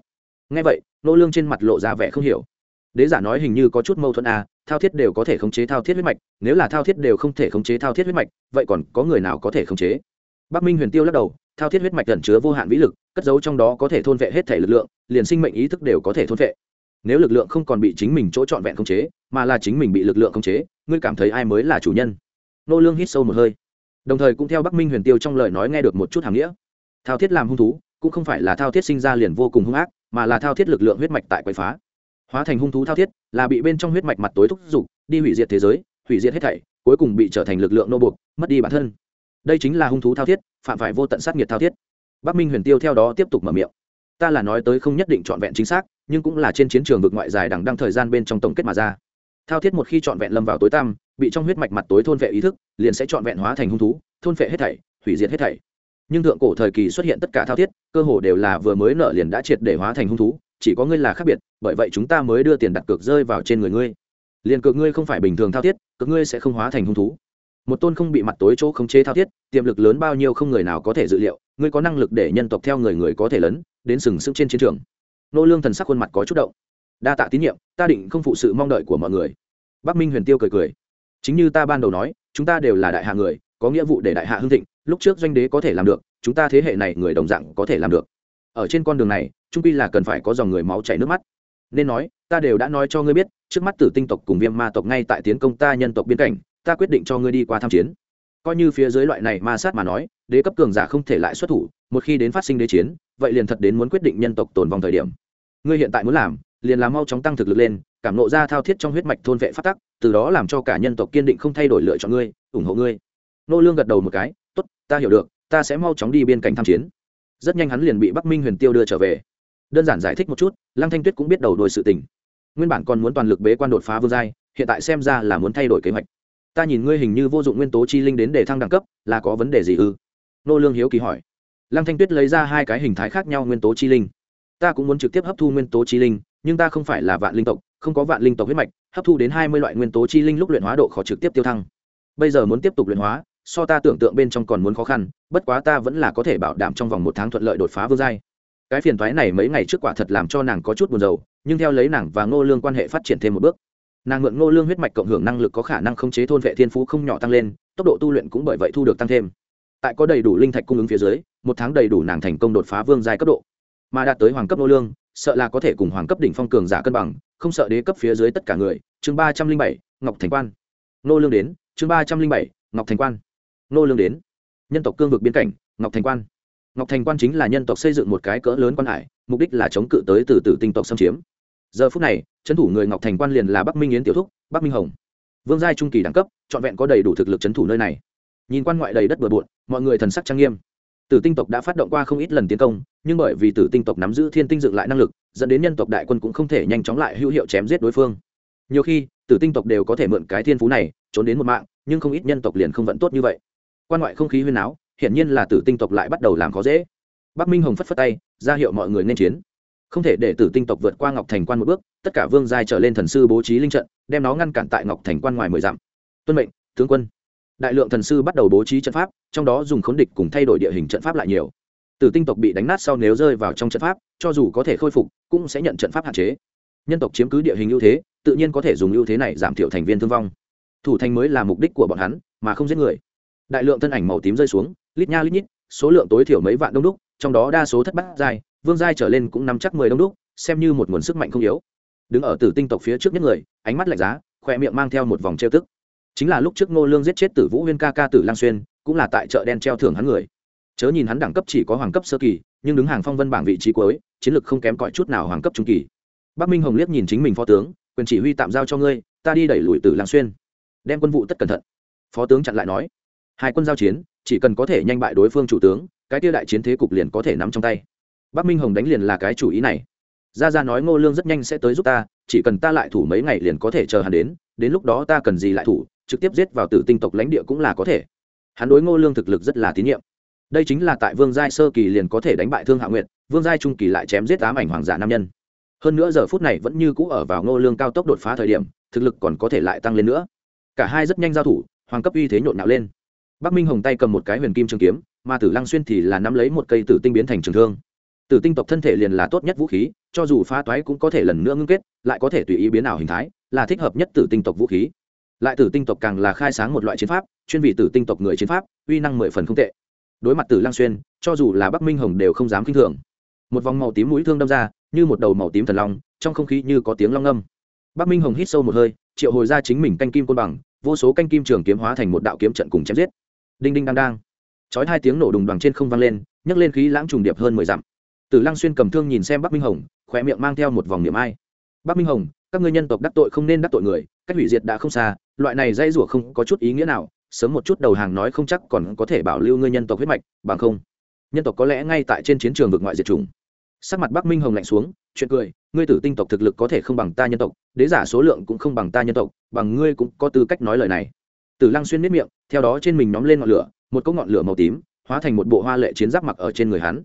Ngay vậy, nô lương trên mặt lộ ra vẻ không hiểu. Đế giả nói hình như có chút mâu thuẫn à thao thiết đều có thể khống chế thao thiết huyết mạch, nếu là thao thiết đều không thể khống chế thao thiết huyết mạch, vậy còn có người nào có thể khống chế? Bắc minh huyền tiêu lắc đầu thao thiết huyết mạch ẩn chứa vô hạn vĩ lực, cất giấu trong đó có thể thôn vệ hết thể lực lượng, liền sinh mệnh ý thức đều có thể thôn vệ. Nếu lực lượng không còn bị chính mình chỗ trọn vẹn khống chế, mà là chính mình bị lực lượng khống chế, ngươi cảm thấy ai mới là chủ nhân? Nô lương hít sâu một hơi. Đồng thời cũng theo bắc minh huyền tiêu trong lời nói nghe được một chút hàm nghĩa. Thao thiết làm hung thú, cũng không phải là thao thiết sinh ra liền vô cùng hung ác, mà là thao thiết lực lượng huyết mạch tại quậy phá. Hóa thành hung thú thao thiết, là bị bên trong huyết mạch mặt tối thúc giục, đi hủy diệt thế giới, hủy diệt hết thảy, cuối cùng bị trở thành lực lượng nô buộc, mất đi bản thân đây chính là hung thú thao thiết, phạm phải vô tận sát nghiệt thao thiết. Bắc minh huyền tiêu theo đó tiếp tục mở miệng. Ta là nói tới không nhất định trọn vẹn chính xác, nhưng cũng là trên chiến trường vực ngoại dài đằng đăng thời gian bên trong tổng kết mà ra. Thao thiết một khi trọn vẹn lâm vào tối tăm, bị trong huyết mạch mặt tối thôn vệ ý thức, liền sẽ trọn vẹn hóa thành hung thú, thôn vệ hết thảy, hủy diệt hết thảy. Nhưng thượng cổ thời kỳ xuất hiện tất cả thao thiết, cơ hồ đều là vừa mới nợ liền đã triệt để hóa thành hung thú, chỉ có ngươi là khác biệt, bởi vậy chúng ta mới đưa tiền đặt cược rơi vào trên người ngươi. Liền cược ngươi không phải bình thường thao thiết, cược ngươi sẽ không hóa thành hung thú một tôn không bị mặt tối chỗ khống chế thao thiết, tiềm lực lớn bao nhiêu không người nào có thể dự liệu, ngươi có năng lực để nhân tộc theo người người có thể lớn đến sừng sững trên chiến trường. Nô lương thần sắc khuôn mặt có chút động. Đa tạ tín nhiệm, ta định không phụ sự mong đợi của mọi người. Bắc minh huyền tiêu cười cười. Chính như ta ban đầu nói, chúng ta đều là đại hạ người, có nghĩa vụ để đại hạ hưng thịnh, lúc trước doanh đế có thể làm được, chúng ta thế hệ này người đồng dạng có thể làm được. Ở trên con đường này, trung pi là cần phải có dòng người máu chảy nước mắt. Nên nói, ta đều đã nói cho ngươi biết, trước mắt tử tinh tộc cùng viêm ma tộc ngay tại tiến công ta nhân tộc biên cảnh ta quyết định cho ngươi đi qua tham chiến. Coi như phía dưới loại này ma sát mà nói, đế cấp cường giả không thể lại xuất thủ, một khi đến phát sinh đế chiến, vậy liền thật đến muốn quyết định nhân tộc tồn vong thời điểm. Ngươi hiện tại muốn làm, liền là mau chóng tăng thực lực lên, cảm nộ ra thao thiết trong huyết mạch thôn vệ phát tắc, từ đó làm cho cả nhân tộc kiên định không thay đổi lựa chọn ngươi, ủng hộ ngươi. Nô lương gật đầu một cái, tốt, ta hiểu được, ta sẽ mau chóng đi biên cảnh tham chiến. Rất nhanh hắn liền bị bắc minh huyền tiêu đưa trở về. Đơn giản giải thích một chút, lăng thanh tuyết cũng biết đầu đuôi sự tình. Nguyên bản còn muốn toàn lực bế quan đột phá vương giai, hiện tại xem ra là muốn thay đổi kế hoạch ta nhìn ngươi hình như vô dụng nguyên tố chi linh đến để thăng đẳng cấp, là có vấn đề gì ư? Nô lương hiếu kỳ hỏi. Lăng thanh tuyết lấy ra hai cái hình thái khác nhau nguyên tố chi linh. Ta cũng muốn trực tiếp hấp thu nguyên tố chi linh, nhưng ta không phải là vạn linh tộc, không có vạn linh tộc huyết mạch, hấp thu đến hai mươi loại nguyên tố chi linh lúc luyện hóa độ khó trực tiếp tiêu thăng. Bây giờ muốn tiếp tục luyện hóa, so ta tưởng tượng bên trong còn muốn khó khăn, bất quá ta vẫn là có thể bảo đảm trong vòng một tháng thuận lợi đột phá vương giai. Cái phiền thoái này mấy ngày trước quả thật làm cho nàng có chút buồn rầu, nhưng theo lấy nàng và ngô lương quan hệ phát triển thêm một bước nàng mượn ngô lương huyết mạch cộng hưởng năng lực có khả năng khống chế thôn vệ thiên phú không nhỏ tăng lên, tốc độ tu luyện cũng bởi vậy thu được tăng thêm. Tại có đầy đủ linh thạch cung ứng phía dưới, một tháng đầy đủ nàng thành công đột phá vương giai cấp độ. Mà đạt tới hoàng cấp ngô lương, sợ là có thể cùng hoàng cấp đỉnh phong cường giả cân bằng, không sợ đế cấp phía dưới tất cả người. Chương ba trăm linh bảy, ngọc thành quan. Ngô lương đến, chương ba trăm linh bảy, ngọc thành quan. Ngô lương đến. Nhân tộc cương vực biên cảnh, ngọc thành quan. Ngọc thành quan chính là nhân tộc xây dựng một cái cỡ lớn quan hải, mục đích là chống cự tới từ từ tinh tộc xâm chiếm giờ phút này, trấn thủ người ngọc thành quan liền là bắc minh yến tiểu thúc, bắc minh hồng. Vương giai trung kỳ đẳng cấp, trọn vẹn có đầy đủ thực lực trấn thủ nơi này. Nhìn quan ngoại đầy đất bừa bộn, mọi người thần sắc trang nghiêm. Tử tinh tộc đã phát động qua không ít lần tiến công, nhưng bởi vì tử tinh tộc nắm giữ thiên tinh dựng lại năng lực, dẫn đến nhân tộc đại quân cũng không thể nhanh chóng lại hữu hiệu chém giết đối phương. Nhiều khi, tử tinh tộc đều có thể mượn cái thiên phú này, trốn đến một mạng, nhưng không ít nhân tộc liền không vẫn tốt như vậy. Quan ngoại không khí huyên áo hiển nhiên là tử tinh tộc lại bắt đầu làm khó dễ. Bắc minh hồng phất phất tay, ra hiệu mọi người nên chiến không thể để tử tinh tộc vượt qua ngọc thành quan một bước, tất cả vương giai trở lên thần sư bố trí linh trận, đem nó ngăn cản tại ngọc thành quan ngoài mười dặm. Tuân mệnh, tướng quân. Đại lượng thần sư bắt đầu bố trí trận pháp, trong đó dùng khốn địch cùng thay đổi địa hình trận pháp lại nhiều. Tử tinh tộc bị đánh nát sau nếu rơi vào trong trận pháp, cho dù có thể khôi phục, cũng sẽ nhận trận pháp hạn chế. Nhân tộc chiếm cứ địa hình ưu thế, tự nhiên có thể dùng ưu thế này giảm thiểu thành viên thương vong. Thủ thành mới là mục đích của bọn hắn, mà không giết người. Đại lượng thân ảnh màu tím rơi xuống, lít nha lít nhít, số lượng tối thiểu mấy vạn đông đúc, trong đó đa số thất bát dài vương giai trở lên cũng nắm chắc mười đông đúc, xem như một nguồn sức mạnh không yếu. Đứng ở tử tinh tộc phía trước nhất người, ánh mắt lạnh giá khoe miệng mang theo một vòng treo tức. Chính là lúc trước ngô lương giết chết tử vũ huyên ca ca tử lang xuyên, cũng là tại chợ đen treo thưởng hắn người. Chớ nhìn hắn đẳng cấp chỉ có hoàng cấp sơ kỳ, nhưng đứng hàng phong vân bảng vị trí cuối, chiến lược không kém cỏi chút nào hoàng cấp trung kỳ. Bắc minh hồng liếc nhìn chính mình phó tướng, quyền chỉ huy tạm giao cho ngươi, ta đi đẩy lùi tử lang xuyên. Đem quân vụ tất cẩn thận. Phó tướng chặn lại nói. Hai quân giao chiến, chỉ cần có thể nhanh bại đối phương chủ tướng, cái tiêu đại chiến thế cục liền có thể nắm trong tay bắc minh hồng đánh liền là cái chủ ý này. Ra ra nói ngô lương rất nhanh sẽ tới giúp ta, chỉ cần ta lại thủ mấy ngày liền có thể chờ hắn đến đến lúc đó ta cần gì lại thủ, trực tiếp giết vào tử tinh tộc lãnh địa cũng là có thể. Hắn đối ngô lương thực lực rất là tín nhiệm. Đây chính là tại vương giai sơ kỳ liền có thể đánh bại thương hạ nguyệt, vương giai trung kỳ lại chém giết ám ảnh hoàng giả nam nhân. Hơn nữa giờ phút này vẫn như cũ ở vào ngô lương cao tốc đột phá thời điểm, thực lực còn có thể lại tăng lên nữa. Cả hai rất nhanh giao thủ, hoàng cấp uy thế nhộn nhạo lên. Bắc minh hồng tay cầm một cái huyền kim trường kiếm, mà tử lăng xuyên thì là nắm lấy một cây tử tinh biến thành trường thương tử tinh tộc thân thể liền là tốt nhất vũ khí, cho dù phá toái cũng có thể lần nữa ngưng kết, lại có thể tùy ý biến ảo hình thái, là thích hợp nhất tử tinh tộc vũ khí. Lại tử tinh tộc càng là khai sáng một loại chiến pháp, chuyên vị tử tinh tộc người chiến pháp, uy năng mười phần không tệ. Đối mặt tử Lang xuyên, cho dù là bắc minh hồng đều không dám k i n h thường. Một vòng màu tím mũi thương đâm ra, như một đầu màu tím thần long, trong không khí như có tiếng long âm bắc minh hồng hít sâu một hơi, triệu hồi ra chính mình canh kim côn bằng, vô số canh kim trường kiếm hóa thành một đạo kiếm trận cùng chém giết. Đinh đinh đang đang. Chói hai tiếng nổ đùng đoàn trên không vang lên, nhấc lên khí lãng trùng điệp hơn mười dặm tử lăng xuyên cầm thương nhìn xem bắc minh hồng khỏe miệng mang theo một vòng niệm ai. Bắc minh hồng, các ngươi nhân tộc đắc tội không nên đắc tội người, cách hủy diệt đã không xa, loại này dây rủa không có chút ý nghĩa nào, sớm một chút đầu hàng nói không chắc còn có thể bảo lưu ngươi nhân tộc huyết mạch, bằng không, nhân tộc có lẽ ngay tại trên chiến trường vực ngoại diệt chủng. Sắc mặt bắc minh hồng lạnh xuống, chuyện cười, ngươi tử tinh tộc thực lực có thể không bằng ta nhân tộc, đế giả số lượng cũng không bằng ta nhân tộc, bằng ngươi cũng có tư cách nói lời này. Tử lăng xuyên miết miệng, theo đó trên mình nhóm lên ngọn lửa, một cỗ ngọn lửa màu tím, hóa thành một bộ hoa lệ chiến giáp mặc ở trên người hắn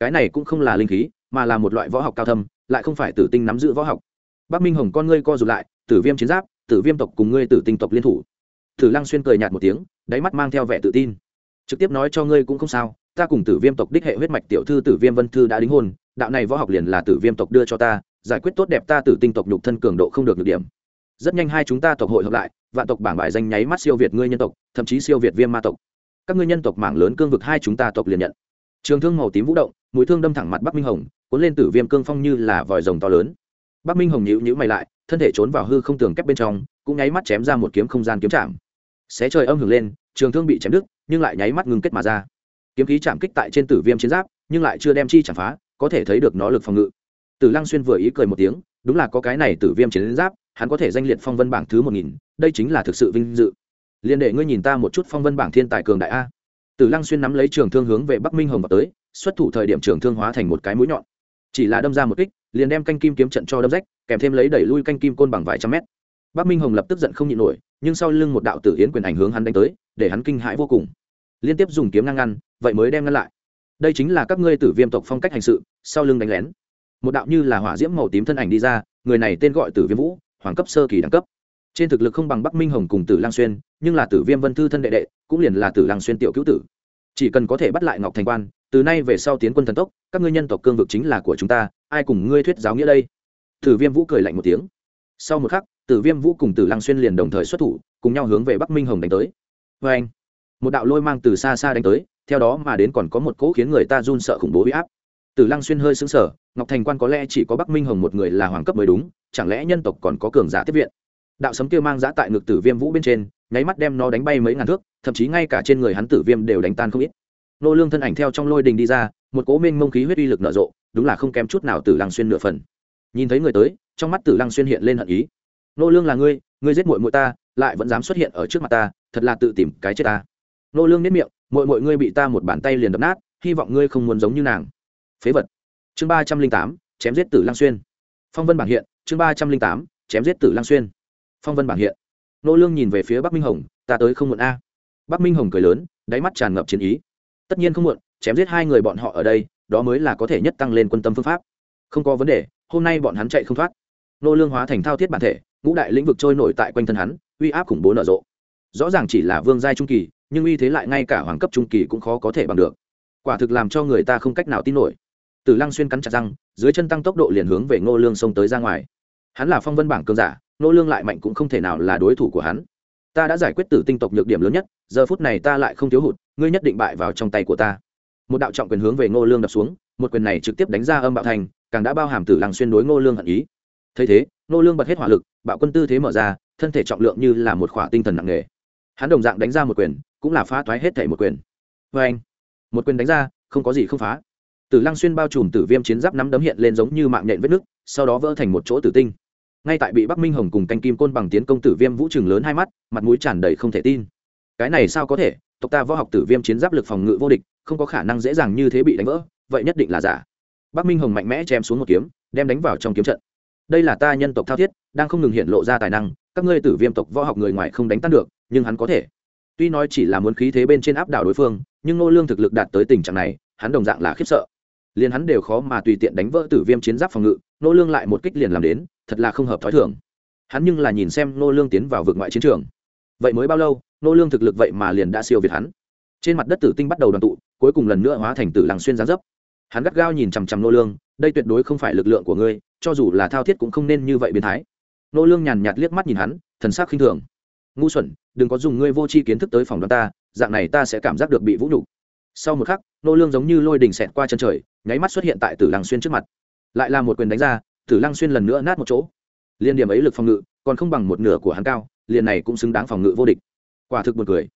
cái này cũng không là linh khí, mà là một loại võ học cao thâm, lại không phải tử tinh nắm giữ võ học. Bắc minh hồng con ngươi co rụt lại, tử viêm chiến giáp, tử viêm tộc cùng ngươi tử tinh tộc liên thủ. Tử lăng xuyên cười nhạt một tiếng, đáy mắt mang theo vẻ tự tin. Trực tiếp nói cho ngươi cũng không sao, ta cùng tử viêm tộc đích hệ huyết mạch tiểu thư tử viêm vân thư đã đính hôn, đạo này võ học liền là tử viêm tộc đưa cho ta, giải quyết tốt đẹp ta tử tinh tộc nhục thân cường độ không được được điểm. Rất nhanh hai chúng ta tộc hội hợp lại, vạn tộc bảng bài danh nháy mắt siêu việt ngươi nhân tộc, thậm chí siêu việt viêm ma tộc. Các ngươi nhân tộc mảng lớn cương vực hai chúng ta tộc liền nhận trường thương màu tím vũ động, mũi thương đâm thẳng mặt bắc minh hồng, cuốn lên tử viêm cương phong như là vòi rồng to lớn. Bắc minh hồng nhịu nhữ mày lại, thân thể trốn vào hư không tường kép bên trong, cũng nháy mắt chém ra một kiếm không gian kiếm chạm. Xé trời âm hưởng lên, trường thương bị chém đứt, nhưng lại nháy mắt ngừng kết mà ra. Kiếm khí chạm kích tại trên tử viêm chiến giáp, nhưng lại chưa đem chi chạm phá, có thể thấy được nó lực phòng ngự. Tử lăng xuyên vừa ý cười một tiếng, đúng là có cái này tử viêm chiến giáp, hắn có thể danh liệt phong vân bảng thứ một nghìn, đây chính là thực sự vinh dự. Liền để ngươi nhìn ta một chút phong vân bảng thiên tài cường đại a tử lăng xuyên nắm lấy trường thương hướng về bắc minh hồng vào tới, xuất thủ thời điểm trường thương hóa thành một cái mũi nhọn. Chỉ là đâm ra một kích, liền đem canh kim kiếm trận cho đâm rách, kèm thêm lấy đẩy lui canh kim côn bằng vài trăm mét. Bắc minh hồng lập tức giận không nhịn nổi, nhưng sau lưng một đạo tử yến quyền ảnh hướng hắn đánh tới, để hắn kinh hãi vô cùng. Liên tiếp dùng kiếm ngăn ngăn, vậy mới đem ngăn lại. Đây chính là các ngươi tử viêm tộc phong cách hành sự, sau lưng đánh lén. Một đạo như là hỏa diễm màu tím thân ảnh đi ra, người này tên gọi tử viêm vũ, hoàng cấp sơ kỳ đẳng cấp trên thực lực không bằng bắc minh hồng cùng tử lang xuyên, nhưng là tử viêm vân thư thân đệ đệ, cũng liền là tử lang xuyên tiểu cứu tử. Chỉ cần có thể bắt lại ngọc thành quan, từ nay về sau tiến quân thần tốc, các ngươi nhân tộc cương vực chính là của chúng ta, ai cùng ngươi thuyết giáo nghĩa đây? Tử viêm vũ cười lạnh một tiếng. Sau một khắc, tử viêm vũ cùng tử lăng xuyên liền đồng thời xuất thủ, cùng nhau hướng về bắc minh hồng đánh tới. Vê anh, một đạo lôi mang từ xa xa đánh tới, theo đó mà đến còn có một cỗ khiến người ta run sợ khủng bố huy áp. Tử lăng xuyên hơi xứng sở ngọc thành quan có lẽ chỉ có bắc minh hồng một người là hoàng cấp mới đúng, chẳng lẽ nhân tộc còn có cường giả tiếp viện? Đạo sấm kia mang giã tại ngực tử viêm vũ bên trên, nháy mắt đem nó đánh bay mấy ngàn thước, thậm chí ngay cả trên người hắn tử viêm đều đánh tan không ít. Nô lương thân ảnh theo trong lôi đình đi ra, một cố minh mông khí huyết uy lực nở rộ, đúng là không kém chút nào tử lăng xuyên nửa phần. Nhìn thấy người tới, trong mắt tử lăng xuyên hiện lên hận ý. Nô lương là ngươi ngươi giết muội muội ta, lại vẫn dám xuất hiện ở trước mặt ta, thật là tự tìm cái chết ta. Nô lương nét miệng, muội muội ngươi bị ta một bàn tay liền đập nát, hy vọng ngươi không muốn giống như nàng. Phế vật. Chương ba trăm linh tám, chém giết tử lăng xuyên. Phong vân bảng hiện, chương ba trăm linh tám, chém giết tử lăng xuyên phong vân bảng hiện. Nô lương nhìn về phía bắc minh hồng, ta tới không muộn a. Bắc minh hồng cười lớn, đáy mắt tràn ngập chiến ý. Tất nhiên không muộn, chém giết hai người bọn họ ở đây, đó mới là có thể nhất tăng lên quân tâm phương pháp. Không có vấn đề, hôm nay bọn hắn chạy không thoát. Nô lương hóa thành thao thiết bản thể, ngũ đại lĩnh vực trôi nổi tại quanh thân hắn, uy áp khủng bố nở rộ. Rõ ràng chỉ là vương giai trung kỳ, nhưng uy thế lại ngay cả hoàng cấp trung kỳ cũng khó có thể bằng được. Quả thực làm cho người ta không cách nào tin nổi. Tử lăng xuyên cắn chặt răng, dưới chân tăng tốc độ liền hướng về ngô lương xông tới ra ngoài. Hắn là phong vân bảng cường giả Nô lương lại mạnh cũng không thể nào là đối thủ của hắn. Ta đã giải quyết tử tinh tộc nhược điểm lớn nhất, giờ phút này ta lại không thiếu hụt, ngươi nhất định bại vào trong tay của ta. Một đạo trọng quyền hướng về ngô lương đập xuống, một quyền này trực tiếp đánh ra âm bạo thành, càng đã bao hàm tử lăng xuyên đối ngô lương hận ý. Thấy thế, ngô lương bật hết hỏa lực, bạo quân tư thế mở ra, thân thể trọng lượng như là một khỏa tinh thần nặng nề. Hắn đồng dạng đánh ra một quyền, cũng là phá thoái hết thể một quyền. Vê anh một quyền đánh ra, không có gì không phá. Tử lăng xuyên bao trùm tử viêm chiến giáp nắm đấm hiện lên giống như mạng nhện vết nước sau đó vỡ thành một chỗ tử tinh ngay tại bị bắc minh hồng cùng canh kim côn bằng tiến công tử viêm vũ trường lớn hai mắt, mặt mũi tràn đầy không thể tin. Cái này sao có thể? Tộc ta võ học tử viêm chiến giáp lực phòng ngự vô địch, không có khả năng dễ dàng như thế bị đánh vỡ, vậy nhất định là giả. Bắc minh hồng mạnh mẽ chém xuống một kiếm, đem đánh vào trong kiếm trận. Đây là ta nhân tộc thao thiết, đang không ngừng hiện lộ ra tài năng, các ngươi tử viêm tộc võ học người ngoài không đánh tan được, nhưng hắn có thể. Tuy nói chỉ là muốn khí thế bên trên áp đảo đối phương, nhưng nô lương thực lực đạt tới tình trạng này, hắn đồng dạng là khiếp sợ. Liền hắn đều khó mà tùy tiện đánh vỡ tử viêm chiến giáp phòng ngự nô lương lại một kích liền làm đến, thật là không hợp thói thường. Hắn nhưng là nhìn xem nô lương tiến vào vực ngoại chiến trường. Vậy mới bao lâu, nô lương thực lực vậy mà liền đã siêu việt hắn. Trên mặt đất tử tinh bắt đầu đoàn tụ, cuối cùng lần nữa hóa thành tử làng xuyên giáng dấp. Hắn gắt gao nhìn chằm chằm nô lương, đây tuyệt đối không phải lực lượng của ngươi, cho dù là thao thiết cũng không nên như vậy biến thái. Nô lương nhàn nhạt liếc mắt nhìn hắn, thần sắc khinh thường. Ngu xuẩn, đừng có dùng ngươi vô tri kiến thức tới phòng đoán ta, dạng này ta sẽ cảm giác được bị vũ nhục. Sau một khắc, nô lương giống như lôi đình xẹt qua chân trời, nháy mắt xuất hiện tại tử lăng xuyên trước mặt lại là một quyền đánh ra, tử lăng xuyên lần nữa nát một chỗ. Liên điểm ấy lực phòng ngự, còn không bằng một nửa của hắn cao, liền này cũng xứng đáng phòng ngự vô địch. Quả thực buồn cười.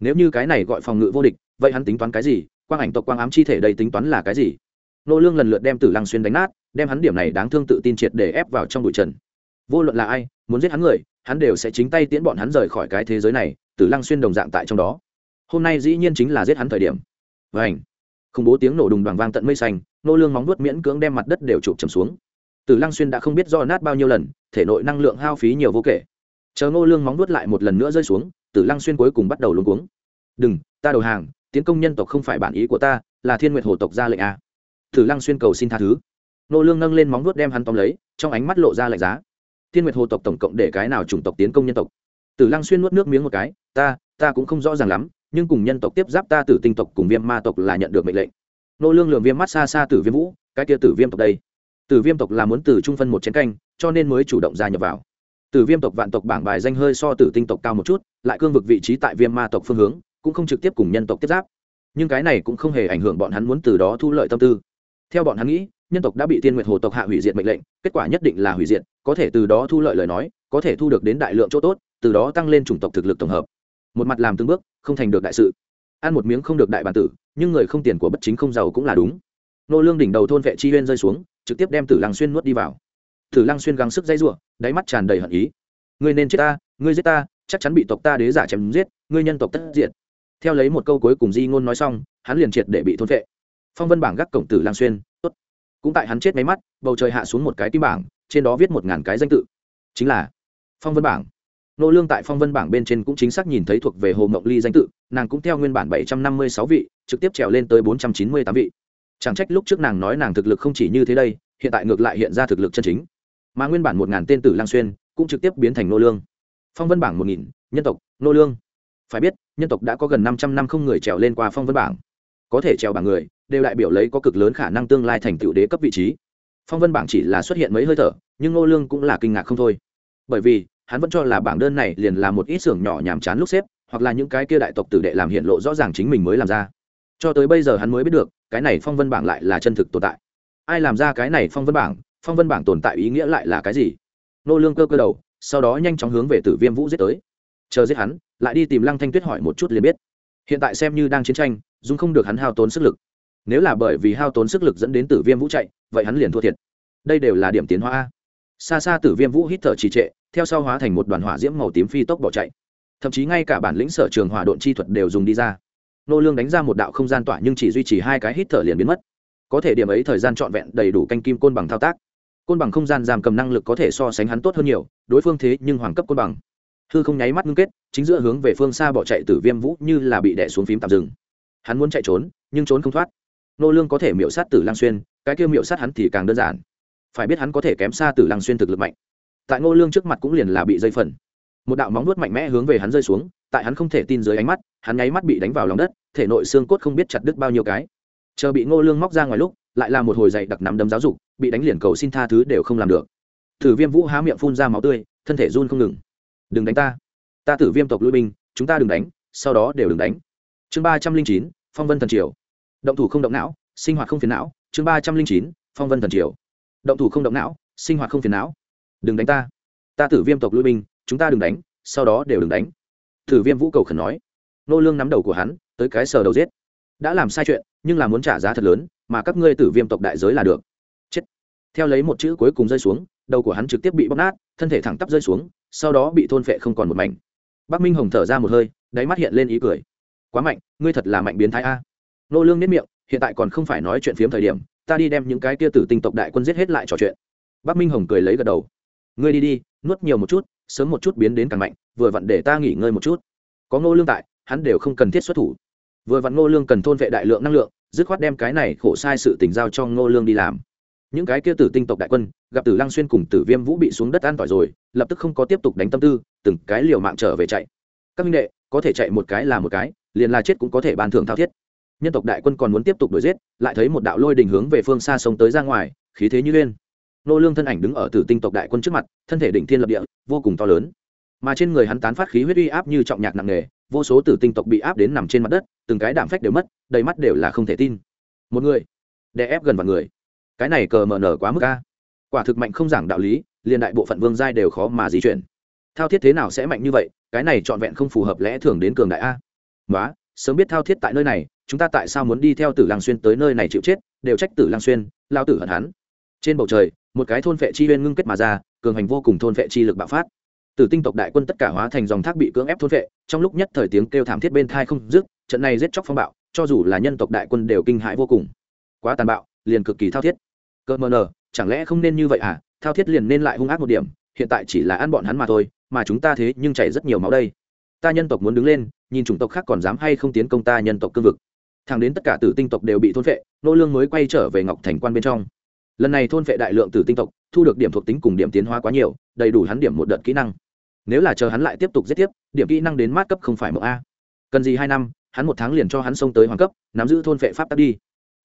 Nếu như cái này gọi phòng ngự vô địch, vậy hắn tính toán cái gì? Quang ảnh tộc quang ám chi thể đây tính toán là cái gì? Nô lương lần lượt đem tử lăng xuyên đánh nát, đem hắn điểm này đáng thương tự tin triệt để ép vào trong bụi trần. Vô luận là ai, muốn giết hắn người, hắn đều sẽ chính tay tiễn bọn hắn rời khỏi cái thế giới này, tử lăng xuyên đồng dạng tại trong đó. Hôm nay dĩ nhiên chính là giết hắn thời điểm. Và ảnh khủng bố tiếng nổ đùng đoàn vang tận mây xanh nô lương móng vuốt miễn cưỡng đem mặt đất đều chụp chầm xuống. Tử lăng xuyên đã không biết do nát bao nhiêu lần, thể nội năng lượng hao phí nhiều vô kể. Chờ nô lương móng vuốt lại một lần nữa rơi xuống tử lăng xuyên cuối cùng bắt đầu luống cuống. Đừng, ta đầu hàng, tiến công nhân tộc không phải bản ý của ta, là thiên nguyệt hồ tộc ra lệnh a. Tử lăng xuyên cầu xin tha thứ. Nô lương nâng lên móng vuốt đem hắn tóm lấy, trong ánh mắt lộ ra lạnh giá. Thiên nguyệt hồ tộc tổng cộng để cái nào chủng tộc tiến công nhân tộc? Tử lăng xuyên nuốt nước miếng một cái. Ta ta cũng không rõ ràng lắm, nhưng cùng nhân tộc tiếp giáp ta tử tinh tộc cùng viêm ma tộc là nhận được mệnh lệnh nô lương lường viêm mắt xa xa tử viêm vũ, cái kia tử viêm tộc đây. Tử viêm tộc là muốn từ trung phân một chén canh, cho nên mới chủ động gia nhập vào. Tử viêm tộc vạn tộc bảng bài danh hơi so tử tinh tộc cao một chút, lại cương vực vị trí tại viêm ma tộc phương hướng, cũng không trực tiếp cùng nhân tộc tiếp giáp. Nhưng cái này cũng không hề ảnh hưởng bọn hắn muốn từ đó thu lợi tâm tư. Theo bọn hắn nghĩ, nhân tộc đã bị tiên nguyệt hồ tộc hạ hủy diệt mệnh lệnh, kết quả nhất định là hủy diệt, có thể từ đó thu lợi lời nói, có thể thu được đến đại lượng chỗ tốt, từ đó tăng lên chủng tộc thực lực tổng hợp. Một mặt làm từng bước, không thành được đại sự. Ăn một miếng không được đại bản tử nhưng người không tiền của bất chính không giàu cũng là đúng. Nô lương đỉnh đầu thôn vệ chi huyên rơi xuống, trực tiếp đem tử lăng xuyên nuốt đi vào. Tử lăng xuyên gắng sức dây rủa đáy mắt tràn đầy hận ý. Ngươi nên chết ta, ngươi giết ta, chắc chắn bị tộc ta đế giả chém giết, ngươi nhân tộc tất diệt. Theo lấy một câu cuối cùng di ngôn nói xong, hắn liền triệt để bị thôn vệ. Phong vân bảng gác cổng tử lăng xuyên, tốt. Cũng tại hắn chết máy mắt, bầu trời hạ xuống một cái tim bảng, trên đó viết một ngàn cái danh tự. Chính là phong vân bảng. Nô lương tại phong vân bảng bên trên cũng chính xác nhìn thấy thuộc về hồ mộng ly danh tự, nàng cũng theo nguyên bản bảy trăm năm mươi sáu vị trực tiếp trèo lên tới bốn trăm chín mươi tám vị. Chẳng trách lúc trước nàng nói nàng thực lực không chỉ như thế đây, hiện tại ngược lại hiện ra thực lực chân chính. Mà nguyên bản một ngàn tên tử lang xuyên cũng trực tiếp biến thành nô lương. Phong vân bảng một nghìn, nhân tộc, nô lương. Phải biết, nhân tộc đã có gần năm trăm năm không người trèo lên qua phong vân bảng. Có thể trèo bảng người, đều đại biểu lấy có cực lớn khả năng tương lai thành tựu đế cấp vị trí. Phong vân bảng chỉ là xuất hiện mấy hơi thở, nhưng nô lương cũng là kinh ngạc không thôi. Bởi vì, hắn vẫn cho là bảng đơn này liền là một ít xưởng nhỏ nhàm chán lúc xếp, hoặc là những cái kia đại tộc tử đệ làm hiện lộ rõ ràng chính mình mới làm ra cho tới bây giờ hắn mới biết được, cái này phong vân bảng lại là chân thực tồn tại. Ai làm ra cái này phong vân bảng? Phong vân bảng tồn tại ý nghĩa lại là cái gì? Nô lương cơ cơ đầu, sau đó nhanh chóng hướng về tử viêm vũ giết tới. Chờ giết hắn, lại đi tìm lăng thanh tuyết hỏi một chút liền biết. Hiện tại xem như đang chiến tranh dung không được hắn hao tốn sức lực. Nếu là bởi vì hao tốn sức lực dẫn đến tử viêm vũ chạy, vậy hắn liền thua thiệt. Đây đều là điểm tiến hóa xa xa tử viêm vũ hít thở trì trệ, theo sau hóa thành một đoàn hỏa diễm màu tím phi tốc bỏ chạy. Thậm chí ngay cả bản lĩnh sở trường hỏa độn chi thuật đều dùng đi ra nô lương đánh ra một đạo không gian tỏa nhưng chỉ duy trì hai cái hít thở liền biến mất. Có thể điểm ấy thời gian trọn vẹn đầy đủ canh kim côn bằng thao tác. Côn bằng không gian giam cầm năng lực có thể so sánh hắn tốt hơn nhiều, đối phương thế nhưng hoàng cấp côn bằng. Hư không nháy mắt ngưng kết, chính giữa hướng về phương xa bỏ chạy tử viêm vũ như là bị đè xuống phím tạm dừng. Hắn muốn chạy trốn, nhưng trốn không thoát. Nô lương có thể miểu sát tử lang xuyên, cái kia miểu sát hắn thì càng đơn giản. Phải biết hắn có thể kém xa tử lang xuyên thực lực mạnh. Tại nô lương trước mặt cũng liền là bị dây phần. Một đạo móng vuốt mạnh mẽ hướng về hắn rơi xuống tại hắn không thể tin dưới ánh mắt, hắn nháy mắt bị đánh vào lòng đất, thể nội xương cốt không biết chặt đứt bao nhiêu cái. Chờ bị ngô lương móc ra ngoài lúc, lại là một hồi dậy đặc nắm đấm giáo dục, bị đánh liền cầu xin tha thứ đều không làm được. Thử viêm vũ há miệng phun ra máu tươi, thân thể run không ngừng. Đừng đánh ta. Ta tử viêm tộc lui binh, chúng ta đừng đánh, sau đó đều đừng đánh. Chương ba trăm linh chín, phong vân thần triều. Động thủ không động não, sinh hoạt không phiền não. Chương ba trăm linh chín, phong vân thần triều. Động thủ không động não, sinh hoạt không phiền não. Đừng đánh ta. Ta tử viêm tộc lui binh, chúng ta đừng đánh, sau đó đều đừng đánh thử viêm vũ cầu khẩn nói. Nô lương nắm đầu của hắn, tới cái sờ đầu giết. Đã làm sai chuyện, nhưng là muốn trả giá thật lớn, mà các ngươi tử viêm tộc đại giới là được. Chết. Theo lấy một chữ cuối cùng rơi xuống, đầu của hắn trực tiếp bị bóc nát, thân thể thẳng tắp rơi xuống, sau đó bị thôn phệ không còn một mảnh. Bắc minh hồng thở ra một hơi, đáy mắt hiện lên ý cười. Quá mạnh, ngươi thật là mạnh biến thái a. Nô lương nếp miệng, hiện tại còn không phải nói chuyện phiếm thời điểm, ta đi đem những cái kia tử tinh tộc đại quân giết hết lại trò chuyện. Bắc minh hồng cười lấy gật đầu. Ngươi đi đi nuốt nhiều một chút, sớm một chút biến đến càng mạnh, vừa vặn để ta nghỉ ngơi một chút. Có ngô lương tại, hắn đều không cần thiết xuất thủ. Vừa vặn ngô lương cần thôn vệ đại lượng năng lượng, dứt khoát đem cái này khổ sai sự tình giao cho ngô lương đi làm. Những cái kia tử tinh tộc đại quân, gặp tử lăng xuyên cùng tử viêm vũ bị xuống đất an tỏi rồi, lập tức không có tiếp tục đánh tâm tư, từng cái liều mạng trở về chạy. Các minh đệ, có thể chạy một cái là một cái, liền là chết cũng có thể ban thưởng thao thiết. Nhân tộc đại quân còn muốn tiếp tục đuổi giết, lại thấy một đạo lôi đình hướng về phương xa sông tới ra ngoài, khí thế như liên nô lương thân ảnh đứng ở tử tinh tộc đại quân trước mặt thân thể đỉnh thiên lập địa vô cùng to lớn. Mà trên người hắn tán phát khí huyết uy áp như trọng nhạc nặng nề vô số tử tinh tộc bị áp đến nằm trên mặt đất từng cái đạm phách đều mất đầy mắt đều là không thể tin. Một người đè ép gần vào người. Cái này cờ mờ nở quá mức ca, quả thực mạnh không giảng đạo lý liền đại bộ phận vương giai đều khó mà di chuyển. Thao thiết thế nào sẽ mạnh như vậy cái này trọn vẹn không phù hợp lẽ thường đến cường đại a. Nói sớm biết thao thiết tại nơi này chúng ta tại sao muốn đi theo tử lang xuyên tới nơi này chịu chết đều trách tử lang xuyên lao tử hận hắn. Trên bầu trời một cái thôn vệ chi uyên ngưng kết mà ra, cường hành vô cùng thôn vệ chi lực bạo phát. Từ tinh tộc đại quân tất cả hóa thành dòng thác bị cưỡng ép thôn vệ, trong lúc nhất thời tiếng kêu thảm thiết bên thai không dứt, trận này giết chóc phong bạo, cho dù là nhân tộc đại quân đều kinh hãi vô cùng. Quá tàn bạo, liền cực kỳ thao thiết. Cơ mờ nờ, chẳng lẽ không nên như vậy à? Thao thiết liền nên lại hung ác một điểm, hiện tại chỉ là ăn bọn hắn mà thôi, mà chúng ta thế nhưng chảy rất nhiều máu đây. Ta nhân tộc muốn đứng lên, nhìn chủng tộc khác còn dám hay không tiến công ta nhân tộc cương vực. Thẳng đến tất cả tử tinh tộc đều bị thôn vệ, nô lương mới quay trở về ngọc thành quan bên trong lần này thôn vệ đại lượng tử tinh tộc, thu được điểm thuộc tính cùng điểm tiến hóa quá nhiều, đầy đủ hắn điểm một đợt kỹ năng. Nếu là chờ hắn lại tiếp tục giết tiếp, điểm kỹ năng đến mát cấp không phải mộng a. Cần gì hai năm, hắn một tháng liền cho hắn xông tới hoàng cấp, nắm giữ thôn vệ pháp tắc đi.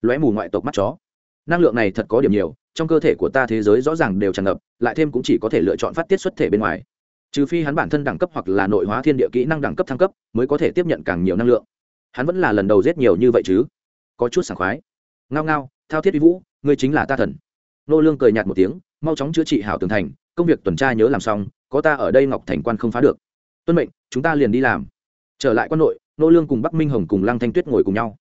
Lóe mù ngoại tộc mắt chó. Năng lượng này thật có điểm nhiều, trong cơ thể của ta thế giới rõ ràng đều tràn ngập, lại thêm cũng chỉ có thể lựa chọn phát tiết xuất thể bên ngoài. Trừ phi hắn bản thân đẳng cấp hoặc là nội hóa thiên địa kỹ năng đẳng cấp thăng cấp, mới có thể tiếp nhận càng nhiều năng lượng. Hắn vẫn là lần đầu giết nhiều như vậy chứ? Có chút sảng khoái. Ngao ngao thao thiết vi vũ, ngươi chính là ta thần. Nô lương cười nhạt một tiếng, mau chóng chữa trị hảo tường thành, công việc tuần tra nhớ làm xong, có ta ở đây ngọc thành quan không phá được. Tuân mệnh, chúng ta liền đi làm. Trở lại quan nội, nô lương cùng bắc minh hồng cùng lăng thanh tuyết ngồi cùng nhau.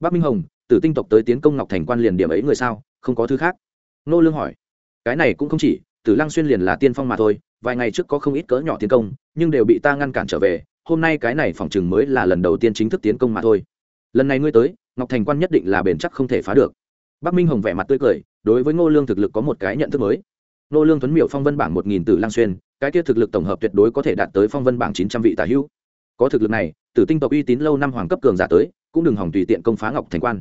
Bắc minh hồng, tử tinh tộc tới tiến công ngọc thành quan liền điểm ấy người sao, không có thứ khác. Nô lương hỏi. Cái này cũng không chỉ, tử lăng xuyên liền là tiên phong mà thôi, vài ngày trước có không ít cỡ nhỏ tiến công, nhưng đều bị ta ngăn cản trở về, hôm nay cái này phòng chừng mới là lần đầu tiên chính thức tiến công mà thôi. Lần này ngươi tới, ngọc thành quan nhất định là bền chắc không thể phá được bắc minh hồng vẻ mặt tươi cười, đối với ngô lương thực lực có một cái nhận thức mới. Ngô lương tuấn miểu phong vân bảng một nghìn tử lang xuyên, cái kia thực lực tổng hợp tuyệt đối có thể đạt tới phong vân bảng chín trăm vị tả hữu. Có thực lực này, tử tinh tộc uy tín lâu năm hoàng cấp cường giả tới, cũng đừng hỏng tùy tiện công phá ngọc thành quan.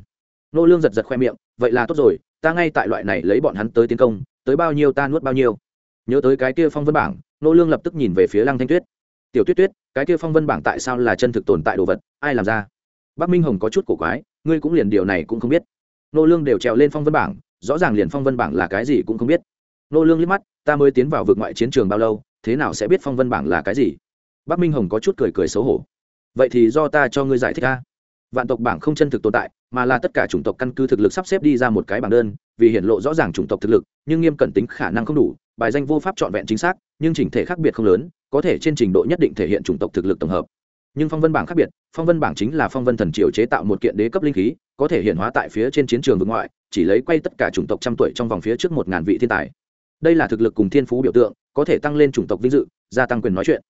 Ngô lương giật giật khoe miệng, vậy là tốt rồi, ta ngay tại loại này lấy bọn hắn tới tiến công, tới bao nhiêu ta nuốt bao nhiêu. Nhớ tới cái kia phong vân bảng, ngô lương lập tức nhìn về phía lăng thanh tuyết. Tiểu tuyết tuyết, cái kia phong vân bảng tại sao là chân thực tồn tại đồ vật, ai làm ra? Bắc minh hồng có chút cổ quái, ngươi cũng liền điều này cũng không biết nô lương đều trèo lên phong vân bảng, rõ ràng liền phong vân bảng là cái gì cũng không biết. Nô lương liếc mắt, ta mới tiến vào vực ngoại chiến trường bao lâu, thế nào sẽ biết phong vân bảng là cái gì? Bắc minh hồng có chút cười cười xấu hổ. Vậy thì do ta cho ngươi giải thích a. Vạn tộc bảng không chân thực tồn tại, mà là tất cả chủng tộc căn cứ thực lực sắp xếp đi ra một cái bảng đơn, vì hiện lộ rõ ràng chủng tộc thực lực, nhưng nghiêm cẩn tính khả năng không đủ, bài danh vô pháp trọn vẹn chính xác, nhưng chỉnh thể khác biệt không lớn, có thể trên trình độ nhất định thể hiện chủng tộc thực lực tổng hợp. Nhưng phong vân bảng khác biệt, phong vân bảng chính là phong vân thần triều chế tạo một kiện đế cấp linh khí có thể hiện hóa tại phía trên chiến trường vực ngoại, chỉ lấy quay tất cả chủng tộc trăm tuổi trong vòng phía trước một ngàn vị thiên tài. Đây là thực lực cùng thiên phú biểu tượng, có thể tăng lên chủng tộc vinh dự, gia tăng quyền nói chuyện.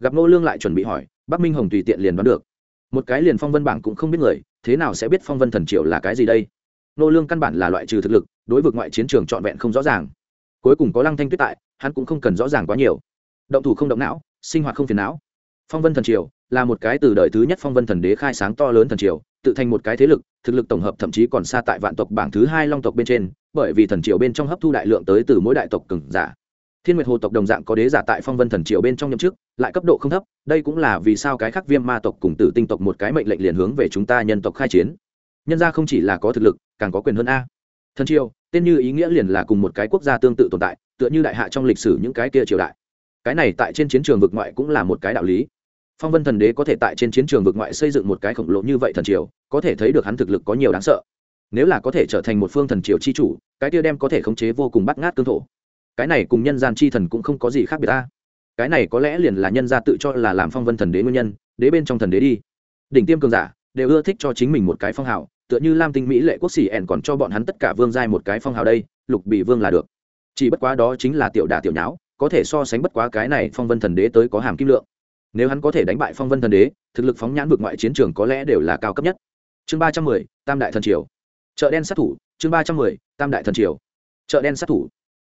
Gặp nô lương lại chuẩn bị hỏi, bắc minh hồng tùy tiện liền đoán được. Một cái liền phong vân bảng cũng không biết người, thế nào sẽ biết phong vân thần triều là cái gì đây? Nô lương căn bản là loại trừ thực lực, đối vực ngoại chiến trường trọn vẹn không rõ ràng. Cuối cùng có lăng thanh tuyết tại, hắn cũng không cần rõ ràng quá nhiều. Động thủ không động não, sinh hoạt không phiền não. Phong vân thần triều là một cái từ đời thứ nhất phong vân thần đế khai sáng to lớn thần triều, tự thành một cái thế lực, thực lực tổng hợp thậm chí còn xa tại vạn tộc bảng thứ hai long tộc bên trên, bởi vì thần triều bên trong hấp thu đại lượng tới từ mỗi đại tộc cường giả. Thiên nguyệt hồ tộc đồng dạng có đế giả tại phong vân thần triều bên trong nhậm chức, lại cấp độ không thấp, đây cũng là vì sao cái khắc viêm ma tộc cùng tử tinh tộc một cái mệnh lệnh liền hướng về chúng ta nhân tộc khai chiến. Nhân ra không chỉ là có thực lực, càng có quyền hơn a. Thần triều, tên như ý nghĩa liền là cùng một cái quốc gia tương tự tồn tại, tựa như đại hạ trong lịch sử những cái kia triều đại. Cái này tại trên chiến trường vực ngoại cũng là một cái đạo lý phong vân thần đế có thể tại trên chiến trường vực ngoại xây dựng một cái khổng lồ như vậy thần triều, có thể thấy được hắn thực lực có nhiều đáng sợ. Nếu là có thể trở thành một phương thần triều chi chủ, cái kia đem có thể khống chế vô cùng bắt ngát cương thổ. Cái này cùng nhân gian chi thần cũng không có gì khác biệt ta. Cái này có lẽ liền là nhân gia tự cho là làm phong vân thần đế nguyên nhân, đế bên trong thần đế đi. Đỉnh tiêm cường giả, đều ưa thích cho chính mình một cái phong hào, tựa như lam tinh mỹ lệ quốc xỉ ẻn còn cho bọn hắn tất cả vương giai một cái phong hào đây, lục bị vương là được. Chỉ bất quá đó chính là tiểu đà tiểu nháo, có thể so sánh bất quá cái này phong vân thần đế tới có hàm kim lượng nếu hắn có thể đánh bại phong vân thần đế, thực lực phóng nhãn vượt ngoại chiến trường có lẽ đều là cao cấp nhất. Chương ba trăm mười, tam đại thần triều. Chợ đen sát thủ, chương ba trăm mười, tam đại thần triều. Chợ đen sát thủ.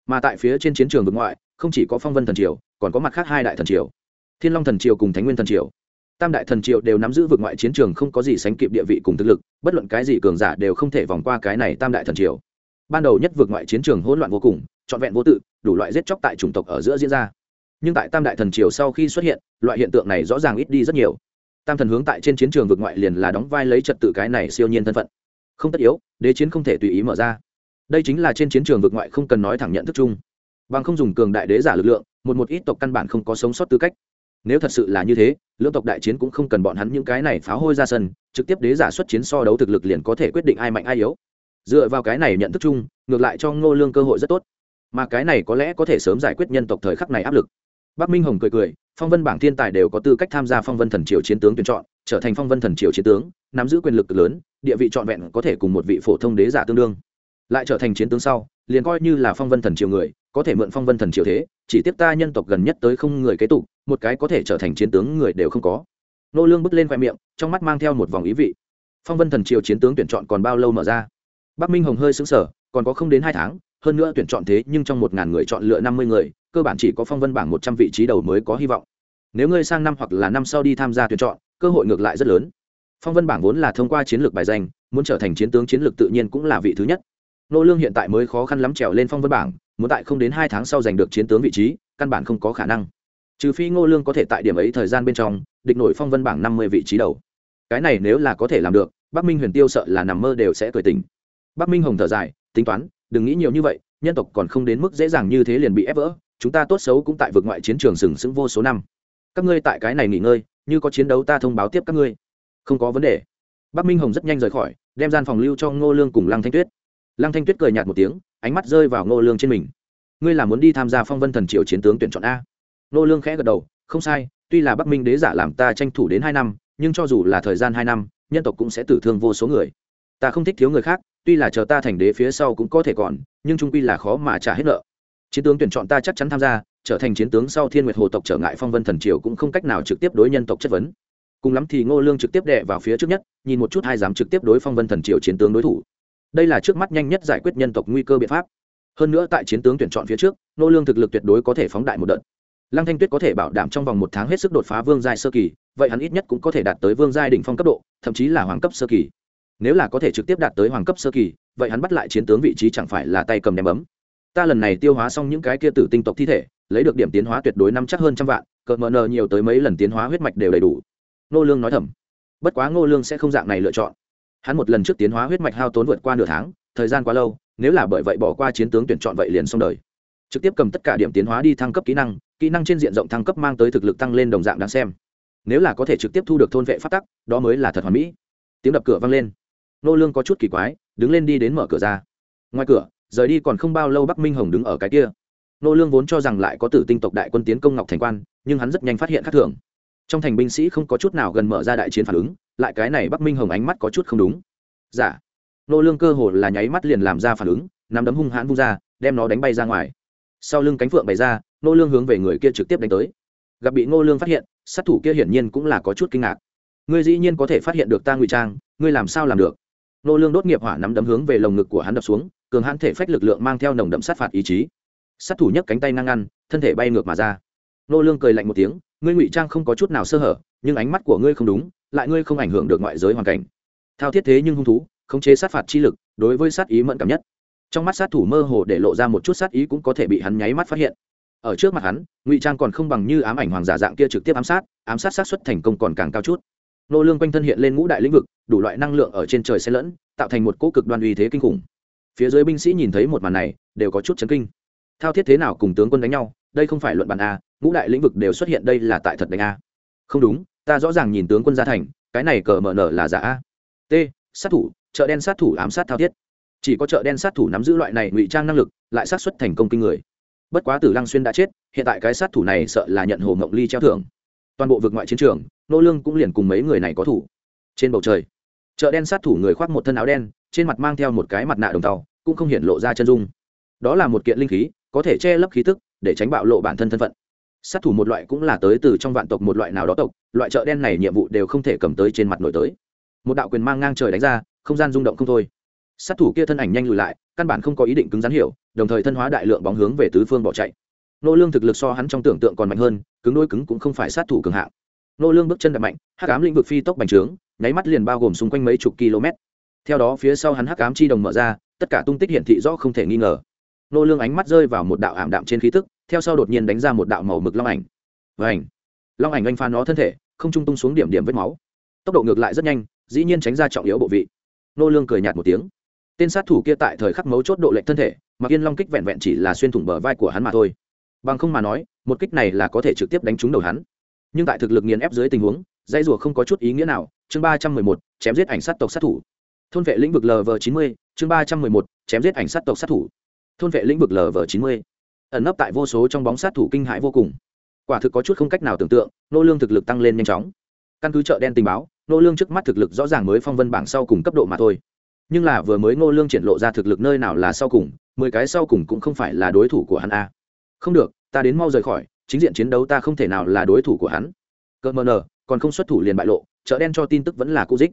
Mà tại phía trên chiến trường vượt ngoại, không chỉ có phong vân thần triều, còn có mặt khác hai đại thần triều. Thiên long thần triều cùng thánh nguyên thần triều. Tam đại thần triều đều nắm giữ vượt ngoại chiến trường không có gì sánh kịp địa vị cùng thực lực, bất luận cái gì cường giả đều không thể vòng qua cái này tam đại thần triều. Ban đầu nhất vượt ngoại chiến trường hỗn loạn vô cùng, trọn vẹn vô tự, đủ loại giết chóc tại chủng tộc ở giữa diễn ra nhưng tại tam đại thần triều sau khi xuất hiện, loại hiện tượng này rõ ràng ít đi rất nhiều. Tam thần hướng tại trên chiến trường vượt ngoại liền là đóng vai lấy trật tự cái này siêu nhiên thân phận. Không tất yếu, đế chiến không thể tùy ý mở ra. Đây chính là trên chiến trường vượt ngoại không cần nói thẳng nhận thức chung. Bằng không dùng cường đại đế giả lực lượng, một một ít tộc căn bản không có sống sót tư cách. Nếu thật sự là như thế, lưỡng tộc đại chiến cũng không cần bọn hắn những cái này phá hôi ra sân, trực tiếp đế giả xuất chiến so đấu thực lực liền có thể quyết định ai mạnh ai yếu. Dựa vào cái này nhận thức chung, ngược lại cho ngô lương cơ hội rất tốt. Mà cái này có lẽ có thể sớm giải quyết nhân tộc thời khắc này áp lực bắc minh hồng cười cười, phong vân bảng thiên tài đều có tư cách tham gia phong vân thần triều chiến tướng tuyển chọn, trở thành phong vân thần triều chiến tướng, nắm giữ quyền lực lớn, địa vị trọn vẹn có thể cùng một vị phổ thông đế giả tương đương. Lại trở thành chiến tướng sau, liền coi như là phong vân thần triều người, có thể mượn phong vân thần triều thế, chỉ tiếp ta nhân tộc gần nhất tới không người kế tục, một cái có thể trở thành chiến tướng người đều không có. Nô lương bứt lên khoe miệng, trong mắt mang theo một vòng ý vị. Phong vân thần triều chiến tướng tuyển chọn còn bao lâu mở ra? Bắc minh hồng hơi sững sờ, còn có không đến hai tháng, hơn nữa tuyển chọn thế nhưng trong một ngàn người chọn lựa năm mươi người cơ bản chỉ có phong vân bảng một trăm vị trí đầu mới có hy vọng. Nếu ngươi sang năm hoặc là năm sau đi tham gia tuyển chọn, cơ hội ngược lại rất lớn. Phong vân bảng vốn là thông qua chiến lược bài danh, muốn trở thành chiến tướng chiến lược tự nhiên cũng là vị thứ nhất. Nô lương hiện tại mới khó khăn lắm trèo lên phong vân bảng, muốn tại không đến hai tháng sau giành được chiến tướng vị trí, căn bản không có khả năng. Trừ phi ngô lương có thể tại điểm ấy thời gian bên trong, địch nổi phong vân bảng năm mươi vị trí đầu. Cái này nếu là có thể làm được, bắc minh huyền tiêu sợ là nằm mơ đều sẽ cười tình bắc minh hồng thở dài, tính toán, đừng nghĩ nhiều như vậy, nhân tộc còn không đến mức dễ dàng như thế liền bị ép vỡ chúng ta tốt xấu cũng tại vực ngoại chiến trường sừng sững vô số năm. Các ngươi tại cái này nghỉ ngơi, như có chiến đấu ta thông báo tiếp các ngươi. Không có vấn đề. Bắc minh hồng rất nhanh rời khỏi, đem gian phòng lưu cho ngô lương cùng lăng thanh tuyết. Lăng thanh tuyết cười nhạt một tiếng, ánh mắt rơi vào ngô lương trên mình. Ngươi là muốn đi tham gia phong vân thần triều chiến tướng tuyển chọn a. Ngô lương khẽ gật đầu, không sai, tuy là bắc minh đế giả làm ta tranh thủ đến hai năm, nhưng cho dù là thời gian hai năm, nhân tộc cũng sẽ tử thương vô số người. Ta không thích thiếu người khác, tuy là chờ ta thành đế phía sau cũng có thể còn, nhưng trung quy là khó mà trả hết nợ chiến tướng tuyển chọn ta chắc chắn tham gia, trở thành chiến tướng sau thiên nguyệt hồ tộc trở ngại phong vân thần triều cũng không cách nào trực tiếp đối nhân tộc chất vấn. Cùng lắm thì ngô lương trực tiếp đệ vào phía trước nhất, nhìn một chút hai dám trực tiếp đối phong vân thần triều chiến tướng đối thủ. Đây là trước mắt nhanh nhất giải quyết nhân tộc nguy cơ biện pháp. Hơn nữa tại chiến tướng tuyển chọn phía trước, ngô lương thực lực tuyệt đối có thể phóng đại một đợt. Lăng thanh tuyết có thể bảo đảm trong vòng một tháng hết sức đột phá vương giai sơ kỳ, vậy hắn ít nhất cũng có thể đạt tới vương giai đỉnh phong cấp độ, thậm chí là hoàng cấp sơ kỳ. Nếu là có thể trực tiếp đạt tới hoàng cấp sơ kỳ, vậy hắn bắt lại chiến tướng vị trí chẳng phải là tay cầm ném ấm ta lần này tiêu hóa xong những cái kia tử tinh tộc thi thể, lấy được điểm tiến hóa tuyệt đối năm chắc hơn trăm vạn cợt mờ nờ nhiều tới mấy lần tiến hóa huyết mạch đều đầy đủ. Nô lương nói thầm. Bất quá ngô lương sẽ không dạng này lựa chọn. Hắn một lần trước tiến hóa huyết mạch hao tốn vượt qua nửa tháng, thời gian quá lâu, nếu là bởi vậy bỏ qua chiến tướng tuyển chọn vậy liền xong đời. Trực tiếp cầm tất cả điểm tiến hóa đi thăng cấp kỹ năng kỹ năng trên diện rộng thăng cấp mang tới thực lực tăng lên đồng dạng đáng xem. Nếu là có thể trực tiếp thu được thôn vệ phát tắc, đó mới là thật hoàn mỹ. Tiếng đập cửa vang lên. Nô lương có chút kỳ quái, đứng lên đi đến mở cửa ra. Ngoài cửa rời đi còn không bao lâu bắc minh hồng đứng ở cái kia nô lương vốn cho rằng lại có tử tinh tộc đại quân tiến công ngọc thành quan nhưng hắn rất nhanh phát hiện khác thường trong thành binh sĩ không có chút nào gần mở ra đại chiến phản ứng lại cái này bắc minh hồng ánh mắt có chút không đúng giả dạ. nô lương cơ hồ là nháy mắt liền làm ra phản ứng nắm đấm hung hãn vung ra đem nó đánh bay ra ngoài sau lưng cánh phượng bày ra nô lương hướng về người kia trực tiếp đánh tới gặp bị nô lương phát hiện sát thủ kia hiển nhiên cũng là có chút kinh ngạc ngươi dĩ nhiên có thể phát hiện được ta ngụy trang ngươi làm sao làm được nô lương đốt nghiệp hỏa nắm đấm hướng về lồng ngực của hắn đập xuống, cường hãn thể phách lực lượng mang theo nồng đậm sát phạt ý chí. Sát thủ nhấc cánh tay ngang ngăn, thân thể bay ngược mà ra. Nô lương cười lạnh một tiếng, ngươi ngụy trang không có chút nào sơ hở, nhưng ánh mắt của ngươi không đúng, lại ngươi không ảnh hưởng được ngoại giới hoàn cảnh. Thao thiết thế nhưng hung thú, khống chế sát phạt chi lực, đối với sát ý mẫn cảm nhất. Trong mắt sát thủ mơ hồ để lộ ra một chút sát ý cũng có thể bị hắn nháy mắt phát hiện. Ở trước mặt hắn, ngụy trang còn không bằng như ám ảnh hoàng giả dạng kia trực tiếp ám sát ám sát sát xuất thành công còn càng cao chút nô lương quanh thân hiện lên ngũ đại lĩnh vực, đủ loại năng lượng ở trên trời xen lẫn, tạo thành một cỗ cực đoan uy thế kinh khủng. Phía dưới binh sĩ nhìn thấy một màn này, đều có chút chấn kinh. Thao thiết thế nào cùng tướng quân đánh nhau, đây không phải luận bàn a, ngũ đại lĩnh vực đều xuất hiện đây là tại thật đánh a. Không đúng, ta rõ ràng nhìn tướng quân gia thành, cái này cờ mở nở là giả a. T, sát thủ, chợ đen sát thủ ám sát thao thiết. Chỉ có chợ đen sát thủ nắm giữ loại này ngụy trang năng lực, lại sát xuất thành công kinh người. Bất quá tử lăng xuyên đã chết, hiện tại cái sát thủ này sợ là nhận hồ mộng ly treo thưởng toàn bộ vực ngoại chiến trường, nô lương cũng liền cùng mấy người này có thủ. Trên bầu trời, chợ đen sát thủ người khoác một thân áo đen, trên mặt mang theo một cái mặt nạ đồng tàu, cũng không hiện lộ ra chân dung. Đó là một kiện linh khí, có thể che lấp khí tức, để tránh bạo lộ bản thân thân phận. Sát thủ một loại cũng là tới từ trong vạn tộc một loại nào đó tộc, loại chợ đen này nhiệm vụ đều không thể cầm tới trên mặt nổi tới. Một đạo quyền mang ngang trời đánh ra, không gian rung động không thôi. Sát thủ kia thân ảnh nhanh lùi lại, căn bản không có ý định cứng rắn hiểu, đồng thời thân hóa đại lượng bóng hướng về tứ phương bỏ chạy nô lương thực lực so hắn trong tưởng tượng còn mạnh hơn, cứng đôi cứng cũng không phải sát thủ cường hạng. Nô lương bước chân đạp mạnh, hắc ám lĩnh vực phi tốc bành trướng, nháy mắt liền bao gồm xung quanh mấy chục km. Theo đó phía sau hắn hắc ám chi đồng mở ra, tất cả tung tích hiển thị rõ không thể nghi ngờ. Nô lương ánh mắt rơi vào một đạo ảm đạm trên khí tức, theo sau đột nhiên đánh ra một đạo màu mực long ảnh. Vô long ảnh anh pha nó thân thể, không trung tung xuống điểm điểm vết máu. Tốc độ ngược lại rất nhanh, dĩ nhiên tránh ra trọng yếu bộ vị. Nô lương cười nhạt một tiếng. Tên sát thủ kia tại thời khắc mấu chốt độ lệnh thân thể, mặc yên long kích vẹn vẹn chỉ là xuyên thủng bờ vai của hắn mà thôi bằng không mà nói, một kích này là có thể trực tiếp đánh trúng đầu hắn. Nhưng tại thực lực nghiền ép dưới tình huống dây rùa không có chút ý nghĩa nào. Chương ba trăm mười một, chém giết ảnh sát tộc sát thủ. Thôn vệ lĩnh vực lv chín mươi, chương ba trăm mười một, chém giết ảnh sát tộc sát thủ. Thôn vệ lĩnh vực lv chín mươi. Ẩn nấp tại vô số trong bóng sát thủ kinh hãi vô cùng. Quả thực có chút không cách nào tưởng tượng, nô lương thực lực tăng lên nhanh chóng. Căn cứ chợ đen tình báo, nô lương trước mắt thực lực rõ ràng mới phong vân bảng sau cùng cấp độ mà thôi. Nhưng là vừa mới nô lương triển lộ ra thực lực nơi nào là sau cùng, mười cái sau cùng cũng không phải là đối thủ của hắn a không được, ta đến mau rời khỏi, chính diện chiến đấu ta không thể nào là đối thủ của hắn. Cơ mờ nờ, còn không xuất thủ liền bại lộ, chợ đen cho tin tức vẫn là cũ dích.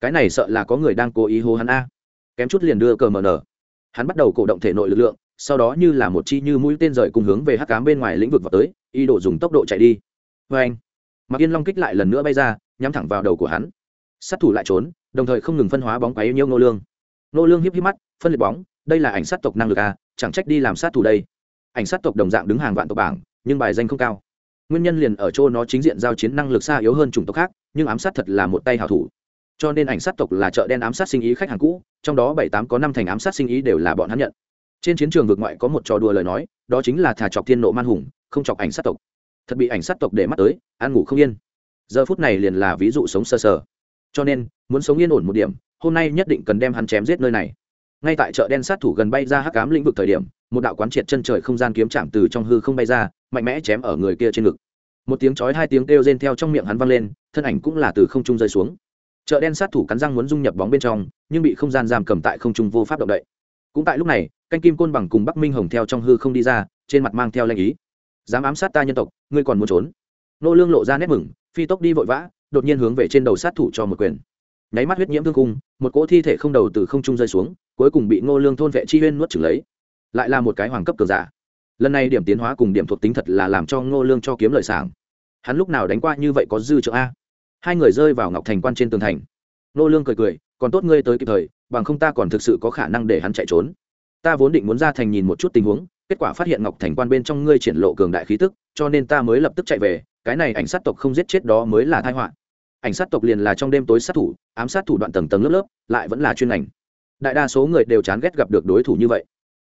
Cái này sợ là có người đang cố ý hô hắn a. Kém chút liền đưa cờ mờ nờ. Hắn bắt đầu cổ động thể nội lực lượng, sau đó như là một chi như mũi tên rời cùng hướng về hắc cám bên ngoài lĩnh vực vào tới y đổ dùng tốc độ chạy đi. Vê anh mặc yên long kích lại lần nữa bay ra, nhắm thẳng vào đầu của hắn. Sát thủ lại trốn, đồng thời không ngừng phân hóa bóng quáy nhiêu nô lương. Nô lương hiếp hiếp mắt, phân liệt bóng, đây là ảnh sát tộc năng lực à chẳng trách đi làm sát thủ đây ảnh sát tộc đồng dạng đứng hàng vạn tộc bảng nhưng bài danh không cao. Nguyên nhân liền ở chỗ nó chính diện giao chiến năng lực xa yếu hơn chủng tộc khác nhưng ám sát thật là một tay hảo thủ. Cho nên ảnh sát tộc là chợ đen ám sát sinh ý khách hàng cũ trong đó bảy tám có năm thành ám sát sinh ý đều là bọn hắn nhận. Trên chiến trường vực ngoại có một trò đùa lời nói đó chính là thà chọc thiên nộ man hùng không chọc ảnh sát tộc. Thật bị ảnh sát tộc để mắt tới ăn ngủ không yên. Giờ phút này liền là ví dụ sống sơ sờ, sờ cho nên muốn sống yên ổn một điểm hôm nay nhất định cần đem hắn chém giết nơi này. Ngay tại chợ đen sát thủ gần bay ra hắc cám lĩnh vực thời điểm một đạo quán triệt chân trời không gian kiếm chạm từ trong hư không bay ra, mạnh mẽ chém ở người kia trên ngực. Một tiếng chói hai tiếng kêu rên theo trong miệng hắn vang lên, thân ảnh cũng là từ không trung rơi xuống. Chợ đen sát thủ cắn răng muốn dung nhập bóng bên trong, nhưng bị không gian giam cầm tại không trung vô pháp động đậy. Cũng tại lúc này, canh kim côn bằng cùng bắc minh hồng theo trong hư không đi ra, trên mặt mang theo lanh ý. Dám ám sát ta nhân tộc, ngươi còn muốn trốn? Nô lương lộ ra nét mừng, phi tốc đi vội vã, đột nhiên hướng về trên đầu sát thủ cho một quyền. Nháy mắt huyết nhiễm thương cung một cỗ thi thể không đầu từ không trung rơi xuống, cuối cùng bị ngô lương thôn vệ chi huyên nuốt chửng lấy lại là một cái hoàng cấp cường giả. Lần này điểm tiến hóa cùng điểm thuộc tính thật là làm cho ngô lương cho kiếm lợi sảng. Hắn lúc nào đánh qua như vậy có dư trợ a? Hai người rơi vào ngọc thành quan trên tường thành. Ngô lương cười cười, còn tốt ngươi tới kịp thời, bằng không ta còn thực sự có khả năng để hắn chạy trốn. Ta vốn định muốn ra thành nhìn một chút tình huống, kết quả phát hiện ngọc thành quan bên trong ngươi triển lộ cường đại khí tức, cho nên ta mới lập tức chạy về, cái này ảnh sát tộc không giết chết đó mới là tai họa. Ảnh sát tộc liền là trong đêm tối sát thủ, ám sát thủ đoạn tầng tầng lớp lớp, lại vẫn là chuyên ảnh. đại đa số người đều chán ghét gặp được đối thủ như vậy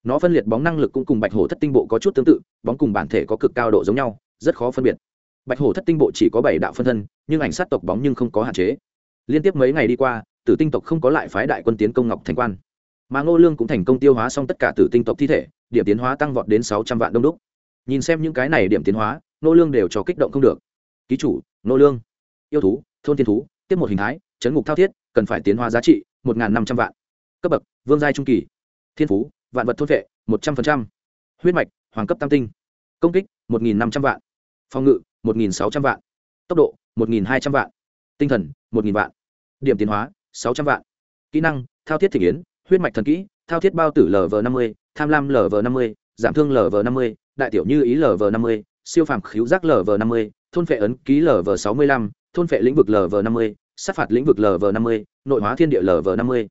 nó phân liệt bóng năng lực cũng cùng bạch hổ thất tinh bộ có chút tương tự, bóng cùng bản thể có cực cao độ giống nhau, rất khó phân biệt. Bạch hổ thất tinh bộ chỉ có bảy đạo phân thân, nhưng ảnh sát tộc bóng nhưng không có hạn chế. Liên tiếp mấy ngày đi qua, tử tinh tộc không có lại phái đại quân tiến công ngọc thành quan. Mà ngô lương cũng thành công tiêu hóa xong tất cả tử tinh tộc thi thể, điểm tiến hóa tăng vọt đến sáu trăm vạn đông đúc. Nhìn xem những cái này điểm tiến hóa, ngô lương đều cho kích động không được. Ký chủ, ngô lương. Yêu thú, thôn thiên thú, tiếp một hình thái, chấn ngục thao thiết, cần phải tiến hóa giá trị một năm trăm vạn. Cấp bậc, vương giai trung kỳ. Thiên phú vạn vật thôn vệ, một trăm linh huyết mạch, hoàng cấp tam tinh. Công kích, một năm trăm vạn. Phòng ngự, một sáu trăm vạn. Tốc độ, một hai trăm vạn. Tinh thần, một vạn. Điểm tiến hóa, sáu trăm vạn. Kỹ năng, thao thiết thể yến, huyết mạch thần kỹ, thao thiết bao tử lv năm mươi, tham lam lv năm mươi, giảm thương lv năm mươi, đại tiểu như ý lv năm mươi, siêu phàm khíu giác lv năm mươi, thôn phệ ấn ký lv sáu mươi lăm, thôn phệ lĩnh vực lv năm mươi, sát phạt lĩnh vực lv năm mươi, nội hóa thiên địa lv năm mươi.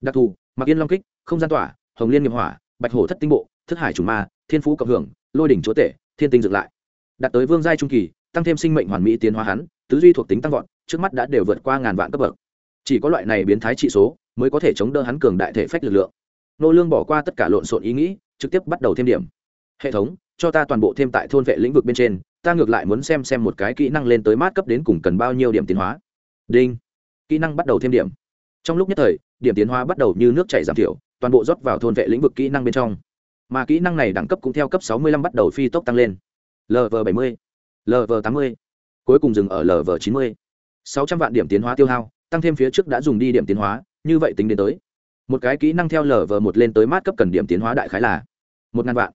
Đặc thù, mặc yên long kích, không gian tỏa hồng liên nghiệp hỏa, bạch hổ thất tinh bộ, thức hải trùng ma, thiên phú cộng hưởng, lôi đỉnh chúa tể, thiên tinh dựng lại. Đạt tới vương giai trung kỳ, tăng thêm sinh mệnh hoàn mỹ tiến hóa hắn, tứ duy thuộc tính tăng vọt, trước mắt đã đều vượt qua ngàn vạn cấp bậc. Chỉ có loại này biến thái trị số, mới có thể chống đỡ hắn cường đại thể phách lực lượng. Nô lương bỏ qua tất cả lộn xộn ý nghĩ, trực tiếp bắt đầu thêm điểm. Hệ thống, cho ta toàn bộ thêm tại thôn vệ lĩnh vực bên trên, ta ngược lại muốn xem xem một cái kỹ năng lên tới mát cấp đến cùng cần bao nhiêu điểm tiến hóa. Đinh. Kỹ năng bắt đầu thêm điểm. Trong lúc nhất thời, điểm tiến hóa bắt đầu như nước chảy giảm thiểu toàn bộ rót vào thôn vệ lĩnh vực kỹ năng bên trong. Mà kỹ năng này đẳng cấp cũng theo cấp 65 bắt đầu phi tốc tăng lên. Lv 70 lv 80 cuối cùng dừng ở lv 90 600 vạn điểm tiến hóa tiêu hao, tăng thêm phía trước đã dùng đi điểm tiến hóa, như vậy tính đến tới. Một cái kỹ năng theo lv một lên tới mát cấp cần điểm tiến hóa đại khái là một ngàn vạn.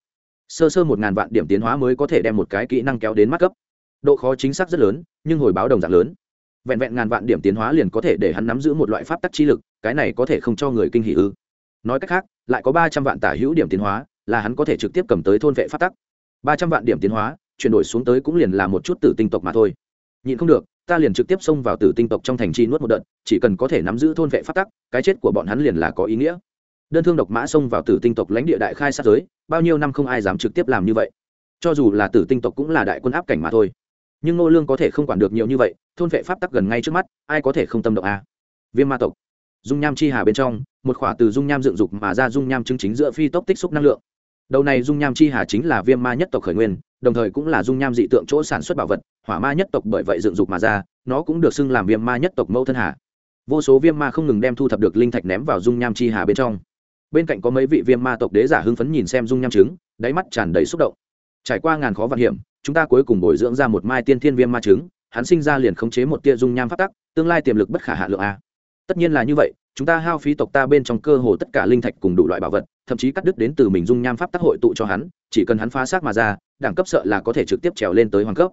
Sơ sơ một ngàn vạn điểm tiến hóa mới có thể đem một cái kỹ năng kéo đến mát cấp. Độ khó chính xác rất lớn, nhưng hồi báo đồng dạng lớn. Vẹn vẹn ngàn vạn điểm tiến hóa liền có thể để hắn nắm giữ một loại pháp tắc chi lực, cái này có thể không cho người kinh hỉ ư? Nói cách khác, lại có ba trăm vạn tả hữu điểm tiến hóa, là hắn có thể trực tiếp cầm tới thôn vệ pháp tắc. Ba trăm vạn điểm tiến hóa, chuyển đổi xuống tới cũng liền là một chút tử tinh tộc mà thôi. Nhịn không được, ta liền trực tiếp xông vào tử tinh tộc trong thành chi nuốt một đợt, chỉ cần có thể nắm giữ thôn vệ pháp tắc, cái chết của bọn hắn liền là có ý nghĩa. Đơn thương độc mã xông vào tử tinh tộc lãnh địa đại khai sát giới, bao nhiêu năm không ai dám trực tiếp làm như vậy. Cho dù là tử tinh tộc cũng là đại quân áp cảnh mà thôi. Nhưng nô lương có thể không quản được nhiều như vậy, thôn vệ pháp tắc gần ngay trước mắt, ai có thể không tâm động a à? viêm ma tộc dung nham chi hà bên trong, một khỏa từ dung nham dựng dục mà ra dung nham chứng chính giữa phi tốc tích xúc năng lượng. Đầu này dung nham chi hà chính là viêm ma nhất tộc khởi nguyên, đồng thời cũng là dung nham dị tượng chỗ sản xuất bảo vật, hỏa ma nhất tộc bởi vậy dựng dục mà ra, nó cũng được xưng làm viêm ma nhất tộc mẫu thân hà. Vô số viêm ma không ngừng đem thu thập được linh thạch ném vào dung nham chi hà bên trong. Bên cạnh có mấy vị viêm ma tộc đế giả hưng phấn nhìn xem dung nham trứng, đáy mắt tràn đầy xúc động. Trải qua ngàn khó vạn hiểm, chúng ta cuối cùng bồi dưỡng ra một mai tiên thiên viêm ma trứng, hắn sinh ra liền khống chế một tia dung nham phát tắc, tương lai tiềm lực bất khả hạ lượng a tất nhiên là như vậy, chúng ta hao phí tộc ta bên trong cơ hồ tất cả linh thạch cùng đủ loại bảo vật, thậm chí cắt đứt đến từ mình dung nham pháp tác hội tụ cho hắn, chỉ cần hắn phá xác mà ra, đẳng cấp sợ là có thể trực tiếp trèo lên tới hoàng cấp.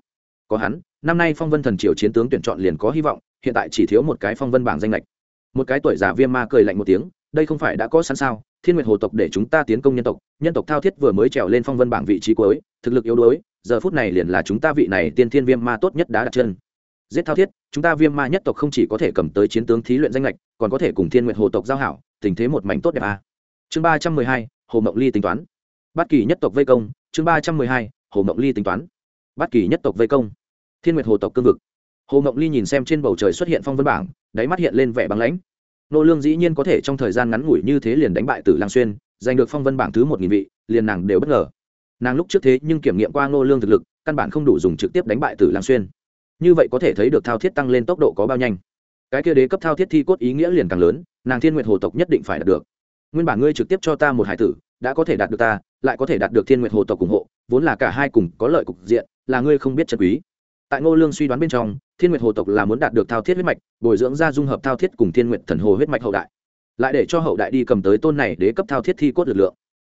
Có hắn, năm nay phong vân thần triều chiến tướng tuyển chọn liền có hy vọng, hiện tại chỉ thiếu một cái phong vân bảng danh lệch. Một cái tuổi già viêm ma cười lạnh một tiếng, đây không phải đã có sẵn sao, thiên nguyệt hồ tộc để chúng ta tiến công nhân tộc nhân tộc thao thiết vừa mới trèo lên phong vân bảng vị trí cuối, thực lực yếu đuối, giờ phút này liền là chúng ta vị này tiên thiên viêm ma tốt nhất đã đặt chân. Giết thao thiết chúng ta viêm ma nhất tộc không chỉ có thể cầm tới chiến tướng thí luyện danh lệch, còn có thể cùng thiên nguyệt hồ tộc giao hảo, tình thế một mảnh tốt đẹp a chương ba trăm mười hai, hồ mộng ly tính toán. Bát kỳ nhất tộc vây công, chương ba trăm mười hai, hồ mộng ly tính toán. Bát kỳ nhất tộc vây công. Thiên nguyệt hồ tộc cương vực. Hồ mộng ly nhìn xem trên bầu trời xuất hiện phong vân bảng, đáy mắt hiện lên vẻ băng lãnh. Nô lương dĩ nhiên có thể trong thời gian ngắn ngủi như thế liền đánh bại tử lang xuyên, giành được phong vân bảng thứ một nghìn vị, liền nàng đều bất ngờ. Nàng lúc trước thế nhưng kiểm nghiệm qua nô lương thực lực, căn bản không đủ dùng trực tiếp đánh bại tử lang xuyên như vậy có thể thấy được thao thiết tăng lên tốc độ có bao nhanh. Cái kia đế cấp thao thiết thi cốt ý nghĩa liền càng lớn, nàng thiên nguyệt hồ tộc nhất định phải đạt được. Nguyên bản ngươi trực tiếp cho ta một hải tử, đã có thể đạt được ta, lại có thể đạt được thiên nguyệt hồ tộc ủng hộ, vốn là cả hai cùng có lợi cục diện, là ngươi không biết chân quý. Tại ngô lương suy đoán bên trong, thiên nguyệt hồ tộc là muốn đạt được thao thiết huyết mạch, bồi dưỡng ra dung hợp thao thiết cùng thiên nguyệt thần hồ huyết mạch hậu đại. Lại để cho hậu đại đi cầm tới tôn này đế cấp thao thiết thi cốt lực lượng.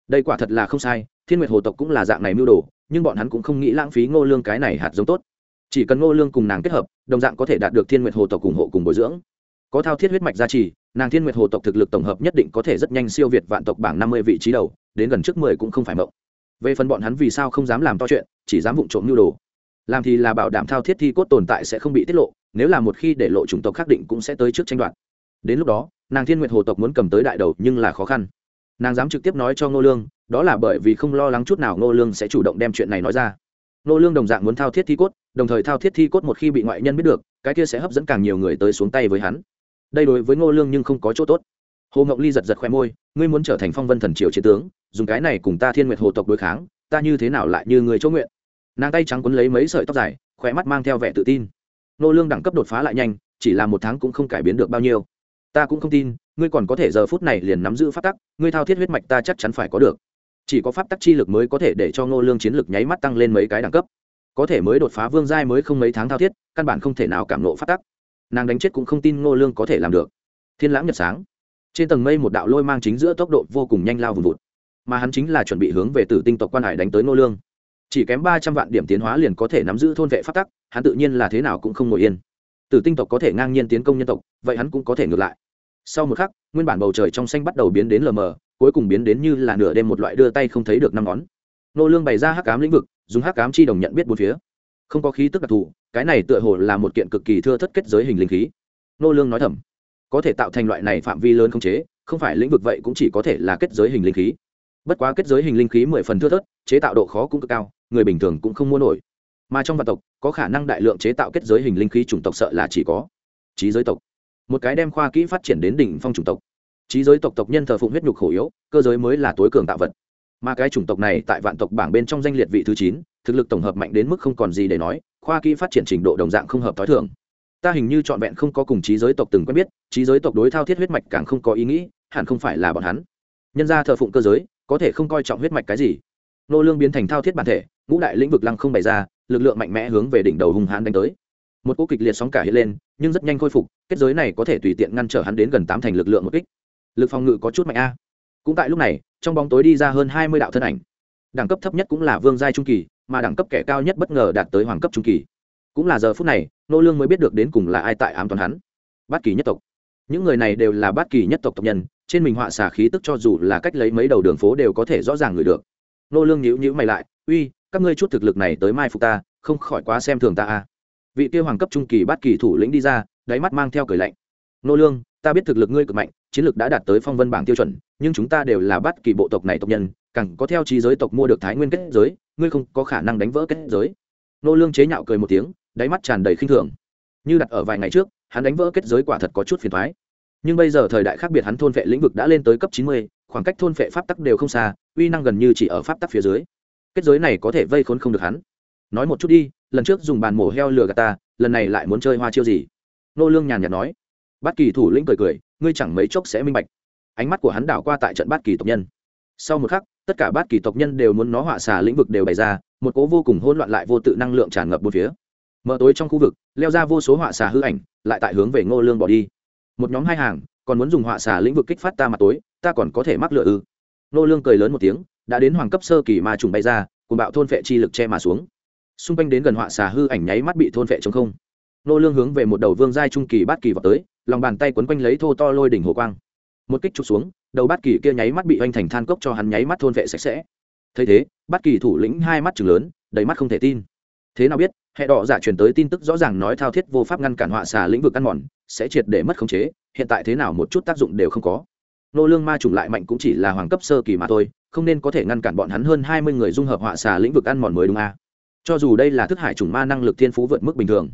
Đây quả thật là không sai, thiên nguyệt hồ tộc cũng là dạng này mưu đồ, nhưng bọn hắn cũng không nghĩ lãng phí ngô lương cái này hạt giống tốt chỉ cần ngô lương cùng nàng kết hợp, đồng dạng có thể đạt được thiên nguyệt hồ tộc ủng hộ cùng bồi dưỡng. Có thao thiết huyết mạch gia trì, nàng thiên nguyệt hồ tộc thực lực tổng hợp nhất định có thể rất nhanh siêu việt vạn tộc bảng năm mươi vị trí đầu, đến gần trước mười cũng không phải mộng. Về phần bọn hắn vì sao không dám làm to chuyện, chỉ dám vụng trộm nhu đồ. Làm thì là bảo đảm thao thiết thi cốt tồn tại sẽ không bị tiết lộ, nếu là một khi để lộ chủng tộc khắc định cũng sẽ tới trước tranh đoạt. Đến lúc đó, nàng thiên nguyệt hồ tộc muốn cầm tới đại đầu nhưng là khó khăn. Nàng dám trực tiếp nói cho ngô lương, đó là bởi vì không lo lắng chút nào ngô lương sẽ chủ động đem chuyện này nói ra. Nô lương đồng dạng muốn thao thiết thi cốt, đồng thời thao thiết thi cốt một khi bị ngoại nhân biết được, cái kia sẽ hấp dẫn càng nhiều người tới xuống tay với hắn. Đây đối với ngô lương nhưng không có chỗ tốt. Hồ ngọc ly giật giật khoe môi, ngươi muốn trở thành phong vân thần triều chiến tướng, dùng cái này cùng ta thiên nguyệt hồ tộc đối kháng, ta như thế nào lại như người chỗ nguyện? Nàng tay trắng quấn lấy mấy sợi tóc dài khoe mắt mang theo vẻ tự tin. Nô lương đẳng cấp đột phá lại nhanh, chỉ là một tháng cũng không cải biến được bao nhiêu. Ta cũng không tin, ngươi còn có thể giờ phút này liền nắm giữ pháp tắc, ngươi thao thiết huyết mạch ta chắc chắn phải có được chỉ có pháp tắc chi lực mới có thể để cho Ngô lương chiến lực nháy mắt tăng lên mấy cái đẳng cấp. Có thể mới đột phá vương giai mới không mấy tháng thao thiết, căn bản không thể nào cảm nộ pháp tắc. Nàng đánh chết cũng không tin Ngô lương có thể làm được. Thiên lãng nhật sáng. Trên tầng mây một đạo lôi mang chính giữa tốc độ vô cùng nhanh lao vùng vụt. Mà hắn chính là chuẩn bị hướng về tử tinh tộc quan hải đánh tới Ngô lương. Chỉ kém ba trăm vạn điểm tiến hóa liền có thể nắm giữ thôn vệ pháp tắc, hắn tự nhiên là thế nào cũng không ngồi yên. Tử tinh tộc có thể ngang nhiên tiến công nhân tộc, vậy hắn cũng có thể ngược lại sau một khắc, nguyên bản bầu trời trong xanh bắt đầu biến đến lờ mờ, cuối cùng biến đến như là nửa đêm một loại đưa tay không thấy được năm ngón. Nô lương bày ra hắc ám lĩnh vực, dùng hắc ám chi đồng nhận biết bốn phía. Không có khí tức đặc thù, cái này tựa hồ là một kiện cực kỳ thưa thất kết giới hình linh khí. Nô lương nói thầm, có thể tạo thành loại này phạm vi lớn không chế, không phải lĩnh vực vậy cũng chỉ có thể là kết giới hình linh khí. Bất quá kết giới hình linh khí mười phần thưa thớt chế tạo độ khó cũng cực cao, người bình thường cũng không mua nổi. Mà trong vạn tộc, có khả năng đại lượng chế tạo kết giới hình linh khí chủng tộc sợ là chỉ có trí giới tộc một cái đem khoa kỹ phát triển đến đỉnh phong chủng tộc. Trí giới tộc tộc nhân thờ phụng huyết nhục khổ yếu, cơ giới mới là tối cường tạo vật. Mà cái chủng tộc này tại vạn tộc bảng bên trong danh liệt vị thứ chín, thực lực tổng hợp mạnh đến mức không còn gì để nói, khoa kỹ phát triển trình độ đồng dạng không hợp t h ó i thường. Ta hình như trọn vẹn không có cùng trí giới tộc từng quen biết trí giới tộc đối thao thiết huyết mạch càng không có ý nghĩ, hẳn không phải là bọn hắn. Nhân ra thờ phụng cơ giới, có thể không coi trọng huyết mạch cái gì. Nô lương biến thành thao thiết bản thể, ngũ đại lĩnh vực lăng không bày ra, lực lượng mạnh mẽ hướng về đỉnh đầu hung hãn đánh tới một cú kịch liệt sóng cả hiện lên, nhưng rất nhanh khôi phục, kết giới này có thể tùy tiện ngăn trở hắn đến gần tám thành lực lượng một kích. Lực phòng ngự có chút mạnh a. Cũng tại lúc này, trong bóng tối đi ra hơn hai mươi đạo thân ảnh. Đẳng cấp thấp nhất cũng là vương giai trung kỳ, mà đẳng cấp kẻ cao nhất bất ngờ đạt tới hoàng cấp trung kỳ. Cũng là giờ phút này, nô lương mới biết được đến cùng là ai tại ám toàn hắn. Bát kỳ nhất tộc. Những người này đều là bát kỳ nhất tộc tộc nhân, trên mình họa xà khí tức cho dù là cách lấy mấy đầu đường phố đều có thể rõ ràng người được. Nô lương nhíu nhíu mày lại, uy, các ngươi chút thực lực này tới mai phục ta, không khỏi quá xem thường ta a vị kia hoàng cấp trung kỳ bát kỳ thủ lĩnh đi ra đáy mắt mang theo cười lạnh. Nô lương ta biết thực lực ngươi cực mạnh chiến lược đã đạt tới phong vân bảng tiêu chuẩn nhưng chúng ta đều là bát kỳ bộ tộc này tộc nhân càng có theo trí giới tộc mua được thái nguyên kết giới ngươi không có khả năng đánh vỡ kết giới. Nô lương chế nhạo cười một tiếng đáy mắt tràn đầy khinh thường. Như đặt ở vài ngày trước hắn đánh vỡ kết giới quả thật có chút phiền toái. Nhưng bây giờ thời đại khác biệt hắn thôn vệ lĩnh vực đã lên tới cấp chín mươi, khoảng cách thôn vệ pháp tắc đều không xa uy năng gần như chỉ ở pháp tắc phía dưới. Kết giới này có thể vây khốn không được hắn. Nói một chút đi lần trước dùng bàn mổ heo lừa gạt ta, lần này lại muốn chơi hoa chiêu gì? Nô lương nhàn nhạt nói. Bát kỳ thủ lĩnh cười cười, ngươi chẳng mấy chốc sẽ minh bạch. Ánh mắt của hắn đảo qua tại trận bát kỳ tộc nhân. Sau một khắc, tất cả bát kỳ tộc nhân đều muốn nó họa xà lĩnh vực đều bày ra, một cố vô cùng hỗn loạn lại vô tự năng lượng tràn ngập bốn phía. Mở tối trong khu vực, leo ra vô số họa xà hư ảnh, lại tại hướng về ngô lương bỏ đi. Một nhóm hai hàng, còn muốn dùng họa xà lĩnh vực kích phát ta mặt tối, ta còn có thể mắc lựa ư? Ngô lương cười lớn một tiếng, đã đến hoàng cấp sơ kỳ mà trùng bay ra, cùng bạo thôn phệ chi lực che mà xuống xung quanh đến gần họa xà hư ảnh nháy mắt bị thôn vệ chống không. Nô lương hướng về một đầu vương giai trung kỳ bát kỳ vào tới, lòng bàn tay quấn quanh lấy thô to lôi đỉnh hồ quang. Một kích chụp xuống, đầu bát kỳ kia nháy mắt bị oanh thành than cốc cho hắn nháy mắt thôn vệ sạch sẽ. Thấy thế, bát kỳ thủ lĩnh hai mắt chừng lớn, đầy mắt không thể tin. Thế nào biết, hệ đỏ giả truyền tới tin tức rõ ràng nói thao thiết vô pháp ngăn cản họa xà lĩnh vực ăn mòn, sẽ triệt để mất khống chế, hiện tại thế nào một chút tác dụng đều không có. Nô lương ma trùng lại mạnh cũng chỉ là hoàng cấp sơ kỳ mà thôi, không nên có thể ngăn cản bọn hắn hơn hai mươi người dung hợp họa xà lĩnh vực ăn mòn mới đúng à? Cho dù đây là thức hải chủng ma năng lực thiên phú vượt mức bình thường,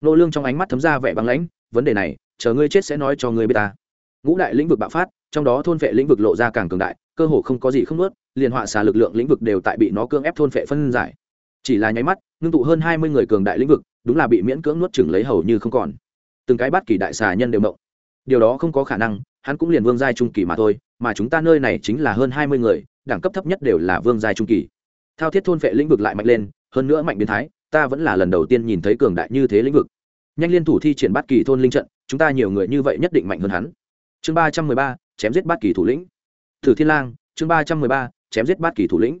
nô lương trong ánh mắt thấm ra vẻ băng lãnh, vấn đề này, chờ ngươi chết sẽ nói cho ngươi biết ta. Ngũ đại lĩnh vực bạo phát, trong đó thôn vệ lĩnh vực lộ ra càng cường đại, cơ hồ không có gì không nuốt, liền họa xà lực lượng lĩnh vực đều tại bị nó cưỡng ép thôn vệ phân giải. Chỉ là nháy mắt, ngưng tụ hơn hai mươi người cường đại lĩnh vực, đúng là bị miễn cưỡng nuốt chửng lấy hầu như không còn. Từng cái bát kỳ đại xà nhân đều mộng. Điều đó không có khả năng, hắn cũng liền vương giai trung kỳ mà thôi, mà chúng ta nơi này chính là hơn hai mươi người, đẳng cấp thấp nhất đều là vương giai trung kỳ. Thao thiết thôn vệ lĩnh vực lại mạnh lên hơn nữa mạnh biến thái, ta vẫn là lần đầu tiên nhìn thấy cường đại như thế lĩnh vực. Nhanh liên thủ thi triển bát kỳ thôn linh trận, chúng ta nhiều người như vậy nhất định mạnh hơn hắn. Chương ba trăm mười ba, chém giết bát kỳ thủ lĩnh. Thử thiên lang, chương ba trăm mười ba, chém giết bát kỳ thủ lĩnh.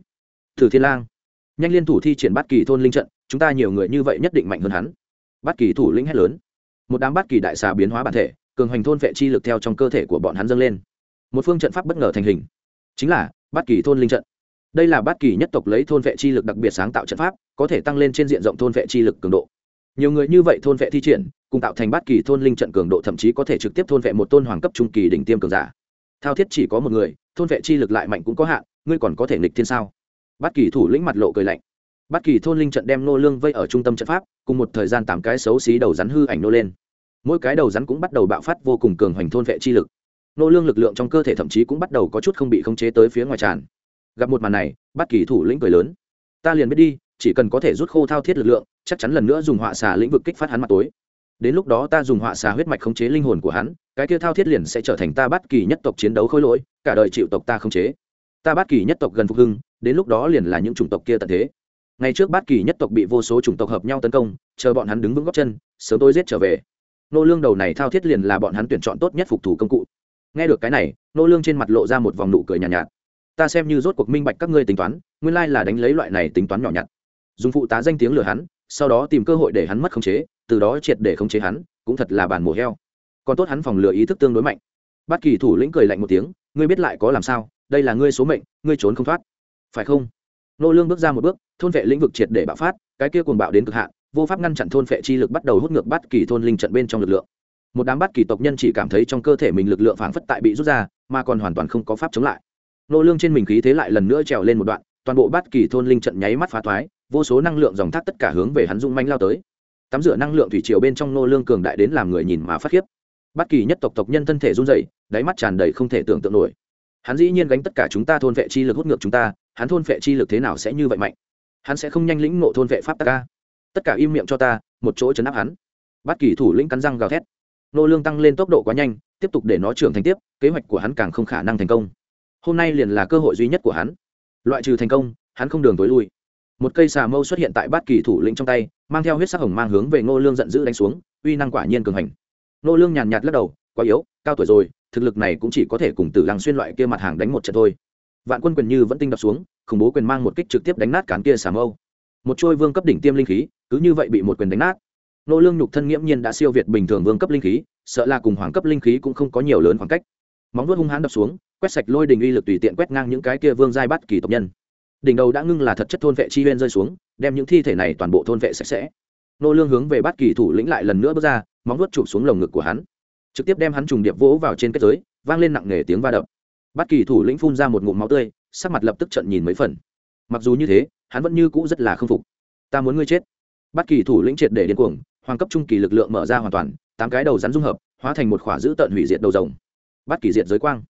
Thử thiên lang, nhanh liên thủ thi triển bát kỳ thôn linh trận, chúng ta nhiều người như vậy nhất định mạnh hơn hắn. Bát kỳ thủ lĩnh hét lớn. Một đám bát kỳ đại xà biến hóa bản thể, cường hoành thôn vệ chi lực theo trong cơ thể của bọn hắn dâng lên. Một phương trận pháp bất ngờ thành hình, chính là bát kỳ thôn linh trận đây là bát kỳ nhất tộc lấy thôn vệ chi lực đặc biệt sáng tạo trận pháp, có thể tăng lên trên diện rộng thôn vệ chi lực cường độ. Nhiều người như vậy thôn vệ thi triển, cùng tạo thành bát kỳ thôn linh trận cường độ thậm chí có thể trực tiếp thôn vệ một tôn hoàng cấp trung kỳ đỉnh tiêm cường giả. Thao thiết chỉ có một người, thôn vệ chi lực lại mạnh cũng có hạn, ngươi còn có thể nghịch thiên sao? Bát kỳ thủ lĩnh mặt lộ cười lạnh. Bát kỳ thôn linh trận đem nô lương vây ở trung tâm trận pháp, cùng một thời gian tám cái xấu xí đầu rắn hư ảnh nô lên. Mỗi cái đầu rắn cũng bắt đầu bạo phát vô cùng cường hoành thôn vệ chi lực. Nô lương lực lượng trong cơ thể thậm chí cũng bắt đầu có chút không bị khống chế tới phía ngoài tràn gặp một màn này bắt kỳ thủ lĩnh cười lớn. Ta liền biết đi chỉ cần có thể rút khô thao thiết lực lượng chắc chắn lần nữa dùng họa xà lĩnh vực kích phát hắn mặt tối. Đến lúc đó ta dùng họa xà huyết mạch khống chế linh hồn của hắn cái kia thao thiết liền sẽ trở thành ta bắt kỳ nhất tộc chiến đấu khôi lỗi cả đời chịu tộc ta khống chế. Ta bắt kỳ nhất tộc gần phục hưng đến lúc đó liền là những chủng tộc kia tận thế. Ngày trước bát kỳ nhất tộc bị vô số chủng tộc hợp nhau tấn công chờ bọn hắn đứng vững góc chân sớm tôi giết trở về. Nô lương đầu này thao thiết liền là bọn hắn tuyển chọn tốt nhất phục thủ công cụ. Nghe được cái này nô lương trên mặt lộ ra một vòng nụ cười nhàn nhạt, nhạt ta xem như rốt cuộc minh bạch các ngươi tính toán, nguyên lai là đánh lấy loại này tính toán nhỏ nhặt. Dùng phụ tá danh tiếng lừa hắn, sau đó tìm cơ hội để hắn mất khống chế, từ đó triệt để khống chế hắn, cũng thật là bản mổ heo. Còn tốt hắn phòng lừa ý thức tương đối mạnh. Bất kỳ thủ lĩnh cười lạnh một tiếng, ngươi biết lại có làm sao, đây là ngươi số mệnh, ngươi trốn không thoát. Phải không? Nô lương bước ra một bước, thôn vệ lĩnh vực triệt để bạo phát, cái kia cuồng bạo đến cực hạn, vô pháp ngăn chặn thôn vệ chi lực bắt đầu hút ngược bất kỳ thôn linh trận bên trong lực lượng. Một đám bất kỳ tộc nhân chỉ cảm thấy trong cơ thể mình lực lượng phảng phất tại bị rút ra, mà còn hoàn toàn không có pháp chống lại nô lương trên mình khí thế lại lần nữa trèo lên một đoạn, toàn bộ bát kỳ thôn linh trận nháy mắt phá thoái, vô số năng lượng dòng thác tất cả hướng về hắn dung manh lao tới. Tắm rửa năng lượng thủy triều bên trong nô lương cường đại đến làm người nhìn mà phát khiếp. Bất kỳ nhất tộc tộc nhân thân thể run rẩy, đáy mắt tràn đầy không thể tưởng tượng nổi. Hắn dĩ nhiên gánh tất cả chúng ta thôn vệ chi lực hút ngược chúng ta, hắn thôn vệ chi lực thế nào sẽ như vậy mạnh? Hắn sẽ không nhanh lĩnh ngộ thôn vệ pháp tắc a. tất cả im miệng cho ta, một chỗ chấn áp hắn. Bất kỳ thủ lĩnh cắn răng gào thét. Nô lương tăng lên tốc độ quá nhanh, tiếp tục để nó trưởng thành tiếp, kế hoạch của hắn càng không khả năng thành công hôm nay liền là cơ hội duy nhất của hắn. Loại trừ thành công, hắn không đường tối lui. Một cây xà mâu xuất hiện tại bát kỳ thủ lĩnh trong tay, mang theo huyết sắc hồng mang hướng về ngô lương giận dữ đánh xuống, uy năng quả nhiên cường hành. Ngô lương nhàn nhạt lắc đầu, quá yếu, cao tuổi rồi, thực lực này cũng chỉ có thể cùng tử lăng xuyên loại kia mặt hàng đánh một trận thôi. Vạn quân quyền như vẫn tinh đập xuống, khủng bố quyền mang một kích trực tiếp đánh nát cán kia xà mâu. Một trôi vương cấp đỉnh tiêm linh khí, cứ như vậy bị một quyền đánh nát. Nô lương nhục thân nghiễm nhiên đã siêu việt bình thường vương cấp linh khí, sợ là cùng hoàng cấp linh khí cũng không có nhiều lớn khoảng cách. Móng vuốt hung hãn đập xuống quét sạch lôi đình uy lực tùy tiện quét ngang những cái kia vương giai bắt kỳ tộc nhân. Đỉnh đầu đã ngưng là thật chất thôn vệ chi huyên rơi xuống, đem những thi thể này toàn bộ thôn vệ sạch sẽ. Nô lương hướng về bắt kỳ thủ lĩnh lại lần nữa bước ra, móng vuốt chụp xuống lồng ngực của hắn. Trực tiếp đem hắn trùng điệp vỗ vào trên kết giới, vang lên nặng nề tiếng va đập. Bắt kỳ thủ lĩnh phun ra một ngụm máu tươi, sắc mặt lập tức trận nhìn mấy phần. Mặc dù như thế, hắn vẫn như cũ rất là không phục. Ta muốn ngươi chết. Bắt kỳ thủ lĩnh triệt để điên cuồng, hoàng cấp trung kỳ lực lượng mở ra hoàn toàn, tám cái đầu rắn dung hợp, hóa thành một khỏa giữ tận hủy diệt đầu rồng. Bắt kỳ diệt giới quang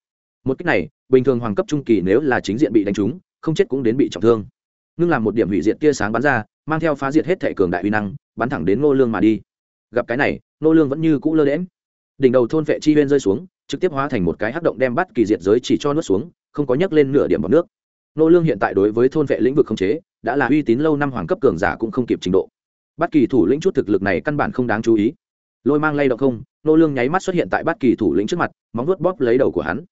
một cách này, bình thường hoàng cấp trung kỳ nếu là chính diện bị đánh trúng, không chết cũng đến bị trọng thương. Ngưng làm một điểm hủy diệt tia sáng bắn ra, mang theo phá diệt hết thể cường đại uy năng, bắn thẳng đến ngô lương mà đi. Gặp cái này, ngô lương vẫn như cũ lơ đễm đỉnh đầu thôn vệ chi huyên rơi xuống, trực tiếp hóa thành một cái hắc động đem bắt kỳ diệt giới chỉ cho nuốt xuống, không có nhấc lên nửa điểm bọt nước. Ngô lương hiện tại đối với thôn vệ lĩnh vực không chế, đã là uy tín lâu năm hoàng cấp cường giả cũng không kịp trình độ. Bất kỳ thủ lĩnh chút thực lực này căn bản không đáng chú ý. Lôi mang lay động không nô lương nháy mắt xuất hiện tại bất kỳ thủ lĩnh trước mặt, móng vuốt bóp lấy đầu của hắn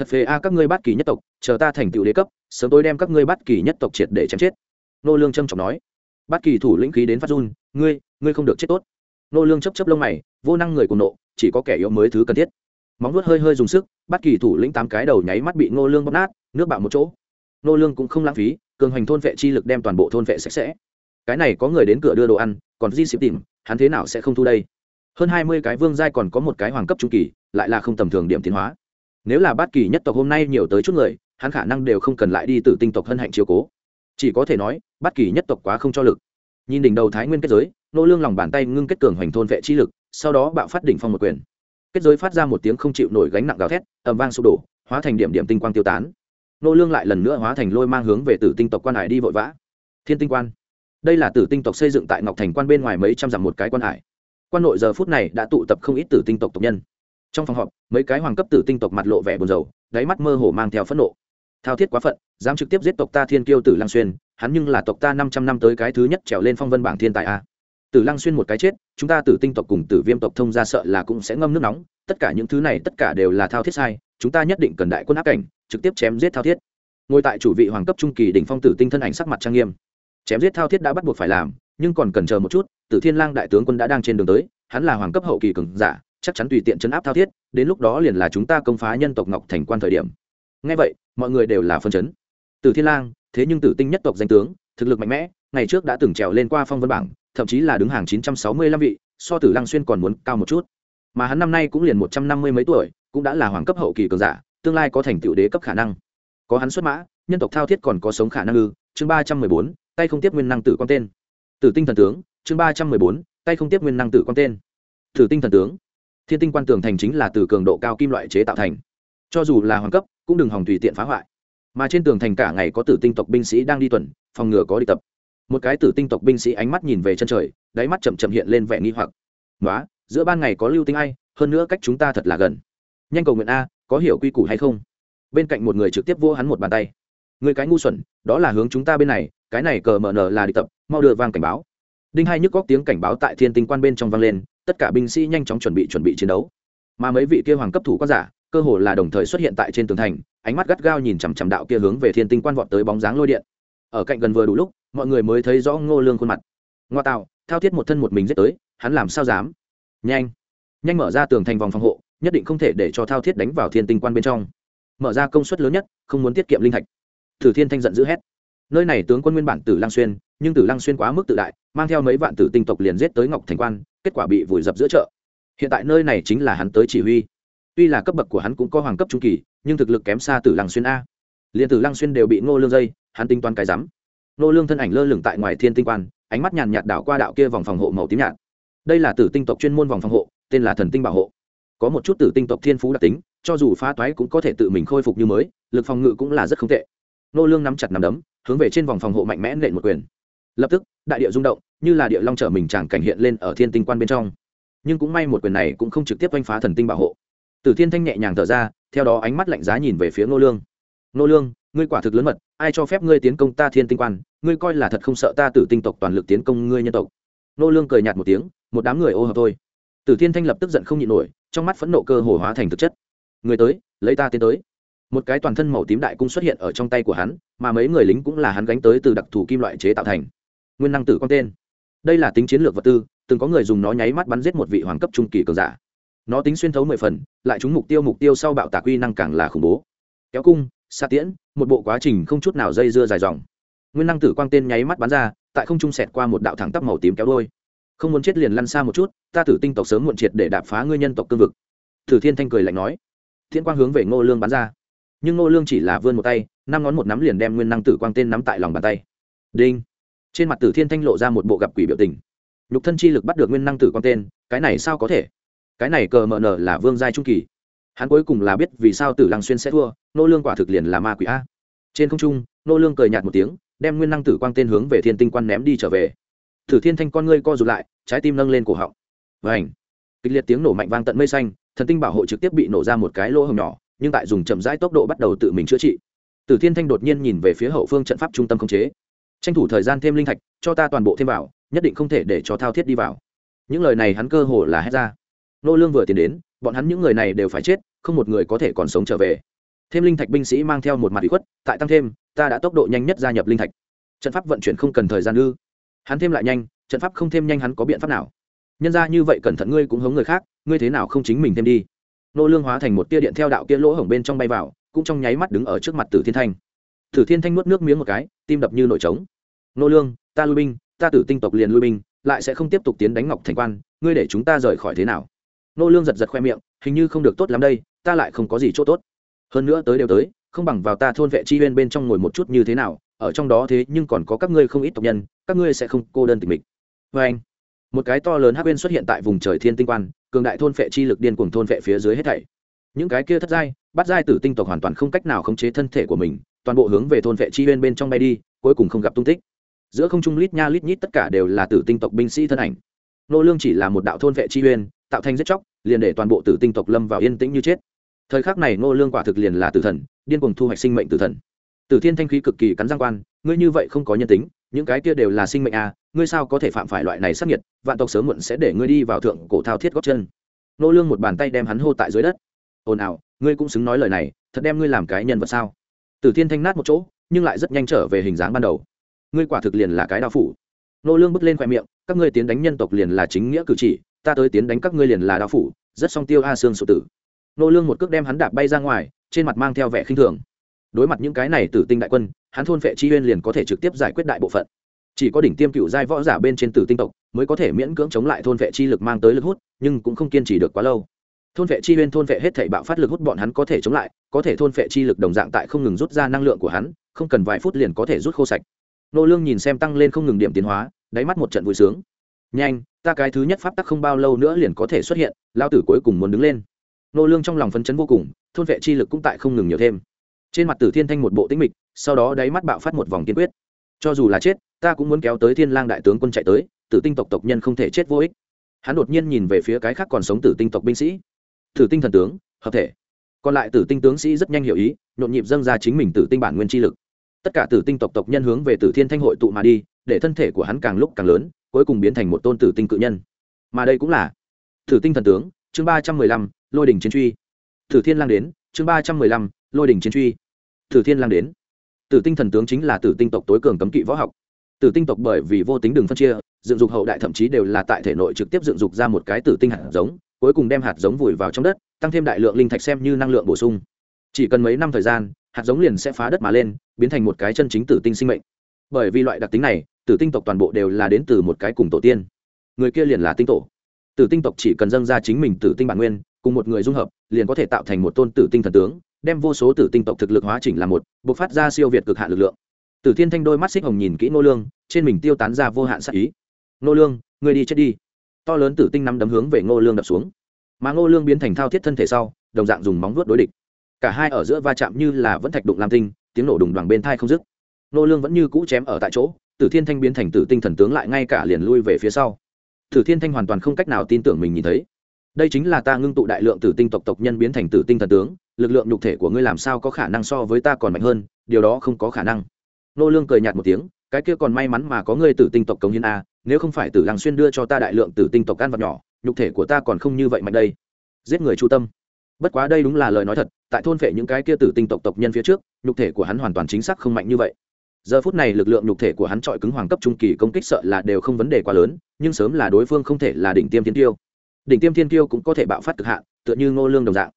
thật phê a các ngươi bát kỳ nhất tộc, chờ ta thành tựu đế cấp, sớm tôi đem các ngươi bát kỳ nhất tộc triệt để chém chết. Nô lương trâm trọng nói. Bát kỳ thủ lĩnh khí đến phát run, ngươi ngươi không được chết tốt. Nô lương chấp chấp lông mày, vô năng người cùng nộ, chỉ có kẻ yếu mới thứ cần thiết. Móng vuốt hơi hơi dùng sức bát kỳ thủ lĩnh tám cái đầu nháy mắt bị nô lương bóp nát, nước bạo một chỗ. Nô lương cũng không lãng phí, cường hành thôn vệ chi lực đem toàn bộ thôn vệ sạch sẽ. Cái này có người đến cửa đưa đồ ăn, còn di xịp tìm, hắn thế nào sẽ không thu đây? Hơn hai mươi cái vương giai còn có một cái hoàng cấp trung kỳ, lại là không tầm thường điểm tiến hóa nếu là bát kỳ nhất tộc hôm nay nhiều tới chút người, hắn khả năng đều không cần lại đi từ tinh tộc hân hạnh chiếu cố. Chỉ có thể nói, bát kỳ nhất tộc quá không cho lực. Nhìn đỉnh đầu thái nguyên kết giới, nô lương lòng bàn tay ngưng kết cường hoành thôn vệ chi lực, sau đó bạo phát đỉnh phong một quyền. Kết giới phát ra một tiếng không chịu nổi gánh nặng gào thét, ầm vang sụp đổ, hóa thành điểm điểm tinh quang tiêu tán. Nô lương lại lần nữa hóa thành lôi mang hướng về tử tinh tộc quan hải đi vội vã. Thiên tinh quan. Đây là tử tinh tộc xây dựng tại ngọc thành quan bên ngoài mấy trăm dặm một cái quan hải. Quan nội giờ phút này đã tụ tập không ít tử tinh tộc tộc nhân trong phòng họp, mấy cái hoàng cấp tử tinh tộc mặt lộ vẻ buồn rầu, đáy mắt mơ hồ mang theo phẫn nộ. Thao thiết quá phận, dám trực tiếp giết tộc ta thiên kiêu tử lăng xuyên, hắn nhưng là tộc ta năm trăm năm tới cái thứ nhất trèo lên phong vân bảng thiên tài a. Tử lăng xuyên một cái chết, chúng ta tử tinh tộc cùng tử viêm tộc thông ra sợ là cũng sẽ ngâm nước nóng, tất cả những thứ này tất cả đều là thao thiết sai, chúng ta nhất định cần đại quân áp cảnh, trực tiếp chém giết thao thiết. Ngồi tại chủ vị hoàng cấp trung kỳ đỉnh phong tử tinh thân ảnh sắc mặt trang nghiêm. Chém giết thao thiết đã bắt buộc phải làm, nhưng còn cần chờ một chút, tử thiên lang đại tướng quân đã đang trên đường tới, hắn là hoàng cấp hậu kỳ cường giả chắc chắn tùy tiện chấn áp thao thiết, đến lúc đó liền là chúng ta công phá nhân tộc ngọc thành quan thời điểm. Ngay vậy, mọi người đều là phân chấn. Tử thiên lang, thế nhưng tử tinh nhất tộc danh tướng, thực lực mạnh mẽ, ngày trước đã từng trèo lên qua phong vân bảng, thậm chí là đứng hàng 965 vị, so tử lăng xuyên còn muốn cao một chút. Mà hắn năm nay cũng liền một trăm năm mươi mấy tuổi, cũng đã là hoàng cấp hậu kỳ cường giả, tương lai có thành tựu đế cấp khả năng. Có hắn xuất mã, nhân tộc thao thiết còn có sống khả năng ư. Chương ba trăm mười bốn, tay không tiếp nguyên năng tử quan tên. Tử tinh thần tướng, chương ba trăm mười bốn, tay không tiếp nguyên năng tử quan tên. Tử tinh thần tướng thiên tinh quan tường thành chính là từ cường độ cao kim loại chế tạo thành. Cho dù là hoàng cấp, cũng đừng hòng tùy tiện phá hoại. Mà trên tường thành cả ngày có tử tinh tộc binh sĩ đang đi tuần, phòng ngừa có đi tập. Một cái tử tinh tộc binh sĩ ánh mắt nhìn về chân trời, đáy mắt chậm chậm hiện lên vẻ nghi hoặc. Nói giữa ban ngày có lưu tinh ai? Hơn nữa cách chúng ta thật là gần. Nhanh cầu nguyện a, có hiểu quy củ hay không? Bên cạnh một người trực tiếp vô hắn một bàn tay. Người cái ngu xuẩn, đó là hướng chúng ta bên này, cái này cờ mở nở là đi tập, mau đưa vang cảnh báo. Đinh hai nhức góc tiếng cảnh báo tại thiên tinh quan bên trong vang lên tất cả binh sĩ nhanh chóng chuẩn bị chuẩn bị chiến đấu. Mà mấy vị kia hoàng cấp thủ có giả, cơ hồ là đồng thời xuất hiện tại trên tường thành, ánh mắt gắt gao nhìn chằm chằm đạo kia hướng về thiên tinh quan vọt tới bóng dáng lôi điện. Ở cạnh gần vừa đủ lúc, mọi người mới thấy rõ ngô lương khuôn mặt. Ngoa tạo, thao thiết một thân một mình giết tới, hắn làm sao dám? Nhanh nhanh mở ra tường thành vòng phòng hộ, nhất định không thể để cho thao thiết đánh vào thiên tinh quan bên trong. Mở ra công suất lớn nhất, không muốn tiết kiệm linh thạch. Thử thiên thanh giận dữ hét nơi này tướng quân nguyên bản tử lang xuyên, nhưng tử lang xuyên quá mức tự đại, mang theo mấy vạn tử tinh tộc liền giết tới ngọc thành quan, kết quả bị vùi dập giữa chợ. Hiện tại nơi này chính là hắn tới chỉ huy. Tuy là cấp bậc của hắn cũng có hoàng cấp trung kỳ, nhưng thực lực kém xa tử lăng xuyên a. Liền tử lăng xuyên đều bị ngô lương dây, hắn tính toán cái rắm. Ngô lương thân ảnh lơ lửng tại ngoài thiên tinh quan, ánh mắt nhàn nhạt đảo qua đạo kia vòng phòng hộ màu tím nhạt. Đây là tử tinh tộc chuyên môn vòng phòng hộ, tên là thần tinh bảo hộ. Có một chút tử tinh tộc thiên phú đặc tính, cho dù phá toái cũng có thể tự mình khôi phục như mới, lực phòng ngự cũng là rất không tệ. Ngô lương nắm chặt nắm đấm hướng về trên vòng phòng hộ mạnh mẽ nện một quyền. Lập tức, đại địa rung động, như là địa long trở mình chẳng cảnh hiện lên ở thiên tinh quan bên trong. Nhưng cũng may một quyền này cũng không trực tiếp oanh phá thần tinh bảo hộ. Tử thiên thanh nhẹ nhàng thở ra, theo đó ánh mắt lạnh giá nhìn về phía nô lương. Nô lương, ngươi quả thực lớn mật, ai cho phép ngươi tiến công ta thiên tinh quan? Ngươi coi là thật không sợ ta tử tinh tộc toàn lực tiến công ngươi nhân tộc? Nô lương cười nhạt một tiếng, một đám người ô hợp thôi. Tử thiên thanh lập tức giận không nhịn nổi, trong mắt phẫn nộ cơ hồ hóa thành thực chất. Người tới, lấy ta tiến tới một cái toàn thân màu tím đại cung xuất hiện ở trong tay của hắn, mà mấy người lính cũng là hắn gánh tới từ đặc thù kim loại chế tạo thành. Nguyên năng tử con tên. Đây là tính chiến lược vật tư, từng có người dùng nó nháy mắt bắn giết một vị hoàng cấp trung kỳ cường giả. Nó tính xuyên thấu mười phần, lại trúng mục tiêu mục tiêu sau bạo tạc uy năng càng là khủng bố. Kéo cung xa tiễn, một bộ quá trình không chút nào dây dưa dài dòng. Nguyên năng tử quang tên nháy mắt bắn ra, tại không trung sẹt qua một đạo thẳng tắp màu tím kéo đôi. Không muốn chết liền lăn xa một chút, ta tử tinh tộc sớm muộn triệt để đạp phá ngươi nhân tộc cương vực. Thử thiên thanh cười lạnh nói. Thiên quang hướng về ngô lương bắn ra nhưng ngô lương chỉ là vươn một tay, năm ngón một nắm liền đem nguyên năng tử quang tên nắm tại lòng bàn tay. Đinh. Trên mặt tử thiên thanh lộ ra một bộ gặp quỷ biểu tình. Nhục thân chi lực bắt được nguyên năng tử quang tên, cái này sao có thể? Cái này cờ mờ nở là vương giai trung kỳ. Hắn cuối cùng là biết vì sao tử lăng xuyên sẽ thua, nô lương quả thực liền là ma quỷ a. Trên không trung, nô lương cười nhạt một tiếng, đem nguyên năng tử quang tên hướng về thiên tinh quan ném đi trở về. Tử thiên thanh con ngươi co rụt lại, trái tim nâng lên cổ họng. Vảnh kịch liệt tiếng nổ mạnh vang tận mây xanh, thần tinh bảo hộ trực tiếp bị nổ ra một cái lỗ hồng nhỏ nhưng tại dùng chậm rãi tốc độ bắt đầu tự mình chữa trị. Tử thiên thanh đột nhiên nhìn về phía hậu phương trận pháp trung tâm khống chế. Tranh thủ thời gian thêm linh thạch, cho ta toàn bộ thêm vào, nhất định không thể để cho thao thiết đi vào. Những lời này hắn cơ hồ là hết ra. Nô lương vừa tiến đến, bọn hắn những người này đều phải chết, không một người có thể còn sống trở về. Thêm linh thạch binh sĩ mang theo một mặt bị khuất, tại tăng thêm, ta đã tốc độ nhanh nhất gia nhập linh thạch. Trận pháp vận chuyển không cần thời gian ư? Hắn thêm lại nhanh, trận pháp không thêm nhanh hắn có biện pháp nào? Nhân ra như vậy cẩn thận ngươi cũng hống người khác, ngươi thế nào không chính mình thêm đi? Nô lương hóa thành một tia điện theo đạo kia lỗ hổng bên trong bay vào, cũng trong nháy mắt đứng ở trước mặt tử thiên thanh. Tử thiên thanh nuốt nước miếng một cái, tim đập như nổi trống. Nô lương, ta lui binh, ta tử tinh tộc liền lui binh, lại sẽ không tiếp tục tiến đánh ngọc thành quan, ngươi để chúng ta rời khỏi thế nào? Nô lương giật giật khoe miệng, hình như không được tốt lắm đây, ta lại không có gì chỗ tốt. Hơn nữa tới đều tới, không bằng vào ta thôn vệ chi huyên bên trong ngồi một chút như thế nào, ở trong đó thế nhưng còn có các ngươi không ít tộc nhân, các ngươi sẽ không cô đơn tịch mịch. Vê anh một cái to lớn hắc bên xuất hiện tại vùng trời thiên tinh quan cường đại thôn vệ chi lực điên cuồng thôn vệ phía dưới hết thảy. Những cái kia thất giai bắt giai tử tinh tộc hoàn toàn không cách nào khống chế thân thể của mình, toàn bộ hướng về thôn vệ chi bên bên trong bay đi, cuối cùng không gặp tung tích. Giữa không trung lít nha lít nhít tất cả đều là tử tinh tộc binh sĩ thân ảnh. Nô lương chỉ là một đạo thôn vệ chi uyên tạo thành giết chóc, liền để toàn bộ tử tinh tộc lâm vào yên tĩnh như chết. Thời khắc này nô lương quả thực liền là tử thần, điên cuồng thu hoạch sinh mệnh tử thần. Tử thiên thanh khí cực kỳ cắn răng quan, ngươi như vậy không có nhân tính những cái kia đều là sinh mệnh à ngươi sao có thể phạm phải loại này sát nhiệt vạn tộc sớm muộn sẽ để ngươi đi vào thượng cổ thao thiết gót chân. Nô lương một bàn tay đem hắn hô tại dưới đất. Ồn ào, ngươi cũng xứng nói lời này, thật đem ngươi làm cái nhân vật sao? Tử thiên thanh nát một chỗ, nhưng lại rất nhanh trở về hình dáng ban đầu. Ngươi quả thực liền là cái đao phủ. Nô lương bước lên khoe miệng, các ngươi tiến đánh nhân tộc liền là chính nghĩa cử chỉ, ta tới tiến đánh các ngươi liền là đao phủ, rất song tiêu a xương sụt tử. Nô lương một cước đem hắn đạp bay ra ngoài, trên mặt mang theo vẻ khinh thường đối mặt những cái này tử tinh đại quân, hắn thôn vệ chi uyên liền có thể trực tiếp giải quyết đại bộ phận. Chỉ có đỉnh tiêm cựu giai võ giả bên trên tử tinh tộc mới có thể miễn cưỡng chống lại thôn vệ chi lực mang tới lực hút, nhưng cũng không kiên trì được quá lâu. Thôn vệ chi uyên thôn vệ hết thảy bạo phát lực hút bọn hắn có thể chống lại, có thể thôn vệ chi lực đồng dạng tại không ngừng rút ra năng lượng của hắn, không cần vài phút liền có thể rút khô sạch. Nô lương nhìn xem tăng lên không ngừng điểm tiến hóa, đáy mắt một trận vui sướng. Nhanh, ta cái thứ nhất pháp tắc không bao lâu nữa liền có thể xuất hiện lao tử cuối cùng muốn đứng lên. Nô lương trong lòng phấn chấn vô cùng, thôn vệ chi lực cũng tại không ngừng nhiều thêm trên mặt tử thiên thanh một bộ tĩnh mịch, sau đó đáy mắt bạo phát một vòng kiên quyết. Cho dù là chết, ta cũng muốn kéo tới thiên lang đại tướng quân chạy tới, tử tinh tộc tộc nhân không thể chết vô ích. Hắn đột nhiên nhìn về phía cái khác còn sống tử tinh tộc binh sĩ. Tử tinh thần tướng, hợp thể. Còn lại tử tinh tướng sĩ rất nhanh hiểu ý, nhộn nhịp dâng ra chính mình tử tinh bản nguyên chi lực. Tất cả tử tinh tộc tộc nhân hướng về tử thiên thanh hội tụ mà đi, để thân thể của hắn càng lúc càng lớn, cuối cùng biến thành một tôn tử tinh cự nhân. Mà đây cũng là tử tinh thần tướng, chương ba trăm mười lăm, lôi đỉnh chiến truy. Tử thiên lang đến, chương ba trăm mười lăm lôi đình chiến truy. Tử thiên lang đến. Tử tinh thần tướng chính là tử tinh tộc tối cường cấm kỵ võ học. Tử tinh tộc bởi vì vô tính đường phân chia, dựng dục hậu đại thậm chí đều là tại thể nội trực tiếp dựng dục ra một cái tử tinh hạt giống, cuối cùng đem hạt giống vùi vào trong đất, tăng thêm đại lượng linh thạch xem như năng lượng bổ sung. Chỉ cần mấy năm thời gian, hạt giống liền sẽ phá đất mà lên, biến thành một cái chân chính tử tinh sinh mệnh. Bởi vì loại đặc tính này, tử tinh tộc toàn bộ đều là đến từ một cái cùng tổ tiên. Người kia liền là tinh tổ. Tử tinh tộc chỉ cần dâng ra chính mình tử tinh bản nguyên, cùng một người dung hợp, liền có thể tạo thành một tôn tử tinh thần tướng đem vô số tử tinh tộc thực lực hóa chỉnh là một buộc phát ra siêu việt cực hạn lực lượng. Tử thiên thanh đôi mắt xích hồng nhìn kỹ nô lương, trên mình tiêu tán ra vô hạn sát ý. Nô lương, ngươi đi chết đi. To lớn tử tinh nắm đấm hướng về ngô lương đập xuống. Mà ngô lương biến thành thao thiết thân thể sau, đồng dạng dùng móng vuốt đối địch. Cả hai ở giữa va chạm như là vẫn thạch đụng làm tinh, tiếng nổ đùng đoàng bên tai không dứt. Ngô lương vẫn như cũ chém ở tại chỗ, tử thiên thanh biến thành tử tinh thần tướng lại ngay cả liền lui về phía sau. Tử thiên thanh hoàn toàn không cách nào tin tưởng mình nhìn thấy đây chính là ta ngưng tụ đại lượng tử tinh tộc tộc nhân biến thành tử tinh thần tướng, lực lượng nhục thể của ngươi làm sao có khả năng so với ta còn mạnh hơn, điều đó không có khả năng. Nô lương cười nhạt một tiếng, cái kia còn may mắn mà có ngươi tử tinh tộc cống hiến a nếu không phải tử lăng xuyên đưa cho ta đại lượng tử tinh tộc ăn vật nhỏ, nhục thể của ta còn không như vậy mạnh đây. Giết người chu tâm. Bất quá đây đúng là lời nói thật, tại thôn phệ những cái kia tử tinh tộc tộc nhân phía trước, nhục thể của hắn hoàn toàn chính xác không mạnh như vậy. Giờ phút này lực lượng nhục thể của hắn trọi cứng hoàng cấp trung kỳ công kích sợ là đều không vấn đề quá lớn, nhưng sớm là đối phương không thể là đỉnh tiêm tiến tiêu đỉnh tiêm thiên tiêu cũng có thể bạo phát cực hạn, tựa như ngô lương đồng dạng.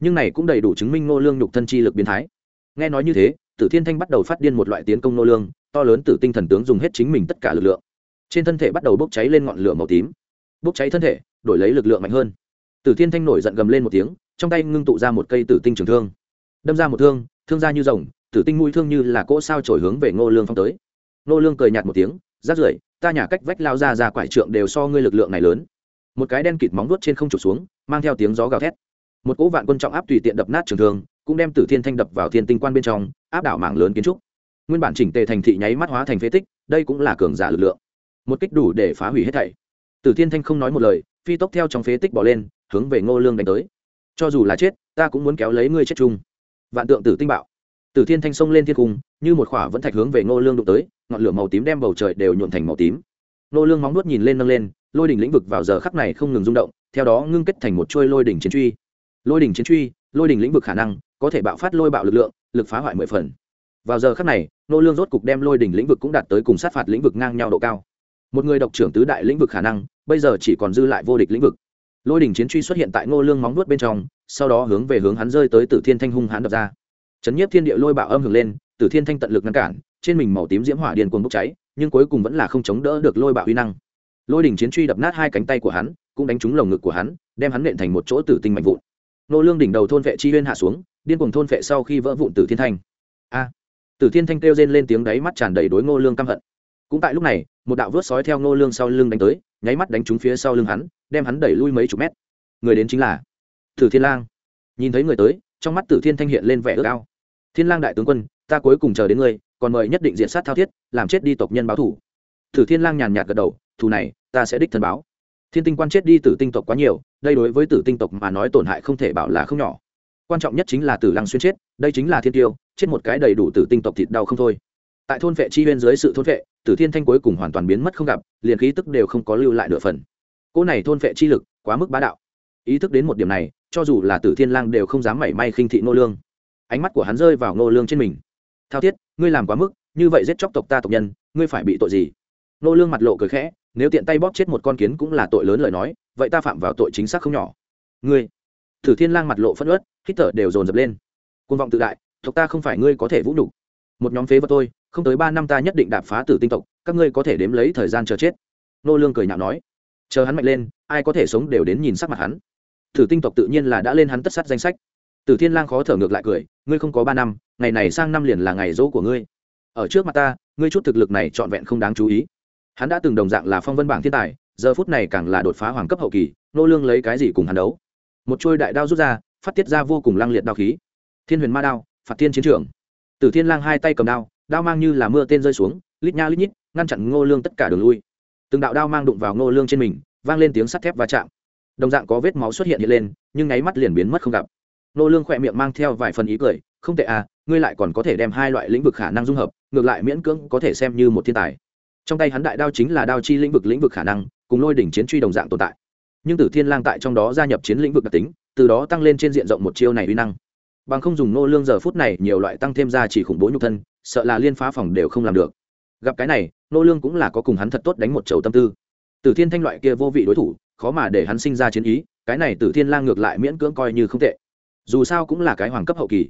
Nhưng này cũng đầy đủ chứng minh ngô lương nhục thân chi lực biến thái. Nghe nói như thế, tử thiên thanh bắt đầu phát điên một loại tiến công ngô lương, to lớn tử tinh thần tướng dùng hết chính mình tất cả lực lượng. Trên thân thể bắt đầu bốc cháy lên ngọn lửa màu tím. Bốc cháy thân thể, đổi lấy lực lượng mạnh hơn. Tử thiên thanh nổi giận gầm lên một tiếng, trong tay ngưng tụ ra một cây tử tinh trường thương. Đâm ra một thương thương ra như rồng, tử tinh mũi thương như là cỗ sao trổi hướng về ngô lương phong tới. Ngô lương cười nhạt một tiếng rát rưởi, ta nhả cách vách lao ra ra quải trượng đều so ngươi lực lượng này lớn một cái đen kịt móng vuốt trên không trục xuống, mang theo tiếng gió gào thét. Một cỗ vạn quân trọng áp tùy tiện đập nát trường thương, cũng đem tử thiên thanh đập vào thiên tinh quan bên trong, áp đảo mảng lớn kiến trúc. Nguyên bản chỉnh tề thành thị nháy mắt hóa thành phế tích, đây cũng là cường giả lực lượng. Một kích đủ để phá hủy hết thảy. Tử thiên thanh không nói một lời, phi tốc theo trong phế tích bỏ lên, hướng về ngô lương đánh tới. Cho dù là chết, ta cũng muốn kéo lấy ngươi chết chung. Vạn tượng tử tinh bạo. Tử thiên thanh xông lên thiên cung, như một khỏa vẫn thạch hướng về ngô lương đụng tới, ngọn lửa màu tím đem bầu trời đều nhuộn thành màu tím. Nô lương móng nuốt nhìn lên nâng lên, lôi đỉnh lĩnh vực vào giờ khắc này không ngừng rung động, theo đó ngưng kết thành một chuôi lôi đỉnh chiến truy. Lôi đỉnh chiến truy, lôi đỉnh lĩnh vực khả năng, có thể bạo phát lôi bạo lực lượng, lực phá hoại mười phần. Vào giờ khắc này, nô lương rốt cục đem lôi đỉnh lĩnh vực cũng đạt tới cùng sát phạt lĩnh vực ngang nhau độ cao. Một người độc trưởng tứ đại lĩnh vực khả năng, bây giờ chỉ còn dư lại vô địch lĩnh vực. Lôi đỉnh chiến truy xuất hiện tại nô lương móng nuốt bên trong, sau đó hướng về hướng hắn rơi tới tử thiên thanh hung hãn đập ra. Chấn nhiếp thiên địa lôi bạo âm hưởng lên, tử thiên thanh tận lực ngăn cản, trên mình màu tím diễm hỏa điên cuồng bốc cháy nhưng cuối cùng vẫn là không chống đỡ được lôi bạo uy năng. Lôi đỉnh chiến truy đập nát hai cánh tay của hắn, cũng đánh trúng lồng ngực của hắn, đem hắn nện thành một chỗ tử tinh mạnh vụn. Nô lương đỉnh đầu thôn vệ chi huyên hạ xuống, điên cuồng thôn vệ sau khi vỡ vụn tử thiên thanh. A! Tử thiên thanh kêu rên lên tiếng đáy mắt tràn đầy đối ngô lương căm hận. Cũng tại lúc này, một đạo vớt sói theo ngô lương sau lưng đánh tới, nháy mắt đánh trúng phía sau lưng hắn, đem hắn đẩy lui mấy chục mét. Người đến chính là tử thiên lang. Nhìn thấy người tới, trong mắt tử thiên thanh hiện lên vẻ ước ao. Thiên lang đại tướng quân, ta cuối cùng chờ đến ngươi còn mời nhất định diện sát thao thiết, làm chết đi tộc nhân báo thủ. Tử thiên lang nhàn nhạt gật đầu, thù này, ta sẽ đích thân báo. Thiên tinh quan chết đi tử tinh tộc quá nhiều, đây đối với tử tinh tộc mà nói tổn hại không thể bảo là không nhỏ. Quan trọng nhất chính là tử lăng xuyên chết, đây chính là thiên tiêu, chết một cái đầy đủ tử tinh tộc thịt đau không thôi. Tại thôn vệ chi bên dưới sự thôn vệ, tử thiên thanh cuối cùng hoàn toàn biến mất không gặp, liền khí tức đều không có lưu lại nửa phần. Cô này thôn vệ chi lực quá mức bá đạo. Ý thức đến một điểm này, cho dù là tử thiên lang đều không dám mảy may khinh thị nô lương. Ánh mắt của hắn rơi vào nô lương trên mình thao thiết ngươi làm quá mức như vậy giết chóc tộc ta tộc nhân ngươi phải bị tội gì? Nô lương mặt lộ cười khẽ nếu tiện tay bóp chết một con kiến cũng là tội lớn lời nói vậy ta phạm vào tội chính xác không nhỏ. Ngươi thử thiên lang mặt lộ phẫn uất, hít thở đều dồn dập lên. Côn vọng tự đại tộc ta không phải ngươi có thể vũ đủ. một nhóm phế vật tôi không tới ba năm ta nhất định đạp phá tử tinh tộc các ngươi có thể đếm lấy thời gian chờ chết. Nô lương cười nhạo nói. Chờ hắn mạnh lên ai có thể sống đều đến nhìn sắc mặt hắn. Tử tinh tộc tự nhiên là đã lên hắn tất sát danh sách. Tử thiên lang khó thở ngược lại cười ngươi không có ba năm ngày này sang năm liền là ngày dỗ của ngươi. Ở trước mặt ta, ngươi chút thực lực này trọn vẹn không đáng chú ý. Hắn đã từng đồng dạng là phong vân bảng thiên tài, giờ phút này càng là đột phá hoàng cấp hậu kỳ, nô lương lấy cái gì cùng hắn đấu? Một trôi đại đao rút ra, phát tiết ra vô cùng lăng liệt đao khí. Thiên huyền ma đao, phạt thiên chiến trường. Tử thiên lang hai tay cầm đao đao mang như là mưa tên rơi xuống, lít nha lít nhít, ngăn chặn ngô lương tất cả đường lui. Từng đạo đao mang đụng vào ngô lương trên mình, vang lên tiếng sắt thép va chạm. Đồng dạng có vết máu xuất hiện hiện lên, nhưng nháy mắt liền biến mất không gặp. Ngô lương khoẹt miệng mang theo vài phần ý cười, không tệ à ngươi lại còn có thể đem hai loại lĩnh vực khả năng dung hợp, ngược lại miễn cưỡng có thể xem như một thiên tài. Trong tay hắn đại đao chính là đao chi lĩnh vực lĩnh vực khả năng, cùng lôi đỉnh chiến truy đồng dạng tồn tại. Nhưng tử thiên lang tại trong đó gia nhập chiến lĩnh vực đặc tính, từ đó tăng lên trên diện rộng một chiêu này uy năng. Bằng không dùng nô lương giờ phút này nhiều loại tăng thêm ra chỉ khủng bố nhục thân, sợ là liên phá phòng đều không làm được. Gặp cái này, nô lương cũng là có cùng hắn thật tốt đánh một chầu tâm tư. Tử thiên thanh loại kia vô vị đối thủ, khó mà để hắn sinh ra chiến ý, cái này tử thiên lang ngược lại miễn cưỡng coi như không tệ. Dù sao cũng là cái hoàng cấp hậu kỳ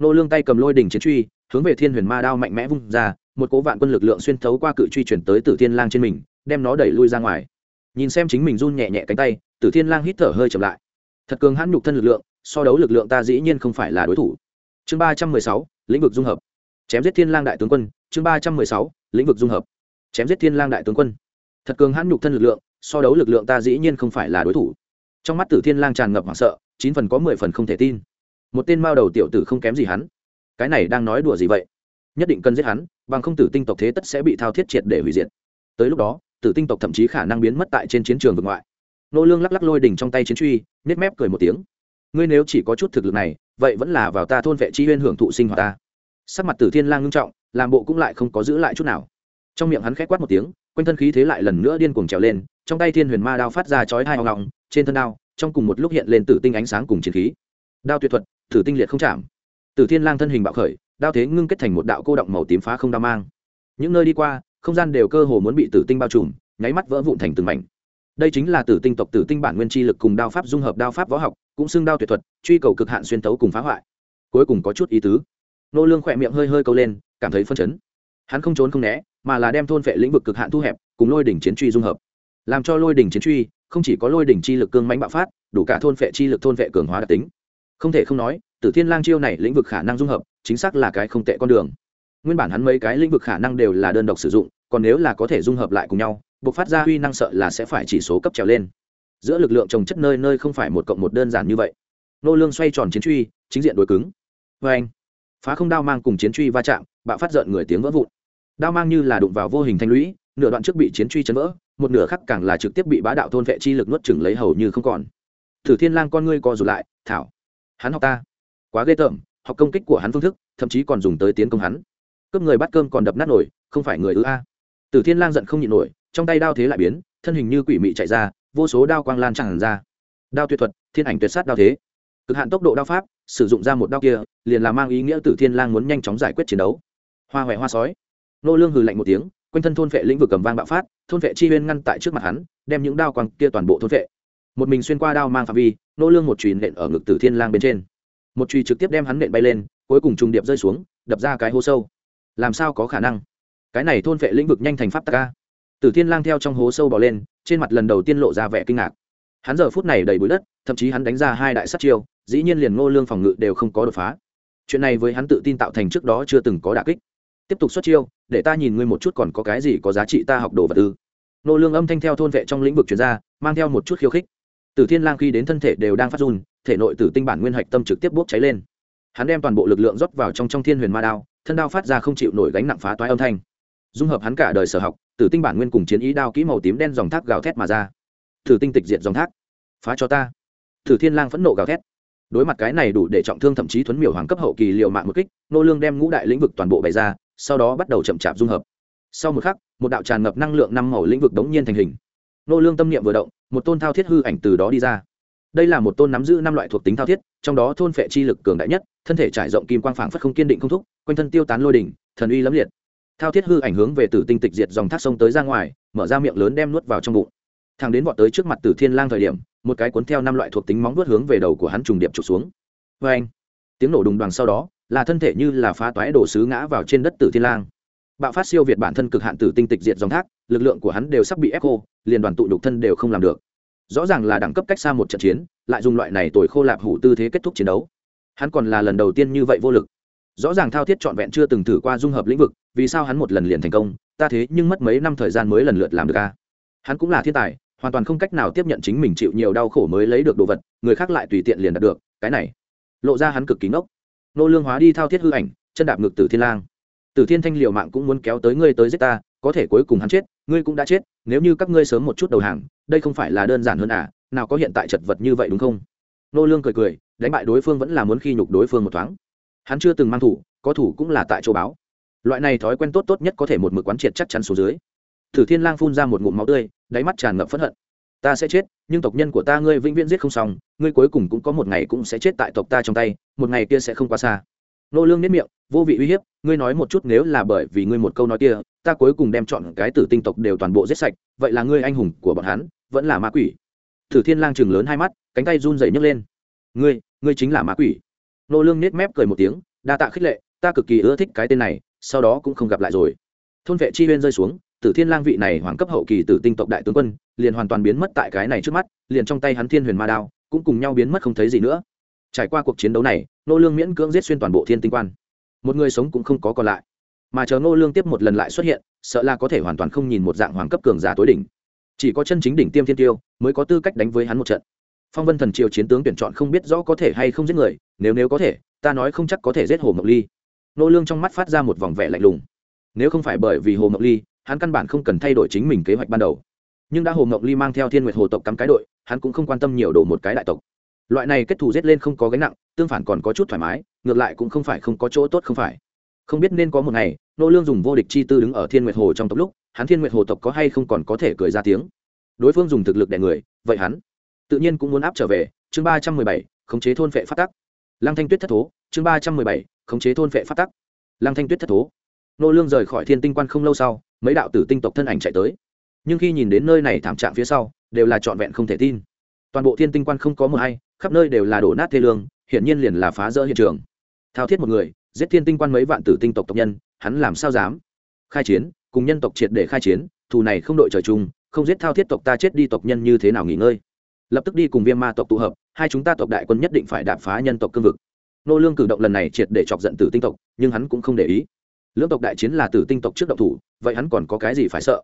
nô lương tay cầm lôi đỉnh chiến truy, hướng về thiên huyền ma đao mạnh mẽ vung ra, một cố vạn quân lực lượng xuyên thấu qua cự truy chuyển tới tử thiên lang trên mình, đem nó đẩy lui ra ngoài. Nhìn xem chính mình run nhẹ nhẹ cánh tay, tử thiên lang hít thở hơi chậm lại. Thật cường hãn nhục thân lực lượng, so đấu lực lượng ta dĩ nhiên không phải là đối thủ. Chương ba trăm mười sáu, lĩnh vực dung hợp. Chém giết thiên lang đại tướng quân, chương ba trăm mười sáu, lĩnh vực dung hợp. Chém giết thiên lang đại tướng quân. Thật cường hãn nhục thân lực lượng, so đấu lực lượng ta dĩ nhiên không phải là đối thủ. Trong mắt tử thiên lang tràn ngập hoảng sợ, chín phần có mười phần không thể tin một tên mao đầu tiểu tử không kém gì hắn. Cái này đang nói đùa gì vậy? Nhất định cần giết hắn, bằng không tử tinh tộc thế tất sẽ bị thao thiết triệt để hủy diệt. Tới lúc đó, tử tinh tộc thậm chí khả năng biến mất tại trên chiến trường vực ngoại. Nô lương lắc lắc lôi đỉnh trong tay chiến truy nết mép cười một tiếng. Ngươi nếu chỉ có chút thực lực này, vậy vẫn là vào ta thôn vệ chi huyên hưởng thụ sinh hoạt ta. Sắc mặt tử thiên lang ngưng trọng, làm bộ cũng lại không có giữ lại chút nào. Trong miệng hắn khẽ quát một tiếng, quanh thân khí thế lại lần nữa điên cuồng trèo lên, trong tay thiên huyền ma đao phát ra chói hai hoang ngọng, trên thân đao, trong cùng một lúc hiện lên tử tinh ánh sáng cùng chiến khí. Đao tuyệt thuật tử tinh liệt không chạm. Tử thiên lang thân hình bạo khởi, đao thế ngưng kết thành một đạo cô động màu tím phá không đao mang. Những nơi đi qua, không gian đều cơ hồ muốn bị tử tinh bao trùm, nháy mắt vỡ vụn thành từng mảnh. Đây chính là tử tinh tộc tử tinh bản nguyên chi lực cùng đao pháp dung hợp đao pháp võ học, cũng xưng đao tuyệt thuật, truy cầu cực hạn xuyên tấu cùng phá hoại. Cuối cùng có chút ý tứ. Nô lương khỏe miệng hơi hơi câu lên, cảm thấy phân chấn. Hắn không trốn không né, mà là đem thôn vệ lĩnh vực cực hạn thu hẹp, cùng lôi đỉnh chiến truy dung hợp. Làm cho lôi đỉnh chiến truy, không chỉ có lôi đỉnh chi lực cương mãnh bạo phát, đủ cả thôn vệ chi lực thôn vệ cường hóa đặc tính không thể không nói, tử thiên lang chiêu này lĩnh vực khả năng dung hợp, chính xác là cái không tệ con đường. Nguyên bản hắn mấy cái lĩnh vực khả năng đều là đơn độc sử dụng, còn nếu là có thể dung hợp lại cùng nhau buộc phát ra huy năng sợ là sẽ phải chỉ số cấp trèo lên. Giữa lực lượng trồng chất nơi nơi không phải một cộng một đơn giản như vậy. Nô lương xoay tròn chiến truy, chính diện đối cứng. Với anh, phá không đao mang cùng chiến truy va chạm, bạo phát giận người tiếng vỡ vụn. Đao mang như là đụng vào vô hình thanh lũy, nửa đoạn trước bị chiến truy chấn vỡ, một nửa khác càng là trực tiếp bị bá đạo thôn vệ chi lực nuốt chửng lấy hầu như không còn. Thử thiên lang con ngươi co rụt lại, thảo hắn học ta. Quá ghê tởm, học công kích của hắn phương thức, thậm chí còn dùng tới tiến công hắn. Cướp người bắt cơm còn đập nát nổi, không phải người ư a. Tử thiên lang giận không nhịn nổi, trong tay đao thế lại biến, thân hình như quỷ mị chạy ra, vô số đao quang lan tràn ra. Đao tuyệt thuật, thiên ảnh tuyệt sát đao thế. Cực hạn tốc độ đao pháp, sử dụng ra một đao kia, liền là mang ý nghĩa tử thiên lang muốn nhanh chóng giải quyết chiến đấu. Hoa hoẹ hoa sói. Nô lương hừ lạnh một tiếng, quanh thân thôn vệ lĩnh vực cầm vang bạo phát, thôn vệ chi huyên ngăn tại trước mặt hắn, đem những đao quang kia toàn bộ thôn vệ. Một mình xuyên qua đao mang phạm vi nô lương một chùy nện ở ngực tử thiên lang bên trên. Một chùy trực tiếp đem hắn nện bay lên, cuối cùng trùng điệp rơi xuống, đập ra cái hố sâu. Làm sao có khả năng? Cái này thôn vệ lĩnh vực nhanh thành pháp tắc ca tử thiên lang theo trong hố sâu bò lên, trên mặt lần đầu tiên lộ ra vẻ kinh ngạc. Hắn giờ phút này đầy bụi đất, thậm chí hắn đánh ra hai đại sát chiêu, dĩ nhiên liền ngô lương phòng ngự đều không có đột phá. Chuyện này với hắn tự tin tạo thành trước đó chưa từng có đả kích. Tiếp tục xuất chiêu, để ta nhìn ngươi một chút còn có cái gì có giá trị ta học đồ vật ư. Nô lương âm thanh theo thôn vệ trong lĩnh vực chuyển ra, mang theo một chút khiêu khích tử thiên lang khi đến thân thể đều đang phát run, thể nội tử tinh bản nguyên hạch tâm trực tiếp bốc cháy lên. Hắn đem toàn bộ lực lượng rót vào trong trong thiên huyền ma đao, thân đao phát ra không chịu nổi gánh nặng phá toái âm thanh. Dung hợp hắn cả đời sở học, tử tinh bản nguyên cùng chiến ý đao kỹ màu tím đen dòng thác gào thét mà ra. Tử tinh tịch diệt dòng thác. Phá cho ta. Tử thiên lang phẫn nộ gào thét. Đối mặt cái này đủ để trọng thương thậm chí thuấn miểu hoàng cấp hậu kỳ liều mạng một kích, nô lương đem ngũ đại lĩnh vực toàn bộ bày ra, sau đó bắt đầu chậm chạp dung hợp. Sau một khắc, một đạo tràn ngập năng lượng năm màu lĩnh vực đống nhiên thành hình. Nô lương tâm niệm vừa động một tôn thao thiết hư ảnh từ đó đi ra. Đây là một tôn nắm giữ năm loại thuộc tính thao thiết, trong đó thôn phệ chi lực cường đại nhất, thân thể trải rộng kim quang phảng phất không kiên định không thúc, quanh thân tiêu tán lôi đỉnh, thần uy lẫm liệt. Thao thiết hư ảnh hướng về tử tinh tịch diệt dòng thác sông tới ra ngoài, mở ra miệng lớn đem nuốt vào trong bụng. Thằng đến vọt tới trước mặt tử thiên lang thời điểm, một cái cuốn theo năm loại thuộc tính móng vuốt hướng về đầu của hắn trùng điệp trục xuống. Với anh tiếng nổ đùng đoàn sau đó, là thân thể như là phá toái đổ sứ ngã vào trên đất tử thiên lang bạo phát siêu việt bản thân cực hạn tử tinh tịch diệt dòng thác, lực lượng của hắn đều sắp bị ép khô, liền đoàn tụ nhục thân đều không làm được. Rõ ràng là đẳng cấp cách xa một trận chiến, lại dùng loại này tồi khô lạp hủ tư thế kết thúc chiến đấu. Hắn còn là lần đầu tiên như vậy vô lực. Rõ ràng thao thiết trọn vẹn chưa từng thử qua dung hợp lĩnh vực, vì sao hắn một lần liền thành công, ta thế nhưng mất mấy năm thời gian mới lần lượt làm được a. Hắn cũng là thiên tài, hoàn toàn không cách nào tiếp nhận chính mình chịu nhiều đau khổ mới lấy được đồ vật, người khác lại tùy tiện liền đạt được, cái này. Lộ ra hắn cực kỳ ngốc. Nô lương hóa đi thao thiết hư ảnh, chân đạp ngực tử thiên lang tử thiên thanh liều mạng cũng muốn kéo tới ngươi tới giết ta, có thể cuối cùng hắn chết, ngươi cũng đã chết, nếu như các ngươi sớm một chút đầu hàng, đây không phải là đơn giản hơn à nào có hiện tại chật vật như vậy đúng không? Nô lương cười cười, đánh bại đối phương vẫn là muốn khi nhục đối phương một thoáng. Hắn chưa từng mang thủ, có thủ cũng là tại chỗ báo. Loại này thói quen tốt tốt nhất có thể một mực quán triệt chắc chắn số dưới. Thử thiên lang phun ra một ngụm máu tươi, đáy mắt tràn ngập phẫn hận. Ta sẽ chết, nhưng tộc nhân của ta ngươi vĩnh viễn giết không xong, ngươi cuối cùng cũng có một ngày cũng sẽ chết tại tộc ta trong tay, một ngày kia sẽ không quá xa nô lương nếp miệng, vô vị uy hiếp, ngươi nói một chút nếu là bởi vì ngươi một câu nói kia, ta cuối cùng đem chọn cái tử tinh tộc đều toàn bộ giết sạch, vậy là ngươi anh hùng của bọn hắn, vẫn là ma quỷ. Thử thiên lang chừng lớn hai mắt, cánh tay run rẩy nhấc lên. Ngươi ngươi chính là ma quỷ. Nô lương nết mép cười một tiếng, đa tạ khích lệ, ta cực kỳ ưa thích cái tên này, sau đó cũng không gặp lại rồi. Thôn vệ chi huyên rơi xuống tử thiên lang vị này hoàng cấp hậu kỳ tử tinh tộc đại tướng quân, liền hoàn toàn biến mất tại cái này trước mắt, liền trong tay hắn thiên huyền ma đao, cũng cùng nhau biến mất không thấy gì nữa trải qua cuộc chiến đấu này nô lương miễn cưỡng giết xuyên toàn bộ thiên tinh quan. Một người sống cũng không có còn lại. Mà chờ nô lương tiếp một lần lại xuất hiện, sợ là có thể hoàn toàn không nhìn một dạng hoàng cấp cường giả tối đỉnh. Chỉ có chân chính đỉnh tiêm thiên tiêu mới có tư cách đánh với hắn một trận. Phong vân thần triều chiến tướng tuyển chọn không biết rõ có thể hay không giết người, nếu nếu có thể, ta nói không chắc có thể giết hồ mộc ly. Nô lương trong mắt phát ra một vòng vẻ lạnh lùng. Nếu không phải bởi vì hồ mộc ly, hắn căn bản không cần thay đổi chính mình kế hoạch ban đầu. Nhưng đã hồ mộc ly mang theo thiên nguyệt hồ tộc cắm cái đội, hắn cũng không quan tâm nhiều đổ một cái đại tộc loại này kết thù giết lên không có gánh nặng, tương phản còn có chút thoải mái, ngược lại cũng không phải không có chỗ tốt không phải. Không biết nên có một ngày, nô lương dùng vô địch chi tư đứng ở thiên nguyệt hồ trong tộc lúc, hắn thiên nguyệt hồ tộc có hay không còn có thể cười ra tiếng. Đối phương dùng thực lực đè người, vậy hắn tự nhiên cũng muốn áp trở về, chương ba trăm mười bảy, khống chế thôn vệ phát tắc. Lăng thanh tuyết thất thố, chương ba trăm mười bảy, khống chế thôn vệ phát tắc. Lăng thanh tuyết thất thố. Nô lương rời khỏi thiên tinh quan không lâu sau, mấy đạo tử tinh tộc thân ảnh chạy tới. Nhưng khi nhìn đến nơi này thảm trạng phía sau, đều là trọn vẹn không thể tin. Toàn bộ thiên tinh quan không có một hay khắp nơi đều là đổ nát thê lương hiện nhiên liền là phá rỡ hiện trường. Thao thiết một người, giết thiên tinh quan mấy vạn tử tinh tộc tộc nhân, hắn làm sao dám? Khai chiến, cùng nhân tộc triệt để khai chiến, thù này không đội trời chung, không giết thao thiết tộc ta chết đi tộc nhân như thế nào nghỉ ngơi? Lập tức đi cùng viêm ma tộc tụ hợp, hai chúng ta tộc đại quân nhất định phải đạp phá nhân tộc cương vực. Nô lương cử động lần này triệt để chọc giận tử tinh tộc, nhưng hắn cũng không để ý. Lưỡng tộc đại chiến là tử tinh tộc trước động thủ, vậy hắn còn có cái gì phải sợ?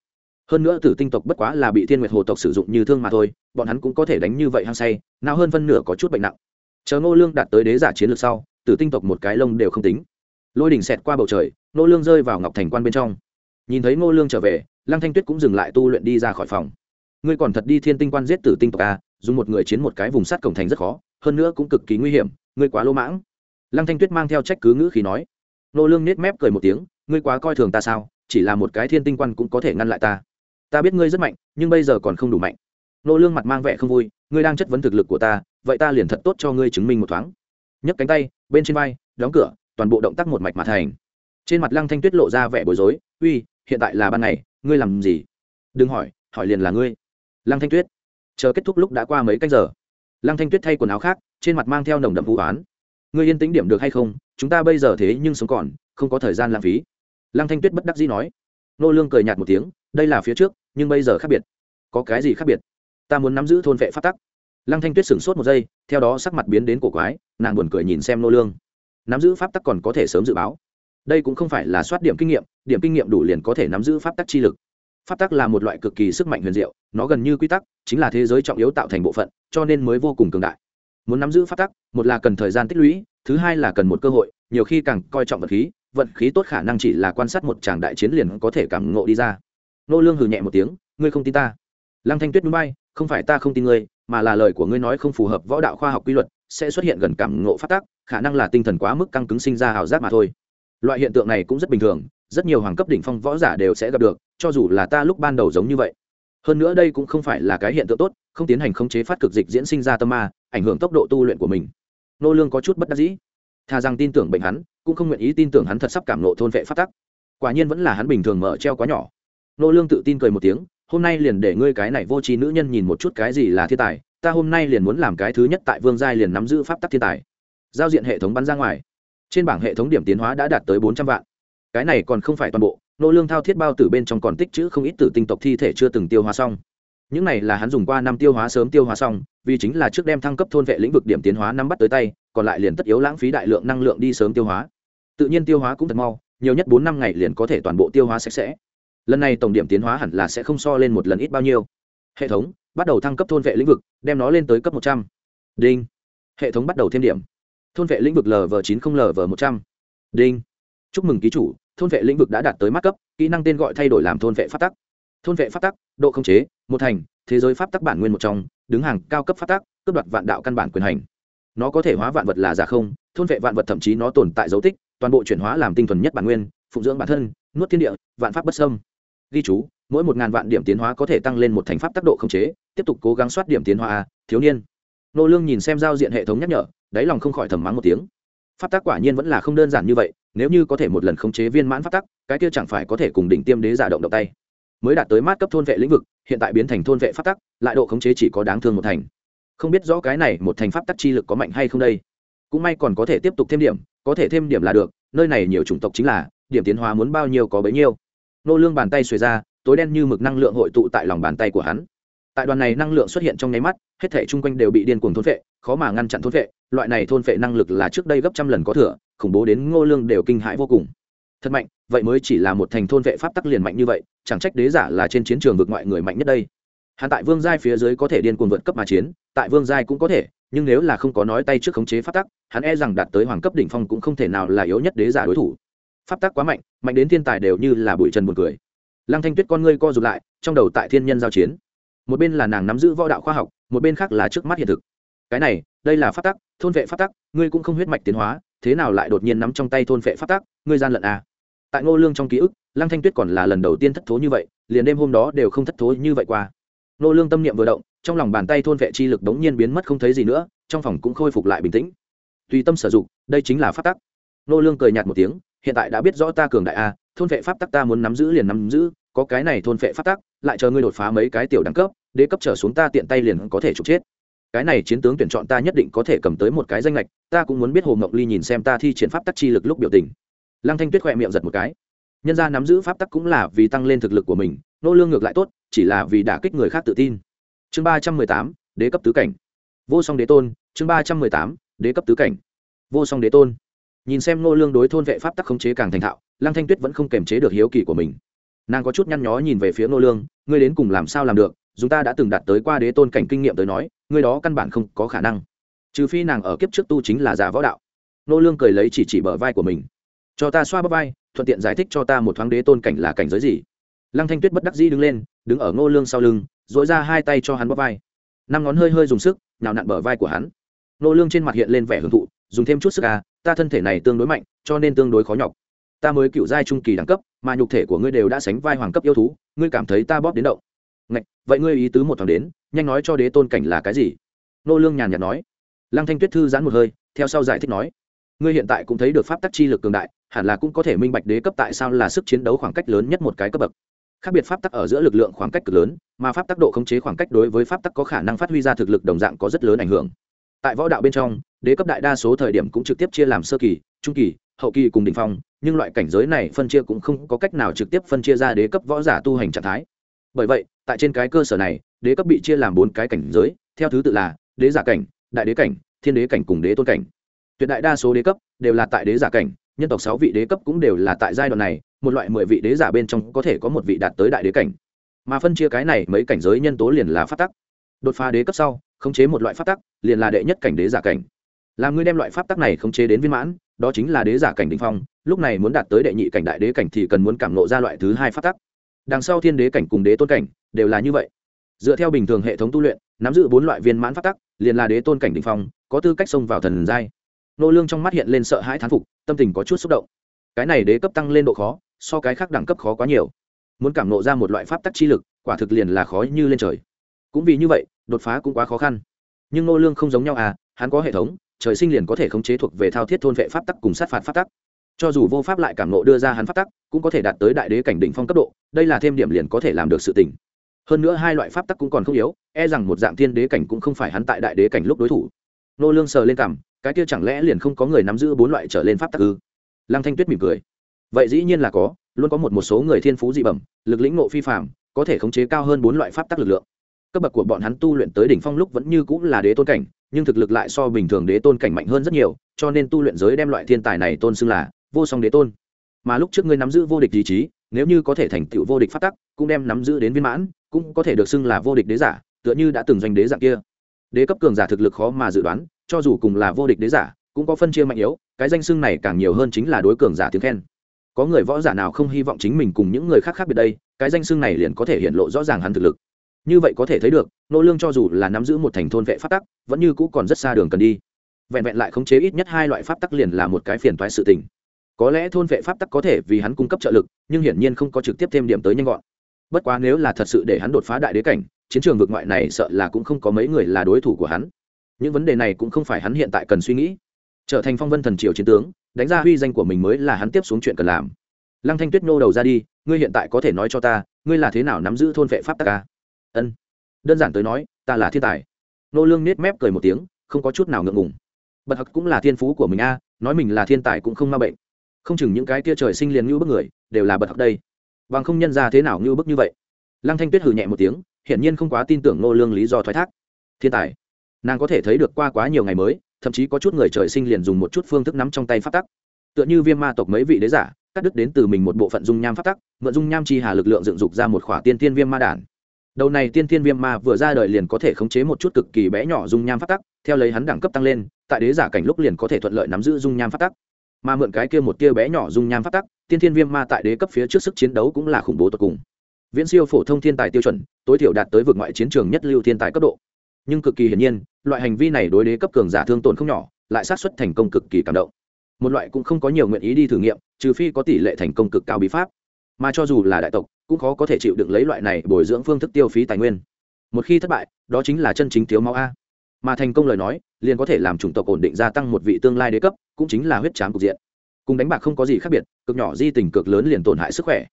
Hơn nữa tử tinh tộc bất quá là bị thiên nguyệt hồ tộc sử dụng như thương mà thôi, bọn hắn cũng có thể đánh như vậy hăng say, nào hơn phân nửa có chút bệnh nặng. Chờ ngô lương đạt tới đế giả chiến lược sau, tử tinh tộc một cái lông đều không tính. Lôi đỉnh xẹt qua bầu trời, ngô lương rơi vào ngọc thành quan bên trong. Nhìn thấy ngô lương trở về, lăng thanh tuyết cũng dừng lại tu luyện đi ra khỏi phòng. Ngươi còn thật đi thiên tinh quan giết tử tinh tộc a dùng một người chiến một cái vùng sát cổng thành rất khó, hơn nữa cũng cực kỳ nguy hiểm, ngươi quá lô mãng. Lăng thanh tuyết mang theo trách cứ ngữ khí nói. Ngô lương nết mép cười một tiếng, ngươi quá coi thường ta sao, chỉ là một cái thiên tinh quan cũng có thể ngăn lại ta ta biết ngươi rất mạnh, nhưng bây giờ còn không đủ mạnh. Nô lương mặt mang vẻ không vui, ngươi đang chất vấn thực lực của ta, vậy ta liền thật tốt cho ngươi chứng minh một thoáng. Nhấc cánh tay, bên trên vai, đóng cửa, toàn bộ động tác một mạch mà thành. Trên mặt lăng thanh tuyết lộ ra vẻ bối rối, uy, hiện tại là ban ngày, ngươi làm gì? Đừng hỏi hỏi liền là ngươi. Lăng thanh tuyết, chờ kết thúc lúc đã qua mấy canh giờ. Lăng thanh tuyết thay quần áo khác, trên mặt mang theo nồng đậm vụ án ngươi yên tĩnh điểm được hay không? Chúng ta bây giờ thế nhưng sống còn, không có thời gian lãng phí. Lăng thanh tuyết bất đắc dĩ nói. Nô lương cười nhạt một tiếng đây là phía trước, nhưng bây giờ khác biệt. Có cái gì khác biệt? Ta muốn nắm giữ thôn vệ phát tắc. Lăng thanh tuyết sửng sốt một giây, theo đó sắc mặt biến đến cổ quái, nàng buồn cười nhìn xem nô lương. Nắm giữ pháp tắc còn có thể sớm dự báo. Đây cũng không phải là soát điểm kinh nghiệm, điểm kinh nghiệm đủ liền có thể nắm giữ pháp tắc chi lực. Pháp tắc là một loại cực kỳ sức mạnh huyền diệu, nó gần như quy tắc, chính là thế giới trọng yếu tạo thành bộ phận, cho nên mới vô cùng cường đại. Muốn nắm giữ pháp tắc, một là cần thời gian tích lũy, thứ hai là cần một cơ hội, nhiều khi càng coi trọng vật khí, vận khí tốt khả năng chỉ là quan sát một tràng đại chiến liền có thể cảm ngộ đi ra nô lương hừ nhẹ một tiếng, ngươi không tin ta? Lăng thanh tuyết núi bay không phải ta không tin ngươi, mà là lời của ngươi nói không phù hợp võ đạo khoa học quy luật, sẽ xuất hiện gần cảm ngộ phát tác, khả năng là tinh thần quá mức căng cứng sinh ra hào giác mà thôi. Loại hiện tượng này cũng rất bình thường, rất nhiều hoàng cấp đỉnh phong võ giả đều sẽ gặp được, cho dù là ta lúc ban đầu giống như vậy. Hơn nữa đây cũng không phải là cái hiện tượng tốt, không tiến hành khống chế phát cực dịch diễn sinh ra tâm ma, ảnh hưởng tốc độ tu luyện của mình. Nô lương có chút bất đắc dĩ. Thà rằng tin tưởng bệnh hắn, cũng không nguyện ý tin tưởng hắn thật sắp cảm nộ thôn vệ phát tắc quả nhiên vẫn là hắn bình thường mở treo quá nhỏ nô lương tự tin cười một tiếng, hôm nay liền để ngươi cái này vô tri nữ nhân nhìn một chút cái gì là thiên tài, ta hôm nay liền muốn làm cái thứ nhất tại vương giai liền nắm giữ pháp tắc thiên tài. Giao diện hệ thống bắn ra ngoài. Trên bảng hệ thống điểm tiến hóa đã đạt tới bốn trăm vạn. Cái này còn không phải toàn bộ, nô lương thao thiết bao tử bên trong còn tích chữ không ít tử tinh tộc thi thể chưa từng tiêu hóa xong. Những này là hắn dùng qua năm tiêu hóa sớm tiêu hóa xong, vì chính là trước đem thăng cấp thôn vệ lĩnh vực điểm tiến hóa nắm bắt tới tay, còn lại liền tất yếu lãng phí đại lượng năng lượng đi sớm tiêu hóa. Tự nhiên tiêu hóa cũng thật mau, nhiều nhất bốn năm ngày liền có thể toàn bộ tiêu hóa sạch sẽ lần này tổng điểm tiến hóa hẳn là sẽ không so lên một lần ít bao nhiêu. Hệ thống, bắt đầu thăng cấp thôn vệ lĩnh vực, đem nó lên tới cấp một trăm. Đinh. Hệ thống bắt đầu thêm điểm. Thôn vệ lĩnh vực lv chín không lv một trăm. Đinh. Chúc mừng ký chủ, thôn vệ lĩnh vực đã đạt tới mắt cấp, kỹ năng tên gọi thay đổi làm thôn vệ phát tắc. Thôn vệ phát tắc, độ không chế, một thành, thế giới pháp tắc bản nguyên một trong, đứng hàng cao cấp pháp tắc, cướp đoạt vạn đạo căn bản quyền hành. Nó có thể hóa vạn vật là giả không, thôn vệ vạn vật thậm chí nó tồn tại dấu tích, toàn bộ chuyển hóa làm tinh thuần nhất bản nguyên, phụng dưỡng bản thân, nuốt thiên địa, vạn pháp bất sâm ghi chú, mỗi một ngàn vạn điểm tiến hóa có thể tăng lên một thành pháp tác độ không chế, tiếp tục cố gắng soát điểm tiến hóa a, thiếu niên. Nô lương nhìn xem giao diện hệ thống nhắc nhở, đáy lòng không khỏi thầm mắng một tiếng. Pháp tác quả nhiên vẫn là không đơn giản như vậy, nếu như có thể một lần khống chế viên mãn pháp tắc, cái kia chẳng phải có thể cùng đỉnh tiêm đế giả động động tay. Mới đạt tới mát cấp thôn vệ lĩnh vực, hiện tại biến thành thôn vệ pháp tắc, lại độ khống chế chỉ có đáng thương một thành. Không biết rõ cái này một thành pháp tắc chi lực có mạnh hay không đây. Cũng may còn có thể tiếp tục thêm điểm, có thể thêm điểm là được, nơi này nhiều chủng tộc chính là, điểm tiến hóa muốn bao nhiêu có bấy nhiêu nô lương bàn tay xuề ra, tối đen như mực năng lượng hội tụ tại lòng bàn tay của hắn. Tại đoàn này năng lượng xuất hiện trong nháy mắt, hết thể chung quanh đều bị điên cuồng thôn vệ khó mà ngăn chặn thôn vệ loại này thôn vệ năng lực là trước đây gấp trăm lần có thừa, khủng bố đến ngô lương đều kinh hãi vô cùng. Thật mạnh, vậy mới chỉ là một thành thôn vệ pháp tắc liền mạnh như vậy, chẳng trách đế giả là trên chiến trường vực ngoại người mạnh nhất đây. Hắn tại vương giai phía dưới có thể điên cuồng vượt cấp mà chiến, tại vương giai cũng có thể, nhưng nếu là không có nói tay trước khống chế pháp tắc, hắn e rằng đạt tới hoàng cấp đỉnh phong cũng không thể nào là yếu nhất đế giả đối thủ pháp tắc quá mạnh mạnh đến thiên tài đều như là bụi trần buồn cười. Lăng thanh tuyết con ngươi co rụt lại, trong đầu tại thiên nhân giao chiến. Một bên là nàng nắm giữ võ đạo khoa học, một bên khác là trước mắt hiện thực. Cái này, đây là pháp tắc thôn vệ pháp tắc ngươi cũng không huyết mạch tiến hóa, thế nào lại đột nhiên nắm trong tay thôn vệ pháp tắc ngươi gian lận à. tại ngô lương trong ký ức, lăng thanh tuyết còn là lần đầu tiên thất thố như vậy, liền đêm hôm đó đều không thất thố như vậy qua. Ngô lương tâm niệm vừa động, trong lòng bàn tay thôn vệ chi lực đống nhiên biến mất không thấy gì nữa, trong phòng cũng khôi phục lại bình tĩnh. Tùy tâm sử dụng, đây chính là pháp tắc ngô lương cười nhạt một tiếng hiện tại đã biết rõ ta cường đại a, thôn vệ pháp tắc ta muốn nắm giữ liền nắm giữ, có cái này thôn vệ pháp tắc, lại chờ ngươi đột phá mấy cái tiểu đẳng cấp, đế cấp trở xuống ta tiện tay liền có thể trục chết. Cái này chiến tướng tuyển chọn ta nhất định có thể cầm tới một cái danh lệch, ta cũng muốn biết hồ ngọc ly nhìn xem ta thi triển pháp tắc chi lực lúc biểu tình. Lăng thanh tuyết khỏe miệng giật một cái. Nhân ra nắm giữ pháp tắc cũng là vì tăng lên thực lực của mình, nô lương ngược lại tốt, chỉ là vì đả kích người khác tự tin. Chương ba trăm mười tám, đế cấp tứ cảnh. Vô song đế tôn, chương ba trăm mười tám, đế cấp tứ cảnh. Vô song đế tôn nhìn xem nô lương đối thôn vệ pháp tắc khống chế càng thành thạo, lăng thanh tuyết vẫn không kềm chế được hiếu kỳ của mình. Nàng có chút nhăn nhó nhìn về phía nô lương, ngươi đến cùng làm sao làm được? Chúng ta đã từng đạt tới qua đế tôn cảnh kinh nghiệm tới nói, ngươi đó căn bản không có khả năng. Trừ phi nàng ở kiếp trước tu chính là giả võ đạo. Nô lương cười lấy chỉ chỉ bờ vai của mình. Cho ta xoa bắp vai, thuận tiện giải thích cho ta một thoáng đế tôn cảnh là cảnh giới gì. Lăng thanh tuyết bất đắc dĩ đứng lên, đứng ở ngô lương sau lưng dỗi ra hai tay cho hắn bắp vai. Năm ngón hơi hơi dùng sức, nhào nặn bờ vai của hắn. Ngô lương trên mặt hiện lên vẻ hưởng thụ, dùng thêm chút sức à ta thân thể này tương đối mạnh cho nên tương đối khó nhọc. Ta mới cựu giai trung kỳ đẳng cấp mà nhục thể của ngươi đều đã sánh vai hoàng cấp yêu thú ngươi cảm thấy ta bóp đến động. Ngạch, vậy ngươi ý tứ một thoáng đến nhanh nói cho đế tôn cảnh là cái gì? Nô lương nhàn nhạt nói. Lăng thanh tuyết thư giãn một hơi theo sau giải thích nói. Ngươi hiện tại cũng thấy được pháp tắc chi lực cường đại hẳn là cũng có thể minh bạch đế cấp tại sao là sức chiến đấu khoảng cách lớn nhất một cái cấp bậc. Khác biệt pháp tắc ở giữa lực lượng khoảng cách cực lớn mà pháp tắc độ khống chế khoảng cách đối với pháp tắc có khả năng phát huy ra thực lực đồng dạng có rất lớn ảnh hưởng tại võ đạo bên trong, đế cấp đại đa số thời điểm cũng trực tiếp chia làm sơ kỳ, trung kỳ, hậu kỳ cùng đỉnh phong, nhưng loại cảnh giới này phân chia cũng không có cách nào trực tiếp phân chia ra đế cấp võ giả tu hành trạng thái. Bởi vậy, tại trên cái cơ sở này, đế cấp bị chia làm bốn cái cảnh giới, theo thứ tự là đế giả cảnh, đại đế cảnh, thiên đế cảnh cùng đế tôn cảnh. Tuyệt đại đa số đế cấp đều là tại đế giả cảnh, nhân tộc sáu vị đế cấp cũng đều là tại giai đoạn này, một loại mười vị đế giả bên trong có thể có một vị đạt tới đại đế cảnh. Mà phân chia cái này mấy cảnh giới nhân tố liền là phát tắc. Đột phá đế cấp sau khống chế một loại pháp tắc, liền là đệ nhất cảnh đế giả cảnh. Làm ngươi đem loại pháp tắc này khống chế đến viên mãn, đó chính là đế giả cảnh đình phong, lúc này muốn đạt tới đệ nhị cảnh đại đế cảnh thì cần muốn cảm nộ ra loại thứ hai pháp tắc. Đằng sau thiên đế cảnh cùng đế tôn cảnh, đều là như vậy. Dựa theo bình thường hệ thống tu luyện, nắm giữ bốn loại viên mãn pháp tắc, liền là đế tôn cảnh đình phong, có tư cách xông vào thần giai. Nô lương trong mắt hiện lên sợ hãi thán phục, tâm tình có chút xúc động. Cái này đế cấp tăng lên độ khó, so cái khác đẳng cấp khó quá nhiều. Muốn cảm nộ ra một loại pháp tắc chi lực, quả thực liền là khó như lên trời. Cũng vì như vậy đột phá cũng quá khó khăn. Nhưng nô lương không giống nhau à hắn có hệ thống, trời sinh liền có thể khống chế thuộc về thao thiết thôn vệ pháp tắc cùng sát phạt pháp tắc. Cho dù vô pháp lại cảm nộ đưa ra hắn pháp tắc, cũng có thể đạt tới đại đế cảnh đỉnh phong cấp độ, đây là thêm điểm liền có thể làm được sự tình. Hơn nữa hai loại pháp tắc cũng còn không yếu e rằng một dạng thiên đế cảnh cũng không phải hắn tại đại đế cảnh lúc đối thủ. Nô lương sờ lên cằm, cái kia chẳng lẽ liền không có người nắm giữ bốn loại trở lên pháp tắc ư? Lăng thanh tuyết mỉm cười. Vậy dĩ nhiên là có, luôn có một một số người thiên phú dị bẩm, lực lĩnh ngộ phi phàm, có thể khống chế cao hơn bốn loại pháp tắc lực lượng cấp bậc của bọn hắn tu luyện tới đỉnh phong lúc vẫn như cũng là đế tôn cảnh, nhưng thực lực lại so bình thường đế tôn cảnh mạnh hơn rất nhiều, cho nên tu luyện giới đem loại thiên tài này tôn xưng là vô song đế tôn. Mà lúc trước ngươi nắm giữ vô địch ý chí, nếu như có thể thành tựu vô địch phát tắc, cũng đem nắm giữ đến viên mãn, cũng có thể được xưng là vô địch đế giả, tựa như đã từng doanh đế dạng kia. Đế cấp cường giả thực lực khó mà dự đoán, cho dù cùng là vô địch đế giả, cũng có phân chia mạnh yếu, cái danh xưng này càng nhiều hơn chính là đối cường giả tiếng khen. Có người võ giả nào không hy vọng chính mình cùng những người khác khác biệt đây, cái danh xưng này liền có thể hiện lộ rõ ràng hắn thực lực như vậy có thể thấy được, nô lương cho dù là nắm giữ một thành thôn vệ pháp tắc, vẫn như cũ còn rất xa đường cần đi. Vẹn vẹn lại khống chế ít nhất hai loại pháp tắc liền là một cái phiền toái sự tình. Có lẽ thôn vệ pháp tắc có thể vì hắn cung cấp trợ lực, nhưng hiển nhiên không có trực tiếp thêm điểm tới nhanh gọn. Bất quá nếu là thật sự để hắn đột phá đại đế cảnh, chiến trường vực ngoại này sợ là cũng không có mấy người là đối thủ của hắn. Những vấn đề này cũng không phải hắn hiện tại cần suy nghĩ. Trở thành phong vân thần triều chiến tướng, đánh ra huy danh của mình mới là hắn tiếp xuống chuyện cần làm. Lăng thanh tuyết nô đầu ra đi, ngươi hiện tại có thể nói cho ta, ngươi là thế nào nắm giữ thôn vệ pháp tắc ca ân. Đơn giản tới nói, ta là thiên tài. Nô lương nết mép cười một tiếng, không có chút nào ngượng ngùng. Bật hặc cũng là thiên phú của mình a, nói mình là thiên tài cũng không ma bệnh. Không chừng những cái tia trời sinh liền như bức người, đều là bật hặc đây. Bằng không nhân ra thế nào như bức như vậy? Lăng thanh tuyết hừ nhẹ một tiếng, hiển nhiên không quá tin tưởng Nô lương lý do thoái thác. Thiên tài. Nàng có thể thấy được qua quá nhiều ngày mới, thậm chí có chút người trời sinh liền dùng một chút phương thức nắm trong tay phát tắc. Tựa như viêm ma tộc mấy vị đế giả, cắt đứt đến từ mình một bộ phận dung nham phát tắc, mượn dung nham chi hà lực lượng dựng dục ra một khỏa tiên tiên viêm ma đản đầu này tiên thiên viêm ma vừa ra đời liền có thể khống chế một chút cực kỳ bé nhỏ dung nham phát tắc, theo lấy hắn đẳng cấp tăng lên, tại đế giả cảnh lúc liền có thể thuận lợi nắm giữ dung nham phát tắc. Mà mượn cái kia một tia bé nhỏ dung nham phát tắc, tiên thiên viêm ma tại đế cấp phía trước sức chiến đấu cũng là khủng bố tột cùng. Viễn siêu phổ thông thiên tài tiêu chuẩn, tối thiểu đạt tới vượt ngoại chiến trường nhất lưu thiên tài cấp độ. Nhưng cực kỳ hiển nhiên, loại hành vi này đối đế cấp cường giả thương tổn không nhỏ, lại sát xuất thành công cực kỳ cảm động. Một loại cũng không có nhiều nguyện ý đi thử nghiệm, trừ phi có tỷ lệ thành công cực cao bí pháp. Mà cho dù là đại tộc cũng khó có thể chịu đựng lấy loại này bồi dưỡng phương thức tiêu phí tài nguyên. Một khi thất bại, đó chính là chân chính thiếu máu a. Mà thành công lời nói, liền có thể làm chủng tộc ổn định gia tăng một vị tương lai đế cấp, cũng chính là huyết trám cục diện. Cùng đánh bạc không có gì khác biệt, cực nhỏ di tình cực lớn liền tổn hại sức khỏe.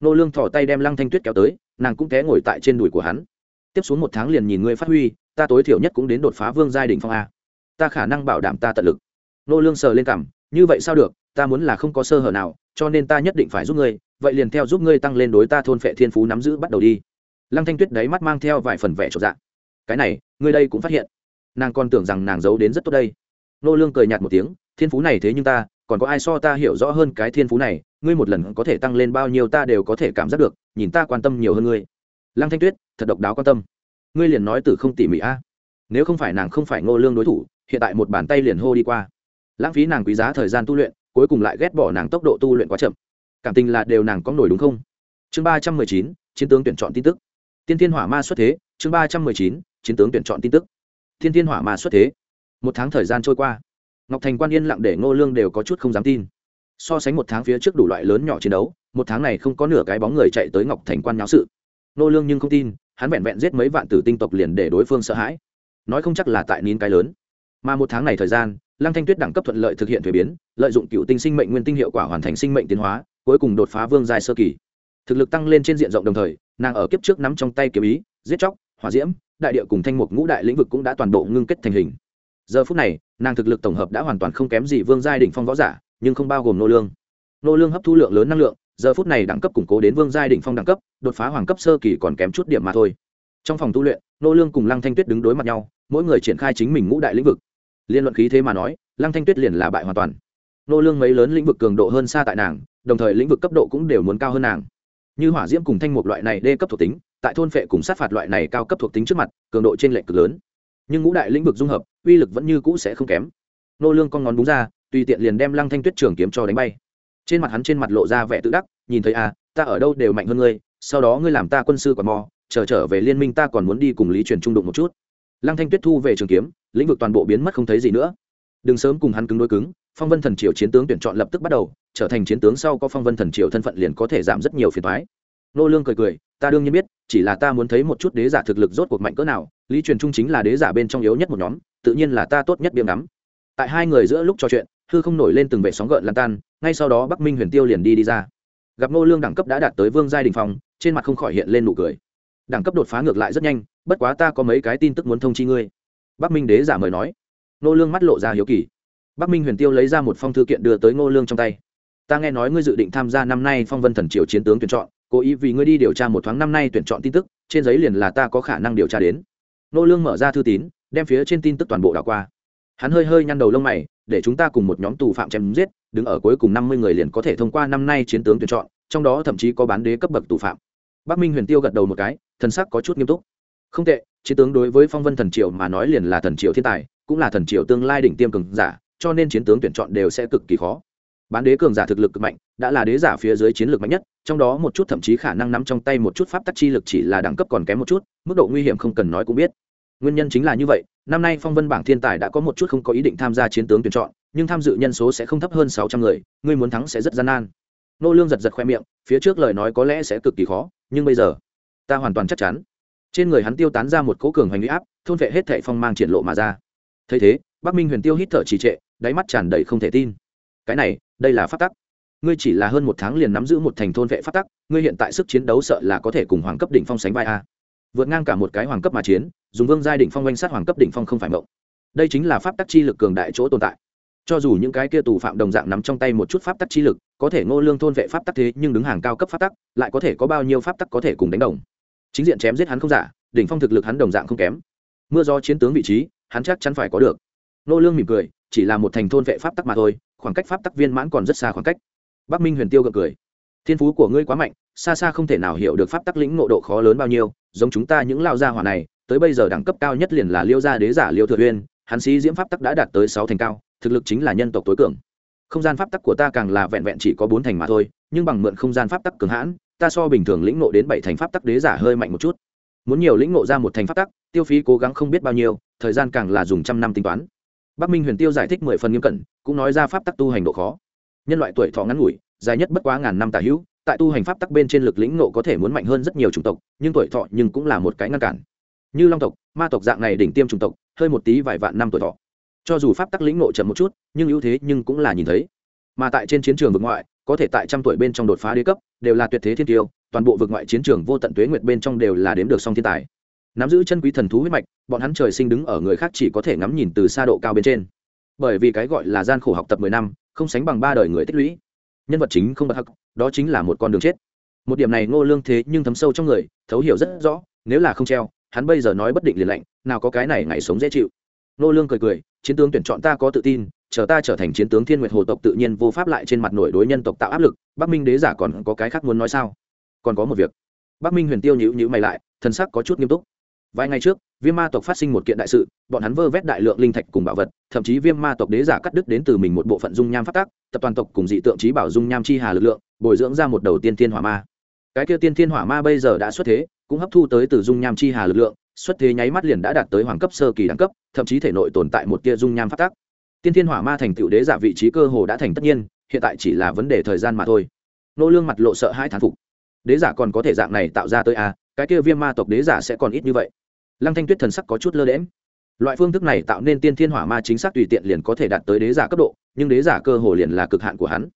Nô lương thò tay đem lăng thanh tuyết kéo tới, nàng cũng té ngồi tại trên đùi của hắn. Tiếp xuống một tháng liền nhìn ngươi phát huy, ta tối thiểu nhất cũng đến đột phá vương giai đỉnh phong a. Ta khả năng bảo đảm ta tận lực. Nô lương sờ lên cằm, như vậy sao được, ta muốn là không có sơ hở nào, cho nên ta nhất định phải giúp ngươi vậy liền theo giúp ngươi tăng lên đối ta thôn phệ thiên phú nắm giữ bắt đầu đi. Lăng thanh tuyết đáy mắt mang theo vài phần vẻ trọn dạng cái này, ngươi đây cũng phát hiện. Nàng còn tưởng rằng nàng giấu đến rất tốt đây. Nô lương cười nhạt một tiếng, thiên phú này thế nhưng ta, còn có ai so ta hiểu rõ hơn cái thiên phú này, ngươi một lần có thể tăng lên bao nhiêu ta đều có thể cảm giác được, nhìn ta quan tâm nhiều hơn ngươi. Lăng thanh tuyết, thật độc đáo quan tâm. Ngươi liền nói từ không tỉ mỉ a. À. Nếu không phải nàng không phải ngô lương đối thủ, hiện tại một bàn tay liền hô đi qua. Lãng phí nàng quý giá thời gian tu luyện, cuối cùng lại ghét bỏ nàng tốc độ tu luyện quá chậm cảm tình là đều nàng có nổi đúng không? Chương ba trăm mười chín, chiến tướng tuyển chọn tin tức. Tiên thiên hỏa ma xuất thế, chương ba trăm mười chín, chiến tướng tuyển chọn tin tức. Thiên thiên hỏa ma xuất thế. Một tháng thời gian trôi qua, ngọc thành quan yên lặng để ngô lương đều có chút không dám tin. So sánh một tháng phía trước đủ loại lớn nhỏ chiến đấu, một tháng này không có nửa cái bóng người chạy tới ngọc thành quan nháo sự. Ngô lương nhưng không tin, hắn vẹn vẹn giết mấy vạn tử tinh tộc liền để đối phương sợ hãi. Nói không chắc là tại nín cái lớn. Mà một tháng này thời gian, lăng thanh tuyết đẳng cấp thuận lợi thực hiện thuế biến, lợi dụng cựu tinh sinh mệnh nguyên tinh hiệu quả hoàn thành sinh mệnh tiến hóa cuối cùng đột phá vương giai sơ kỳ. Thực lực tăng lên trên diện rộng đồng thời, nàng ở kiếp trước nắm trong tay kiếm ý, giết chóc, hỏa diễm, đại địa cùng thanh mục ngũ đại lĩnh vực cũng đã toàn bộ ngưng kết thành hình. Giờ phút này, nàng thực lực tổng hợp đã hoàn toàn không kém gì vương giai đỉnh phong võ giả, nhưng không bao gồm nô lương. Nô lương hấp thu lượng lớn năng lượng, giờ phút này đẳng cấp củng cố đến vương giai đỉnh phong đẳng cấp, đột phá hoàng cấp sơ kỳ còn kém chút điểm mà thôi. Trong phòng tu luyện, nô lương cùng lăng thanh tuyết đứng đối mặt nhau, mỗi người triển khai chính mình ngũ đại lĩnh vực. Liên luận khí thế mà nói, lăng thanh tuyết liền là bại hoàn toàn. Nô lương mấy lớn lĩnh vực cường độ hơn xa tại nàng đồng thời lĩnh vực cấp độ cũng đều muốn cao hơn nàng. Như hỏa diễm cùng thanh mục loại này đê cấp thuộc tính, tại thôn phệ cùng sát phạt loại này cao cấp thuộc tính trước mặt, cường độ trên lệnh cực lớn. Nhưng ngũ đại lĩnh vực dung hợp, uy lực vẫn như cũ sẽ không kém. Nô lương con ngón đúng ra, tùy tiện liền đem lăng thanh tuyết trường kiếm cho đánh bay. Trên mặt hắn trên mặt lộ ra vẻ tự đắc, nhìn thấy à ta ở đâu đều mạnh hơn ngươi, sau đó ngươi làm ta quân sư còn mò, chờ trở về liên minh ta còn muốn đi cùng lý truyền trung đụng một chút. Lăng thanh tuyết thu về trường kiếm, lĩnh vực toàn bộ biến mất không thấy gì nữa. Đừng sớm cùng hắn cứng đối cứng phong vân thần triều chiến tướng tuyển chọn lập tức bắt đầu, trở thành chiến tướng sau có phong vân thần triều thân phận liền có thể giảm rất nhiều phiền thoái nô lương cười cười, ta đương nhiên biết, chỉ là ta muốn thấy một chút đế giả thực lực rốt cuộc mạnh cỡ nào, lý truyền trung chính là đế giả bên trong yếu nhất một nhóm, tự nhiên là ta tốt nhất biếm ngắm tại hai người giữa lúc trò chuyện, hư không nổi lên từng vệ sóng gợn lan tan, ngay sau đó bắc minh huyền tiêu liền đi đi ra. Gặp nô lương đẳng cấp đã đạt tới vương giai đình phong, trên mặt không khỏi hiện lên nụ cười. Đẳng cấp đột phá ngược lại rất nhanh, bất quá ta có mấy cái tin tức muốn thông chi ngươi. Bắc minh đế giả mời nói. Nô lương mắt lộ ra hiếu kỳ bắc minh huyền tiêu lấy ra một phong thư kiện đưa tới Ngô lương trong tay. Ta nghe nói ngươi dự định tham gia năm nay phong vân thần triều chiến tướng tuyển chọn, cố ý vì ngươi đi điều tra một thoáng năm nay tuyển chọn tin tức, trên giấy liền là ta có khả năng điều tra đến. Ngô lương mở ra thư tín, đem phía trên tin tức toàn bộ đảo qua. Hắn hơi hơi nhăn đầu lông mày, để chúng ta cùng một nhóm tù phạm chém giết, đứng ở cuối cùng năm mươi người liền có thể thông qua năm nay chiến tướng tuyển chọn, trong đó thậm chí có bán đế cấp bậc tù phạm. Bắc minh huyền tiêu gật đầu một cái, thần sắc có chút nghiêm túc. Không tệ, chiến tướng đối với phong vân thần triều mà nói liền là thần triều thiên tài, cũng là thần triều tương lai đỉnh tiêm cường giả cho nên chiến tướng tuyển chọn đều sẽ cực kỳ khó. Bán đế cường giả thực lực cực mạnh, đã là đế giả phía dưới chiến lược mạnh nhất, trong đó một chút thậm chí khả năng nắm trong tay một chút pháp tắc chi lực chỉ là đẳng cấp còn kém một chút, mức độ nguy hiểm không cần nói cũng biết. Nguyên nhân chính là như vậy, năm nay phong vân bảng thiên tài đã có một chút không có ý định tham gia chiến tướng tuyển chọn, nhưng tham dự nhân số sẽ không thấp hơn sáu trăm người, ngươi muốn thắng sẽ rất gian nan. Nô lương giật giật khoe miệng, phía trước lời nói có lẽ sẽ cực kỳ khó, nhưng bây giờ, ta hoàn toàn chắc chắn. Trên người hắn tiêu tán ra một cỗ cường hành huy áp, thôn vệ hết thệ phong mang triển lộ mà ra. Thấy thế, bắc minh huyền tiêu hít thở trì trệ đáy mắt tràn đầy không thể tin. Cái này, đây là phát tắc. Ngươi chỉ là hơn một tháng liền nắm giữ một thành thôn vệ phát tắc, ngươi hiện tại sức chiến đấu sợ là có thể cùng hoàng cấp đỉnh phong sánh vai a. Vượt ngang cả một cái hoàng cấp mà chiến, dùng vương giai đỉnh phong oanh sát hoàng cấp đỉnh phong không phải mộng. Đây chính là pháp tắc chi lực cường đại chỗ tồn tại. Cho dù những cái kia tù phạm đồng dạng nắm trong tay một chút pháp tắc chi lực, có thể ngô lương thôn vệ pháp tắc thế nhưng đứng hàng cao cấp pháp tắc, lại có thể có bao nhiêu pháp tắc có thể cùng đánh đồng. Chính diện chém giết hắn không giả, đỉnh phong thực lực hắn đồng dạng không kém. Mưa do chiến tướng vị trí, hắn chắc chắn phải có được. Ngô lương mỉm cười chỉ là một thành thôn vệ pháp tắc mà thôi, khoảng cách pháp tắc viên mãn còn rất xa khoảng cách. Bắc minh huyền tiêu gật cười. Thiên phú của ngươi quá mạnh, xa xa không thể nào hiểu được pháp tắc lĩnh ngộ độ khó lớn bao nhiêu, giống chúng ta những lao gia hỏa này, tới bây giờ đẳng cấp cao nhất liền là liêu gia đế giả liêu thừa uyên, hắn sĩ diễm pháp tắc đã đạt tới sáu thành cao, thực lực chính là nhân tộc tối cường. Không gian pháp tắc của ta càng là vẹn vẹn chỉ có bốn thành mà thôi, nhưng bằng mượn không gian pháp tắc cường hãn, ta so bình thường lĩnh ngộ đến bảy thành pháp tắc đế giả hơi mạnh một chút. Muốn nhiều lĩnh ngộ ra một thành pháp tắc, tiêu phí cố gắng không biết bao nhiêu, thời gian càng là dùng trăm năm tính toán bắc minh huyền tiêu giải thích mười phần nghiêm cẩn, cũng nói ra pháp tắc tu hành độ khó. Nhân loại tuổi thọ ngắn ngủi, dài nhất bất quá ngàn năm tả hữu, tại tu hành pháp tắc bên trên lực lĩnh nộ có thể muốn mạnh hơn rất nhiều chủng tộc, nhưng tuổi thọ nhưng cũng là một cái ngăn cản. Như long tộc, ma tộc dạng này đỉnh tiêm chủng tộc, hơi một tí vài vạn năm tuổi thọ. Cho dù pháp tắc lĩnh nộ chậm một chút, nhưng ưu thế nhưng cũng là nhìn thấy. Mà tại trên chiến trường vực ngoại, có thể tại trăm tuổi bên trong đột phá đế cấp, đều là tuyệt thế thiên tiêu, toàn bộ vực ngoại chiến trường vô tận tuế nguyệt bên trong đều là đếm được song thiên tài nắm giữ chân quý thần thú huyết mạch, bọn hắn trời sinh đứng ở người khác chỉ có thể ngắm nhìn từ xa độ cao bên trên. Bởi vì cái gọi là gian khổ học tập mười năm, không sánh bằng ba đời người tích lũy. Nhân vật chính không bật hắc, đó chính là một con đường chết. Một điểm này ngô lương thế nhưng thấm sâu trong người, thấu hiểu rất rõ, nếu là không treo, hắn bây giờ nói bất định liền lạnh, nào có cái này ngày sống dễ chịu. Ngô lương cười cười, chiến tướng tuyển chọn ta có tự tin, chờ ta trở thành chiến tướng thiên nguyệt hồ tộc tự nhiên vô pháp lại trên mặt nổi đối nhân tộc tạo áp lực, bắc minh đế giả còn có cái khác muốn nói sao? Còn có một việc. Bắc minh huyền tiêu nhữ nhữ mày lại, thần sắc có chút nghiêm túc vài ngày trước viêm ma tộc phát sinh một kiện đại sự bọn hắn vơ vét đại lượng linh thạch cùng bảo vật thậm chí viêm ma tộc đế giả cắt đứt đến từ mình một bộ phận dung nham phát tác tập toàn tộc cùng dị tượng trí bảo dung nham chi hà lực lượng bồi dưỡng ra một đầu tiên thiên hỏa ma. Cái kia tiên thiên hỏa ma bây giờ đã xuất thế cũng hấp thu tới từ dung nham chi hà lực lượng xuất thế nháy mắt liền đã đạt tới hoàng cấp sơ kỳ đẳng cấp thậm chí thể nội tồn tại một tia dung nham phát tác tiên thiên hỏa ma thành tựu đế giả vị trí cơ hồ đã thành tất nhiên hiện tại chỉ là vấn đề thời gian mà thôi. Nô lương mặt lộ sợ hai thán phục. Đế giả còn có thể dạng này tạo ra tới a à, cái kia viêm ma tộc đế giả sẽ còn ít như vậy lăng thanh tuyết thần sắc có chút lơ đễm loại phương thức này tạo nên tiên thiên hỏa ma chính xác tùy tiện liền có thể đạt tới đế giả cấp độ, nhưng đế giả cơ hồ liền là cực hạn của hắn.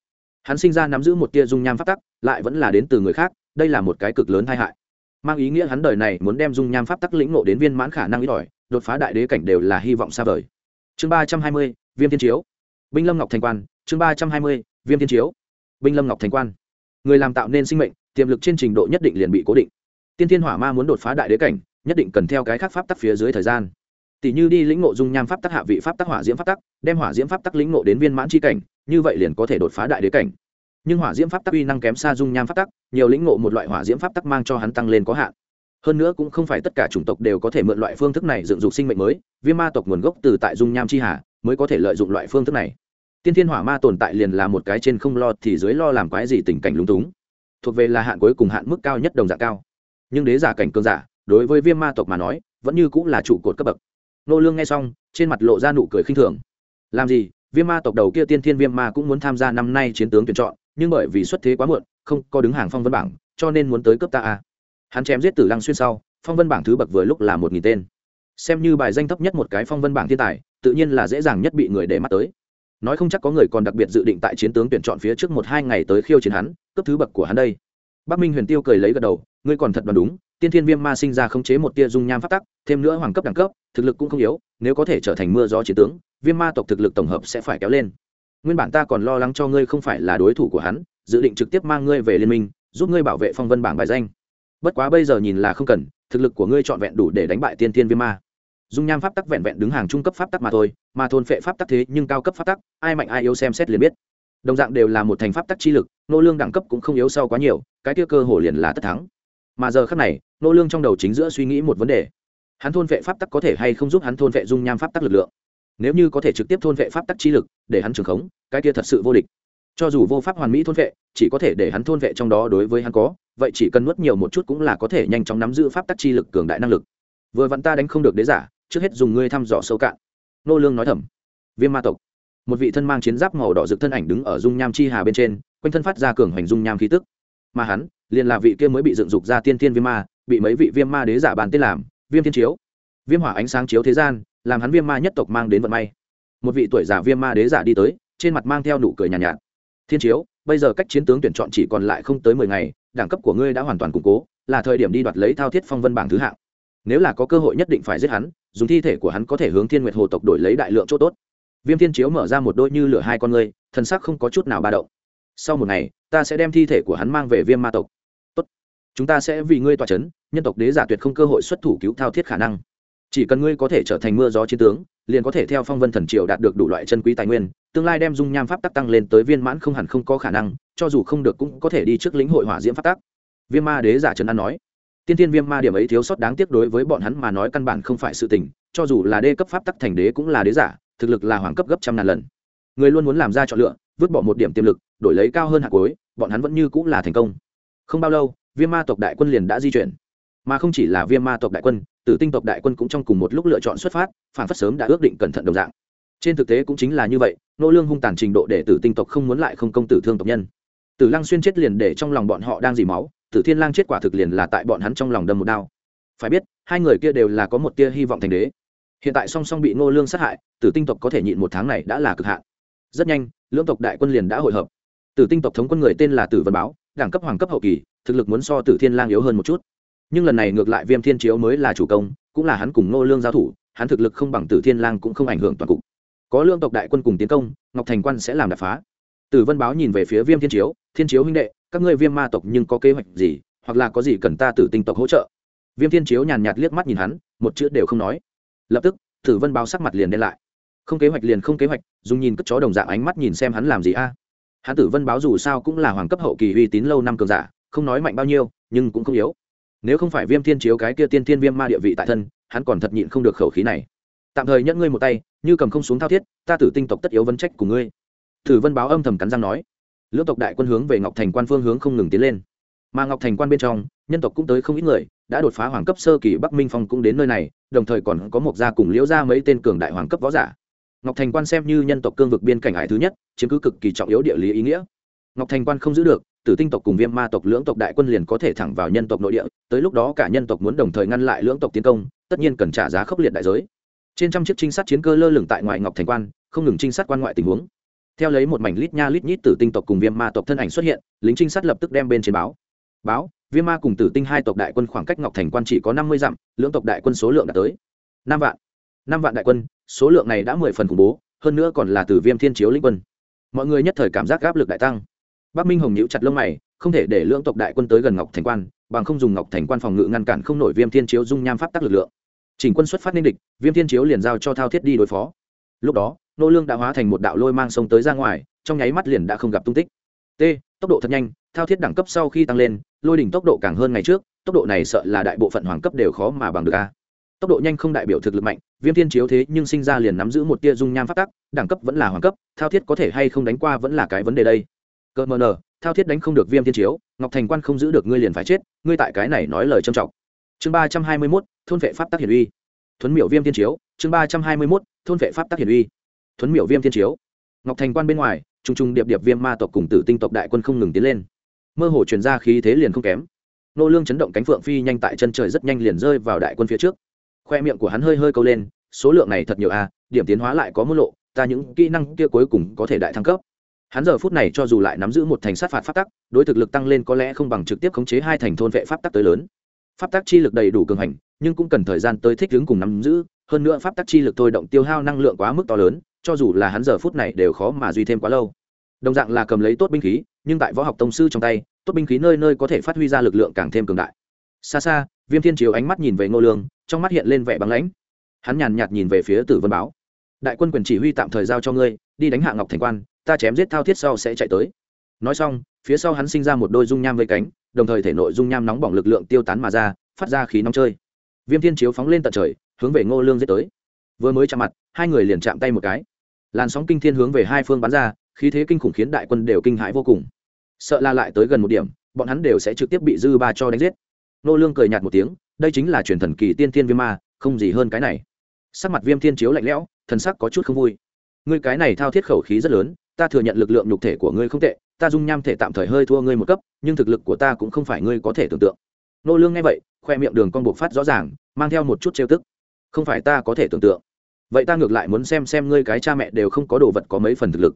Hắn sinh ra nắm giữ một tia dung nham pháp tắc, lại vẫn là đến từ người khác, đây là một cái cực lớn tai hại. Mang ý nghĩa hắn đời này muốn đem dung nham pháp tắc lĩnh ngộ đến viên mãn khả năng ít ỏi, đột phá đại đế cảnh đều là hy vọng xa vời. Chương ba trăm hai mươi, viêm thiên chiếu. Binh lâm ngọc thành quan, chương ba trăm hai mươi, viêm thiên chiếu. Binh lâm ngọc thành quan. Người làm tạo nên sinh mệnh, tiềm lực trên trình độ nhất định liền bị cố định. Tiên thiên hỏa ma muốn đột phá đại đế cảnh nhất định cần theo cái khác pháp tắc phía dưới thời gian. Tỷ như đi lĩnh ngộ dung nham pháp tắc hạ vị pháp tắc hỏa diễm pháp tắc, đem hỏa diễm pháp tắc lĩnh ngộ đến viên mãn c cảnh, như vậy liền có thể đột phá đại đế cảnh. Nhưng hỏa diễm pháp tắc uy năng kém xa dung nham pháp tắc, nhiều lĩnh ngộ một loại hỏa diễm pháp tắc mang cho hắn tăng lên có hạn. Hơn nữa cũng không phải tất cả chủng tộc đều có thể mượn loại phương thức này dựng dục sinh mệnh mới viêm ma tộc nguồn gốc từ tại dung nham c h i hà mới có thể lợi dụng loại phương thức này. Tiên thiên hỏa ma tồn tại liền là một cái trên không lo thì dưới lo làm quái gì tình cảnh lúng túng. Thuộc về là hạn cuối cùng hạn mức cao nhất đồng dạng cao. Nhưng đế giả cảnh cơn giả đối với viêm ma tộc mà nói, vẫn như cũng là trụ cột cấp bậc. Nô lương nghe xong, trên mặt lộ ra nụ cười khinh thường. Làm gì, viêm ma tộc đầu kia tiên thiên viêm ma cũng muốn tham gia năm nay chiến tướng tuyển chọn, nhưng bởi vì xuất thế quá muộn, không có đứng hàng phong vân bảng, cho nên muốn tới cấp ta a. Hắn chém giết tử lăng xuyên sau, phong vân bảng thứ bậc vừa lúc là một nghìn tên. Xem như bài danh thấp nhất một cái phong vân bảng thiên tài, tự nhiên là dễ dàng nhất bị người để mắt tới. Nói không chắc có người còn đặc biệt dự định tại chiến tướng tuyển chọn phía trước một hai ngày tới khiêu chiến hắn, cấp thứ bậc của hắn đây bắc minh huyền tiêu cười lấy gật đầu, ngươi còn thật đoán đúng, tiên thiên viêm ma sinh ra khống chế một tia dung nham pháp tắc, thêm nữa hoàng cấp đẳng cấp, thực lực cũng không yếu, nếu có thể trở thành mưa gió chiến tướng, viêm ma tộc thực lực tổng hợp sẽ phải kéo lên. Nguyên bản ta còn lo lắng cho ngươi không phải là đối thủ của hắn, dự định trực tiếp mang ngươi về liên minh, giúp ngươi bảo vệ phong vân bảng bài danh. Bất quá bây giờ nhìn là không cần, thực lực của ngươi trọn vẹn đủ để đánh bại tiên thiên viêm ma. Dung nham pháp tắc vẹn vẹn đứng hàng trung cấp pháp tắc mà thôi, mà thôn phệ pháp tắc thế nhưng cao cấp pháp tắc, ai mạnh ai yếu xem xét liền biết đồng dạng đều là một thành pháp tắc chi lực, nô lương đẳng cấp cũng không yếu sau quá nhiều, cái kia cơ hồ liền là tất thắng. Mà giờ khắc này, nô lương trong đầu chính giữa suy nghĩ một vấn đề. Hắn thôn vệ pháp tắc có thể hay không giúp hắn thôn vệ dung nham pháp tắc lực lượng? Nếu như có thể trực tiếp thôn vệ pháp tắc chi lực, để hắn trường khống, cái kia thật sự vô địch. Cho dù vô pháp hoàn mỹ thôn vệ, chỉ có thể để hắn thôn vệ trong đó đối với hắn có, vậy chỉ cần nuốt nhiều một chút cũng là có thể nhanh chóng nắm giữ pháp tắc chi lực cường đại năng lực. Vừa vặn ta đánh không được đế giả, trước hết dùng ngươi thăm dò sâu cạn. Nô lương nói thầm. Viêm ma tộc một vị thân mang chiến giáp màu đỏ rực thân ảnh đứng ở dung nham chi hà bên trên quanh thân phát ra cường hoành dung nham khí tức. Mà hắn liền là vị kia mới bị dựng dục ra tiên tiên viêm ma bị mấy vị viêm ma đế giả bàn tên làm viêm thiên chiếu. Viêm hỏa ánh sáng chiếu thế gian làm hắn viêm ma nhất tộc mang đến vận may. Một vị tuổi giả viêm ma đế giả đi tới trên mặt mang theo nụ cười nhàn nhạt, nhạt. Thiên chiếu bây giờ cách chiến tướng tuyển chọn chỉ còn lại không tới mười ngày đẳng cấp của ngươi đã hoàn toàn củng cố là thời điểm đi đoạt lấy thao thiết phong vân bảng thứ hạng. Nếu là có cơ hội nhất định phải giết hắn dùng thi thể của hắn có thể hướng thiên nguyệt hồ tộc đổi lấy đại lượng chỗ tốt viêm thiên chiếu mở ra một đôi như lửa hai con ngươi, thần sắc không có chút nào ba động. Sau một ngày, ta sẽ đem thi thể của hắn mang về viêm ma tộc. Tốt. chúng ta sẽ vì ngươi tỏa c h ấ n nhân tộc đế giả tuyệt không cơ hội xuất thủ cứu thao thiết khả năng. Chỉ cần ngươi có thể trở thành mưa gió chiến tướng, liền có thể theo phong vân thần triều đạt được đủ loại chân quý tài nguyên, tương lai đem dung nham pháp tắc tăng lên tới viên mãn không hẳn không có khả năng, cho dù không được cũng có thể đi trước lĩnh hội hỏa diễm pháp tắc. Viêm ma đế giả trần an nói. Tiên tiên viêm ma điểm ấy thiếu sót đáng tiếc đối với bọn hắn mà nói căn bản không phải sự tình, cho dù là đê cấp pháp tắc thành đế cũng là đế giả thực lực là hoàng cấp gấp trăm ngàn lần. Người luôn muốn làm ra chọn lựa, vứt bỏ một điểm tiềm lực, đổi lấy cao hơn hạt cuối, bọn hắn vẫn như cũng là thành công. Không bao lâu, viêm ma tộc đại quân liền đã di chuyển. Mà không chỉ là viêm ma tộc đại quân, tử tinh tộc đại quân cũng trong cùng một lúc lựa chọn xuất phát, phản phát sớm đã ước định cẩn thận đồng dạng. Trên thực tế cũng chính là như vậy, nô lương hung tàn trình độ để tử tinh tộc không muốn lại không công tử thương tộc nhân. Tử lăng xuyên chết liền để trong lòng bọn họ đang dì máu, tử thiên lang chết quả thực liền là tại bọn hắn trong lòng đâm một đao. Phải biết, hai người kia đều là có một tia hy vọng thành đế hiện tại song song bị Ngô lương sát hại, tử tinh tộc có thể nhịn một tháng này đã là cực hạn. Rất nhanh, lưỡng tộc đại quân liền đã hội hợp. Tử tinh tộc thống quân người tên là tử vân báo, đẳng cấp hoàng cấp hậu kỳ, thực lực muốn so tử thiên lang yếu hơn một chút. Nhưng lần này ngược lại viêm thiên chiếu mới là chủ công, cũng là hắn cùng Ngô lương giao thủ, hắn thực lực không bằng tử thiên lang cũng không ảnh hưởng toàn cục. Có lương tộc đại quân cùng tiến công, ngọc thành quan sẽ làm đập phá. Tử vân báo nhìn về phía viêm thiên chiếu thiên chiếu huynh đệ, các ngươi viêm ma tộc nhưng có kế hoạch gì? Hoặc là có gì cần ta tử tinh tộc hỗ trợ? Viêm thiên chiếu nhàn nhạt liếc mắt nhìn hắn, một chữ đều không nói lập tức, tử vân báo sắc mặt liền đen lại. Không kế hoạch liền không kế hoạch, dùng nhìn cất chó đồng dạng ánh mắt nhìn xem hắn làm gì a. À? hắn tử vân báo dù sao cũng là hoàng cấp hậu kỳ uy tín lâu năm cường giả, không nói mạnh bao nhiêu, nhưng cũng không yếu. Nếu không phải viêm thiên chiếu cái kia tiên thiên viêm ma địa vị tại thân, hắn còn thật nhịn không được khẩu khí này. Tạm thời nhẫn ngươi một tay, như cầm không xuống thao thiết, ta tử tinh tộc tất yếu vấn trách của ngươi. Tử vân báo âm thầm cắn răng nói. Lưỡng tộc đại quân hướng về ngọc thành quan phương hướng không ngừng tiến lên. Mà ngọc thành quan bên trong, nhân tộc cũng tới không ít người đã đột phá hoàng cấp sơ kỳ bắc minh phong cũng đến nơi này, đồng thời còn có một gia cùng liễu gia mấy tên cường đại hoàng cấp võ giả. Ngọc thành quan xem như nhân tộc cương vực biên cảnh hải thứ nhất, chiếm cứ cực kỳ trọng yếu địa lý ý nghĩa. Ngọc thành quan không giữ được, tử tinh tộc cùng viêm ma tộc lưỡng tộc đại quân liền có thể thẳng vào nhân tộc nội địa, tới lúc đó cả nhân tộc muốn đồng thời ngăn lại lưỡng tộc tiến công, tất nhiên cần trả giá khốc liệt đại giới. Trên trăm chiếc trinh sát chiến cơ lơ lửng tại ngoại ngọc thành quan, không ngừng trinh sát quan ngoại tình huống. Theo lấy một mảnh lít nha lít nhít tử tinh tộc cùng viêm ma tộc thân ảnh xuất hiện, lính trinh sát lập tức đem bên trên báo. Báo viêm ma cùng tử tinh hai tộc đại quân khoảng cách ngọc thành quan chỉ có năm mươi dặm, lưỡng tộc đại quân số lượng đã tới năm vạn. Năm vạn đại quân, số lượng này đã mười phần khủng bố, hơn nữa còn là từ viêm thiên chiếu linh quân. Mọi người nhất thời cảm giác áp lực đại tăng. Bắc minh hồng nhíu chặt lông mày, không thể để lưỡng tộc đại quân tới gần ngọc thành quan, bằng không dùng ngọc thành quan phòng ngự ngăn cản không nổi viêm thiên chiếu dung nham pháp tắc lực lượng. Chỉnh quân xuất phát nên địch, viêm thiên chiếu liền giao cho thao thiết đi đối phó. Lúc đó, nô lương đã hóa thành một đạo lôi mang sông tới ra ngoài, trong nháy mắt liền đã không gặp tung tích. T tốc độ thật nhanh, thao thiết đẳng cấp sau khi tăng lên, lôi đỉnh tốc độ càng hơn ngày trước, tốc độ này sợ là đại bộ phận hoàng cấp đều khó mà bằng được a. Tốc độ nhanh không đại biểu thực lực mạnh, viêm thiên chiếu thế nhưng sinh ra liền nắm giữ một tia dung nham phát tắc, đẳng cấp vẫn là hoàng cấp, thao thiết có thể hay không đánh qua vẫn là cái vấn đề đây. Cơ mờ nờ, thao thiết đánh không được viêm thiên chiếu, ngọc thành quan không giữ được ngươi liền phải chết, ngươi tại cái này nói lời trầm trọng. Chương ba trăm hai mươi mốt, thôn vệ pháp tắc hiển uy. Thuấn miểu viêm thiên chiếu, chương ba trăm hai mươi mốt, thôn vệ pháp tắc hiển uy. Thuấn miểu viêm thiên chiếu. Ngọc thành quan bên ngoài t r u n g t r u n g điệp điệp viêm ma tộc cùng tử tinh tộc đại quân không ngừng tiến lên. Mơ hồ chuyển ra khí thế liền không kém. Nô lương chấn động cánh phượng phi nhanh tại chân trời rất nhanh liền rơi vào đại quân phía trước. Khoe miệng của hắn hơi hơi câu lên số lượng này thật nhiều a à, điểm tiến hóa lại có mức lộ ta những kỹ năng kia cuối cùng có thể đại thăng cấp. Hắn giờ phút này cho dù lại nắm giữ một thành sát phạt pháp tắc đối thực lực tăng lên có lẽ không bằng trực tiếp khống chế hai thành thôn vệ pháp tắc tới lớn. Pháp tắc chi lực đầy đủ cường hành nhưng cũng cần thời gian tới thích ứng cùng nắm giữ hơn nữa pháp tắc chi lực thôi động tiêu hao năng lượng quá mức to lớn cho dù là hắn giờ phút này đều khó mà duy thêm quá lâu. Đồng dạng là cầm lấy tốt binh khí, nhưng tại võ học tông sư trong tay, tốt binh khí nơi nơi có thể phát huy ra lực lượng càng thêm cường đại. Xa xa, viêm thiên chiếu ánh mắt nhìn về ngô lương, trong mắt hiện lên vẻ băng lãnh. Hắn nhàn nhạt nhìn về phía tử vân báo. Đại quân quyền chỉ huy tạm thời giao cho ngươi, đi đánh hạ ngọc thành quan, ta chém giết thao thiết sau sẽ chạy tới. Nói xong, phía sau hắn sinh ra một đôi dung nham vây cánh, đồng thời thể nội dung nham nóng bỏng lực lượng tiêu tán mà ra, phát ra khí nóng chơi. Viêm thiên chiếu phóng lên tận trời, hướng về ngô lương giết tới. Vừa mới chạm mặt, hai người liền chạm tay một cái làn sóng kinh thiên hướng về hai phương bắn ra, khí thế kinh khủng khiến đại quân đều kinh hãi vô cùng. Sợ la lại tới gần một điểm, bọn hắn đều sẽ trực tiếp bị dư ba cho đánh giết. Nô lương cười nhạt một tiếng, đây chính là truyền thần kỳ tiên thiên viêm ma, không gì hơn cái này. Sắc mặt viêm thiên chiếu lạnh lẽo, thần sắc có chút không vui. Ngươi cái này thao thiết khẩu khí rất lớn, ta thừa nhận lực lượng nhục thể của ngươi không tệ, ta dung nham thể tạm thời hơi thua ngươi một cấp, nhưng thực lực của ta cũng không phải ngươi có thể tưởng tượng. Nô lương nghe vậy, khoe miệng đường con buộc phát rõ ràng, mang theo một chút trêu tức. Không phải ta có thể tưởng tượng vậy ta ngược lại muốn xem xem ngươi cái cha mẹ đều không có đồ vật có mấy phần thực lực.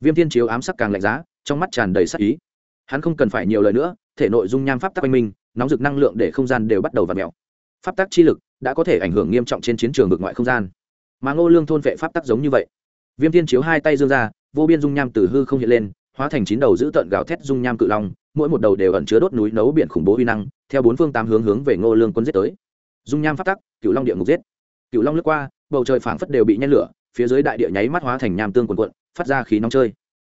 Viêm thiên chiếu ám sắc càng lạnh giá, trong mắt tràn đầy sắc ý. Hắn không cần phải nhiều lời nữa, thể nội dung nham pháp tắc oanh minh nóng rực năng lượng để không gian đều bắt đầu v ặ mẹo pháp tắc chi lực đã có thể ảnh hưởng nghiêm trọng trên chiến trường vực ngoại không gian. Mà ngô lương thôn vệ pháp tắc giống như vậy. Viêm thiên chiếu hai tay dương ra, vô biên dung nham từ hư không hiện lên, hóa thành chín đầu giữ tợn gào thét dung nham cự long, mỗi một đầu đều ẩn chứa đốt núi nấu biển khủng bố uy năng, theo bốn phương tám hướng hướng về ngô lương quân giết tới. Dung nham pháp tắc cựu long địa ngục giết. Cựu long lướt qua bầu trời phảng phất đều bị nhen lửa, phía dưới đại địa nháy mắt hóa thành nham tương quần quận phát ra khí nóng chơi.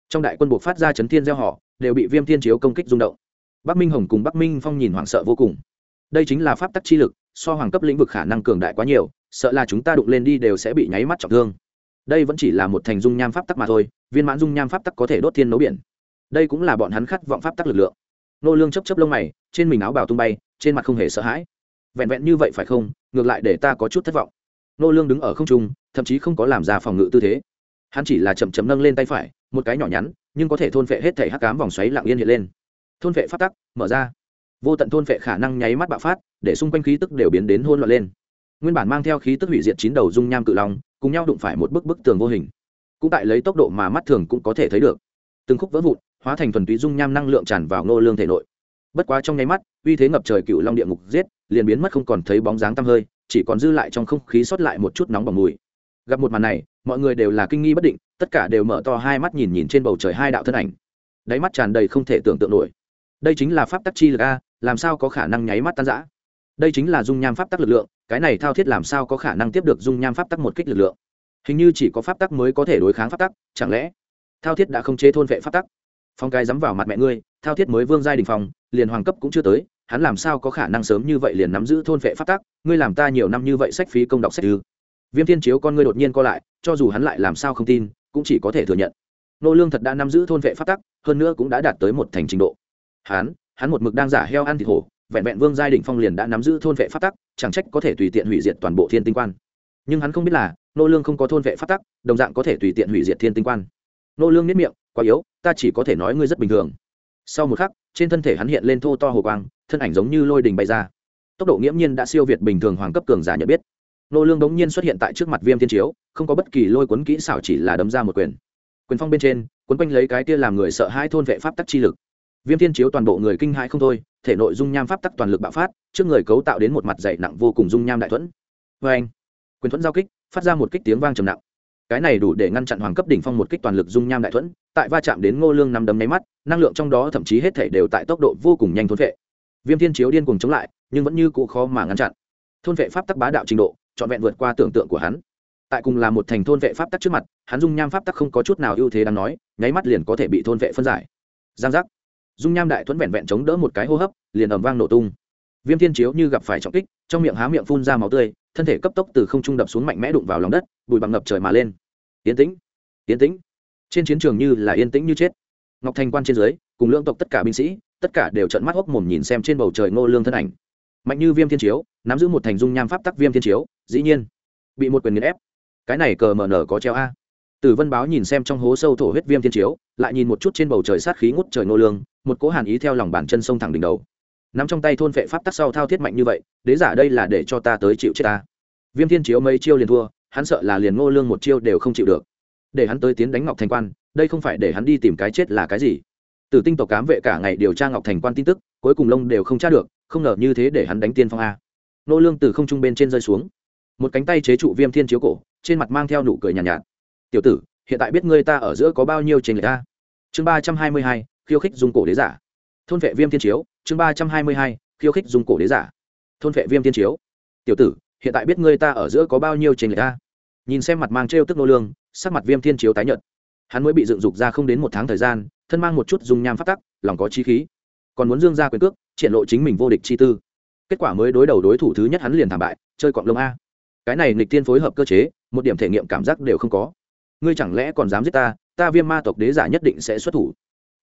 Trong đại quân buộc phát ra chấn thiên gieo họ, đều bị viêm thiên chiếu công kích rung động. Bắc minh hồng cùng bắc minh phong nhìn hoảng sợ vô cùng. Đây chính là pháp tắc chi lực, so hoàng cấp lĩnh vực khả năng cường đại quá nhiều, sợ là chúng ta đụng lên đi đều sẽ bị nháy mắt trọng thương. Đây vẫn chỉ là một thành dung nham pháp tắc mà thôi, viên mãn dung nham pháp tắc có thể đốt thiên nấu biển. Đây cũng là bọn hắn khát vọng pháp tắc lực lượng. Nô lương chấp chấp lông mày, trên mình áo bào tung bay, trên mặt không hề sợ hãi. Vẹn vẹn như vậy phải không? Ngược lại để ta có chút thất vọng nô lương đứng ở không trung, thậm chí không có làm ra phòng ngự tư thế. Hắn chỉ là chậm chậm nâng lên tay phải, một cái nhỏ nhắn, nhưng có thể thôn phệ hết thể hắc ám vòng xoáy lặng yên hiện lên. Thôn phệ phát tắc, mở ra. Vô tận thôn phệ khả năng nháy mắt bạo phát, để xung quanh khí tức đều biến đến hôn loạn lên. Nguyên bản mang theo khí tức hủy diệt chín đầu dung nham cự long, cùng nhau đụng phải một bức bức tường vô hình. Cũng tại lấy tốc độ mà mắt thường cũng có thể thấy được. Từng khúc vỡ vụn, hóa thành thuần túy dung nham năng lượng tràn vào nô lương thể nội. Bất quá trong nháy mắt, uy thế ngập trời cựu long địa ngục giết, liền biến mất không còn thấy bóng dáng tăm hơi chỉ còn dư lại trong không khí sót lại một chút nóng bỏng mùi. Gặp một màn này, mọi người đều là kinh nghi bất định, tất cả đều mở to hai mắt nhìn nhìn trên bầu trời hai đạo thân ảnh. Đáy mắt tràn đầy không thể tưởng tượng nổi. Đây chính là pháp tắc chi lực a, làm sao có khả năng nháy mắt tan rã? Đây chính là dung nham pháp tắc lực lượng, cái này thao thiết làm sao có khả năng tiếp được dung nham pháp tắc một kích lực lượng? Hình như chỉ có pháp tắc mới có thể đối kháng pháp tắc, chẳng lẽ thao thiết đã không chế thôn vệ pháp tắc? Phong cái dám vào mặt mẹ ngươi, thao thiết mới vương giai đình phòng liền hoàng cấp cũng chưa tới hắn làm sao có khả năng sớm như vậy liền nắm giữ thôn vệ pháp tắc? Ngươi làm ta nhiều năm như vậy sách phí công đọc sách ư? Viêm thiên chiếu con ngươi đột nhiên co lại, cho dù hắn lại làm sao không tin, cũng chỉ có thể thừa nhận. Nô lương thật đã nắm giữ thôn vệ pháp tắc, hơn nữa cũng đã đạt tới một thành trình độ. Hắn hắn một mực đang giả heo ăn thịt hổ, vẹn vẹn vương giai đỉnh phong liền đã nắm giữ thôn vệ pháp tắc, chẳng trách có thể tùy tiện hủy diệt toàn bộ thiên tinh quan. Nhưng hắn không biết là, nô lương không có thôn vệ pháp tắc, đồng dạng có thể tùy tiện hủy diệt thiên tinh quan. Nô lương niết miệng, quá yếu, ta chỉ có thể nói ngươi rất bình thường. Sau một khắc trên thân thể hắn hiện lên thô to hồ quang, thân ảnh giống như lôi đình bay ra. Tốc độ nghiễm nhiên đã siêu việt bình thường hoàng cấp cường giả nhận biết. Nô lương đống nhiên xuất hiện tại trước mặt viêm thiên chiếu, không có bất kỳ lôi cuốn kỹ xảo, chỉ là đấm ra một quyền. Quyền phong bên trên, cuốn quanh lấy cái kia làm người sợ hãi thôn vệ pháp tắc chi lực. Viêm thiên chiếu toàn bộ người kinh hãi không thôi, thể nội dung nham pháp tắc toàn lực bạo phát, trước người cấu tạo đến một mặt dày nặng vô cùng dung nham đại thuẫn. Với anh, quyền thuẫn giao kích, phát ra một kích tiếng vang trầm nặng. Cái này đủ để ngăn chặn hoàng cấp đỉnh phong một kích toàn lực dung nham đại thuẫn tại va chạm đến ngô lương nắm đấm nháy mắt, năng lượng trong đó thậm chí hết thể đều tại tốc độ vô cùng nhanh thôn vệ. Viêm thiên chiếu điên cuồng chống lại, nhưng vẫn như cũ khó mà ngăn chặn. Thôn vệ pháp tắc bá đạo trình độ, trọn vẹn vượt qua tưởng tượng của hắn. Tại cùng là một thành thôn vệ pháp tắc trước mặt, hắn dung nham pháp tắc không có chút nào ưu thế đáng nói, nháy mắt liền có thể bị thôn vệ phân giải. Giang giác. Dung nham đại thuẫn vẹn vẹn chống đỡ một cái hô hấp, liền ầm vang nổ tung. Viêm thiên chiếu như gặp phải trọng kích, trong miệng há miệng phun ra máu tươi, thân thể cấp tốc từ không trung đập xuống mạnh mẽ đụng vào lòng đất, bụi bằng ngập trời mà lên. Tiến tĩnh. Tiến tĩnh trên chiến trường như là yên tĩnh như chết. Ngọc thành quan trên dưới, cùng lưỡng tộc tất cả binh sĩ, tất cả đều trận mắt hốc mồm nhìn xem trên bầu trời ngô lương thân ảnh. Mạnh như viêm thiên chiếu, nắm giữ một thành dung nham pháp tắc viêm thiên chiếu, dĩ nhiên, bị một quyền nghiền ép. Cái này cờ mờ nở có treo a. Tử vân báo nhìn xem trong hố sâu thổ huyết viêm thiên chiếu, lại nhìn một chút trên bầu trời sát khí ngút trời ngô lương, một cố hàn ý theo lòng bàn chân sông thẳng đỉnh đầu. Nắm trong tay thôn vệ pháp tắc sau thao thiết mạnh như vậy, đế giả đây là để cho ta tới chịu chết ta. Viêm thiên chiếu mấy chiêu liền thua, hắn sợ là liền ngô lương một chiêu đều không chịu được để hắn tới tiến đánh ngọc thành quan đây không phải để hắn đi tìm cái chết là cái gì. Tử tinh tộc cám vệ cả ngày điều tra ngọc thành quan tin tức cuối cùng lông đều không tra được không ngờ như thế để hắn đánh tiên phong a. Nô lương từ không trung bên trên rơi xuống. Một cánh tay chế trụ viêm thiên chiếu cổ trên mặt mang theo nụ cười nhàn nhạt, nhạt. Tiểu tử hiện tại biết ngươi ta ở giữa có bao nhiêu trình lệch ta? Chương ba trăm hai mươi hai khiêu khích dùng cổ đế giả. Thôn vệ viêm thiên chiếu chương ba trăm hai mươi hai khiêu khích dùng cổ đế giả. Thôn vệ viêm thiên chiếu. Tiểu tử hiện tại biết ngươi ta ở giữa có bao nhiêu trình lệch ta? Nhìn xem mặt mang trêu tức nô lương sắc mặt viêm thiên chiếu tái nhợt. Hắn mới bị dựng dục ra không đến một tháng thời gian, thân mang một chút dung nham phát tắc, lòng có chi khí. Còn muốn dương ra quyền cước, triển lộ chính mình vô địch chi tư. Kết quả mới đối đầu đối thủ thứ nhất hắn liền thảm bại, chơi cọng lông a. Cái này nghịch tiên phối hợp cơ chế, một điểm thể nghiệm cảm giác đều không có. Ngươi chẳng lẽ còn dám giết ta ta viêm ma tộc đế giả nhất định sẽ xuất thủ.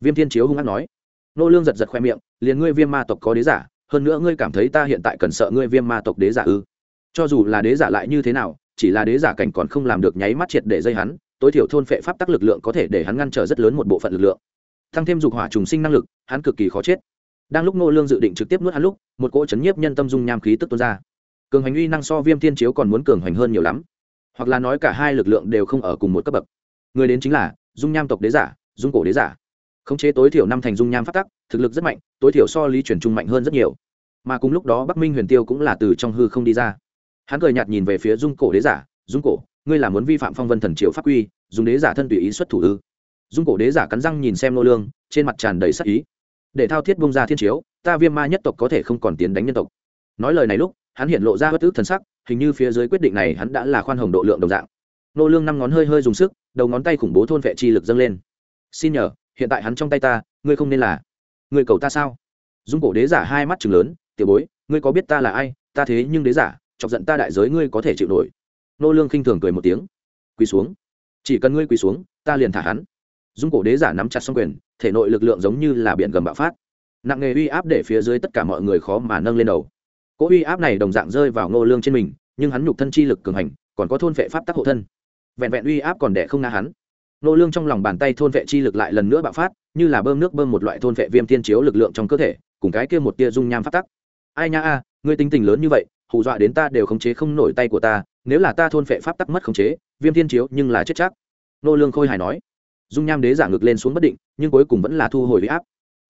Viêm thiên chiếu hung hăng nói. Nô lương giật giật khoe miệng, liền ngươi viêm ma tộc có đế giả, hơn nữa ngươi cảm thấy ta hiện tại cần sợ ngươi viêm ma tộc đế giả ư? Cho dù là đế giả lại như thế nào chỉ là đế giả cảnh còn không làm được nháy mắt triệt để dây hắn, tối thiểu thôn phệ pháp tắc lực lượng có thể để hắn ngăn trở rất lớn một bộ phận lực lượng. Tăng thêm dục hỏa trùng sinh năng lực, hắn cực kỳ khó chết. Đang lúc nô lương dự định trực tiếp nuốt hắn lúc, một cỗ chấn nhiếp nhân tâm dung nham khí tức tuôn ra. Cường hành uy năng so viêm thiên chiếu còn muốn cường hành hơn nhiều lắm. Hoặc là nói cả hai lực lượng đều không ở cùng một cấp bậc. Người đến chính là dung nham tộc đế giả, dung cổ đế giả. Khống chế tối thiểu năm thành dung nham phát tắc, thực lực rất mạnh, tối thiểu so lý chuyển trung mạnh hơn rất nhiều. Mà cùng lúc đó bắc minh huyền tiêu cũng là từ trong hư không đi ra hắn cười nhạt nhìn về phía dung cổ đế giả, dung cổ, ngươi là muốn vi phạm phong vân thần triệu pháp quy, dùng đế giả thân tùy ý xuất thủ ư? Dung cổ đế giả cắn răng nhìn xem nô lương, trên mặt tràn đầy sắc ý. Để thao thiết bông ra thiên chiếu, ta viêm ma nhất tộc có thể không còn tiến đánh nhân tộc. Nói lời này lúc, hắn hiện lộ ra bất ức thần sắc, hình như phía dưới quyết định này hắn đã là khoan hồng độ lượng đồng dạng. Nô lương năm ngón hơi hơi dùng sức, đầu ngón tay khủng bố thôn vệ chi lực dâng lên. Xin nhờ, hiện tại hắn trong tay ta, ngươi không nên là. Ngươi cầu ta sao? Dung cổ đế giả hai mắt trừng lớn, tiểu bối, ngươi có biết ta là ai? Ta thế nhưng đế giả chọc giận ta đại giới ngươi có thể chịu nổi. Nô lương khinh thường cười một tiếng. Quỳ xuống. Chỉ cần ngươi quỳ xuống, ta liền thả hắn. Dung cổ đế giả nắm chặt song quyền, thể nội lực lượng giống như là biển gầm bạo phát. Nặng nghề uy áp để phía dưới tất cả mọi người khó mà nâng lên đầu. Cỗ uy áp này đồng dạng rơi vào nô lương trên mình, nhưng hắn nhục thân chi lực cường hành, còn có thôn vệ pháp tắc hộ thân. Vẹn vẹn uy áp còn đẻ không nga hắn. Nô lương trong lòng bàn tay thôn vệ chi lực lại lần nữa bạo phát, như là bơm nước bơm một loại thôn vệ viêm thiên chiếu lực lượng trong cơ thể, cùng cái kia một tia dung nham pháp tắc. Ai nha a, ngươi tinh tình lớn như vậy hù dọa đến ta đều khống chế không nổi tay của ta, nếu là ta thôn phệ pháp tắc mất khống chế, viêm thiên chiếu nhưng là chết chắc. Nô lương khôi hài nói. Dung nham đế giả ngược lên xuống bất định, nhưng cuối cùng vẫn là thu hồi huy áp.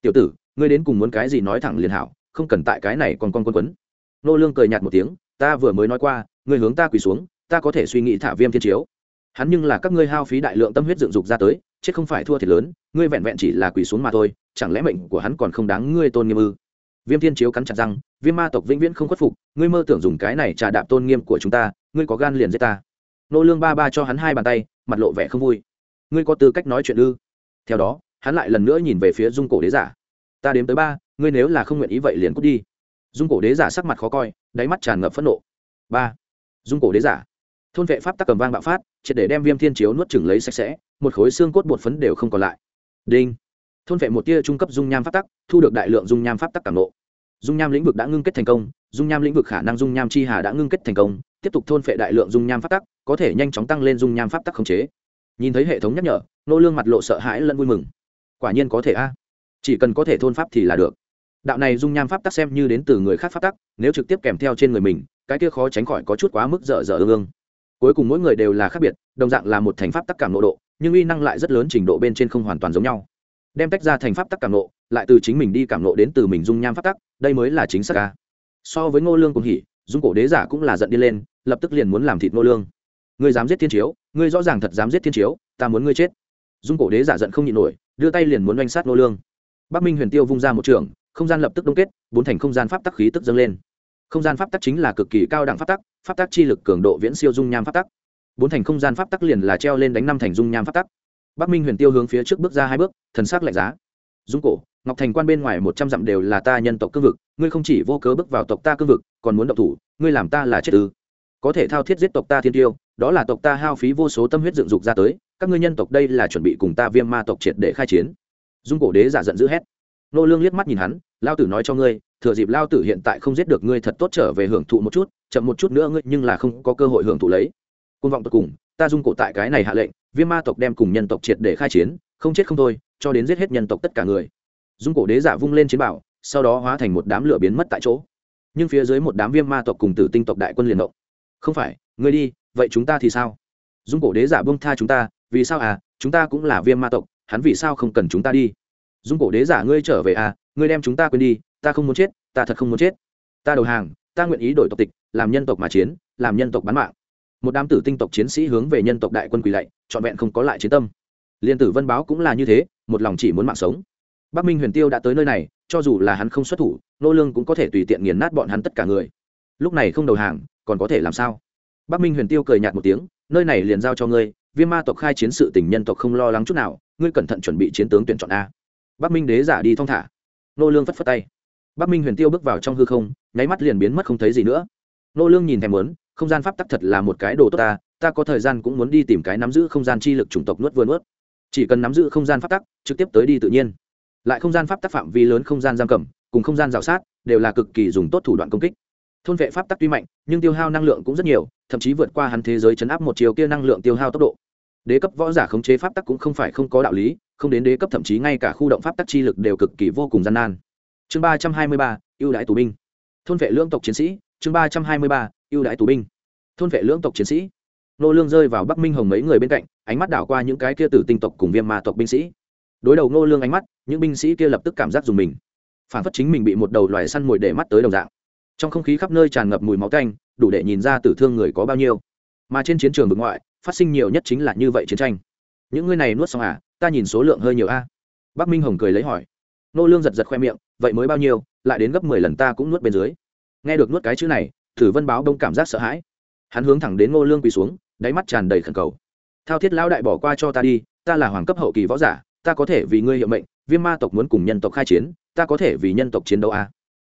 Tiểu tử, ngươi đến cùng muốn cái gì nói thẳng liền hảo, không cần tại cái này còn con quân quấn. Nô lương cười nhạt một tiếng, ta vừa mới nói qua, ngươi hướng ta quỳ xuống, ta có thể suy nghĩ thả viêm thiên chiếu. Hắn nhưng là các ngươi hao phí đại lượng tâm huyết dựng dục ra tới, chết không phải thua thiệt lớn, ngươi vẹn vẹn chỉ là quỳ xuống mà thôi, chẳng lẽ mệnh của hắn còn không đáng ngươi tôn nghiêm ư? Viêm thiên chiếu cắn chặt răng viêm ma tộc vĩnh viễn không khuất phục, ngươi mơ tưởng dùng cái này trà đạp tôn nghiêm của chúng ta, ngươi có gan liền giết ta. Nô lương ba ba cho hắn hai bàn tay, mặt lộ vẻ không vui. Ngươi có tư cách nói chuyện ư? Theo đó, hắn lại lần nữa nhìn về phía dung cổ đế giả. Ta đếm tới ba, ngươi nếu là không nguyện ý vậy liền cút đi. Dung cổ đế giả sắc mặt khó coi, đáy mắt tràn ngập phẫn nộ. Ba. Dung cổ đế giả. Thôn vệ pháp tắc cầm vang bạo phát, triệt để đem viêm thiên chiếu nuốt chừng lấy sạch sẽ, một khối xương cốt bột phấn đều không còn lại. Đinh. Thôn vệ một tia trung cấp dung nham pháp tắc, thu được đại lượng dung nham pháp tắc cảm nộ dung nham lĩnh vực đã ngưng kết thành công, dung nham lĩnh vực khả năng dung nham chi hà đã ngưng kết thành công, tiếp tục thôn phệ đại lượng dung nham pháp tắc, có thể nhanh chóng tăng lên dung nham pháp tắc khống chế. Nhìn thấy hệ thống nhắc nhở, nô lương mặt lộ sợ hãi lẫn vui mừng. Quả nhiên có thể a. Chỉ cần có thể thôn pháp thì là được. Đạo này dung nham pháp tắc xem như đến từ người khác pháp tắc, nếu trực tiếp kèm theo trên người mình, cái kia khó tránh khỏi có chút quá mức dở dở ương ương. Cuối cùng mỗi người đều là khác biệt, đồng dạng là một thành pháp tắc cảm nộ độ, nhưng uy năng lại rất lớn trình độ bên trên không hoàn toàn giống nhau đem tách ra thành pháp tắc cảm nộ, lại từ chính mình đi cảm nộ đến từ mình dung nham pháp tắc, đây mới là chính xác ca so với ngô lương cùng hỉ dung cổ đế giả cũng là giận đi lên, lập tức liền muốn làm thịt ngô lương. Ngươi dám giết thiên chiếu, ngươi rõ ràng thật dám giết thiên chiếu, ta muốn ngươi chết. Dung cổ đế giả giận không nhịn nổi, đưa tay liền muốn oanh sát ngô lương. Bắc minh huyền tiêu vung ra một trường, không gian lập tức đông kết, bốn thành không gian pháp tắc khí tức dâng lên. Không gian pháp tắc chính là cực kỳ cao đẳng pháp tắc pháp tắc chi lực cường độ viễn siêu dung nham pháp tắc. Bốn thành không gian pháp tắc liền là treo lên đánh năm thành dung nham pháp tắc bắc minh huyền tiêu hướng phía trước bước ra hai bước, thần sắc lạnh giá. Dung cổ, ngọc thành quan bên ngoài một trăm dặm đều là ta nhân tộc cương vực, ngươi không chỉ vô cớ bước vào tộc ta cương vực, còn muốn động thủ, ngươi làm ta là chết ư. Có thể thao thiết giết tộc ta thiên tiêu, đó là tộc ta hao phí vô số tâm huyết dựng dục ra tới, các ngươi nhân tộc đây là chuẩn bị cùng ta viêm ma tộc triệt để khai chiến. Dung cổ đế giả giận dữ hét. Nô lương liếc mắt nhìn hắn, lao tử nói cho ngươi, thừa dịp lao tử hiện tại không giết được ngươi thật tốt trở về hưởng thụ một chút, chậm một chút nữa ngươi nhưng là không có cơ hội hưởng thụ lấy. Côn vọng tột cùng ta dung cổ tại cái này hạ lệnh, viêm ma tộc đem cùng nhân tộc triệt để khai chiến, không chết không thôi, cho đến giết hết nhân tộc tất cả người. Dung cổ đế giả vung lên chiến bảo, sau đó hóa thành một đám lửa biến mất tại chỗ. Nhưng phía dưới một đám viêm ma tộc cùng tử tinh tộc đại quân liền động. Không phải, ngươi đi, vậy chúng ta thì sao? Dung cổ đế giả bông tha chúng ta, vì sao à chúng ta cũng là viêm ma tộc, hắn vì sao không cần chúng ta đi? Dung cổ đế giả ngươi trở về à ngươi đem chúng ta quên đi, ta không muốn chết, ta thật không muốn chết. Ta đầu hàng, ta nguyện ý đổi tộc tịch, làm nhân tộc mà chiến, làm nhân tộc bán mạng một đám tử tinh tộc chiến sĩ hướng về nhân tộc đại quân quỳ lạy, trọn vẹn không có lại chiến tâm. Liên tử vân báo cũng là như thế, một lòng chỉ muốn mạng sống. Bắc minh huyền tiêu đã tới nơi này, cho dù là hắn không xuất thủ, nô lương cũng có thể tùy tiện nghiền nát bọn hắn tất cả người. Lúc này không đầu hàng, còn có thể làm sao? Bắc minh huyền tiêu cười nhạt một tiếng, nơi này liền giao cho ngươi, viêm ma tộc khai chiến sự tình nhân tộc không lo lắng chút nào, ngươi cẩn thận chuẩn bị chiến tướng tuyển chọn a. Bắc minh đế giả đi thong thả. Nô lương phất phất tay. Bắc minh huyền tiêu bước vào trong hư không, nháy mắt liền biến mất không thấy gì nữa. Nô lương nhìn thèm muốn không gian pháp tắc thật là một cái đồ tốt ta ta có thời gian cũng muốn đi tìm cái nắm giữ không gian chi lực chủng tộc nuốt vừa nuốt chỉ cần nắm giữ không gian pháp tắc, trực tiếp tới đi tự nhiên. Lại không gian pháp tắc phạm vi lớn không gian giam cầm, cùng không gian rào sát, đều là cực kỳ dùng tốt thủ đoạn công kích. Thôn vệ pháp tắc tuy mạnh, nhưng tiêu hao năng lượng cũng rất nhiều, thậm chí vượt qua hắn thế giới chấn áp một chiều kia năng lượng tiêu hao tốc độ. Đế cấp võ giả khống chế pháp tắc cũng không phải không có đạo lý, không đến đế cấp thậm chí ngay cả khu động pháp tắc chi lực đều cực kỳ vô cùng gian nan. Chương ba trăm hai mươi ba, ưu đãi tù binh. Thôn vệ lưỡng tộc chiến sĩ, chương ba trăm hai mươi ba ưu đãi tù binh. Thôn vệ lưỡng tộc chiến sĩ. Nô lương rơi vào bắc minh hồng mấy người bên cạnh, ánh mắt đảo qua những cái kia tử tinh tộc cùng viêm ma tộc binh sĩ. Đối đầu nô lương ánh mắt, những binh sĩ kia lập tức cảm giác dùng mình. Phản phất chính mình bị một đầu loài săn mồi để mắt tới đồng dạng. Trong không khí khắp nơi tràn ngập mùi máu tanh, đủ để nhìn ra tử thương người có bao nhiêu. Mà trên chiến trường vực ngoại, phát sinh nhiều nhất chính là như vậy chiến tranh. Những người này nuốt xong à ta nhìn số lượng hơi nhiều a. Bắc minh hồng cười lấy hỏi. Nô lương giật giật khoe miệng, vậy mới bao nhiêu, lại đến gấp mười lần ta cũng nuốt bên dưới. Nghe được nuốt cái chữ này thử vân báo đông cảm giác sợ hãi. Hắn hướng thẳng đến Ngô lương quỳ xuống, đáy mắt tràn đầy khẩn cầu. Thao thiết lão đại bỏ qua cho ta đi, ta là hoàng cấp hậu kỳ võ giả, ta có thể vì ngươi hiệu mệnh, viêm ma tộc muốn cùng nhân tộc khai chiến, ta có thể vì nhân tộc chiến đấu à.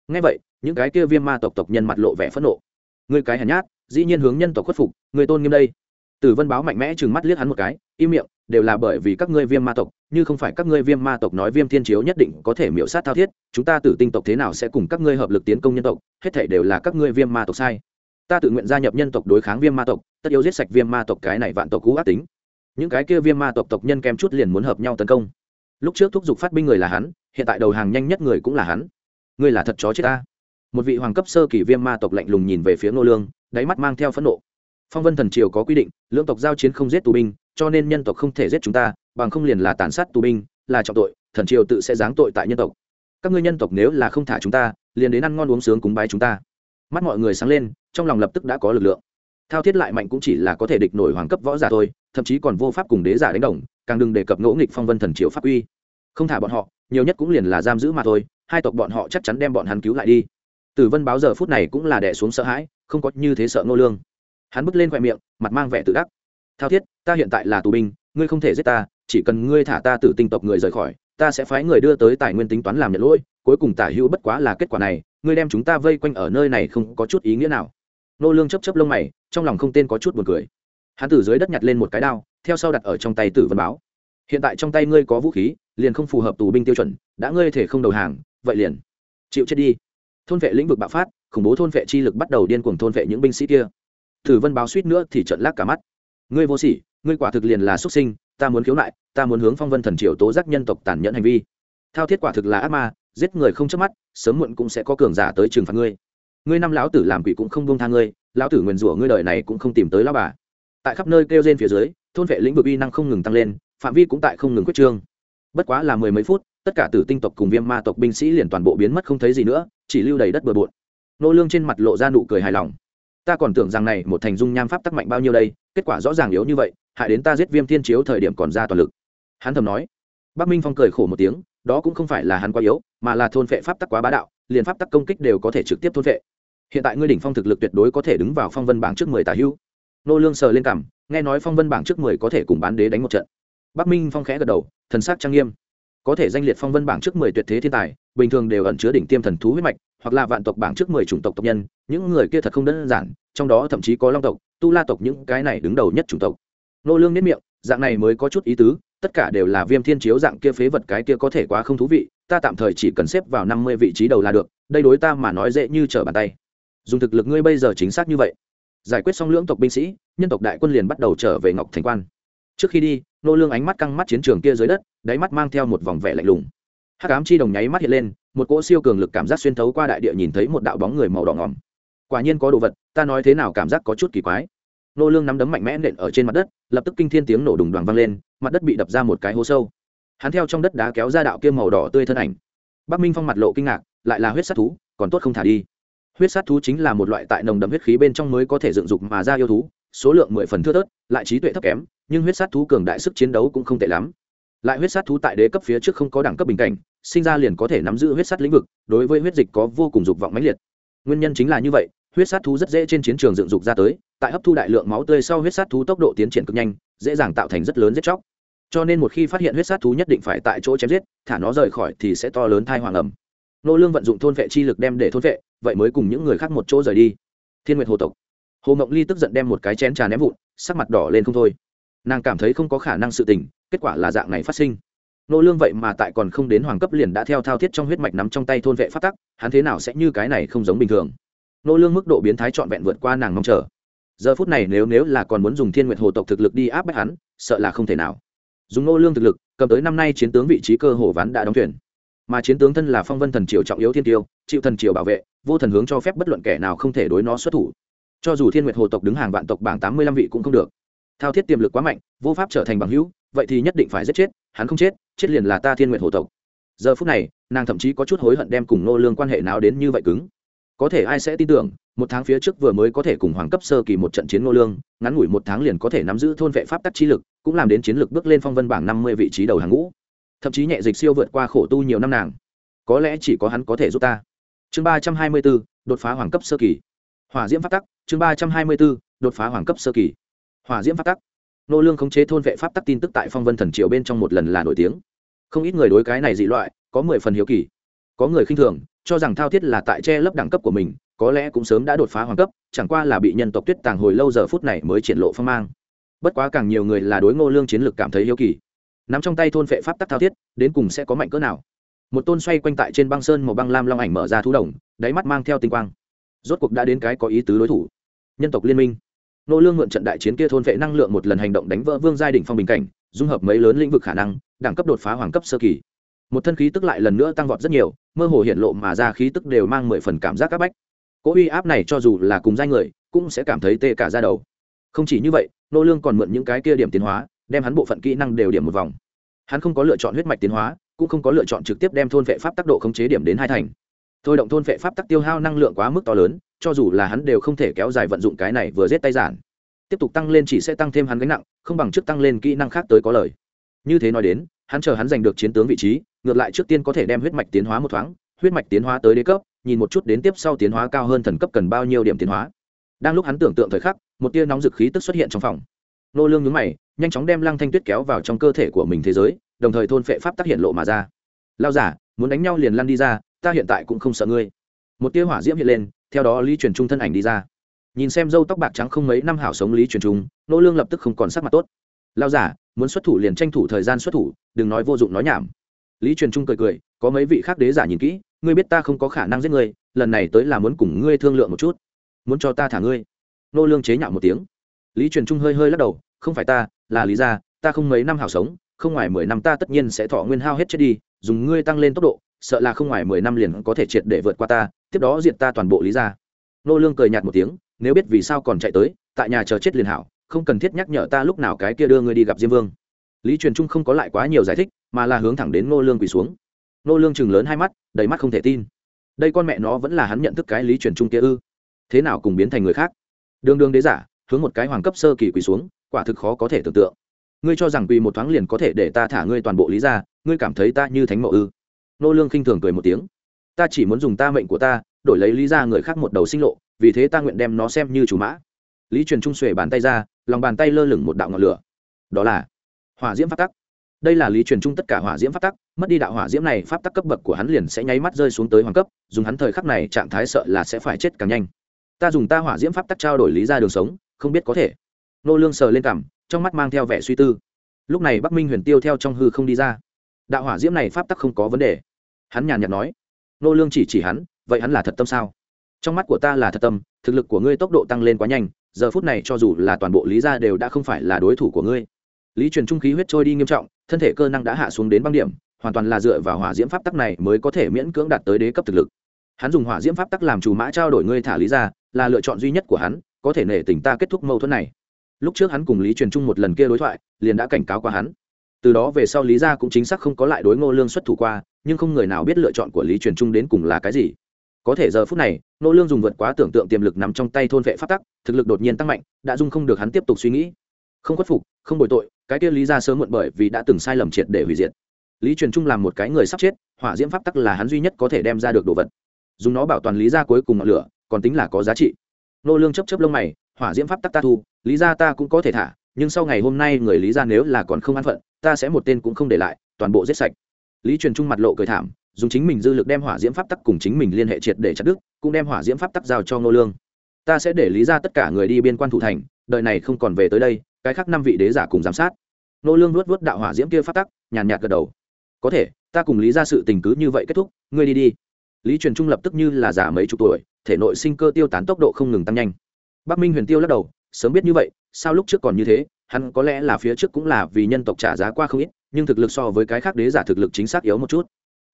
nghe vậy, những cái kia viêm ma tộc tộc nhân mặt lộ vẻ phẫn nộ. Ngươi cái hèn nhát, dĩ nhiên hướng nhân tộc khuất phục người tôn nghiêm đây tử vân báo mạnh mẽ chừng mắt liếc hắn một cái, im miệng, đều là bởi vì các ngươi viêm ma tộc, như không phải các ngươi viêm ma tộc nói viêm thiên chiếu nhất định có thể miễu sát thao thiết, chúng ta tử tinh tộc thế nào sẽ cùng các ngươi hợp lực tiến công nhân tộc, hết thể đều là các ngươi viêm ma tộc sai. Ta tự nguyện gia nhập nhân tộc đối kháng viêm ma tộc, tất yếu giết sạch viêm ma tộc cái này vạn tộc cũ ác tính. Những cái kia viêm ma tộc tộc nhân kém chút liền muốn hợp nhau tấn công. Lúc trước thúc giục phát binh người là hắn, hiện tại đầu hàng nhanh nhất người cũng là hắn. Ngươi là thật chó chết ta. Một vị hoàng cấp sơ kỳ viêm ma tộc lạnh lùng nhìn về phía ngô lương, đáy mắt mang theo phẫn nộ phong vân thần triều có quy định, lưỡng tộc giao chiến không giết tù binh, cho nên nhân tộc không thể giết chúng ta, bằng không liền là tàn sát tù binh, là trọng tội, thần triều tự sẽ giáng tội tại nhân tộc. Các ngươi nhân tộc nếu là không thả chúng ta, liền đến ăn ngon uống sướng cúng bái chúng ta. Mắt mọi người sáng lên, trong lòng lập tức đã có lực lượng. Thao thiết lại mạnh cũng chỉ là có thể địch nổi hoàng cấp võ giả thôi, thậm chí còn vô pháp cùng đế giả đánh đồng, càng đừng đề cập ngỗ nghịch phong vân thần triều pháp uy. Không thả bọn họ, nhiều nhất cũng liền là giam giữ mà thôi, hai tộc bọn họ chắc chắn đem bọn hắn cứu lại đi. Tử vân báo giờ phút này cũng là đẻ xuống sợ hãi, không có như thế sợ ngô lương hắn bước lên khoe miệng, mặt mang vẻ tự đắc. Thao thiết, ta hiện tại là tù binh, ngươi không thể giết ta, chỉ cần ngươi thả ta từ tinh tộc người rời khỏi, ta sẽ phái người đưa tới tài nguyên tính toán làm nhận lỗi, cuối cùng tả hữu bất quá là kết quả này, ngươi đem chúng ta vây quanh ở nơi này không có chút ý nghĩa nào. Nô lương chấp chấp lông mày, trong lòng không tên có chút buồn cười. Hắn từ dưới đất nhặt lên một cái đao, theo sau đặt ở trong tay tử vân báo. Hiện tại trong tay ngươi có vũ khí, liền không phù hợp tù binh tiêu chuẩn, đã ngươi thể không đầu hàng, vậy liền chịu chết đi. Thôn vệ lĩnh vực bạo phát, khủng bố thôn vệ chi lực bắt đầu điên cuồng thôn vệ những binh sĩ kia tử vân báo suýt nữa thì trợn lác cả mắt. Ngươi vô sỉ, ngươi quả thực liền là xuất sinh, ta muốn khiếu nại, ta muốn hướng phong vân thần triều tố giác nhân tộc tàn nhẫn hành vi. Thao thiết quả thực là ác ma, giết người không chớp mắt, sớm muộn cũng sẽ có cường giả tới trừng phạt ngươi. Ngươi năm lão tử làm quỷ cũng không buông tha ngươi, lão tử nguyền rủa ngươi đời này cũng không tìm tới lão bà. Tại khắp nơi kêu rên phía dưới, thôn vệ lĩnh vực uy năng không ngừng tăng lên, phạm vi cũng tại không ngừng quyết trương. Bất quá là mười mấy phút, tất cả tử tinh tộc cùng viêm ma tộc binh sĩ liền toàn bộ biến mất không thấy gì nữa, chỉ lưu đầy đất bừa bộn. Nô lương trên mặt lộ ra nụ cười hài lòng ta còn tưởng rằng này một thành dung nham pháp tắc mạnh bao nhiêu đây, kết quả rõ ràng yếu như vậy, hại đến ta giết viêm thiên chiếu thời điểm còn ra toàn lực. Hắn thầm nói. Bắc minh phong cười khổ một tiếng, đó cũng không phải là hắn quá yếu, mà là thôn phệ pháp tắc quá bá đạo, liền pháp tắc công kích đều có thể trực tiếp thôn phệ. Hiện tại ngươi đỉnh phong thực lực tuyệt đối có thể đứng vào phong vân bảng trước mười tả hữu nô lương sờ lên cằm, nghe nói phong vân bảng trước mười có thể cùng bán đế đánh một trận. Bắc minh phong khẽ gật đầu, thần sắc trang nghiêm. Có thể danh liệt phong vân bảng trước mười tuyệt thế thiên tài, bình thường đều ẩn chứa đỉnh tiêm thần thú huyết mạch hoặc là vạn tộc bảng trước mười chủng tộc tộc nhân, những người kia thật không đơn giản, trong đó thậm chí có long tộc, tu la tộc những cái này đứng đầu nhất chủng tộc. Nô lương nếp miệng, dạng này mới có chút ý tứ, tất cả đều là viêm thiên chiếu dạng kia phế vật cái kia có thể quá không thú vị, ta tạm thời chỉ cần xếp vào năm mươi vị trí đầu là được, đây đối ta mà nói dễ như trở bàn tay. Dùng thực lực ngươi bây giờ chính xác như vậy. Giải quyết xong lưỡng tộc binh sĩ, nhân tộc đại quân liền bắt đầu trở về ngọc thành quan. Trước khi đi, nô lương ánh mắt căng mắt chiến trường kia dưới đất, đáy mắt mang theo một vòng vẻ lạnh lùng hắc ám chi đồng nháy mắt hiện lên, một cỗ siêu cường lực cảm giác xuyên thấu qua đại địa nhìn thấy một đạo bóng người màu đỏ ngòm. quả nhiên có đồ vật, ta nói thế nào cảm giác có chút kỳ quái. Nô lương nắm đấm mạnh mẽ nện ở trên mặt đất, lập tức kinh thiên tiếng nổ đùng đoàn vang lên, mặt đất bị đập ra một cái hố sâu. Hắn theo trong đất đá kéo ra đạo kia màu đỏ tươi thân ảnh. Bắc minh phong mặt lộ kinh ngạc, lại là huyết sát thú, còn tốt không thả đi. Huyết sát thú chính là một loại tại nồng đậm huyết khí bên trong mới có thể dựng dục mà ra yêu thú, số lượng mười phần thưa thớt, lại trí tuệ thấp kém, nhưng huyết sát thú cường đại sức chiến đấu cũng không tệ lắm lại huyết sát thú tại đế cấp phía trước không có đẳng cấp bình cảnh, sinh ra liền có thể nắm giữ huyết sát lĩnh vực, đối với huyết dịch có vô cùng dục vọng mãnh liệt. Nguyên nhân chính là như vậy, huyết sát thú rất dễ trên chiến trường dựng dục ra tới, tại hấp thu đại lượng máu tươi sau huyết sát thú tốc độ tiến triển cực nhanh, dễ dàng tạo thành rất lớn giết chóc. Cho nên một khi phát hiện huyết sát thú nhất định phải tại chỗ chém giết, thả nó rời khỏi thì sẽ to lớn thai hoàng ẩm. Nô lương vận dụng thôn vệ chi lực đem để thôn vệ, vậy mới cùng những người khác một chỗ rời đi. Thiên nguyệt hồ tộc. Hồ ngọc ly tức giận đem một cái chén trà ném vụn, sắc mặt đỏ lên không thôi nàng cảm thấy không có khả năng sự tình, kết quả là dạng này phát sinh. Nô lương vậy mà tại còn không đến hoàng cấp liền đã theo thao thiết trong huyết mạch nắm trong tay thôn vệ phát tắc, hắn thế nào sẽ như cái này không giống bình thường? Nô lương mức độ biến thái trọn vẹn vượt qua nàng mong chờ. Giờ phút này nếu nếu là còn muốn dùng thiên nguyệt hồ tộc thực lực đi áp bách hắn, sợ là không thể nào. Dùng nô lương thực lực, cầm tới năm nay chiến tướng vị trí cơ hồ ván đã đóng thuyền. Mà chiến tướng thân là phong vân thần triều trọng yếu thiên tiêu chịu thần triều bảo vệ, vô thần hướng cho phép bất luận kẻ nào không thể đối nó xuất thủ. Cho dù thiên nguyệt hồ tộc đứng hàng vạn tộc bảng tám mươi lăm vị cũng không được thao thiết tiềm lực quá mạnh, vô pháp trở thành bằng hữu, vậy thì nhất định phải giết chết, hắn không chết chết liền là ta thiên nguyệt hồ tộc. Giờ phút này, nàng thậm chí có chút hối hận đem cùng nô lương quan hệ nào đến như vậy cứng. Có thể ai sẽ tin tưởng, một tháng phía trước vừa mới có thể cùng hoàng cấp sơ kỳ một trận chiến nô lương, ngắn ngủi một tháng liền có thể nắm giữ thôn vệ pháp tắc chi lực, cũng làm đến chiến lực bước lên phong vân bảng năm mươi vị trí đầu hàng ngũ. Thậm chí nhẹ dịch siêu vượt qua khổ tu nhiều năm nàng. Có lẽ chỉ có hắn có thể giúp ta. Chương ba trăm hai mươi bốn, đột phá hoàng cấp sơ kỳ. Hỏa diễm pháp tắc, chương ba trăm hai mươi bốn, đột phá hoàng cấp sơ kỳ hòa diễm Pháp tắc. Nô lương khống chế thôn vệ pháp tắc tin tức tại phong vân thần triều bên trong một lần là nổi tiếng. Không ít người đối cái này dị loại, có mười phần hiếu kỳ. Có người khinh thường, cho rằng thao thiết là tại che lấp đẳng cấp của mình, có lẽ cũng sớm đã đột phá hoàng cấp, chẳng qua là bị nhân tộc tuyết tàng hồi lâu giờ phút này mới triển lộ phong mang. Bất quá càng nhiều người là đối ngô lương chiến lược cảm thấy hiếu kỳ. Nắm trong tay thôn vệ pháp tắc thao thiết, đến cùng sẽ có mạnh cỡ nào? Một tôn xoay quanh tại trên băng sơn màu băng lam long ảnh mở ra thú đồng, đáy mắt mang theo tinh quang. Rốt cuộc đã đến cái có ý tứ đối thủ. Nhân tộc liên minh nô lương mượn trận đại chiến kia thôn vệ năng lượng một lần hành động đánh vỡ vương giai đỉnh phong bình cảnh, dung hợp mấy lớn lĩnh vực khả năng, đẳng cấp đột phá hoàng cấp sơ kỳ. Một thân khí tức lại lần nữa tăng vọt rất nhiều, mơ hồ hiện lộ mà ra khí tức đều mang mười phần cảm giác các bách. Cỗ uy áp này cho dù là cùng giai người, cũng sẽ cảm thấy tê cả ra đầu. Không chỉ như vậy, nô lương còn mượn những cái kia điểm tiến hóa, đem hắn bộ phận kỹ năng đều điểm một vòng. Hắn không có lựa chọn huyết mạch tiến hóa, cũng không có lựa chọn trực tiếp đem thôn vệ pháp tác độ khống chế điểm đến hai thành. Thôi động thôn vệ pháp tắc tiêu hao năng lượng quá mức to lớn cho dù là hắn đều không thể kéo dài vận dụng cái này vừa giết tay giản. Tiếp tục tăng lên chỉ sẽ tăng thêm hắn gánh nặng, không bằng trước tăng lên kỹ năng khác tới có lời. Như thế nói đến, hắn chờ hắn giành được chiến tướng vị trí, ngược lại trước tiên có thể đem huyết mạch tiến hóa một thoáng, huyết mạch tiến hóa tới đế cấp, nhìn một chút đến tiếp sau tiến hóa cao hơn thần cấp cần bao nhiêu điểm tiến hóa. Đang lúc hắn tưởng tượng thời khắc, một tia nóng dực khí tức xuất hiện trong phòng. Nô lương nhướng mày, nhanh chóng đem lăng thanh tuyết kéo vào trong cơ thể của mình thế giới, đồng thời thôn phệ pháp tác hiện lộ mà ra. Lao giả, muốn đánh nhau liền lăn đi ra, ta hiện tại cũng không sợ ngươi. Một tia hỏa diễm hiện lên theo đó lý truyền trung thân ảnh đi ra. Nhìn xem dâu tóc bạc trắng không mấy năm hảo sống lý truyền trung nô lương lập tức không còn sắc mặt tốt. Lao giả muốn xuất thủ liền tranh thủ thời gian xuất thủ, đừng nói vô dụng nói nhảm. Lý truyền trung cười cười, có mấy vị khác đế giả nhìn kỹ, ngươi biết ta không có khả năng giết ngươi, lần này tới là muốn cùng ngươi thương lượng một chút. Muốn cho ta thả ngươi. Nô lương chế nhạo một tiếng. Lý truyền trung hơi hơi lắc đầu, không phải ta, là lý gia, ta không mấy năm hảo sống, không ngoài mười năm ta tất nhiên sẽ thọ nguyên hao hết chết đi, dùng ngươi tăng lên tốc độ, sợ là không ngoài mười năm liền có thể triệt để vượt qua ta tiếp đó diệt ta toàn bộ lý gia. Nô lương cười nhạt một tiếng, nếu biết vì sao còn chạy tới, tại nhà chờ chết liền hảo, không cần thiết nhắc nhở ta lúc nào cái kia đưa ngươi đi gặp diêm vương. Lý truyền trung không có lại quá nhiều giải thích, mà là hướng thẳng đến nô lương quỳ xuống. Nô lương chừng lớn hai mắt, đầy mắt không thể tin. Đây con mẹ nó vẫn là hắn nhận thức cái lý truyền trung kia ư? Thế nào cùng biến thành người khác? Đường đường đế giả, hướng một cái hoàng cấp sơ kỳ quỳ xuống, quả thực khó có thể tưởng tượng. Ngươi cho rằng quỳ một thoáng liền có thể để ta thả ngươi toàn bộ lý ra ngươi cảm thấy ta như thánh mẫu ư? Nô lương khinh thường cười một tiếng ta chỉ muốn dùng ta mệnh của ta, đổi lấy lý ra người khác một đầu sinh lộ, vì thế ta nguyện đem nó xem như chủ mã. Lý truyền trung xuề bàn tay ra, lòng bàn tay lơ lửng một đạo ngọn lửa. Đó là hỏa diễm pháp tắc. Đây là lý truyền trung tất cả hỏa diễm pháp tắc, mất đi đạo hỏa diễm này, pháp tắc cấp bậc của hắn liền sẽ nháy mắt rơi xuống tới hoàng cấp, dùng hắn thời khắc này trạng thái sợ là sẽ phải chết càng nhanh. Ta dùng ta hỏa diễm pháp tắc trao đổi lý ra đường sống, không biết có thể. Nô lương sờ lên cằm, trong mắt mang theo vẻ suy tư. Lúc này bắc minh huyền tiêu theo trong hư không đi ra. Đạo hỏa diễm này pháp tắc không có vấn đề. Hắn nhàn nhạt nói nô lương chỉ chỉ hắn, vậy hắn là thật tâm sao? Trong mắt của ta là thật tâm, thực lực của ngươi tốc độ tăng lên quá nhanh, giờ phút này cho dù là toàn bộ lý gia đều đã không phải là đối thủ của ngươi. Lý truyền trung khí huyết trôi đi nghiêm trọng, thân thể cơ năng đã hạ xuống đến băng điểm, hoàn toàn là dựa vào hỏa diễm pháp tắc này mới có thể miễn cưỡng đạt tới đế cấp thực lực. Hắn dùng hỏa diễm pháp tắc làm chủ mã trao đổi ngươi thả lý gia, là lựa chọn duy nhất của hắn, có thể nể tình ta kết thúc mâu thuẫn này. Lúc trước hắn cùng lý truyền trung một lần kia đối thoại, liền đã cảnh cáo qua hắn. Từ đó về sau lý gia cũng chính xác không có lại đối ngô lương xuất thủ qua nhưng không người nào biết lựa chọn của lý truyền trung đến cùng là cái gì. Có thể giờ phút này, Nô lương dùng vượt quá tưởng tượng tiềm lực nằm trong tay thôn vệ pháp tắc, thực lực đột nhiên tăng mạnh, đã dung không được hắn tiếp tục suy nghĩ. Không khuất phục, không bồi tội, cái kia lý gia sớm muộn bởi vì đã từng sai lầm triệt để hủy diệt. Lý truyền trung làm một cái người sắp chết, hỏa diễm pháp tắc là hắn duy nhất có thể đem ra được đồ vật. Dùng nó bảo toàn lý gia cuối cùng ngọn lửa, còn tính là có giá trị. Nô lương chấp chấp lông mày, hỏa diễm pháp tắc ta thu, lý gia ta cũng có thể thả, nhưng sau ngày hôm nay người lý gia nếu là còn không an phận, ta sẽ một tên cũng không để lại, toàn bộ giết sạch lý truyền trung mặt lộ cười thảm, dùng chính mình dư lực đem hỏa diễm pháp tắc cùng chính mình liên hệ triệt để chặt đức cũng đem hỏa diễm pháp tắc giao cho ngô lương. Ta sẽ để lý ra tất cả người đi biên quan thủ thành đợi này không còn về tới đây, cái khác năm vị đế giả cùng giám sát. Ngô lương nuốt nuốt đạo hỏa diễm kia pháp tắc, nhàn nhạt gật đầu. Có thể, ta cùng lý ra sự tình cứ như vậy kết thúc, ngươi đi đi. Lý truyền trung lập tức như là giả mấy chục tuổi, thể nội sinh cơ tiêu tán tốc độ không ngừng tăng nhanh. Bắc minh huyền tiêu lắc đầu, sớm biết như vậy, sao lúc trước còn như thế, hắn có lẽ là phía trước cũng là vì nhân tộc trả giá qua không ít nhưng thực lực so với cái khác đế giả thực lực chính xác yếu một chút.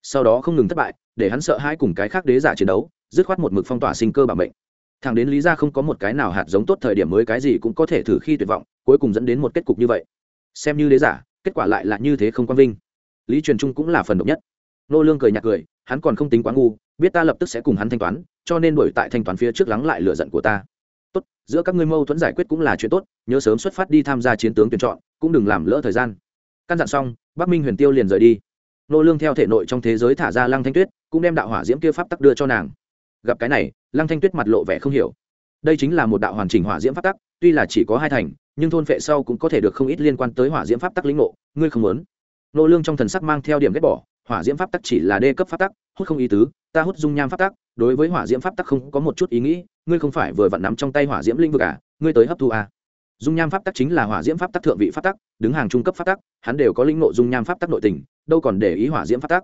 Sau đó không ngừng thất bại, để hắn sợ hai cùng cái khác đế giả chiến đấu, dứt khoát một mực phong tỏa sinh cơ bảo mệnh. Thằng đến lý ra không có một cái nào hạt giống tốt thời điểm mới cái gì cũng có thể thử khi tuyệt vọng, cuối cùng dẫn đến một kết cục như vậy. Xem như đế giả, kết quả lại là như thế không quang vinh. Lý truyền trung cũng là phần độc nhất. Nô lương cười nhạt cười, hắn còn không tính quá ngu, biết ta lập tức sẽ cùng hắn thanh toán, cho nên đổi tại thanh toán phía trước lắng lại lửa giận của ta. Tốt, giữa các ngươi mâu thuẫn giải quyết cũng là chuyện tốt, nhớ sớm xuất phát đi tham gia chiến tướng tuyển chọn, cũng đừng làm lỡ thời gian căn dặn xong, bắc minh huyền tiêu liền rời đi. Nô lương theo thể nội trong thế giới thả ra lăng thanh tuyết, cũng đem đạo hỏa diễm kia pháp tắc đưa cho nàng. Gặp cái này, lăng thanh tuyết mặt lộ vẻ không hiểu. Đây chính là một đạo hoàn chỉnh hỏa diễm pháp tắc, tuy là chỉ có hai thành, nhưng thôn phệ sau cũng có thể được không ít liên quan tới hỏa diễm pháp tắc lĩnh ngộ, ngươi không muốn. Nô lương trong thần sắc mang theo điểm ghét bỏ, hỏa diễm pháp tắc chỉ là đê cấp pháp tắc, hút không ý tứ, ta hút dung nham pháp tắc, đối với hỏa diễm pháp tắc không có một chút ý nghĩ, ngươi không phải vừa vặn nắm trong tay hỏa diễm linh vực à ngươi tới hấp thu à dung nham pháp tắc chính là hỏa diễm pháp tắc, thượng vị pháp tắc, đứng hàng trung cấp pháp tắc, hắn đều có lĩnh nộ dung nham pháp tắc nội tình, đâu còn để ý hỏa diễm pháp tắc.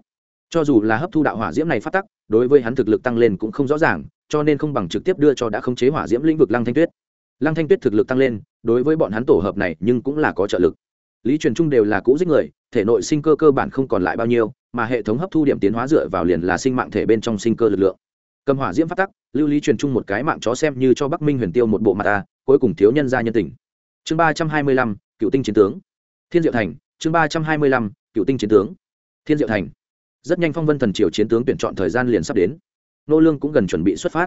Cho dù là hấp thu đạo hỏa diễm này pháp tắc, đối với hắn thực lực tăng lên cũng không rõ ràng, cho nên không bằng trực tiếp đưa cho đã khống chế hỏa diễm lĩnh vực lăng thanh tuyết. Lăng thanh tuyết thực lực tăng lên, đối với bọn hắn tổ hợp này nhưng cũng là có trợ lực. Lý truyền trung đều là cũ giết người, thể nội sinh cơ cơ bản không còn lại bao nhiêu, mà hệ thống hấp thu điểm tiến hóa dựa vào liền là sinh mạng thể bên trong sinh cơ lực lượng. Cầm hỏa diễm phát tắc, lưu lý truyền trung một cái mạng chó xem như cho bắc minh huyền tiêu một bộ mặt ta, cuối cùng thiếu nhân gia nhân tình chương ba trăm hai mươi lăm, cựu tinh chiến tướng. Thiên diệu thành, chương ba trăm hai mươi lăm, cựu tinh chiến tướng. Thiên diệu thành. Rất nhanh phong vân thần triều chiến tướng tuyển chọn thời gian liền sắp đến. Nô lương cũng gần chuẩn bị xuất phát.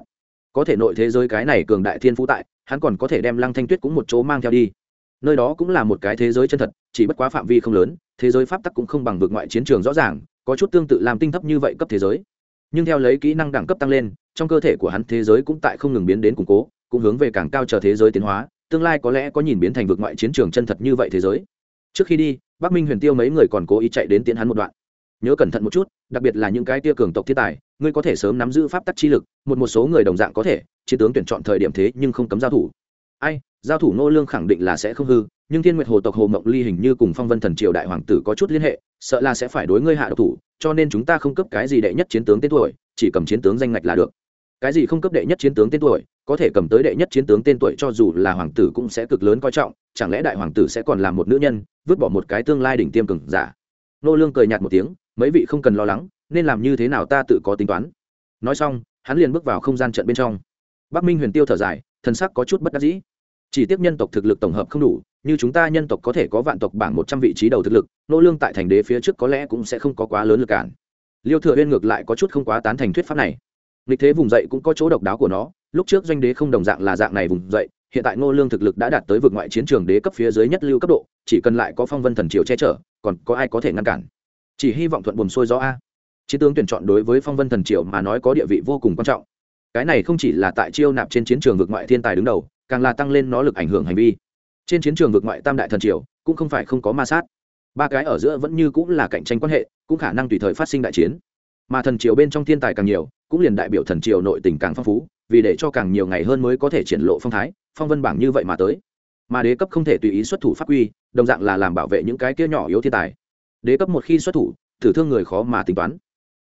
Có thể nội thế giới cái này cường đại thiên phú tại, hắn còn có thể đem lăng thanh tuyết cũng một chỗ mang theo đi. Nơi đó cũng là một cái thế giới chân thật, chỉ bất quá phạm vi không lớn, thế giới pháp tắc cũng không bằng vượt ngoại chiến trường rõ ràng, có chút tương tự làm tinh thấp như vậy cấp thế giới. Nhưng theo lấy kỹ năng đẳng cấp tăng lên, trong cơ thể của hắn thế giới cũng tại không ngừng biến đến củng cố, cũng hướng về càng cao chờ thế giới tiến hóa tương lai có lẽ có nhìn biến thành vực ngoại chiến trường chân thật như vậy thế giới. Trước khi đi, bắc minh huyền tiêu mấy người còn cố ý chạy đến tiến hắn một đoạn. Nhớ cẩn thận một chút, đặc biệt là những cái tia cường tộc thiên tài, ngươi có thể sớm nắm giữ pháp tắc chi lực, một một số người đồng dạng có thể, chiến tướng tuyển chọn thời điểm thế nhưng không cấm giao thủ. Ai, giao thủ nô lương khẳng định là sẽ không hư, nhưng thiên nguyệt hồ tộc hồ mộng ly hình như cùng phong vân thần triều đại hoàng tử có chút liên hệ, sợ là sẽ phải đối ngươi hạ độc thủ, cho nên chúng ta không cấp cái gì đệ nhất chiến tướng tên tuổi, chỉ cầm chiến tướng danh ngạch là được cái gì không cấp đệ nhất chiến tướng tên tuổi, có thể cầm tới đệ nhất chiến tướng tên tuổi cho dù là hoàng tử cũng sẽ cực lớn coi trọng, chẳng lẽ đại hoàng tử sẽ còn làm một nữ nhân, vứt bỏ một cái tương lai đỉnh tiêm cường giả? Nô lương cười nhạt một tiếng, mấy vị không cần lo lắng, nên làm như thế nào ta tự có tính toán. Nói xong, hắn liền bước vào không gian trận bên trong. Bắc minh huyền tiêu thở dài, thần sắc có chút bất đắc dĩ. Chỉ tiếc nhân tộc thực lực tổng hợp không đủ, như chúng ta nhân tộc có thể có vạn tộc bảng một trăm vị trí đầu thực lực, nô lương tại thành đế phía trước có lẽ cũng sẽ không có quá lớn lực cản. Liêu thừa uyên ngược lại có chút không quá tán thành thuyết pháp này nghịch thế vùng dậy cũng có chỗ độc đáo của nó. Lúc trước doanh đế không đồng dạng là dạng này vùng dậy, hiện tại ngô lương thực lực đã đạt tới vực ngoại chiến trường đế cấp phía dưới nhất lưu cấp độ, chỉ cần lại có phong vân thần triều che chở, còn có ai có thể ngăn cản? Chỉ hy vọng thuận buồm xuôi gió a. Chiến tướng tuyển chọn đối với phong vân thần triều mà nói có địa vị vô cùng quan trọng. Cái này không chỉ là tại chiêu nạp trên chiến trường vực ngoại thiên tài đứng đầu, càng là tăng lên nó lực ảnh hưởng hành vi. Trên chiến trường vực ngoại tam đại thần triều, cũng không phải không có ma sát. Ba cái ở giữa vẫn như cũng là cạnh tranh quan hệ, cũng khả năng tùy thời phát sinh đại chiến. Mà thần triều bên trong thiên tài càng nhiều cũng liền đại biểu thần triều nội tình càng phong phú, vì để cho càng nhiều ngày hơn mới có thể triển lộ phong thái, phong vân bảng như vậy mà tới. Mà đế cấp không thể tùy ý xuất thủ pháp quy, đồng dạng là làm bảo vệ những cái kia nhỏ yếu thiên tài. Đế cấp một khi xuất thủ, thử thương người khó mà tính toán.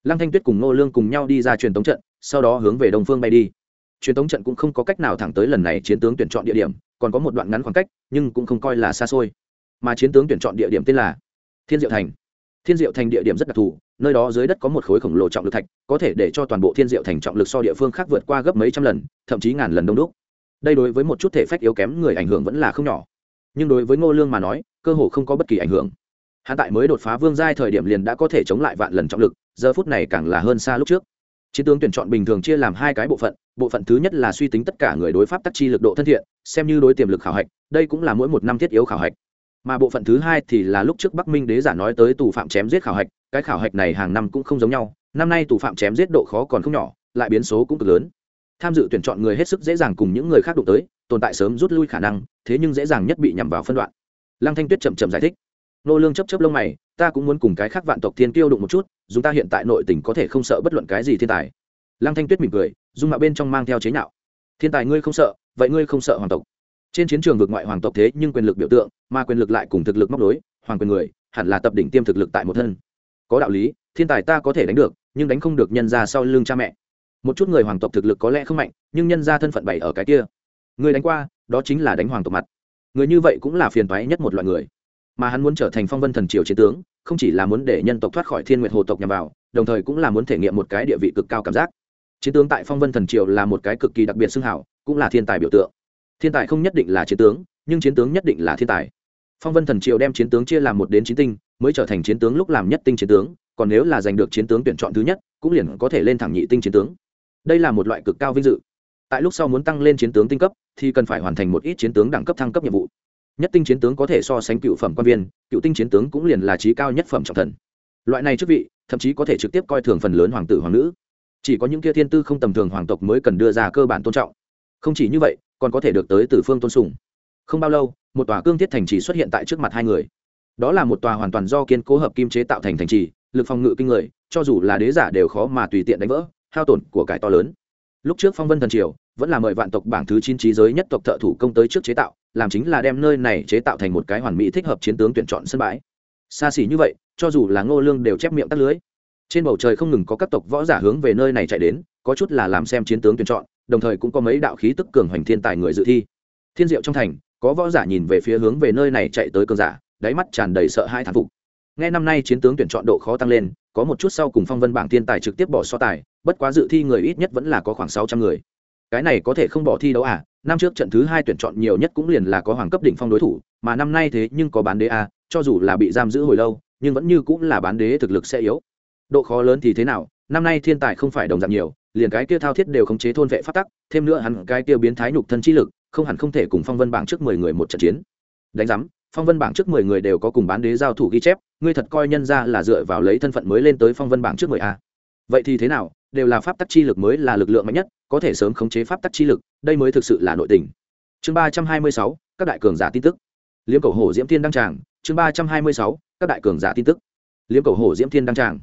Lăng thanh tuyết cùng nô lương cùng nhau đi ra truyền tống trận, sau đó hướng về đông phương bay đi. Truyền tống trận cũng không có cách nào thẳng tới lần này chiến tướng tuyển chọn địa điểm, còn có một đoạn ngắn khoảng cách, nhưng cũng không coi là xa xôi. Mà chiến tướng tuyển chọn địa điểm tên là thiên diệu thành thiên diệu thành địa điểm rất đặc thù, nơi đó dưới đất có một khối khổng lồ trọng lực thạch, có thể để cho toàn bộ thiên diệu thành trọng lực so địa phương khác vượt qua gấp mấy trăm lần, thậm chí ngàn lần đông đúc. Đây đối với một chút thể phách yếu kém người ảnh hưởng vẫn là không nhỏ. Nhưng đối với ngô lương mà nói, cơ hồ không có bất kỳ ảnh hưởng. Hạ tại mới đột phá vương giai thời điểm liền đã có thể chống lại vạn lần trọng lực, giờ phút này càng là hơn xa lúc trước. Chiến tướng tuyển chọn bình thường chia làm hai cái bộ phận bộ phận thứ nhất là suy tính tất cả người đối pháp tác chi lực độ thân thiện, xem như đối tiềm lực khảo hạch, đây cũng là mỗi một năm thiết yếu khảo hạch mà bộ phận thứ hai thì là lúc trước bắc minh đế giả nói tới tù phạm chém giết khảo hạch, cái khảo hạch này hàng năm cũng không giống nhau, năm nay tù phạm chém giết độ khó còn không nhỏ, lại biến số cũng cực lớn. Tham dự tuyển chọn người hết sức dễ dàng cùng những người khác đụng tới, tồn tại sớm rút lui khả năng, thế nhưng dễ dàng nhất bị nhằm vào phân đoạn. Lăng thanh tuyết chậm chậm giải thích. Nô lương chấp chấp lông mày, ta cũng muốn cùng cái khác vạn tộc thiên tiêu đụng một chút chúng ta hiện tại nội tình có thể không sợ bất luận cái gì thiên tài. Lăng thanh tuyết mỉm cười, dung mạo bên trong mang theo chế nhạo. Thiên tài ngươi không sợ, vậy ngươi không sợ hoàng tộc trên chiến trường vực ngoại hoàng tộc thế nhưng quyền lực biểu tượng, mà quyền lực lại cùng thực lực móc đối hoàng quyền người, hẳn là tập đỉnh tiêm thực lực tại một thân. Có đạo lý, thiên tài ta có thể đánh được, nhưng đánh không được nhân ra sau lưng cha mẹ. Một chút người hoàng tộc thực lực có lẽ không mạnh, nhưng nhân ra thân phận bày ở cái kia. Người đánh qua, đó chính là đánh hoàng tộc mặt. Người như vậy cũng là phiền toái nhất một loại người. Mà hắn muốn trở thành phong vân thần triều chiến tướng, không chỉ là muốn để nhân tộc thoát khỏi thiên nguyệt hồ tộc nhằm vào, đồng thời cũng là muốn thể nghiệm một cái địa vị cực cao cảm giác. Chiến tướng tại phong vân thần triều là một cái cực kỳ đặc biệt xưng hảo, cũng là thiên tài biểu tượng thiên tài không nhất định là chiến tướng, nhưng chiến tướng nhất định là thiên tài. Phong vân thần triều đem chiến tướng chia làm một đến chín tinh, mới trở thành chiến tướng lúc làm nhất tinh chiến tướng, còn nếu là giành được chiến tướng tuyển chọn thứ nhất, cũng liền có thể lên thẳng nhị tinh chiến tướng. Đây là một loại cực cao vinh dự. Tại lúc sau muốn tăng lên chiến tướng tinh cấp, thì cần phải hoàn thành một ít chiến tướng đẳng cấp thăng cấp nhiệm vụ. Nhất tinh chiến tướng có thể so sánh cựu phẩm quan viên, cựu tinh chiến tướng cũng liền là trí cao nhất phẩm trọng thần. Loại này chức vị, thậm chí có thể trực tiếp coi thường phần lớn hoàng tử, hoàng nữ. Chỉ có những kia thiên tư không tầm thường hoàng tộc mới cần đưa ra cơ bản tôn trọng. Không chỉ như vậy còn có thể được tới từ phương tôn sùng. Không bao lâu, một tòa cương thiết thành trì xuất hiện tại trước mặt hai người. Đó là một tòa hoàn toàn do kiên cố hợp kim chế tạo thành thành trì, lực phòng ngự kinh người, cho dù là đế giả đều khó mà tùy tiện đánh vỡ, hao tổn của cải to lớn. Lúc trước phong vân thần triều, vẫn là mời vạn tộc bảng thứ chín trí giới nhất tộc thợ thủ công tới trước chế tạo, làm chính là đem nơi này chế tạo thành một cái hoàn mỹ thích hợp chiến tướng tuyển chọn sân bãi. Xa xỉ như vậy, cho dù là ngô lương đều chép miệng tắt lưới. Trên bầu trời không ngừng có các tộc võ giả hướng về nơi này chạy đến, có chút là làm xem chiến tướng tuyển chọn đồng thời cũng có mấy đạo khí tức cường hoành thiên tài người dự thi. Thiên diệu trong thành có võ giả nhìn về phía hướng về nơi này chạy tới cường giả đáy mắt tràn đầy sợ hãi thán phục. Nghe năm nay chiến tướng tuyển chọn độ khó tăng lên có một chút sau cùng phong vân bảng thiên tài trực tiếp bỏ so tài bất quá dự thi người ít nhất vẫn là có khoảng sáu trăm người. Cái này có thể không bỏ thi đấu à? Năm trước trận thứ hai tuyển chọn nhiều nhất cũng liền là có hoàng cấp đỉnh phong đối thủ mà năm nay thế nhưng có bán đế à, cho dù là bị giam giữ hồi lâu nhưng vẫn như cũng là bán đế thực lực sẽ yếu. Độ khó lớn thì thế nào? Năm nay thiên tài không phải đồng dạng nhiều liền cái kia thao thiết đều khống chế thôn vệ phát tắc, thêm nữa hẳn cái kia biến thái nhục thân chi lực, không hẳn không thể cùng phong vân bảng trước mười người một trận chiến. Đánh giám, phong vân bảng trước mười người đều có cùng bán đế giao thủ ghi chép, ngươi thật coi nhân ra là dựa vào lấy thân phận mới lên tới phong vân bảng trước mười a. Vậy thì thế nào, đều là pháp tắc chi lực mới là lực lượng mạnh nhất, có thể sớm khống chế pháp tắc chi lực, đây mới thực sự là nội tình. Chương ba trăm hai mươi sáu, các đại cường giả tin tức. Liếm cầu hổ diễm thiên đăng tràng. Chương ba trăm hai mươi sáu, các đại cường giả tin tức. Liếm cầu hổ diễm thiên đăng tràng.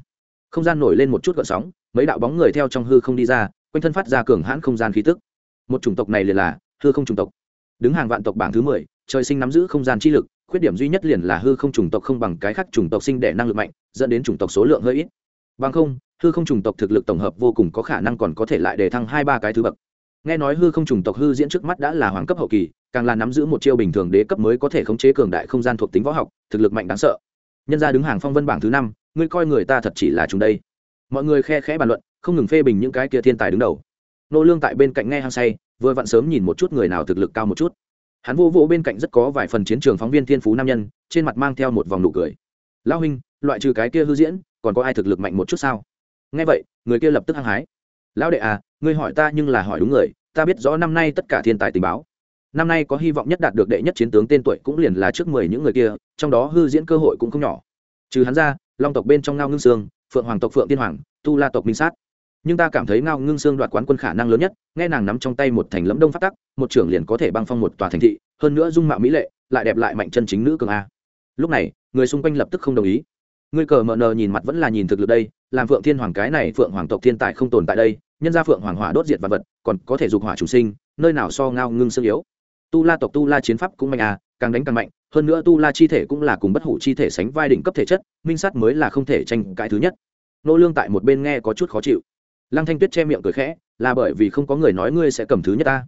Không gian nổi lên một chút gợn sóng mấy đạo bóng người theo trong hư không đi ra, quanh thân phát ra cường hãn không gian khí tức. Một chủng tộc này liền là hư không chủng tộc. Đứng hàng vạn tộc bảng thứ mười, trời sinh nắm giữ không gian chi lực, khuyết điểm duy nhất liền là hư không chủng tộc không bằng cái khác chủng tộc sinh đẻ năng lực mạnh, dẫn đến chủng tộc số lượng hơi ít. Bằng không, hư không chủng tộc thực lực tổng hợp vô cùng có khả năng còn có thể lại để thăng hai ba cái thứ bậc. Nghe nói hư không chủng tộc hư diễn trước mắt đã là hoàng cấp hậu kỳ, càng là nắm giữ một chiêu bình thường đế cấp mới có thể khống chế cường đại không gian thuộc tính võ học, thực lực mạnh đáng sợ. Nhân ra đứng hàng phong vân bảng thứ năm, ngươi coi người ta thật chỉ là chúng đây mọi người khe khẽ bàn luận, không ngừng phê bình những cái kia thiên tài đứng đầu. Nô lương tại bên cạnh nghe hăng say, vừa vặn sớm nhìn một chút người nào thực lực cao một chút. Hắn vô vô bên cạnh rất có vài phần chiến trường phóng viên thiên phú nam nhân, trên mặt mang theo một vòng nụ cười. Lao huynh, loại trừ cái kia hư diễn, còn có ai thực lực mạnh một chút sao? Nghe vậy, người kia lập tức hăng hái. Lão đệ à ngươi hỏi ta nhưng là hỏi đúng người, ta biết rõ năm nay tất cả thiên tài tình báo. Năm nay có hy vọng nhất đạt được đệ nhất chiến tướng tên tuổi cũng liền là trước mười những người kia, trong đó hư diễn cơ hội cũng không nhỏ. Trừ hắn ra, long tộc bên trong ngao ngưng sương phượng hoàng tộc phượng tiên hoàng, tu la tộc minh sát. Nhưng ta cảm thấy ngao ngưng sương đoạt quán quân khả năng lớn nhất, nghe nàng nắm trong tay một thành lẫm đông phát tắc, một trưởng liền có thể băng phong một tòa thành thị, hơn nữa dung mạo mỹ lệ, lại đẹp lại mạnh chân chính nữ cường a. Lúc này, người xung quanh lập tức không đồng ý. Ngươi cờ mờ nờ nhìn mặt vẫn là nhìn thực lực đây, làm phượng thiên hoàng cái này phượng hoàng tộc thiên tài không tồn tại đây, nhân ra phượng hoàng hỏa đốt diệt vật vật, còn có thể dục hỏa chủ sinh, nơi nào so ngao ngưng sương yếu? Tu la tộc tu la chiến pháp cũng mạnh à càng đánh càng mạnh, hơn nữa tu la chi thể cũng là cùng bất hủ chi thể sánh vai đỉnh cấp thể chất, minh sắt mới là không thể tranh cãi thứ nhất. Nô lương tại một bên nghe có chút khó chịu. Lăng thanh tuyết che miệng cười khẽ, là bởi vì không có người nói ngươi sẽ cầm thứ nhất ta.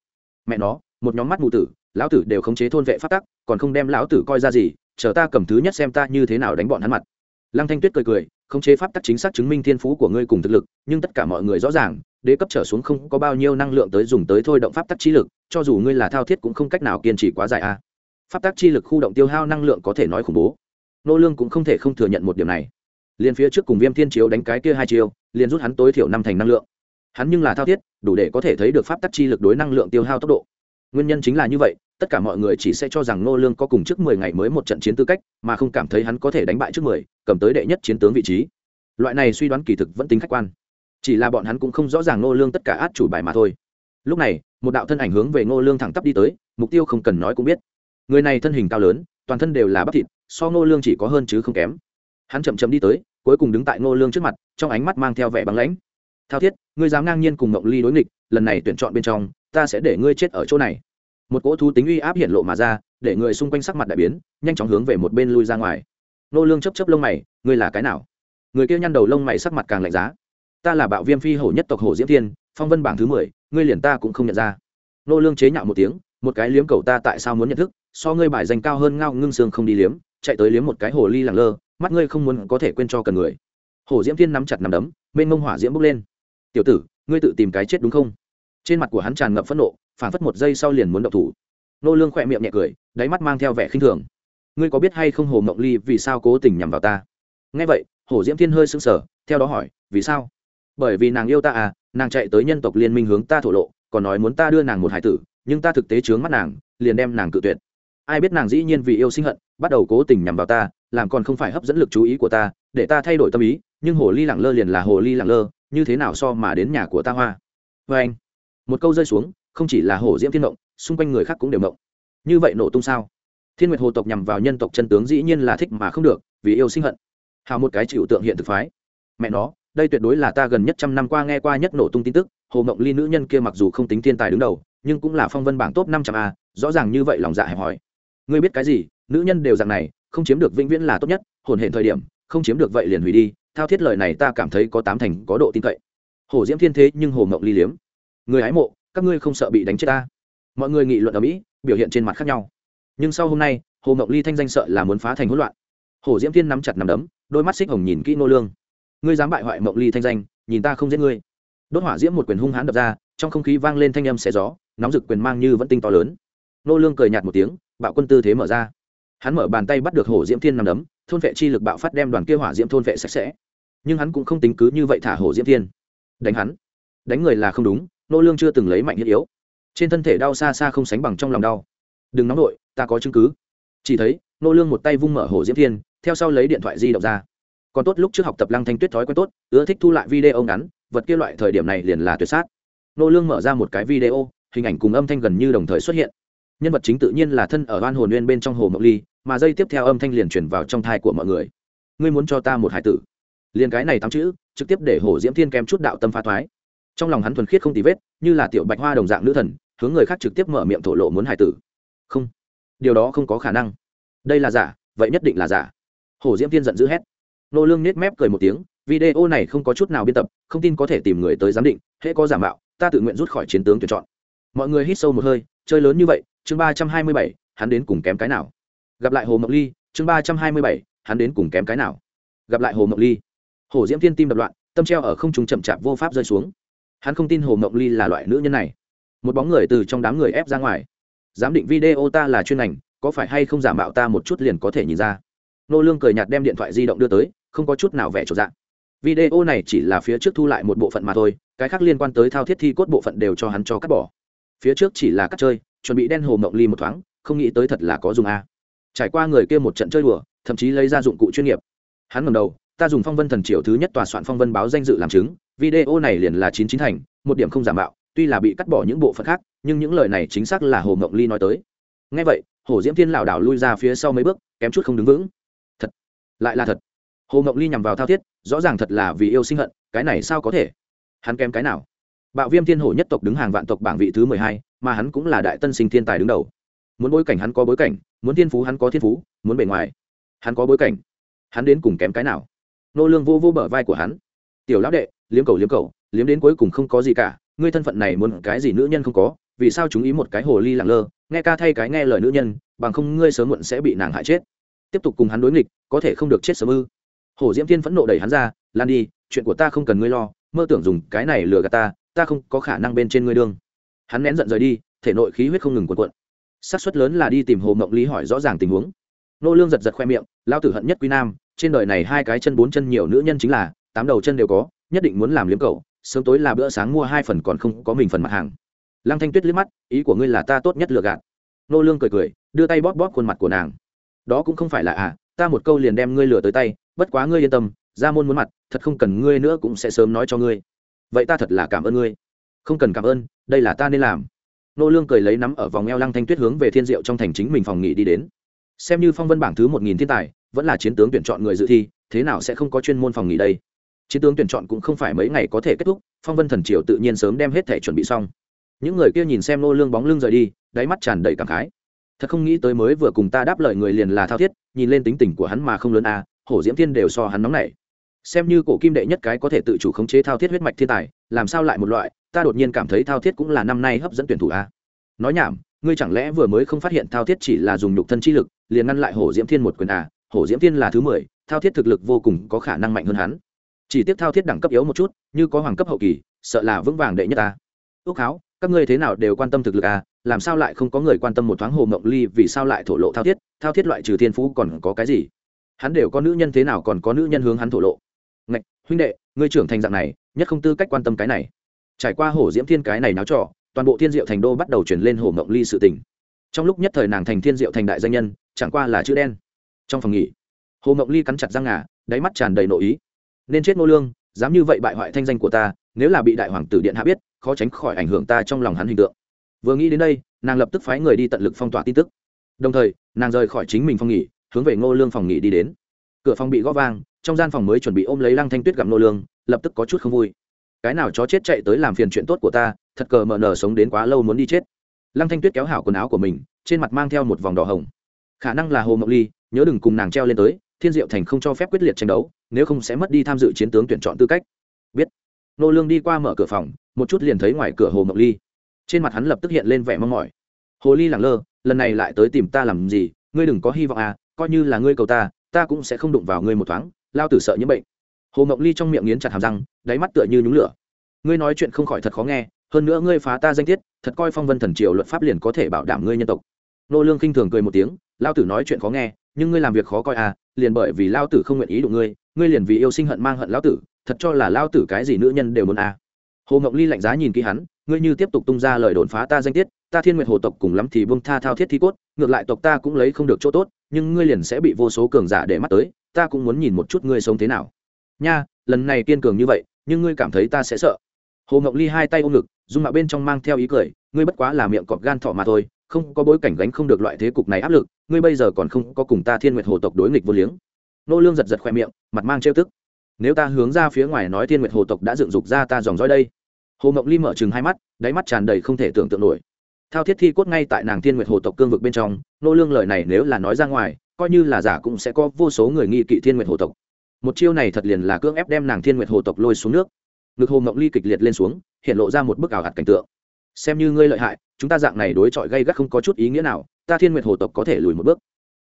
Mẹ nó, một nhóm mắt mù tử, lão tử đều khống chế thôn vệ phát tắc, còn không đem lão tử coi ra gì, chờ ta cầm thứ nhất xem ta như thế nào đánh bọn hắn mặt. Lăng thanh tuyết cười cười, khống chế pháp tắc chính xác chứng minh thiên phú của ngươi cùng thực lực, nhưng tất cả mọi người rõ ràng, đế cấp trở xuống không có bao nhiêu năng lượng tới dùng tới thôi động pháp tắc chi lực, cho dù ngươi là thao thiết cũng không cách nào kiên trì quá dài a pháp tắc chi lực khu động tiêu hao năng lượng có thể nói khủng bố. Nô lương cũng không thể không thừa nhận một điểm này. Liền phía trước cùng viêm thiên chiếu đánh cái kia hai chiêu, liền rút hắn tối thiểu năm thành năng lượng. Hắn nhưng là thao thiết, đủ để có thể thấy được pháp tắc chi lực đối năng lượng tiêu hao tốc độ. Nguyên nhân chính là như vậy, tất cả mọi người chỉ sẽ cho rằng nô lương có cùng trước mười ngày mới một trận chiến tư cách, mà không cảm thấy hắn có thể đánh bại trước mười, cầm tới đệ nhất chiến tướng vị trí. Loại này suy đoán kỳ thực vẫn tính khách quan. Chỉ là bọn hắn cũng không rõ ràng nô lương tất cả át chủ bài mà thôi. Lúc này, một đạo thân ảnh hướng về nô lương thẳng tắp đi tới, mục tiêu không cần nói cũng biết người này thân hình cao lớn, toàn thân đều là bắp thịt, so Ngô lương chỉ có hơn chứ không kém. Hắn chậm chậm đi tới, cuối cùng đứng tại Ngô lương trước mặt, trong ánh mắt mang theo vẻ băng lãnh. Thao thiết, ngươi dám ngang nhiên cùng ngộng ly đối nghịch, lần này tuyển chọn bên trong, ta sẽ để ngươi chết ở chỗ này. Một cỗ thú tính uy áp hiện lộ mà ra, để người xung quanh sắc mặt đại biến, nhanh chóng hướng về một bên lui ra ngoài. Ngô lương chấp chấp lông mày, ngươi là cái nào? Người kia nhăn đầu lông mày sắc mặt càng lạnh giá. Ta là bạo viêm phi hổ nhất tộc hổ diễm thiên, phong vân bảng thứ mười, ngươi liền ta cũng không nhận ra. Nô lương chế nhạo một tiếng, một cái liếm cầu ta tại sao muốn nhận thức? So ngươi bài danh cao hơn ngao ngưng xương không đi liếm, chạy tới liếm một cái hồ ly lẳng lơ, mắt ngươi không muốn có thể quên cho cần người. Hồ diễm thiên nắm chặt nằm đấm bên mông hỏa diễm bốc lên. Tiểu tử, ngươi tự tìm cái chết đúng không? Trên mặt của hắn tràn ngập phẫn nộ, phản phất một giây sau liền muốn động thủ. Nô lương khỏe miệng nhẹ cười, đáy mắt mang theo vẻ khinh thường. Ngươi có biết hay không hồ mộng ly vì sao cố tình nhằm vào ta? Nghe vậy, Hồ diễm thiên hơi sững sờ, theo đó hỏi, vì sao? Bởi vì nàng yêu ta à nàng chạy tới nhân tộc liên minh hướng ta thổ lộ, còn nói muốn ta đưa nàng một hải tử, nhưng ta thực tế chướng mắt nàng, liền đem nàng cự tuyệt ai biết nàng dĩ nhiên vì yêu sinh hận, bắt đầu cố tình nhằm vào ta, làm còn không phải hấp dẫn lực chú ý của ta, để ta thay đổi tâm ý, nhưng hồ ly lẳng lơ liền là hồ ly lẳng lơ, như thế nào so mà đến nhà của ta hoa? Vê anh, một câu rơi xuống, không chỉ là hồ diễm thiên động xung quanh người khác cũng đều động như vậy nổ tung sao? Thiên nguyệt hồ tộc nhằm vào nhân tộc chân tướng dĩ nhiên là thích mà không được, vì yêu sinh hận. Hào một cái chịu tượng hiện thực phái. Mẹ nó, đây tuyệt đối là ta gần nhất trăm năm qua nghe qua nhất nổ tung tin tức, hồ mộng ly nữ nhân kia mặc dù không tính thiên tài đứng đầu, nhưng cũng là phong vân bảng top năm trăm a, rõ ràng như vậy lòng dạ hẹp hòi ngươi biết cái gì? Nữ nhân đều dạng này, không chiếm được vĩnh viễn là tốt nhất, hồn hển thời điểm, không chiếm được vậy liền hủy đi. Thao thiết lời này ta cảm thấy có tám thành có độ tin cậy. Hồ diễm thiên thế nhưng hồ mộng ly liếm. Người hái mộ, các ngươi không sợ bị đánh chết ta. Mọi người nghị luận ở mỹ, biểu hiện trên mặt khác nhau. Nhưng sau hôm nay, hồ mộng ly thanh danh sợ là muốn phá thành hỗn loạn. Hồ diễm thiên nắm chặt nằm đấm, đôi mắt xích hồng nhìn kỹ nô lương. Ngươi dám bại hoại mộng ly thanh danh, nhìn ta không giết ngươi. Đốt hỏa diễm một quyền hung hãn đập ra, trong không khí vang lên thanh âm xé gió, nóng rực quyền mang như vẫn tinh to lớn. Nô lương cười nhạt một tiếng bạo quân tư thế mở ra. Hắn mở bàn tay bắt được hổ diễm thiên nằm đấm, thôn vệ chi lực bạo phát đem đoàn kia hỏa diễm thôn vệ sạch sẽ. Nhưng hắn cũng không tính cứ như vậy thả hổ diễm thiên. Đánh hắn. Đánh người là không đúng, nô lương chưa từng lấy mạnh hiết yếu. Trên thân thể đau xa xa không sánh bằng trong lòng đau. Đừng nóng nổi ta có chứng cứ. Chỉ thấy, nô lương một tay vung mở hổ diễm thiên, theo sau lấy điện thoại di động ra. Còn tốt lúc trước học tập lăng thanh tuyết thói quen tốt, ưa thích thu lại video ngắn, vật kia loại thời điểm này liền là tuyệt sát. Nô lương mở ra một cái video, hình ảnh cùng âm thanh gần như đồng thời xuất hiện nhân vật chính tự nhiên là thân ở oan hồn nguyên bên trong hồ mộng ly, mà dây tiếp theo âm thanh liền truyền vào trong thai của mọi người. Ngươi muốn cho ta một hải tử? Liền cái này tám chữ, trực tiếp để hồ diễm thiên kém chút đạo tâm pha thoái. Trong lòng hắn thuần khiết không tì vết, như là tiểu bạch hoa đồng dạng nữ thần, hướng người khác trực tiếp mở miệng thổ lộ muốn hải tử. Không. Điều đó không có khả năng. Đây là giả, vậy nhất định là giả. Hồ diễm thiên giận dữ hét. Nô lương nết mép cười một tiếng, video này không có chút nào biên tập, không tin có thể tìm người tới giám định, hễ có giả mạo, ta tự nguyện rút khỏi chiến tướng tuyển chọn. Mọi người hít sâu một hơi, chơi lớn như vậy chương ba trăm hai mươi bảy, hắn đến cùng kém cái nào? Gặp lại hồ mộc ly, chương ba trăm hai mươi bảy, hắn đến cùng kém cái nào? Gặp lại hồ mộc ly. Hồ diễm thiên tim đập loạn, tâm treo ở không trung chậm chạp vô pháp rơi xuống. Hắn không tin hồ mộc ly là loại nữ nhân này. Một bóng người từ trong đám người ép ra ngoài. Giám định video ta là chuyên ngành, có phải hay không giả mạo ta một chút liền có thể nhìn ra. Nô lương cười nhạt đem điện thoại di động đưa tới, không có chút nào vẻ trộn dạng. Video này chỉ là phía trước thu lại một bộ phận mà thôi, cái khác liên quan tới thao thiết thi cốt bộ phận đều cho hắn cho cắt bỏ. Phía trước chỉ là cắt chơi chuẩn bị đen hồ mộng ly một thoáng, không nghĩ tới thật là có dùng a. Trải qua người kia một trận chơi đùa, thậm chí lấy ra dụng cụ chuyên nghiệp. Hắn ngầm đầu, ta dùng phong vân thần triều thứ nhất tòa soạn phong vân báo danh dự làm chứng, video này liền là chín chín thành, một điểm không giả mạo, tuy là bị cắt bỏ những bộ phận khác, nhưng những lời này chính xác là hồ mộng ly nói tới. Ngay vậy, hồ diễm thiên lảo đảo lui ra phía sau mấy bước, kém chút không đứng vững. Thật, lại là thật. Hồ mộng ly nhằm vào thao thiết, rõ ràng thật là vì yêu sinh hận, cái này sao có thể? Hắn kém cái nào? Bạo viêm thiên hổ nhất tộc đứng hàng vạn tộc bảng vị thứ mười hai, mà hắn cũng là đại tân sinh thiên tài đứng đầu. Muốn bối cảnh hắn có bối cảnh, muốn thiên phú hắn có thiên phú, muốn bề ngoài, hắn có bối cảnh. Hắn đến cùng kém cái nào? Nô lương vô vô bờ vai của hắn. Tiểu lão đệ, liếm cầu liếm cầu, liếm đến cuối cùng không có gì cả, ngươi thân phận này muốn cái gì nữ nhân không có, vì sao chúng ý một cái hồ ly lẳng lơ, nghe ca thay cái nghe lời nữ nhân, bằng không ngươi sớm muộn sẽ bị nàng hại chết. Tiếp tục cùng hắn đối nghịch, có thể không được chết sớm ư. Hồ diễm thiên phẫn nộ đẩy hắn ra, lan đi, chuyện của ta không cần ngươi lo, mơ tưởng dùng cái này lừa gạt ta ta không có khả năng bên trên ngươi đương. Hắn nén giận rời đi, thể nội khí huyết không ngừng cuộn cuộn. Xác suất lớn là đi tìm hồ mộng lý hỏi rõ ràng tình huống. Nô lương giật giật khoe miệng lao tử hận nhất quy nam, trên đời này hai cái chân bốn chân nhiều nữ nhân chính là, tám đầu chân đều có, nhất định muốn làm liếm cầu sớm tối là bữa sáng mua hai phần còn không có mình phần mặt hàng. Lăng thanh tuyết liếc mắt, ý của ngươi là ta tốt nhất lừa gạt. Nô lương cười cười, đưa tay bóp bóp khuôn mặt của nàng. Đó cũng không phải là à ta một câu liền đem ngươi lừa tới tay, bất quá ngươi yên tâm, ra môn muốn mặt, thật không cần ngươi nữa cũng sẽ sớm nói cho ngươi vậy ta thật là cảm ơn ngươi. Không cần cảm ơn, đây là ta nên làm. Nô lương cười lấy nắm ở vòng eo lăng thanh tuyết hướng về thiên diệu trong thành chính mình phòng nghỉ đi đến. Xem như phong vân bảng thứ một nghìn thiên tài, vẫn là chiến tướng tuyển chọn người dự thi, thế nào sẽ không có chuyên môn phòng nghỉ đây? Chiến tướng tuyển chọn cũng không phải mấy ngày có thể kết thúc, phong vân thần triều tự nhiên sớm đem hết thể chuẩn bị xong. Những người kia nhìn xem nô lương bóng lưng rời đi, đáy mắt tràn đầy cảm khái. Thật không nghĩ tới mới vừa cùng ta đáp lời người liền là thao thiết, nhìn lên tính tình của hắn mà không lớn à hổ diễm thiên đều so hắn nóng nảy xem như cổ kim đệ nhất cái có thể tự chủ khống chế thao thiết huyết mạch thiên tài, làm sao lại một loại, ta đột nhiên cảm thấy thao thiết cũng là năm nay hấp dẫn tuyển thủ a. Nói nhảm, ngươi chẳng lẽ vừa mới không phát hiện thao thiết chỉ là dùng nhục thân chi lực, liền ngăn lại hổ diễm thiên một quyền à? Hổ diễm thiên là thứ mười, thao thiết thực lực vô cùng có khả năng mạnh hơn hắn. Chỉ tiếc thao thiết đẳng cấp yếu một chút, như có hoàng cấp hậu kỳ, sợ là vững vàng đệ nhất ta. Ước háo, các ngươi thế nào đều quan tâm thực lực à? Làm sao lại không có người quan tâm một thoáng hồ mộng ly vì sao lại thổ lộ thao thiết? Thao thiết loại trừ thiên phú còn có cái gì? Hắn đều có nữ nhân thế nào còn có nữ nhân hướng hắn thổ lộ? Ngạch, huynh đệ, ngươi trưởng thành dạng này, nhất không tư cách quan tâm cái này. Trải qua hổ diễm thiên cái này náo trọ toàn bộ thiên diệu thành đô bắt đầu chuyển lên hổ mộng ly sự tình. Trong lúc nhất thời nàng thành thiên diệu thành đại danh nhân, chẳng qua là chữ đen. Trong phòng nghỉ hồ mộng ly cắn chặt răng ngà, đáy mắt tràn đầy nội ý. Nên chết nô lương, dám như vậy bại hoại thanh danh của ta, nếu là bị đại hoàng tử điện hạ biết, khó tránh khỏi ảnh hưởng ta trong lòng hắn hình tượng. Vừa nghĩ đến đây, nàng lập tức phái người đi tận lực phong tỏa tin tức. Đồng thời, nàng rời khỏi chính mình phòng nghỉ, hướng về ngô lương phòng nghỉ đi đến. Cửa phòng bị gõ vang trong gian phòng mới chuẩn bị ôm lấy lăng thanh tuyết gặp Nô lương, lập tức có chút không vui. Cái nào chó chết chạy tới làm phiền chuyện tốt của ta, thật cờ mờ nở sống đến quá lâu muốn đi chết. Lăng thanh tuyết kéo hảo quần áo của mình, trên mặt mang theo một vòng đỏ hồng. Khả năng là hồ mộng ly, nhớ đừng cùng nàng treo lên tới, thiên diệu thành không cho phép quyết liệt tranh đấu, nếu không sẽ mất đi tham dự chiến tướng tuyển chọn tư cách. Biết. Nô lương đi qua mở cửa phòng, một chút liền thấy ngoài cửa hồ mộng ly. Trên mặt hắn lập tức hiện lên vẻ mong mỏi. Hồ ly lẳng lơ, lần này lại tới tìm ta làm gì, ngươi đừng có hy vọng à coi như là ngươi cầu ta ta cũng sẽ không đụng vào ngươi một thoáng lao tử sợ những bệnh. Hồ mộng ly trong miệng nghiến chặt hàm răng, đáy mắt tựa như nhúng lửa. Ngươi nói chuyện không khỏi thật khó nghe, hơn nữa ngươi phá ta danh tiết, thật coi phong vân thần triều luật pháp liền có thể bảo đảm ngươi nhân tộc. Nô lương khinh thường cười một tiếng, lao tử nói chuyện khó nghe, nhưng ngươi làm việc khó coi à liền bởi vì lao tử không nguyện ý đụng ngươi ngươi liền vì yêu sinh hận mang hận lao tử, thật cho là lao tử cái gì nữ nhân đều muốn à. Hồ ngọc ly lạnh giá nhìn kỹ hắn, ngươi như tiếp tục tung ra lời đồn phá ta danh tiết, ta thiên nguyệt hồ tộc cùng lắm thì bưng tha thao thiết thi cốt, ngược lại tộc ta cũng lấy không được chỗ tốt, nhưng ngươi liền sẽ bị vô số cường giả để mắt tới ta cũng muốn nhìn một chút ngươi sống thế nào. Nha, lần này kiên cường như vậy, nhưng ngươi cảm thấy ta sẽ sợ. Hồ ngọc ly hai tay ôm ngực, dung mạo bên trong mang theo ý cười, ngươi bất quá là miệng cọp gan thọ mà thôi, không có bối cảnh gánh không được loại thế cục này áp lực, ngươi bây giờ còn không có cùng ta thiên nguyệt hồ tộc đối nghịch vô liếng. Nô lương giật giật khoe miệng, mặt mang trêu tức. Nếu ta hướng ra phía ngoài nói thiên nguyệt hồ tộc đã dựng dục ra ta dòng dõi đây. Hồ ngọc ly mở chừng hai mắt, đáy mắt tràn đầy không thể tưởng tượng nổi. Thao thiết thi cốt ngay tại nàng thiên nguyệt hồ tộc cương vực bên trong, nô lương lời này nếu là nói ra ngoài coi như là giả cũng sẽ có vô số người nghi kỵ thiên nguyệt hồ tộc. Một chiêu này thật liền là cưỡng ép đem nàng thiên nguyệt hồ tộc lôi xuống nước. Ngực hồ mộng ly kịch liệt lên xuống, hiện lộ ra một bức ảo hạt cảnh tượng. Xem như ngươi lợi hại, chúng ta dạng này đối chọi gây gắt không có chút ý nghĩa nào, ta thiên nguyệt hồ tộc có thể lùi một bước.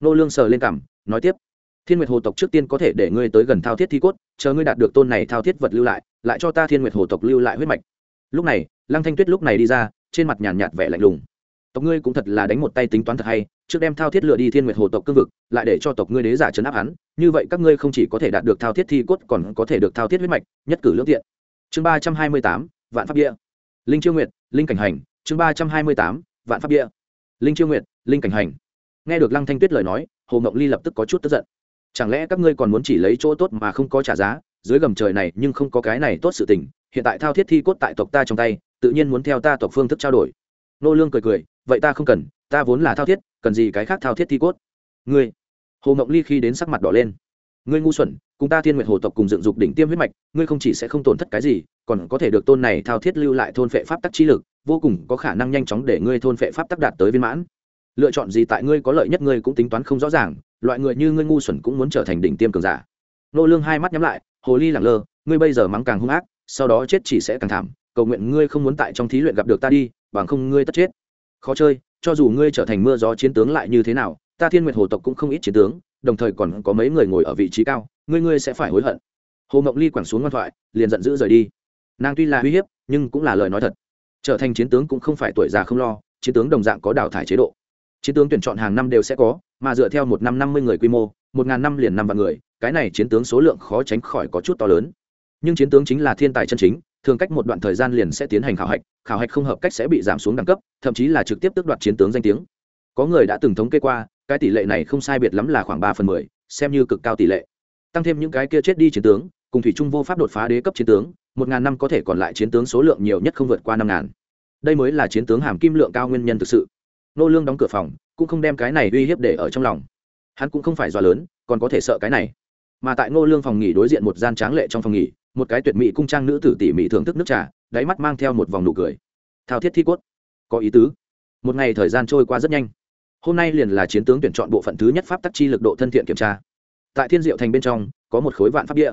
Nô lương sờ lên cằm, nói tiếp. Thiên nguyệt hồ tộc trước tiên có thể để ngươi tới gần thao thiết thi cốt, chờ ngươi đạt được tôn này thao thiết vật lưu lại lại cho ta thiên nguyệt hồ tộc lưu lại huyết mạch. Lúc này, lăng thanh tuyết lúc này đi ra, trên mặt nhàn nhạt vẻ lạnh lùng tộc ngươi cũng thật là đánh một tay tính toán thật hay, trước đem thao thiết lựa đi thiên nguyệt hồ tộc cương vực, lại để cho tộc ngươi đế giả chấn áp hắn, như vậy các ngươi không chỉ có thể đạt được thao thiết thi cốt còn có thể được thao thiết huyết mạch, nhất cử lưỡng tiện. Chương ba trăm hai mươi tám, vạn pháp địa. Linh chiêu nguyệt, linh cảnh hành, chương ba trăm hai mươi tám, vạn pháp địa. Linh chiêu nguyệt, linh cảnh hành. Nghe được lăng thanh tuyết lời nói, hồ ngọc ly lập tức có chút tức giận. Chẳng lẽ các ngươi còn muốn chỉ lấy chỗ tốt mà không có trả giá, dưới gầm trời này nhưng không có cái này tốt sự tình, hiện tại thao thiết thi cốt tại tộc ta trong tay, tự nhiên muốn theo ta tộc phương thức trao đổi. Nô lương cười cười vậy ta không cần, ta vốn là thao thiết, cần gì cái khác thao thiết thi cốt. Ngươi, hồ ngọc ly khi đến sắc mặt đỏ lên. Ngươi ngu xuẩn, cùng ta thiên nguyện hồ tộc cùng dựng dục đỉnh tiêm huyết mạch, ngươi không chỉ sẽ không tổn thất cái gì, còn có thể được tôn này thao thiết lưu lại thôn phệ pháp tắc trí lực, vô cùng có khả năng nhanh chóng để ngươi thôn phệ pháp tắc đạt tới viên mãn. Lựa chọn gì tại ngươi có lợi nhất ngươi cũng tính toán không rõ ràng, loại người như ngươi ngu xuẩn cũng muốn trở thành đỉnh tiêm cường giả. Nô lương hai mắt nhắm lại, hồ ly lẳng lơ, ngươi bây giờ mắng càng hung ác, sau đó chết chỉ sẽ càng thảm, cầu nguyện ngươi không muốn tại trong thí luyện gặp được ta đi, bằng không ngươi tất chết khó chơi, cho dù ngươi trở thành mưa gió chiến tướng lại như thế nào, ta thiên nguyệt hồ tộc cũng không ít chiến tướng, đồng thời còn có mấy người ngồi ở vị trí cao, ngươi ngươi sẽ phải hối hận. Hồ mộng ly quẳng xuống ngoan thoại, liền giận dữ rời đi. Nàng tuy là uy hiếp, nhưng cũng là lời nói thật. Trở thành chiến tướng cũng không phải tuổi già không lo, chiến tướng đồng dạng có đào thải chế độ. Chiến tướng tuyển chọn hàng năm đều sẽ có, mà dựa theo một năm năm mươi người quy mô, một ngàn năm liền năm vạn người, cái này chiến tướng số lượng khó tránh khỏi có chút to lớn. Nhưng chiến tướng chính là thiên tài chân chính thường cách một đoạn thời gian liền sẽ tiến hành khảo hạch khảo hạch không hợp cách sẽ bị giảm xuống đẳng cấp, thậm chí là trực tiếp tước đoạt chiến tướng danh tiếng. Có người đã từng thống kê qua, cái tỷ lệ này không sai biệt lắm là khoảng ba phần mười, xem như cực cao tỷ lệ. Tăng thêm những cái kia chết đi chiến tướng, cùng thủy trung vô pháp đột phá đế cấp chiến tướng, một ngàn năm có thể còn lại chiến tướng số lượng nhiều nhất không vượt qua năm ngàn. Đây mới là chiến tướng hàm kim lượng cao nguyên nhân thực sự. Nô lương đóng cửa phòng, cũng không đem cái này uy hiếp để ở trong lòng. Hắn cũng không phải do lớn, còn có thể sợ cái này. Mà tại ngô lương phòng nghỉ đối diện một gian tráng lệ trong phòng nghỉ một cái tuyệt mỹ cung trang nữ tử tỉ mỉ thưởng thức nước trà, đáy mắt mang theo một vòng nụ cười. Thao thiết thi cốt. Có ý tứ. Một ngày thời gian trôi qua rất nhanh. Hôm nay liền là chiến tướng tuyển chọn bộ phận thứ nhất pháp tắc chi lực độ thân thiện kiểm tra. Tại thiên diệu thành bên trong, có một khối vạn pháp bia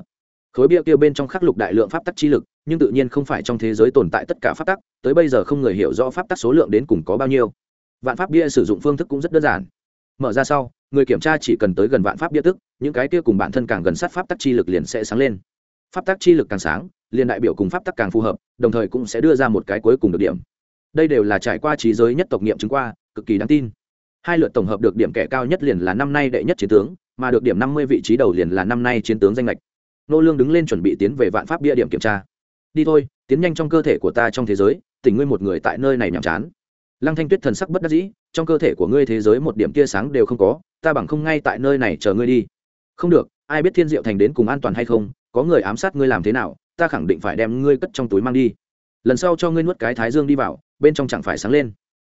khối bia kia bên trong khắc lục đại lượng pháp tắc chi lực, nhưng tự nhiên không phải trong thế giới tồn tại tất cả pháp tắc, tới bây giờ không người hiểu rõ pháp tắc số lượng đến cùng có bao nhiêu. Vạn pháp bia sử dụng phương thức cũng rất đơn giản. Mở ra sau, người kiểm tra chỉ cần tới gần vạn pháp bia tức, những cái kia cùng bản thân càng gần sát pháp tắc chi lực liền sẽ sáng lên pháp tắc chi lực càng sáng, liền đại biểu cùng pháp tắc càng phù hợp, đồng thời cũng sẽ đưa ra một cái cuối cùng được điểm. Đây đều là trải qua trí giới nhất tộc nghiệm chứng qua, cực kỳ đáng tin. Hai lượt tổng hợp được điểm kẻ cao nhất liền là năm nay đệ nhất chiến tướng, mà được điểm năm mươi vị trí đầu liền là năm nay chiến tướng danh lệch nô lương đứng lên chuẩn bị tiến về vạn pháp bia điểm kiểm tra. Đi thôi, tiến nhanh trong cơ thể của ta trong thế giới, tỉnh ngươi một người tại nơi này nhàm chán. Lăng thanh tuyết thần sắc bất đắc dĩ, trong cơ thể của ngươi thế giới một điểm tia sáng đều không có, ta bằng không ngay tại nơi này chờ ngươi đi. Không được, ai biết thiên diệu thành đến cùng an toàn hay không có người ám sát ngươi làm thế nào ta khẳng định phải đem ngươi cất trong túi mang đi. Lần sau cho ngươi nuốt cái thái dương đi vào bên trong chẳng phải sáng lên.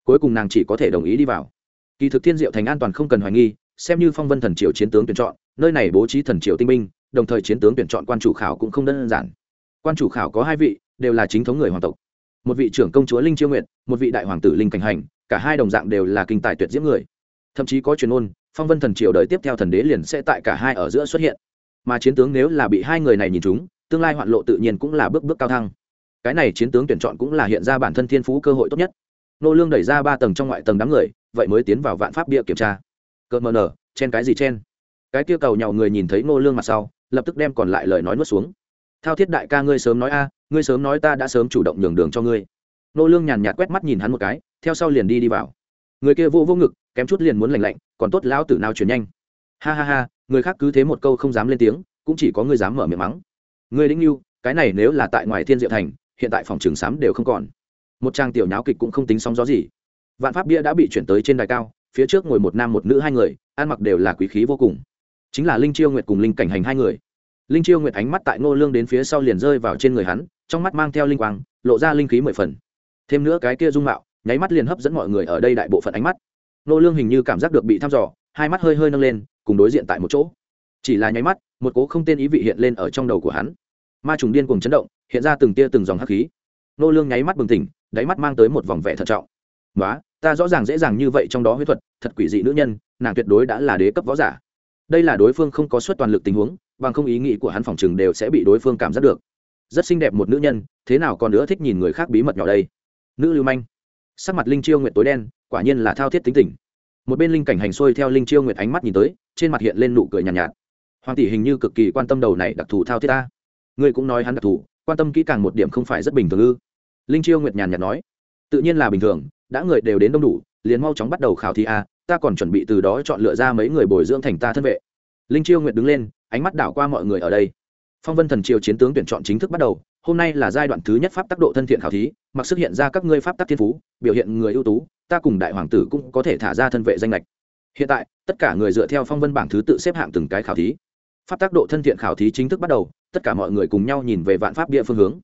Cuối cùng nàng chỉ có thể đồng ý đi vào. Kỳ thực thiên diệu thành an toàn không cần hoài nghi xem như phong vân thần triều chiến tướng tuyển chọn nơi này bố trí thần triều tinh minh, đồng thời chiến tướng tuyển chọn quan chủ khảo cũng không đơn giản. Quan chủ khảo có hai vị đều là chính thống người hoàng tộc. Một vị trưởng công chúa linh chiêu nguyện một vị đại hoàng tử linh cảnh hành cả hai đồng dạng đều là kinh tài tuyệt diễm người. Thậm chí có truyền ôn phong vân thần triều đời tiếp theo thần đế liền sẽ tại cả hai ở giữa xuất hiện mà chiến tướng nếu là bị hai người này nhìn chúng, tương lai hoạn lộ tự nhiên cũng là bước bước cao thăng. Cái này chiến tướng tuyển chọn cũng là hiện ra bản thân thiên phú cơ hội tốt nhất. Nô lương đẩy ra ba tầng trong ngoại tầng đám người, vậy mới tiến vào vạn pháp bia kiểm tra. Cợt mờ nở, chen cái gì chen? Cái kia cầu nhào người nhìn thấy nô lương mặt sau, lập tức đem còn lại lời nói nuốt xuống. Thao thiết đại ca ngươi sớm nói a, ngươi sớm nói ta đã sớm chủ động nhường đường cho ngươi. Nô lương nhàn nhạt quét mắt nhìn hắn một cái, theo sau liền đi đi vào. Người kia vô vô ngực, kém chút liền muốn lạnh lạnh, còn tốt lão tử nào chuyển nhanh. Ha ha ha người khác cứ thế một câu không dám lên tiếng, cũng chỉ có người dám mở miệng mắng. Người đĩnh lưu cái này nếu là tại ngoài thiên diệu thành, hiện tại phòng trường sám đều không còn. Một trang tiểu nháo kịch cũng không tính sóng gió gì. Vạn pháp bia đã bị chuyển tới trên đài cao, phía trước ngồi một nam một nữ hai người, ăn mặc đều là quý khí vô cùng. Chính là linh chiêu nguyệt cùng linh cảnh hành hai người. Linh chiêu nguyệt ánh mắt tại ngô lương đến phía sau liền rơi vào trên người hắn, trong mắt mang theo linh quang, lộ ra linh khí mười phần. Thêm nữa cái kia dung mạo, nháy mắt liền hấp dẫn mọi người ở đây đại bộ phận ánh mắt. Ngô lương hình như cảm giác được bị thăm dò hai mắt hơi hơi nâng lên, cùng đối diện tại một chỗ. Chỉ là nháy mắt, một cố không tên ý vị hiện lên ở trong đầu của hắn. Ma trùng điên cùng chấn động, hiện ra từng tia từng dòng hắc khí. Nô lương nháy mắt bừng tỉnh, đáy mắt mang tới một vòng vẻ thận trọng. Nói ta rõ ràng dễ dàng như vậy trong đó huyết thuật, thật quỷ dị nữ nhân, nàng tuyệt đối đã là đế cấp võ giả. Đây là đối phương không có suất toàn lực tình huống, bằng không ý nghĩ của hắn phòng chừng đều sẽ bị đối phương cảm giác được. Rất xinh đẹp một nữ nhân, thế nào còn nữa thích nhìn người khác bí mật nhỏ đây? Nữ lưu manh. Sắc mặt linh chiêu nguyệt tối đen, quả nhiên là thao thiết tính tình một bên linh cảnh hành xuôi theo linh chiêu nguyệt ánh mắt nhìn tới trên mặt hiện lên nụ cười nhàn nhạt, nhạt. Hoàng tỷ hình như cực kỳ quan tâm đầu này đặc thù thao thiết ta. Ngươi cũng nói hắn đặc thù quan tâm kỹ càng một điểm không phải rất bình thường ư? Linh chiêu nguyệt nhàn nhạt nói tự nhiên là bình thường đã người đều đến đông đủ liền mau chóng bắt đầu khảo thí a ta còn chuẩn bị từ đó chọn lựa ra mấy người bồi dưỡng thành ta thân vệ. Linh chiêu nguyệt đứng lên ánh mắt đảo qua mọi người ở đây. Phong vân thần triều chiến tướng tuyển chọn chính thức bắt đầu hôm nay là giai đoạn thứ nhất pháp tác độ thân thiện khảo thí mặc sức hiện ra các ngươi pháp tác thiên phú biểu hiện người ưu tú ta cùng đại hoàng tử cũng có thể thả ra thân vệ danh lệch hiện tại, tất cả người dựa theo phong vân bảng thứ tự xếp hạng từng cái khảo thí. Pháp tác độ thân thiện khảo thí chính thức bắt đầu, tất cả mọi người cùng nhau nhìn về vạn pháp địa phương hướng.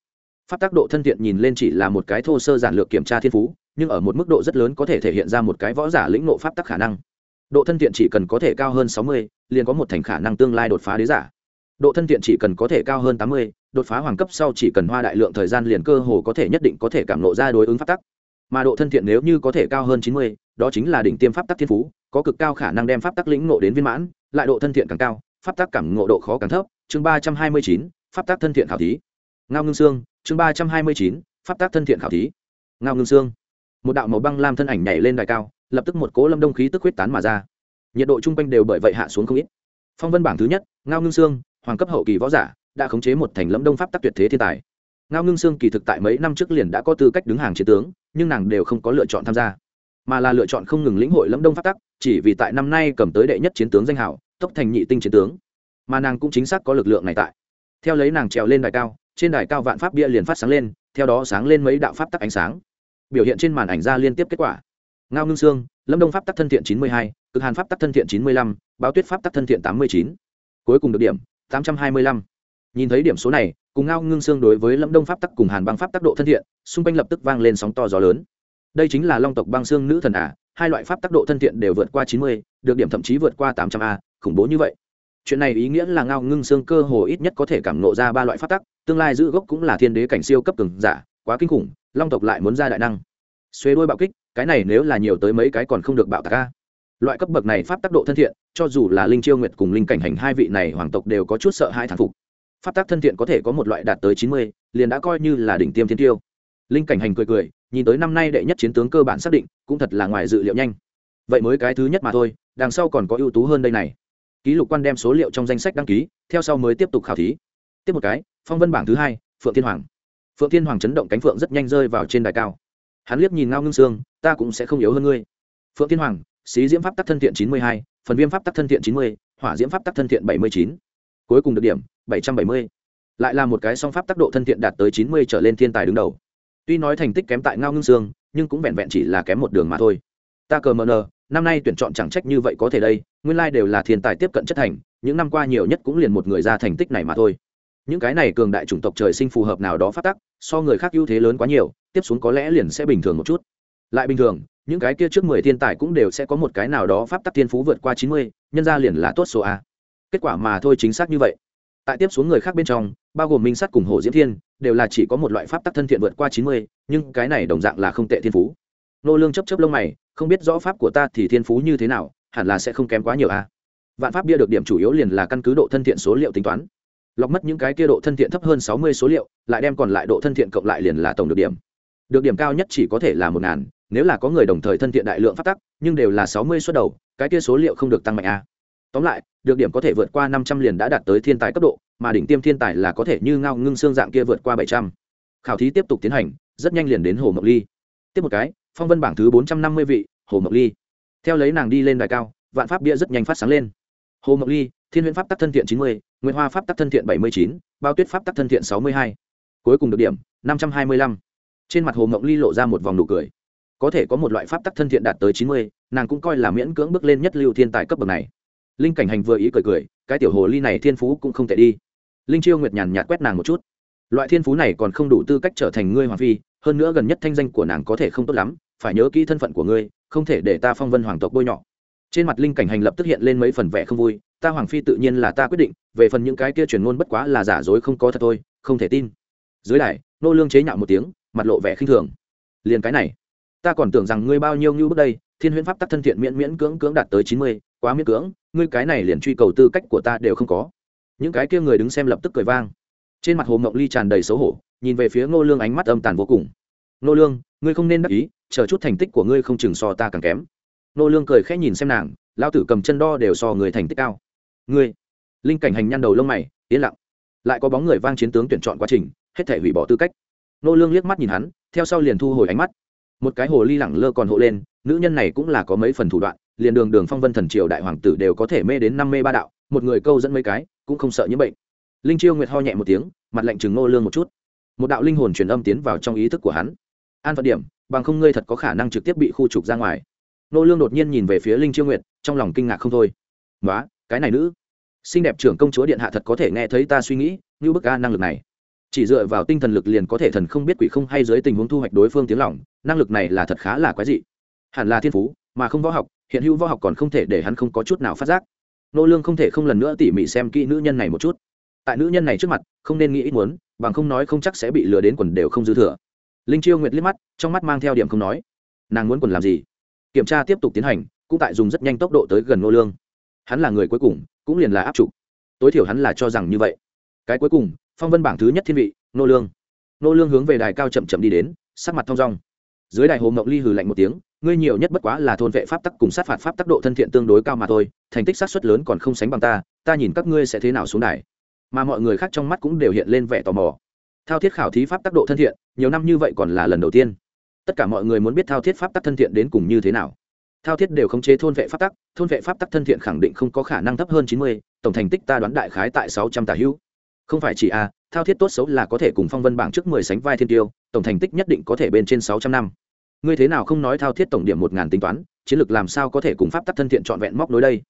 Pháp tác độ thân thiện nhìn lên chỉ là một cái thô sơ giản lược kiểm tra thiên phú, nhưng ở một mức độ rất lớn có thể thể hiện ra một cái võ giả lĩnh nộ pháp tắc khả năng. Độ thân thiện chỉ cần có thể cao hơn sáu mươi, liền có một thành khả năng tương lai đột phá đế giả. Độ thân thiện chỉ cần có thể cao hơn tám mươi, đột phá hoàng cấp sau chỉ cần hoa đại lượng thời gian liền cơ hồ có thể nhất định có thể cảm nộ ra đối ứng pháp tắc mà độ thân thiện nếu như có thể cao hơn chín mươi, đó chính là đỉnh tiêm pháp tắc thiên phú, có cực cao khả năng đem pháp tắc lĩnh ngộ đến viên mãn, lại độ thân thiện càng cao, pháp tắc cảm ngộ độ khó càng thấp. Chương ba trăm hai mươi chín, pháp tắc thân thiện khảo thí. Ngao ngưng xương chương ba trăm hai mươi chín, pháp tắc thân thiện khảo thí. Ngao ngưng xương một đạo màu băng lam thân ảnh nhảy lên đài cao, lập tức một cố lâm đông khí tức huyết tán mà ra. Nhiệt độ chung quanh đều bởi vậy hạ xuống không ít. Phong vân bảng thứ nhất, ngao ngưng xương hoàng cấp hậu kỳ võ giả, đã khống chế một thành lâm đông pháp tắc tuyệt thế thiên tài ngao ngưng Sương kỳ thực tại mấy năm trước liền đã có tư cách đứng hàng chiến tướng nhưng nàng đều không có lựa chọn tham gia. Mà là lựa chọn không ngừng lĩnh hội lâm đông pháp tắc chỉ vì tại năm nay cầm tới đệ nhất chiến tướng danh hảo tốc thành nhị tinh chiến tướng. Mà nàng cũng chính xác có lực lượng này tại. Theo lấy nàng trèo lên đài cao trên đài cao vạn pháp bia liền phát sáng lên theo đó sáng lên mấy đạo pháp tắc ánh sáng. Biểu hiện trên màn ảnh ra liên tiếp kết quả. Ngao ngưng Sương, lâm đông pháp tắc thân thiện chín mươi hai cực hàn pháp tắc thân thiện chín mươi lăm báo tuyết pháp tắc thân thiện tám mươi chín. Cuối cùng được điểm tám trăm hai mươi lăm. Nhìn thấy điểm số này cùng ngao ngưng xương đối với lâm đông pháp tắc cùng hàn băng pháp tắc độ thân thiện xung quanh lập tức vang lên sóng to gió lớn. Đây chính là long tộc băng xương nữ thần ả à, hai loại pháp tắc độ thân thiện đều vượt qua chín mươi được điểm thậm chí vượt qua tám trăm a khủng bố như vậy. Chuyện này ý nghĩa là ngao ngưng xương cơ hồ ít nhất có thể cảm nộ ra ba loại pháp tắc tương lai giữ gốc cũng là thiên đế cảnh siêu cấp cường giả quá kinh khủng long tộc lại muốn ra đại năng. Xuê đôi bạo kích cái này nếu là nhiều tới mấy cái còn không được bạo tạc a? loại cấp bậc này pháp tác độ thân thiện cho dù là linh chiêu nguyệt cùng linh cảnh hành hai vị này hoàng tộc đều có chút sợ hai thản phục pháp tác thân thiện có thể có một loại đạt tới chín mươi, liền đã coi như là đỉnh tiêm thiên tiêu. Linh cảnh hành cười cười, nhìn tới năm nay đệ nhất chiến tướng cơ bản xác định, cũng thật là ngoài dự liệu nhanh. Vậy mới cái thứ nhất mà thôi, đằng sau còn có ưu tú hơn đây này. Ký lục quan đem số liệu trong danh sách đăng ký, theo sau mới tiếp tục khảo thí. Tiếp một cái, phong vân bảng thứ hai, phượng thiên hoàng. Phượng thiên hoàng chấn động cánh phượng rất nhanh rơi vào trên đài cao. Hắn liếc nhìn ngao ngưng sương ta cũng sẽ không yếu hơn ngươi. Phượng thiên hoàng, xí diễm pháp tắc thân thiện chín mươi hai, phần viêm pháp tắc thân thiện chín mươi, hỏa diễm pháp tắc thân thiện bảy mươi chín cuối cùng được điểm, bảy trăm bảy mươi. Lại là một cái song pháp tác độ thân thiện đạt tới chín mươi trở lên thiên tài đứng đầu. Tuy nói thành tích kém tại ngao ngưng dương nhưng cũng vẹn vẹn chỉ là kém một đường mà thôi. Ta cờ mờ năm nay tuyển chọn chẳng trách như vậy có thể đây, nguyên lai đều là thiên tài tiếp cận chất thành, những năm qua nhiều nhất cũng liền một người ra thành tích này mà thôi. Những cái này cường đại chủng tộc trời sinh phù hợp nào đó phát tắc, so người khác ưu thế lớn quá nhiều, tiếp xuống có lẽ liền sẽ bình thường một chút. Lại bình thường, những cái kia trước mười thiên tài cũng đều sẽ có một cái nào đó pháp tắc thiên phú vượt qua chín mươi, nhân ra liền là tốt số a kết quả mà thôi chính xác như vậy. Tại tiếp xuống người khác bên trong, bao gồm minh sắt cùng hồ diễm thiên, đều là chỉ có một loại pháp tắc thân thiện vượt qua chín mươi, nhưng cái này đồng dạng là không tệ thiên phú. Nô lương chấp chấp lông mày, không biết rõ pháp của ta thì thiên phú như thế nào, hẳn là sẽ không kém quá nhiều a vạn pháp bia được điểm chủ yếu liền là căn cứ độ thân thiện số liệu tính toán. Lọc mất những cái kia độ thân thiện thấp hơn sáu mươi số liệu, lại đem còn lại độ thân thiện cộng lại liền là tổng được điểm. Được điểm cao nhất chỉ có thể là một ngàn, nếu là có người đồng thời thân thiện đại lượng phát tắc, nhưng đều là sáu mươi suất đầu, cái kia số liệu không được tăng mạnh a tóm lại, được điểm có thể vượt qua năm trăm liền đã đạt tới thiên tài cấp độ, mà đỉnh tiêm thiên tài là có thể như ngao ngưng xương dạng kia vượt qua bảy trăm. Khảo thí tiếp tục tiến hành, rất nhanh liền đến hồ mộc ly. Tiếp một cái, phong vân bảng thứ bốn trăm năm mươi vị, hồ mộc ly. Theo lấy nàng đi lên đài cao, vạn pháp bia rất nhanh phát sáng lên. Hồ mộc ly, thiên huyễn pháp tắc thân thiện chín mươi nguyễn hoa pháp tắc thân thiện bảy mươi chín, bao tuyết pháp tắc thân thiện sáu mươi hai. Cuối cùng được điểm, năm trăm hai mươi lăm. Trên mặt hồ mộc ly lộ ra một vòng nụ cười. Có thể có một loại pháp tắc thân thiện đạt tới chín mươi, nàng cũng coi là miễn cưỡng bước lên nhất lưu thiên tài cấp bậc này linh cảnh hành vừa ý cười cười, cái tiểu hồ ly này thiên phú cũng không thể đi. Linh chiêu nguyệt nhàn nhạt quét nàng một chút. Loại thiên phú này còn không đủ tư cách trở thành ngươi hoàng phi, hơn nữa gần nhất thanh danh của nàng có thể không tốt lắm, phải nhớ kỹ thân phận của ngươi, không thể để ta phong vân hoàng tộc bôi nhọ. Trên mặt linh cảnh hành lập tức hiện lên mấy phần vẻ không vui, ta hoàng phi tự nhiên là ta quyết định, về phần những cái kia truyền ngôn bất quá là giả dối không có thật thôi, không thể tin. Dưới đài, nô lương chế nhạo một tiếng, mặt lộ vẻ khinh thường. Liền cái này, ta còn tưởng rằng ngươi bao nhiêu như bước đây, thiên huyễn pháp tắc thân thiện miễn miễn cưỡng cưỡng đạt tới chín mươi, quá miễn cưỡng ngươi cái này liền truy cầu tư cách của ta đều không có. Những cái kia người đứng xem lập tức cười vang. Trên mặt hồ mộng ly tràn đầy xấu hổ, nhìn về phía ngô lương ánh mắt âm tàn vô cùng. Ngô lương, ngươi không nên đắc ý, chờ chút thành tích của ngươi không chừng so ta càng kém. Ngô lương cười khẽ nhìn xem nàng lão tử cầm chân đo đều so người thành tích cao. Ngươi? Linh cảnh hành nhăn đầu lông mày, yên lặng. Lại có bóng người vang chiến tướng tuyển chọn quá trình, hết thể hủy bỏ tư cách. Ngô lương liếc mắt nhìn hắn, theo sau liền thu hồi ánh mắt. Một cái hồ ly lẳng lơ còn hộ lên, nữ nhân này cũng là có mấy phần thủ đoạn liền đường đường phong vân thần triều đại hoàng tử đều có thể mê đến năm mê ba đạo, một người câu dẫn mấy cái, cũng không sợ những bệnh. Linh chiêu nguyệt ho nhẹ một tiếng, mặt lạnh chừng nô lương một chút. Một đạo linh hồn truyền âm tiến vào trong ý thức của hắn. An phận điểm, bằng không ngươi thật có khả năng trực tiếp bị khu trục ra ngoài. Nô lương đột nhiên nhìn về phía linh chiêu nguyệt, trong lòng kinh ngạc không thôi. Nói cái này nữ. Xinh đẹp trưởng công chúa điện hạ thật có thể nghe thấy ta suy nghĩ, như bức a năng lực này. Chỉ dựa vào tinh thần lực liền có thể thần không biết quỷ không hay dưới tình huống thu hoạch đối phương tiếng lòng, năng lực này là thật khá là quái dị. Hẳn là thiên phú, mà không võ học hiện hữu võ học còn không thể để hắn không có chút nào phát giác. Nô lương không thể không lần nữa tỉ mỉ xem kỹ nữ nhân này một chút. Tại nữ nhân này trước mặt, không nên nghĩ ít muốn, bằng không nói không chắc sẽ bị lừa đến quần đều không dư thừa. Linh chiêu nguyệt liếc mắt, trong mắt mang theo điểm không nói. Nàng muốn quần làm gì? Kiểm tra tiếp tục tiến hành, cũng tại dùng rất nhanh tốc độ tới gần nô lương. Hắn là người cuối cùng, cũng liền là áp chủ. tối thiểu hắn là cho rằng như vậy. Cái cuối cùng, phong vân bảng thứ nhất thiên vị, nô lương. Nô lương hướng về đài cao chậm chậm đi đến, sắc mặt thong dong. Dưới đài hồ ngọc ly hừ lạnh một tiếng ngươi nhiều nhất bất quá là thôn vệ pháp tắc cùng sát phạt pháp tắc độ thân thiện tương đối cao mà thôi, thành tích sát xuất lớn còn không sánh bằng ta ta nhìn các ngươi sẽ thế nào xuống đài. Mà mọi người khác trong mắt cũng đều hiện lên vẻ tò mò. Thao thiết khảo thí pháp tắc độ thân thiện, nhiều năm như vậy còn là lần đầu tiên. Tất cả mọi người muốn biết thao thiết pháp tắc thân thiện đến cùng như thế nào. Thao thiết đều khống chế thôn vệ pháp tắc, thôn vệ pháp tắc thân thiện khẳng định không có khả năng thấp hơn chín mươi, tổng thành tích ta đoán đại khái tại sáu trăm tà hữu. Không phải chỉ a thao thiết tốt xấu là có thể cùng phong vân bảng trước mười sánh vai thiên tiêu, tổng thành tích nhất định có thể bên trên sáu trăm năm ngươi thế nào không nói thao thiết tổng điểm một ngàn tính toán, chiến lược làm sao có thể cùng pháp tắc thân thiện trọn vẹn móc nối đây?